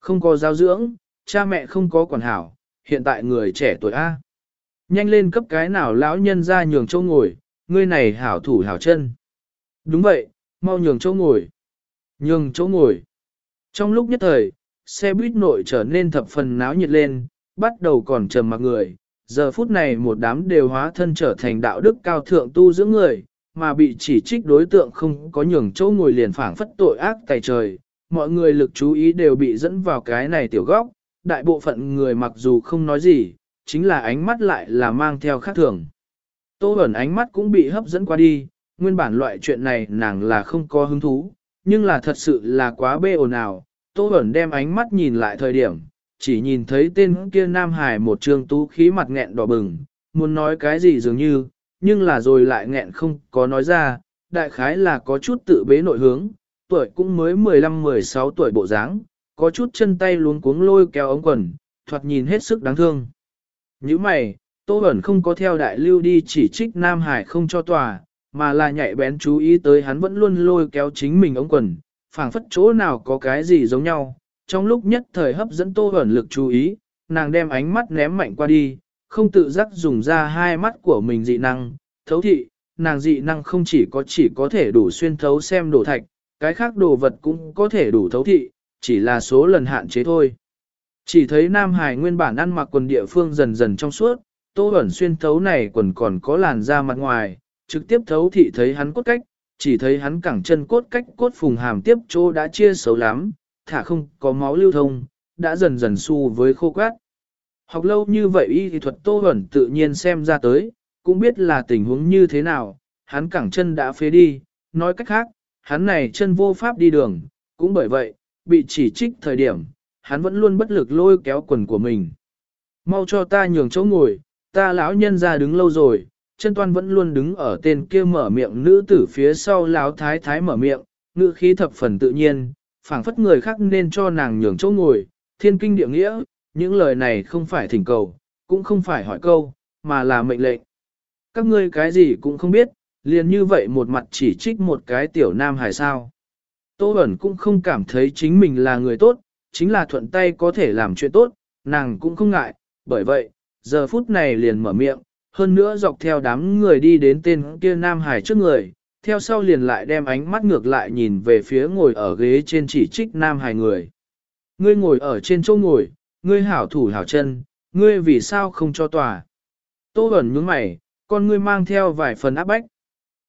Không có giáo dưỡng, cha mẹ không có quản hảo, hiện tại người trẻ tuổi A. Nhanh lên cấp cái nào lão nhân ra nhường châu ngồi, ngươi này hảo thủ hảo chân. Đúng vậy, mau nhường châu ngồi. Nhường châu ngồi. Trong lúc nhất thời, xe buýt nội trở nên thập phần náo nhiệt lên, bắt đầu còn trầm mặc người. Giờ phút này một đám đều hóa thân trở thành đạo đức cao thượng tu dưỡng người, mà bị chỉ trích đối tượng không có nhường chỗ ngồi liền phảng phất tội ác tài trời. Mọi người lực chú ý đều bị dẫn vào cái này tiểu góc, đại bộ phận người mặc dù không nói gì, chính là ánh mắt lại là mang theo khác thường. Tô ẩn ánh mắt cũng bị hấp dẫn qua đi, nguyên bản loại chuyện này nàng là không có hứng thú, nhưng là thật sự là quá bê ồn ào. Tô ẩn đem ánh mắt nhìn lại thời điểm, chỉ nhìn thấy tên kia Nam Hải một trương tú khí mặt nghẹn đỏ bừng, muốn nói cái gì dường như, nhưng là rồi lại nghẹn không có nói ra, đại khái là có chút tự bế nội hướng, tuổi cũng mới 15-16 tuổi bộ dáng, có chút chân tay luống cuống lôi kéo ống quần, thoạt nhìn hết sức đáng thương. Như mày, Tô Bẩn không có theo đại lưu đi chỉ trích Nam Hải không cho tòa, mà là nhạy bén chú ý tới hắn vẫn luôn lôi kéo chính mình ống quần, phảng phất chỗ nào có cái gì giống nhau. Trong lúc nhất thời hấp dẫn Tô Bẩn lực chú ý, nàng đem ánh mắt ném mạnh qua đi, không tự giác dùng ra hai mắt của mình dị năng, thấu thị, nàng dị năng không chỉ có chỉ có thể đủ xuyên thấu xem đồ thạch, cái khác đồ vật cũng có thể đủ thấu thị, chỉ là số lần hạn chế thôi. Chỉ thấy Nam Hải nguyên bản ăn mặc quần địa phương dần dần trong suốt, tô ẩn xuyên thấu này quần còn có làn da mặt ngoài, trực tiếp thấu thị thấy hắn cốt cách, chỉ thấy hắn cẳng chân cốt cách cốt phùng hàm tiếp chỗ đã chia xấu lắm, thả không có máu lưu thông, đã dần dần su với khô quát. Học lâu như vậy y thì thuật tô hẩn tự nhiên xem ra tới, cũng biết là tình huống như thế nào, hắn cẳng chân đã phế đi, nói cách khác, hắn này chân vô pháp đi đường, cũng bởi vậy, bị chỉ trích thời điểm, hắn vẫn luôn bất lực lôi kéo quần của mình. Mau cho ta nhường chỗ ngồi, ta lão nhân ra đứng lâu rồi, chân toan vẫn luôn đứng ở tên kia mở miệng nữ tử phía sau lão thái thái mở miệng, ngữ khí thập phần tự nhiên, phảng phất người khác nên cho nàng nhường chỗ ngồi, thiên kinh địa nghĩa, những lời này không phải thỉnh cầu, cũng không phải hỏi câu, mà là mệnh lệnh. Các ngươi cái gì cũng không biết, liền như vậy một mặt chỉ trích một cái tiểu nam hài sao. Tô ẩn cũng không cảm thấy chính mình là người tốt, chính là thuận tay có thể làm chuyện tốt, nàng cũng không ngại, bởi vậy, giờ phút này liền mở miệng, hơn nữa dọc theo đám người đi đến tên kia nam hải trước người, theo sau liền lại đem ánh mắt ngược lại nhìn về phía ngồi ở ghế trên chỉ trích nam hài người. Ngươi ngồi ở trên chỗ ngồi, ngươi hảo thủ hảo chân, ngươi vì sao không cho tòa. Tô Bẩn nhướng mày, con ngươi mang theo vài phần áp bách.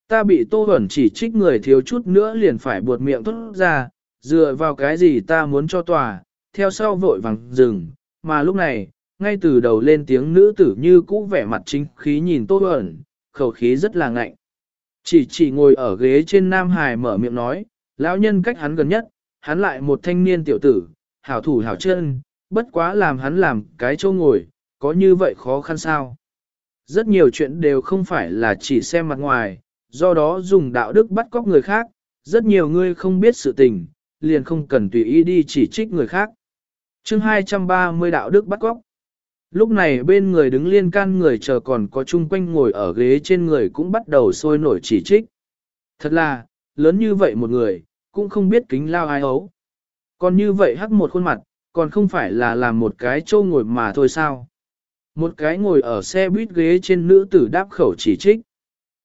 Ta bị Tô Bẩn chỉ trích người thiếu chút nữa liền phải buột miệng thốt ra, dựa vào cái gì ta muốn cho tòa, theo sau vội vàng dừng, mà lúc này, ngay từ đầu lên tiếng nữ tử như cũ vẻ mặt chính khí nhìn Tô Bẩn, khẩu khí rất là ngạnh. Chỉ chỉ ngồi ở ghế trên Nam Hải mở miệng nói, lão nhân cách hắn gần nhất, hắn lại một thanh niên tiểu tử, hảo thủ hảo chân, bất quá làm hắn làm cái chỗ ngồi, có như vậy khó khăn sao? Rất nhiều chuyện đều không phải là chỉ xem mặt ngoài, do đó dùng đạo đức bắt cóc người khác, rất nhiều người không biết sự tình, liền không cần tùy ý đi chỉ trích người khác. chương 230 đạo đức bắt cóc. Lúc này bên người đứng liên can người chờ còn có chung quanh ngồi ở ghế trên người cũng bắt đầu sôi nổi chỉ trích. Thật là, lớn như vậy một người, cũng không biết kính lao ai ấu. Còn như vậy hắc một khuôn mặt, còn không phải là làm một cái châu ngồi mà thôi sao. Một cái ngồi ở xe buýt ghế trên nữ tử đáp khẩu chỉ trích.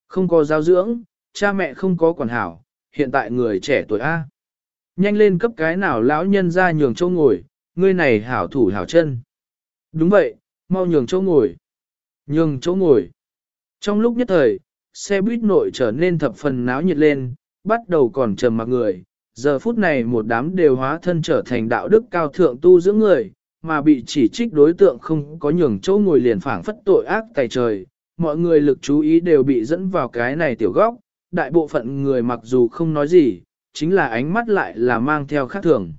Không có giáo dưỡng, cha mẹ không có quản hảo, hiện tại người trẻ tuổi A. Nhanh lên cấp cái nào lão nhân ra nhường châu ngồi, ngươi này hảo thủ hảo chân. Đúng vậy, mau nhường chỗ ngồi. Nhường chỗ ngồi. Trong lúc nhất thời, xe buýt nội trở nên thập phần náo nhiệt lên, bắt đầu còn trầm mặc người. Giờ phút này một đám đều hóa thân trở thành đạo đức cao thượng tu dưỡng người, mà bị chỉ trích đối tượng không có nhường chỗ ngồi liền phảng phất tội ác tài trời. Mọi người lực chú ý đều bị dẫn vào cái này tiểu góc, đại bộ phận người mặc dù không nói gì, chính là ánh mắt lại là mang theo khác thường.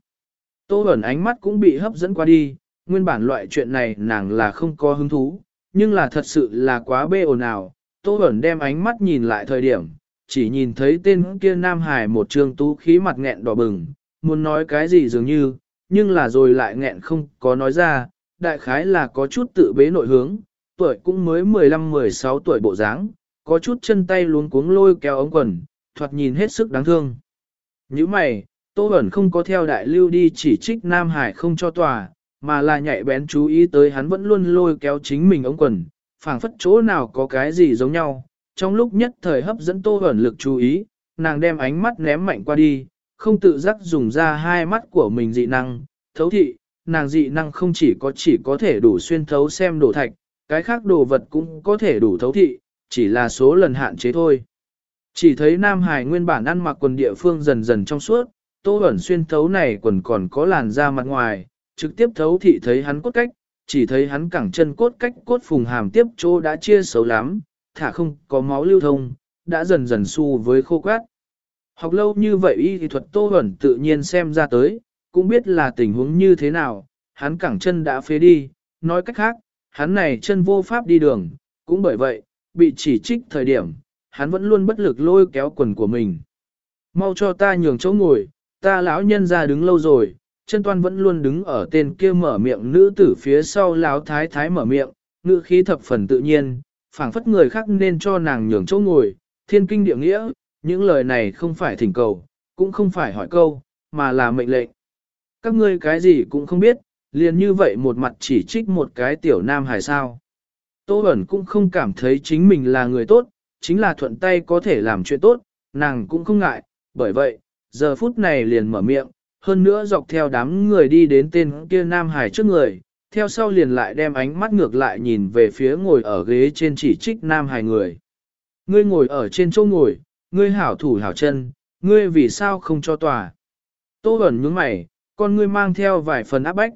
Tô ẩn ánh mắt cũng bị hấp dẫn qua đi, nguyên bản loại chuyện này nàng là không có hứng thú, nhưng là thật sự là quá bê ồn ào. Tô Bẩn đem ánh mắt nhìn lại thời điểm, chỉ nhìn thấy tên kia Nam Hải một trương tú khí mặt nghẹn đỏ bừng, muốn nói cái gì dường như, nhưng là rồi lại nghẹn không có nói ra, đại khái là có chút tự bế nội hướng, tuổi cũng mới 15-16 tuổi bộ dáng, có chút chân tay luống cuống lôi kéo ống quần, thoạt nhìn hết sức đáng thương. Như mày, Tô Bẩn không có theo đại lưu đi chỉ trích Nam Hải không cho tòa, mà là nhạy bén chú ý tới hắn vẫn luôn lôi kéo chính mình ống quần, phảng phất chỗ nào có cái gì giống nhau. Trong lúc nhất thời hấp dẫn tô ẩn lực chú ý, nàng đem ánh mắt ném mạnh qua đi, không tự giác dùng ra hai mắt của mình dị năng, thấu thị, nàng dị năng không chỉ có chỉ có thể đủ xuyên thấu xem đồ thạch, cái khác đồ vật cũng có thể đủ thấu thị, chỉ là số lần hạn chế thôi. Chỉ thấy Nam Hải nguyên bản ăn mặc quần địa phương dần dần trong suốt, tô ẩn xuyên thấu này quần còn có làn da mặt ngoài, trực tiếp thấu thị thấy hắn cốt cách, chỉ thấy hắn cẳng chân cốt cách cốt phùng hàm tiếp chỗ đã chia xấu lắm, thả không có máu lưu thông, đã dần dần xu với khô quát. Học lâu như vậy y thì thuật tô hẩn tự nhiên xem ra tới, cũng biết là tình huống như thế nào, hắn cẳng chân đã phế đi, nói cách khác, hắn này chân vô pháp đi đường, cũng bởi vậy, bị chỉ trích thời điểm, hắn vẫn luôn bất lực lôi kéo quần của mình. Mau cho ta nhường chỗ ngồi, ta lão nhân ra đứng lâu rồi, chân toan vẫn luôn đứng ở tên kia mở miệng nữ tử phía sau láo thái thái mở miệng, ngữ khí thập phần tự nhiên, phảng phất người khác nên cho nàng nhường chỗ ngồi, thiên kinh địa nghĩa, những lời này không phải thỉnh cầu, cũng không phải hỏi câu, mà là mệnh lệnh. Các ngươi cái gì cũng không biết, liền như vậy một mặt chỉ trích một cái tiểu nam hài sao. Tô ẩn cũng không cảm thấy chính mình là người tốt, chính là thuận tay có thể làm chuyện tốt, nàng cũng không ngại, bởi vậy, giờ phút này liền mở miệng, hơn nữa dọc theo đám người đi đến tên kia Nam Hải trước người, theo sau liền lại đem ánh mắt ngược lại nhìn về phía ngồi ở ghế trên chỉ trích Nam Hải người. Ngươi ngồi ở trên chỗ ngồi, ngươi hảo thủ hảo chân, ngươi vì sao không cho tòa. Tô Bẩn nhướng mày, con ngươi mang theo vài phần áp bách.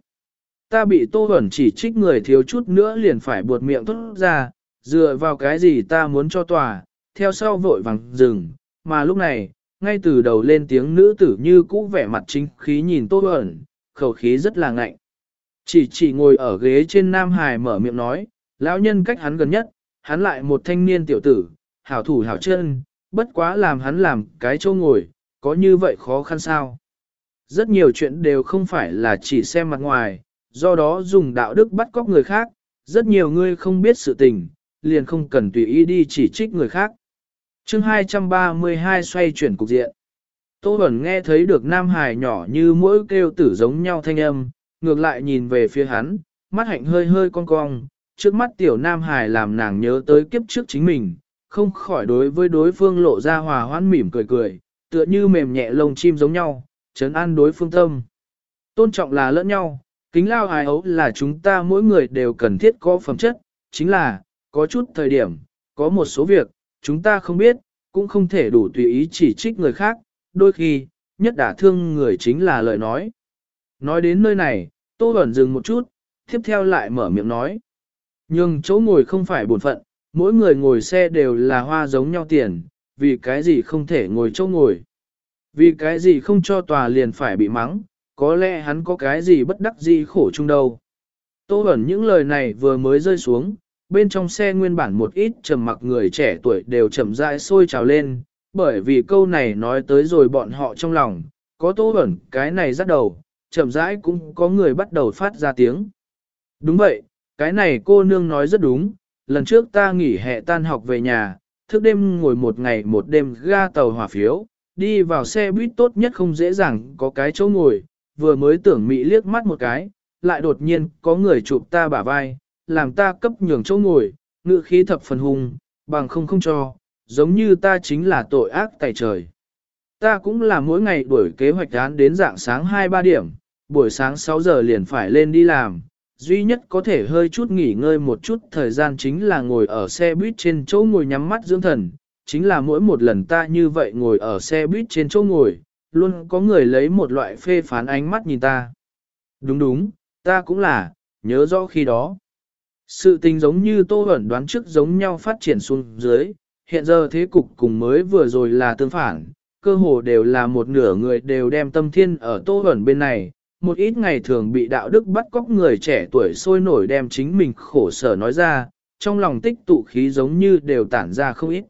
Ta bị Tô Bẩn chỉ trích người thiếu chút nữa liền phải buột miệng thốt ra, dựa vào cái gì ta muốn cho tòa, theo sau vội vàng dừng, mà lúc này, ngay từ đầu lên tiếng nữ tử như cũ vẻ mặt chính khí nhìn tô ẩn, khẩu khí rất là ngạnh. Chỉ chỉ ngồi ở ghế trên Nam Hải mở miệng nói, lão nhân cách hắn gần nhất, hắn lại một thanh niên tiểu tử, hảo thủ hảo chân, bất quá làm hắn làm cái châu ngồi, có như vậy khó khăn sao? Rất nhiều chuyện đều không phải là chỉ xem mặt ngoài, do đó dùng đạo đức bắt cóc người khác, rất nhiều người không biết sự tình, liền không cần tùy ý đi chỉ trích người khác chương 232 xoay chuyển cục diện. Tô Bẩn nghe thấy được Nam Hải nhỏ như mỗi kêu tử giống nhau thanh âm, ngược lại nhìn về phía hắn, mắt hạnh hơi hơi cong cong, trước mắt tiểu Nam Hải làm nàng nhớ tới kiếp trước chính mình, không khỏi đối với đối phương lộ ra hòa hoãn mỉm cười cười, tựa như mềm nhẹ lông chim giống nhau, chấn an đối phương tâm. Tôn trọng là lẫn nhau, kính lao hài ấu là chúng ta mỗi người đều cần thiết có phẩm chất, chính là, có chút thời điểm, có một số việc, chúng ta không biết, cũng không thể đủ tùy ý chỉ trích người khác, đôi khi, nhất đả thương người chính là lời nói. Nói đến nơi này, Tô Bẩn dừng một chút, tiếp theo lại mở miệng nói. Nhưng chỗ ngồi không phải bổn phận, mỗi người ngồi xe đều là hoa giống nhau tiền, vì cái gì không thể ngồi chỗ ngồi. Vì cái gì không cho tòa liền phải bị mắng, có lẽ hắn có cái gì bất đắc gì khổ chung đâu. Tô Bẩn những lời này vừa mới rơi xuống, bên trong xe nguyên bản một ít trầm mặc người trẻ tuổi đều chậm rãi sôi trào lên, bởi vì câu này nói tới rồi bọn họ trong lòng, có tô ẩn cái này rắt đầu, chậm rãi cũng có người bắt đầu phát ra tiếng. Đúng vậy, cái này cô nương nói rất đúng, lần trước ta nghỉ hè tan học về nhà, thức đêm ngồi một ngày một đêm ga tàu hỏa phiếu, đi vào xe buýt tốt nhất không dễ dàng có cái chỗ ngồi, vừa mới tưởng Mỹ liếc mắt một cái, lại đột nhiên có người chụp ta bả vai, làm ta cấp nhường chỗ ngồi, ngự khí thập phần hùng, bằng không không cho, giống như ta chính là tội ác tại trời. Ta cũng là mỗi ngày đuổi kế hoạch án đến dạng sáng 2-3 điểm, buổi sáng 6 giờ liền phải lên đi làm, duy nhất có thể hơi chút nghỉ ngơi một chút thời gian chính là ngồi ở xe buýt trên chỗ ngồi nhắm mắt dưỡng thần, chính là mỗi một lần ta như vậy ngồi ở xe buýt trên chỗ ngồi, luôn có người lấy một loại phê phán ánh mắt nhìn ta. Đúng đúng, ta cũng là, nhớ rõ khi đó. Sự tình giống như tô ẩn đoán trước giống nhau phát triển xuống dưới, hiện giờ thế cục cùng mới vừa rồi là tương phản, cơ hồ đều là một nửa người đều đem tâm thiên ở tô ẩn bên này, một ít ngày thường bị đạo đức bắt cóc người trẻ tuổi sôi nổi đem chính mình khổ sở nói ra, trong lòng tích tụ khí giống như đều tản ra không ít.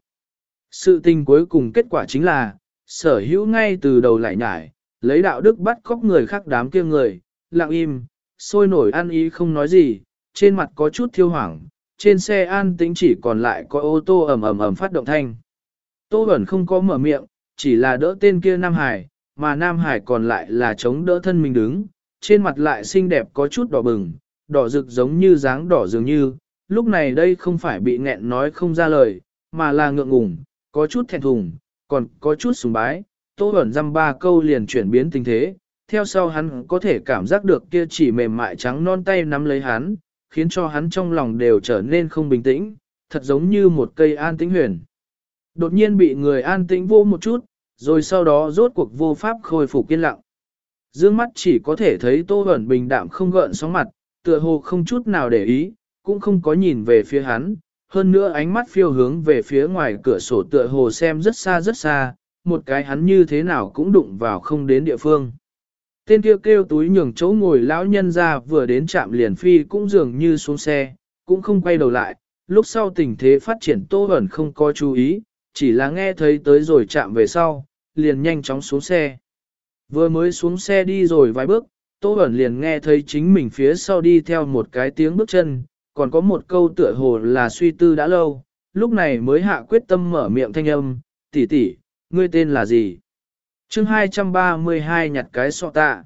Sự tình cuối cùng kết quả chính là, sở hữu ngay từ đầu lại nhải, lấy đạo đức bắt cóc người khác đám kia người, lặng im, sôi nổi ăn ý không nói gì, trên mặt có chút thiêu hoảng, trên xe an tĩnh chỉ còn lại có ô tô ầm ầm ầm phát động thanh. Tô Bẩn không có mở miệng, chỉ là đỡ tên kia Nam Hải, mà Nam Hải còn lại là chống đỡ thân mình đứng, trên mặt lại xinh đẹp có chút đỏ bừng, đỏ rực giống như dáng đỏ dường như, lúc này đây không phải bị nghẹn nói không ra lời, mà là ngượng ngùng, có chút thẹn thùng, còn có chút sùng bái, Tô Bẩn dăm ba câu liền chuyển biến tình thế, theo sau hắn có thể cảm giác được kia chỉ mềm mại trắng non tay nắm lấy hắn, khiến cho hắn trong lòng đều trở nên không bình tĩnh, thật giống như một cây an tĩnh huyền. Đột nhiên bị người an tĩnh vô một chút, rồi sau đó rốt cuộc vô pháp khôi phục yên lặng. Dương mắt chỉ có thể thấy Tô Bẩn bình đạm không gợn sóng mặt, tựa hồ không chút nào để ý, cũng không có nhìn về phía hắn, hơn nữa ánh mắt phiêu hướng về phía ngoài cửa sổ tựa hồ xem rất xa rất xa, một cái hắn như thế nào cũng đụng vào không đến địa phương. Tên kia kêu, kêu túi nhường chỗ ngồi lão nhân ra vừa đến trạm liền phi cũng dường như xuống xe, cũng không quay đầu lại, lúc sau tình thế phát triển tô ẩn không có chú ý, chỉ là nghe thấy tới rồi chạm về sau, liền nhanh chóng xuống xe. Vừa mới xuống xe đi rồi vài bước, tô ẩn liền nghe thấy chính mình phía sau đi theo một cái tiếng bước chân, còn có một câu tựa hồ là suy tư đã lâu, lúc này mới hạ quyết tâm mở miệng thanh âm, tỷ tỷ, ngươi tên là gì? Chương 232 nhặt cái sọ tạ.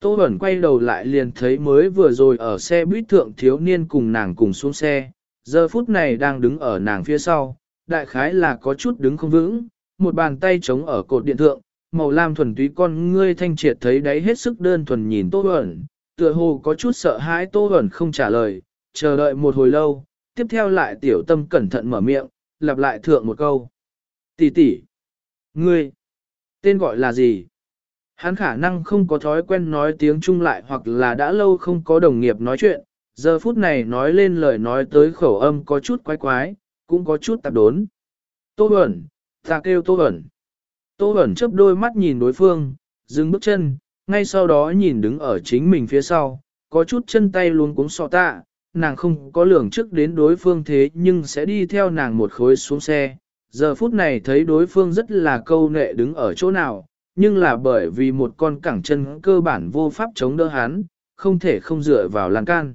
Tô Bẩn quay đầu lại liền thấy mới vừa rồi ở xe buýt thượng thiếu niên cùng nàng cùng xuống xe, giờ phút này đang đứng ở nàng phía sau, đại khái là có chút đứng không vững, một bàn tay chống ở cột điện thượng, màu lam thuần túy con ngươi thanh triệt thấy đáy hết sức đơn thuần nhìn Tô Bẩn, tựa hồ có chút sợ hãi Tô Bẩn không trả lời, chờ đợi một hồi lâu, tiếp theo lại tiểu tâm cẩn thận mở miệng, lặp lại thượng một câu. Tỷ tỷ, ngươi, tên gọi là gì? Hắn khả năng không có thói quen nói tiếng Trung lại hoặc là đã lâu không có đồng nghiệp nói chuyện, giờ phút này nói lên lời nói tới khẩu âm có chút quái quái, cũng có chút tạp đốn. Tô Bẩn, ta kêu Tô Bẩn. Tô Bẩn chớp đôi mắt nhìn đối phương, dừng bước chân, ngay sau đó nhìn đứng ở chính mình phía sau, có chút chân tay luôn cuống sọ tạ, nàng không có lường trước đến đối phương thế nhưng sẽ đi theo nàng một khối xuống xe. Giờ phút này thấy đối phương rất là câu nệ đứng ở chỗ nào, nhưng là bởi vì một con cẳng chân cơ bản vô pháp chống đỡ hắn, không thể không dựa vào lan can.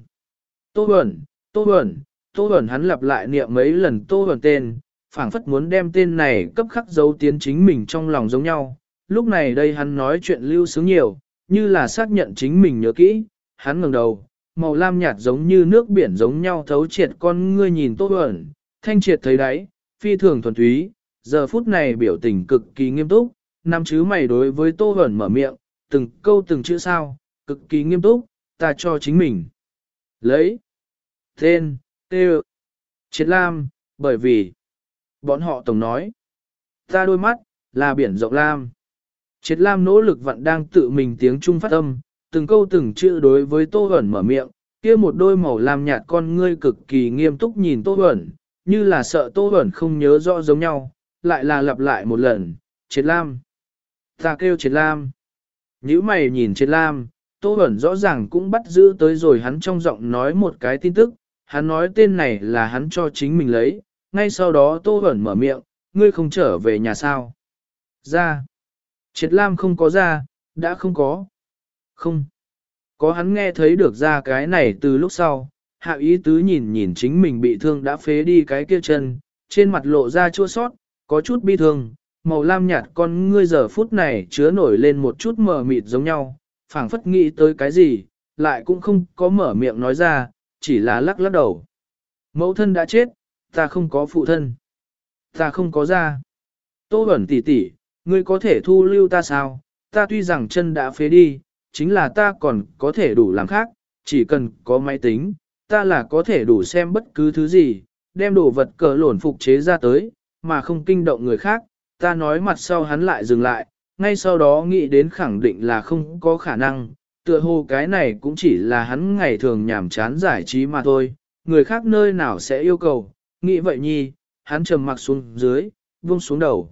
Tô Bẩn, Tô Bẩn, Tô Bẩn hắn lặp lại niệm mấy lần Tô Bẩn tên, phảng phất muốn đem tên này cấp khắc dấu tiến chính mình trong lòng giống nhau. Lúc này đây hắn nói chuyện lưu sướng nhiều, như là xác nhận chính mình nhớ kỹ, hắn ngẩng đầu, màu lam nhạt giống như nước biển giống nhau thấu triệt con ngươi nhìn Tô Bẩn, thanh triệt thấy đáy, phi thường thuần túy, giờ phút này biểu tình cực kỳ nghiêm túc, nam chứ mày đối với Tô Bẩn mở miệng, từng câu từng chữ sao, cực kỳ nghiêm túc, ta cho chính mình. Lấy tên, tê triệt lam, bởi vì bọn họ tổng nói, ta đôi mắt, là biển rộng lam. Triệt lam nỗ lực vẫn đang tự mình tiếng trung phát âm, từng câu từng chữ đối với Tô Huẩn mở miệng, kia một đôi màu lam nhạt con ngươi cực kỳ nghiêm túc nhìn Tô Huẩn, như là sợ Tô Bẩn không nhớ rõ giống nhau, lại là lặp lại một lần, Triệt Lam. Ta kêu Triệt Lam. Nhữ mày nhìn Triệt Lam, Tô Bẩn rõ ràng cũng bắt giữ tới rồi hắn trong giọng nói một cái tin tức, hắn nói tên này là hắn cho chính mình lấy, ngay sau đó Tô Bẩn mở miệng, ngươi không trở về nhà sao. Ra. Triệt Lam không có ra, đã không có. Không. Có hắn nghe thấy được ra cái này từ lúc sau, hạ ý tứ nhìn nhìn chính mình bị thương đã phế đi cái kia chân, trên mặt lộ ra chua sót, có chút bi thương, màu lam nhạt con ngươi giờ phút này chứa nổi lên một chút mờ mịt giống nhau, phảng phất nghĩ tới cái gì, lại cũng không có mở miệng nói ra, chỉ là lắc lắc đầu. Mẫu thân đã chết, ta không có phụ thân. Ta không có ra. Tô Bẩn tỷ tỷ, ngươi có thể thu lưu ta sao? Ta tuy rằng chân đã phế đi, chính là ta còn có thể đủ làm khác, chỉ cần có máy tính, ta là có thể đủ xem bất cứ thứ gì, đem đồ vật cờ lổn phục chế ra tới, mà không kinh động người khác, ta nói mặt sau hắn lại dừng lại, ngay sau đó nghĩ đến khẳng định là không có khả năng, tựa hồ cái này cũng chỉ là hắn ngày thường nhảm chán giải trí mà thôi, người khác nơi nào sẽ yêu cầu, nghĩ vậy nhi, hắn trầm mặc xuống dưới, buông xuống đầu.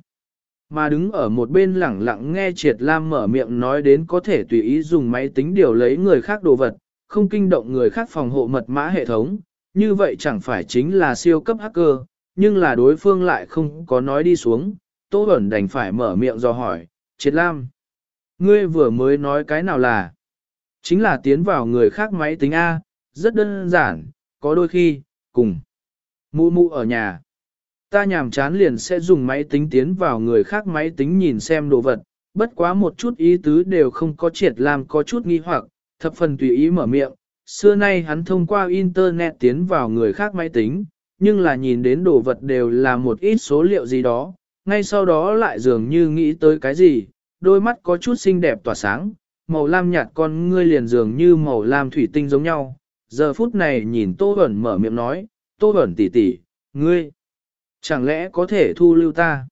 Mà đứng ở một bên lẳng lặng nghe Triệt Lam mở miệng nói đến có thể tùy ý dùng máy tính điều lấy người khác đồ vật, không kinh động người khác phòng hộ mật mã hệ thống, như vậy chẳng phải chính là siêu cấp hacker, nhưng là đối phương lại không có nói đi xuống, Tô Bẩn đành phải mở miệng do hỏi, Triệt Lam, ngươi vừa mới nói cái nào là? Chính là tiến vào người khác máy tính A, rất đơn giản, có đôi khi, cùng. Mụ mụ ở nhà. Ta nhàm chán liền sẽ dùng máy tính tiến vào người khác máy tính nhìn xem đồ vật, bất quá một chút ý tứ đều không có triệt làm có chút nghi hoặc, thập phần tùy ý mở miệng. Xưa nay hắn thông qua Internet tiến vào người khác máy tính, nhưng là nhìn đến đồ vật đều là một ít số liệu gì đó, ngay sau đó lại dường như nghĩ tới cái gì, đôi mắt có chút xinh đẹp tỏa sáng, màu lam nhạt con ngươi liền dường như màu lam thủy tinh giống nhau. Giờ phút này nhìn Tô Bẩn mở miệng nói, Tô Bẩn tỷ tỷ, ngươi, chẳng lẽ có thể thu lưu ta?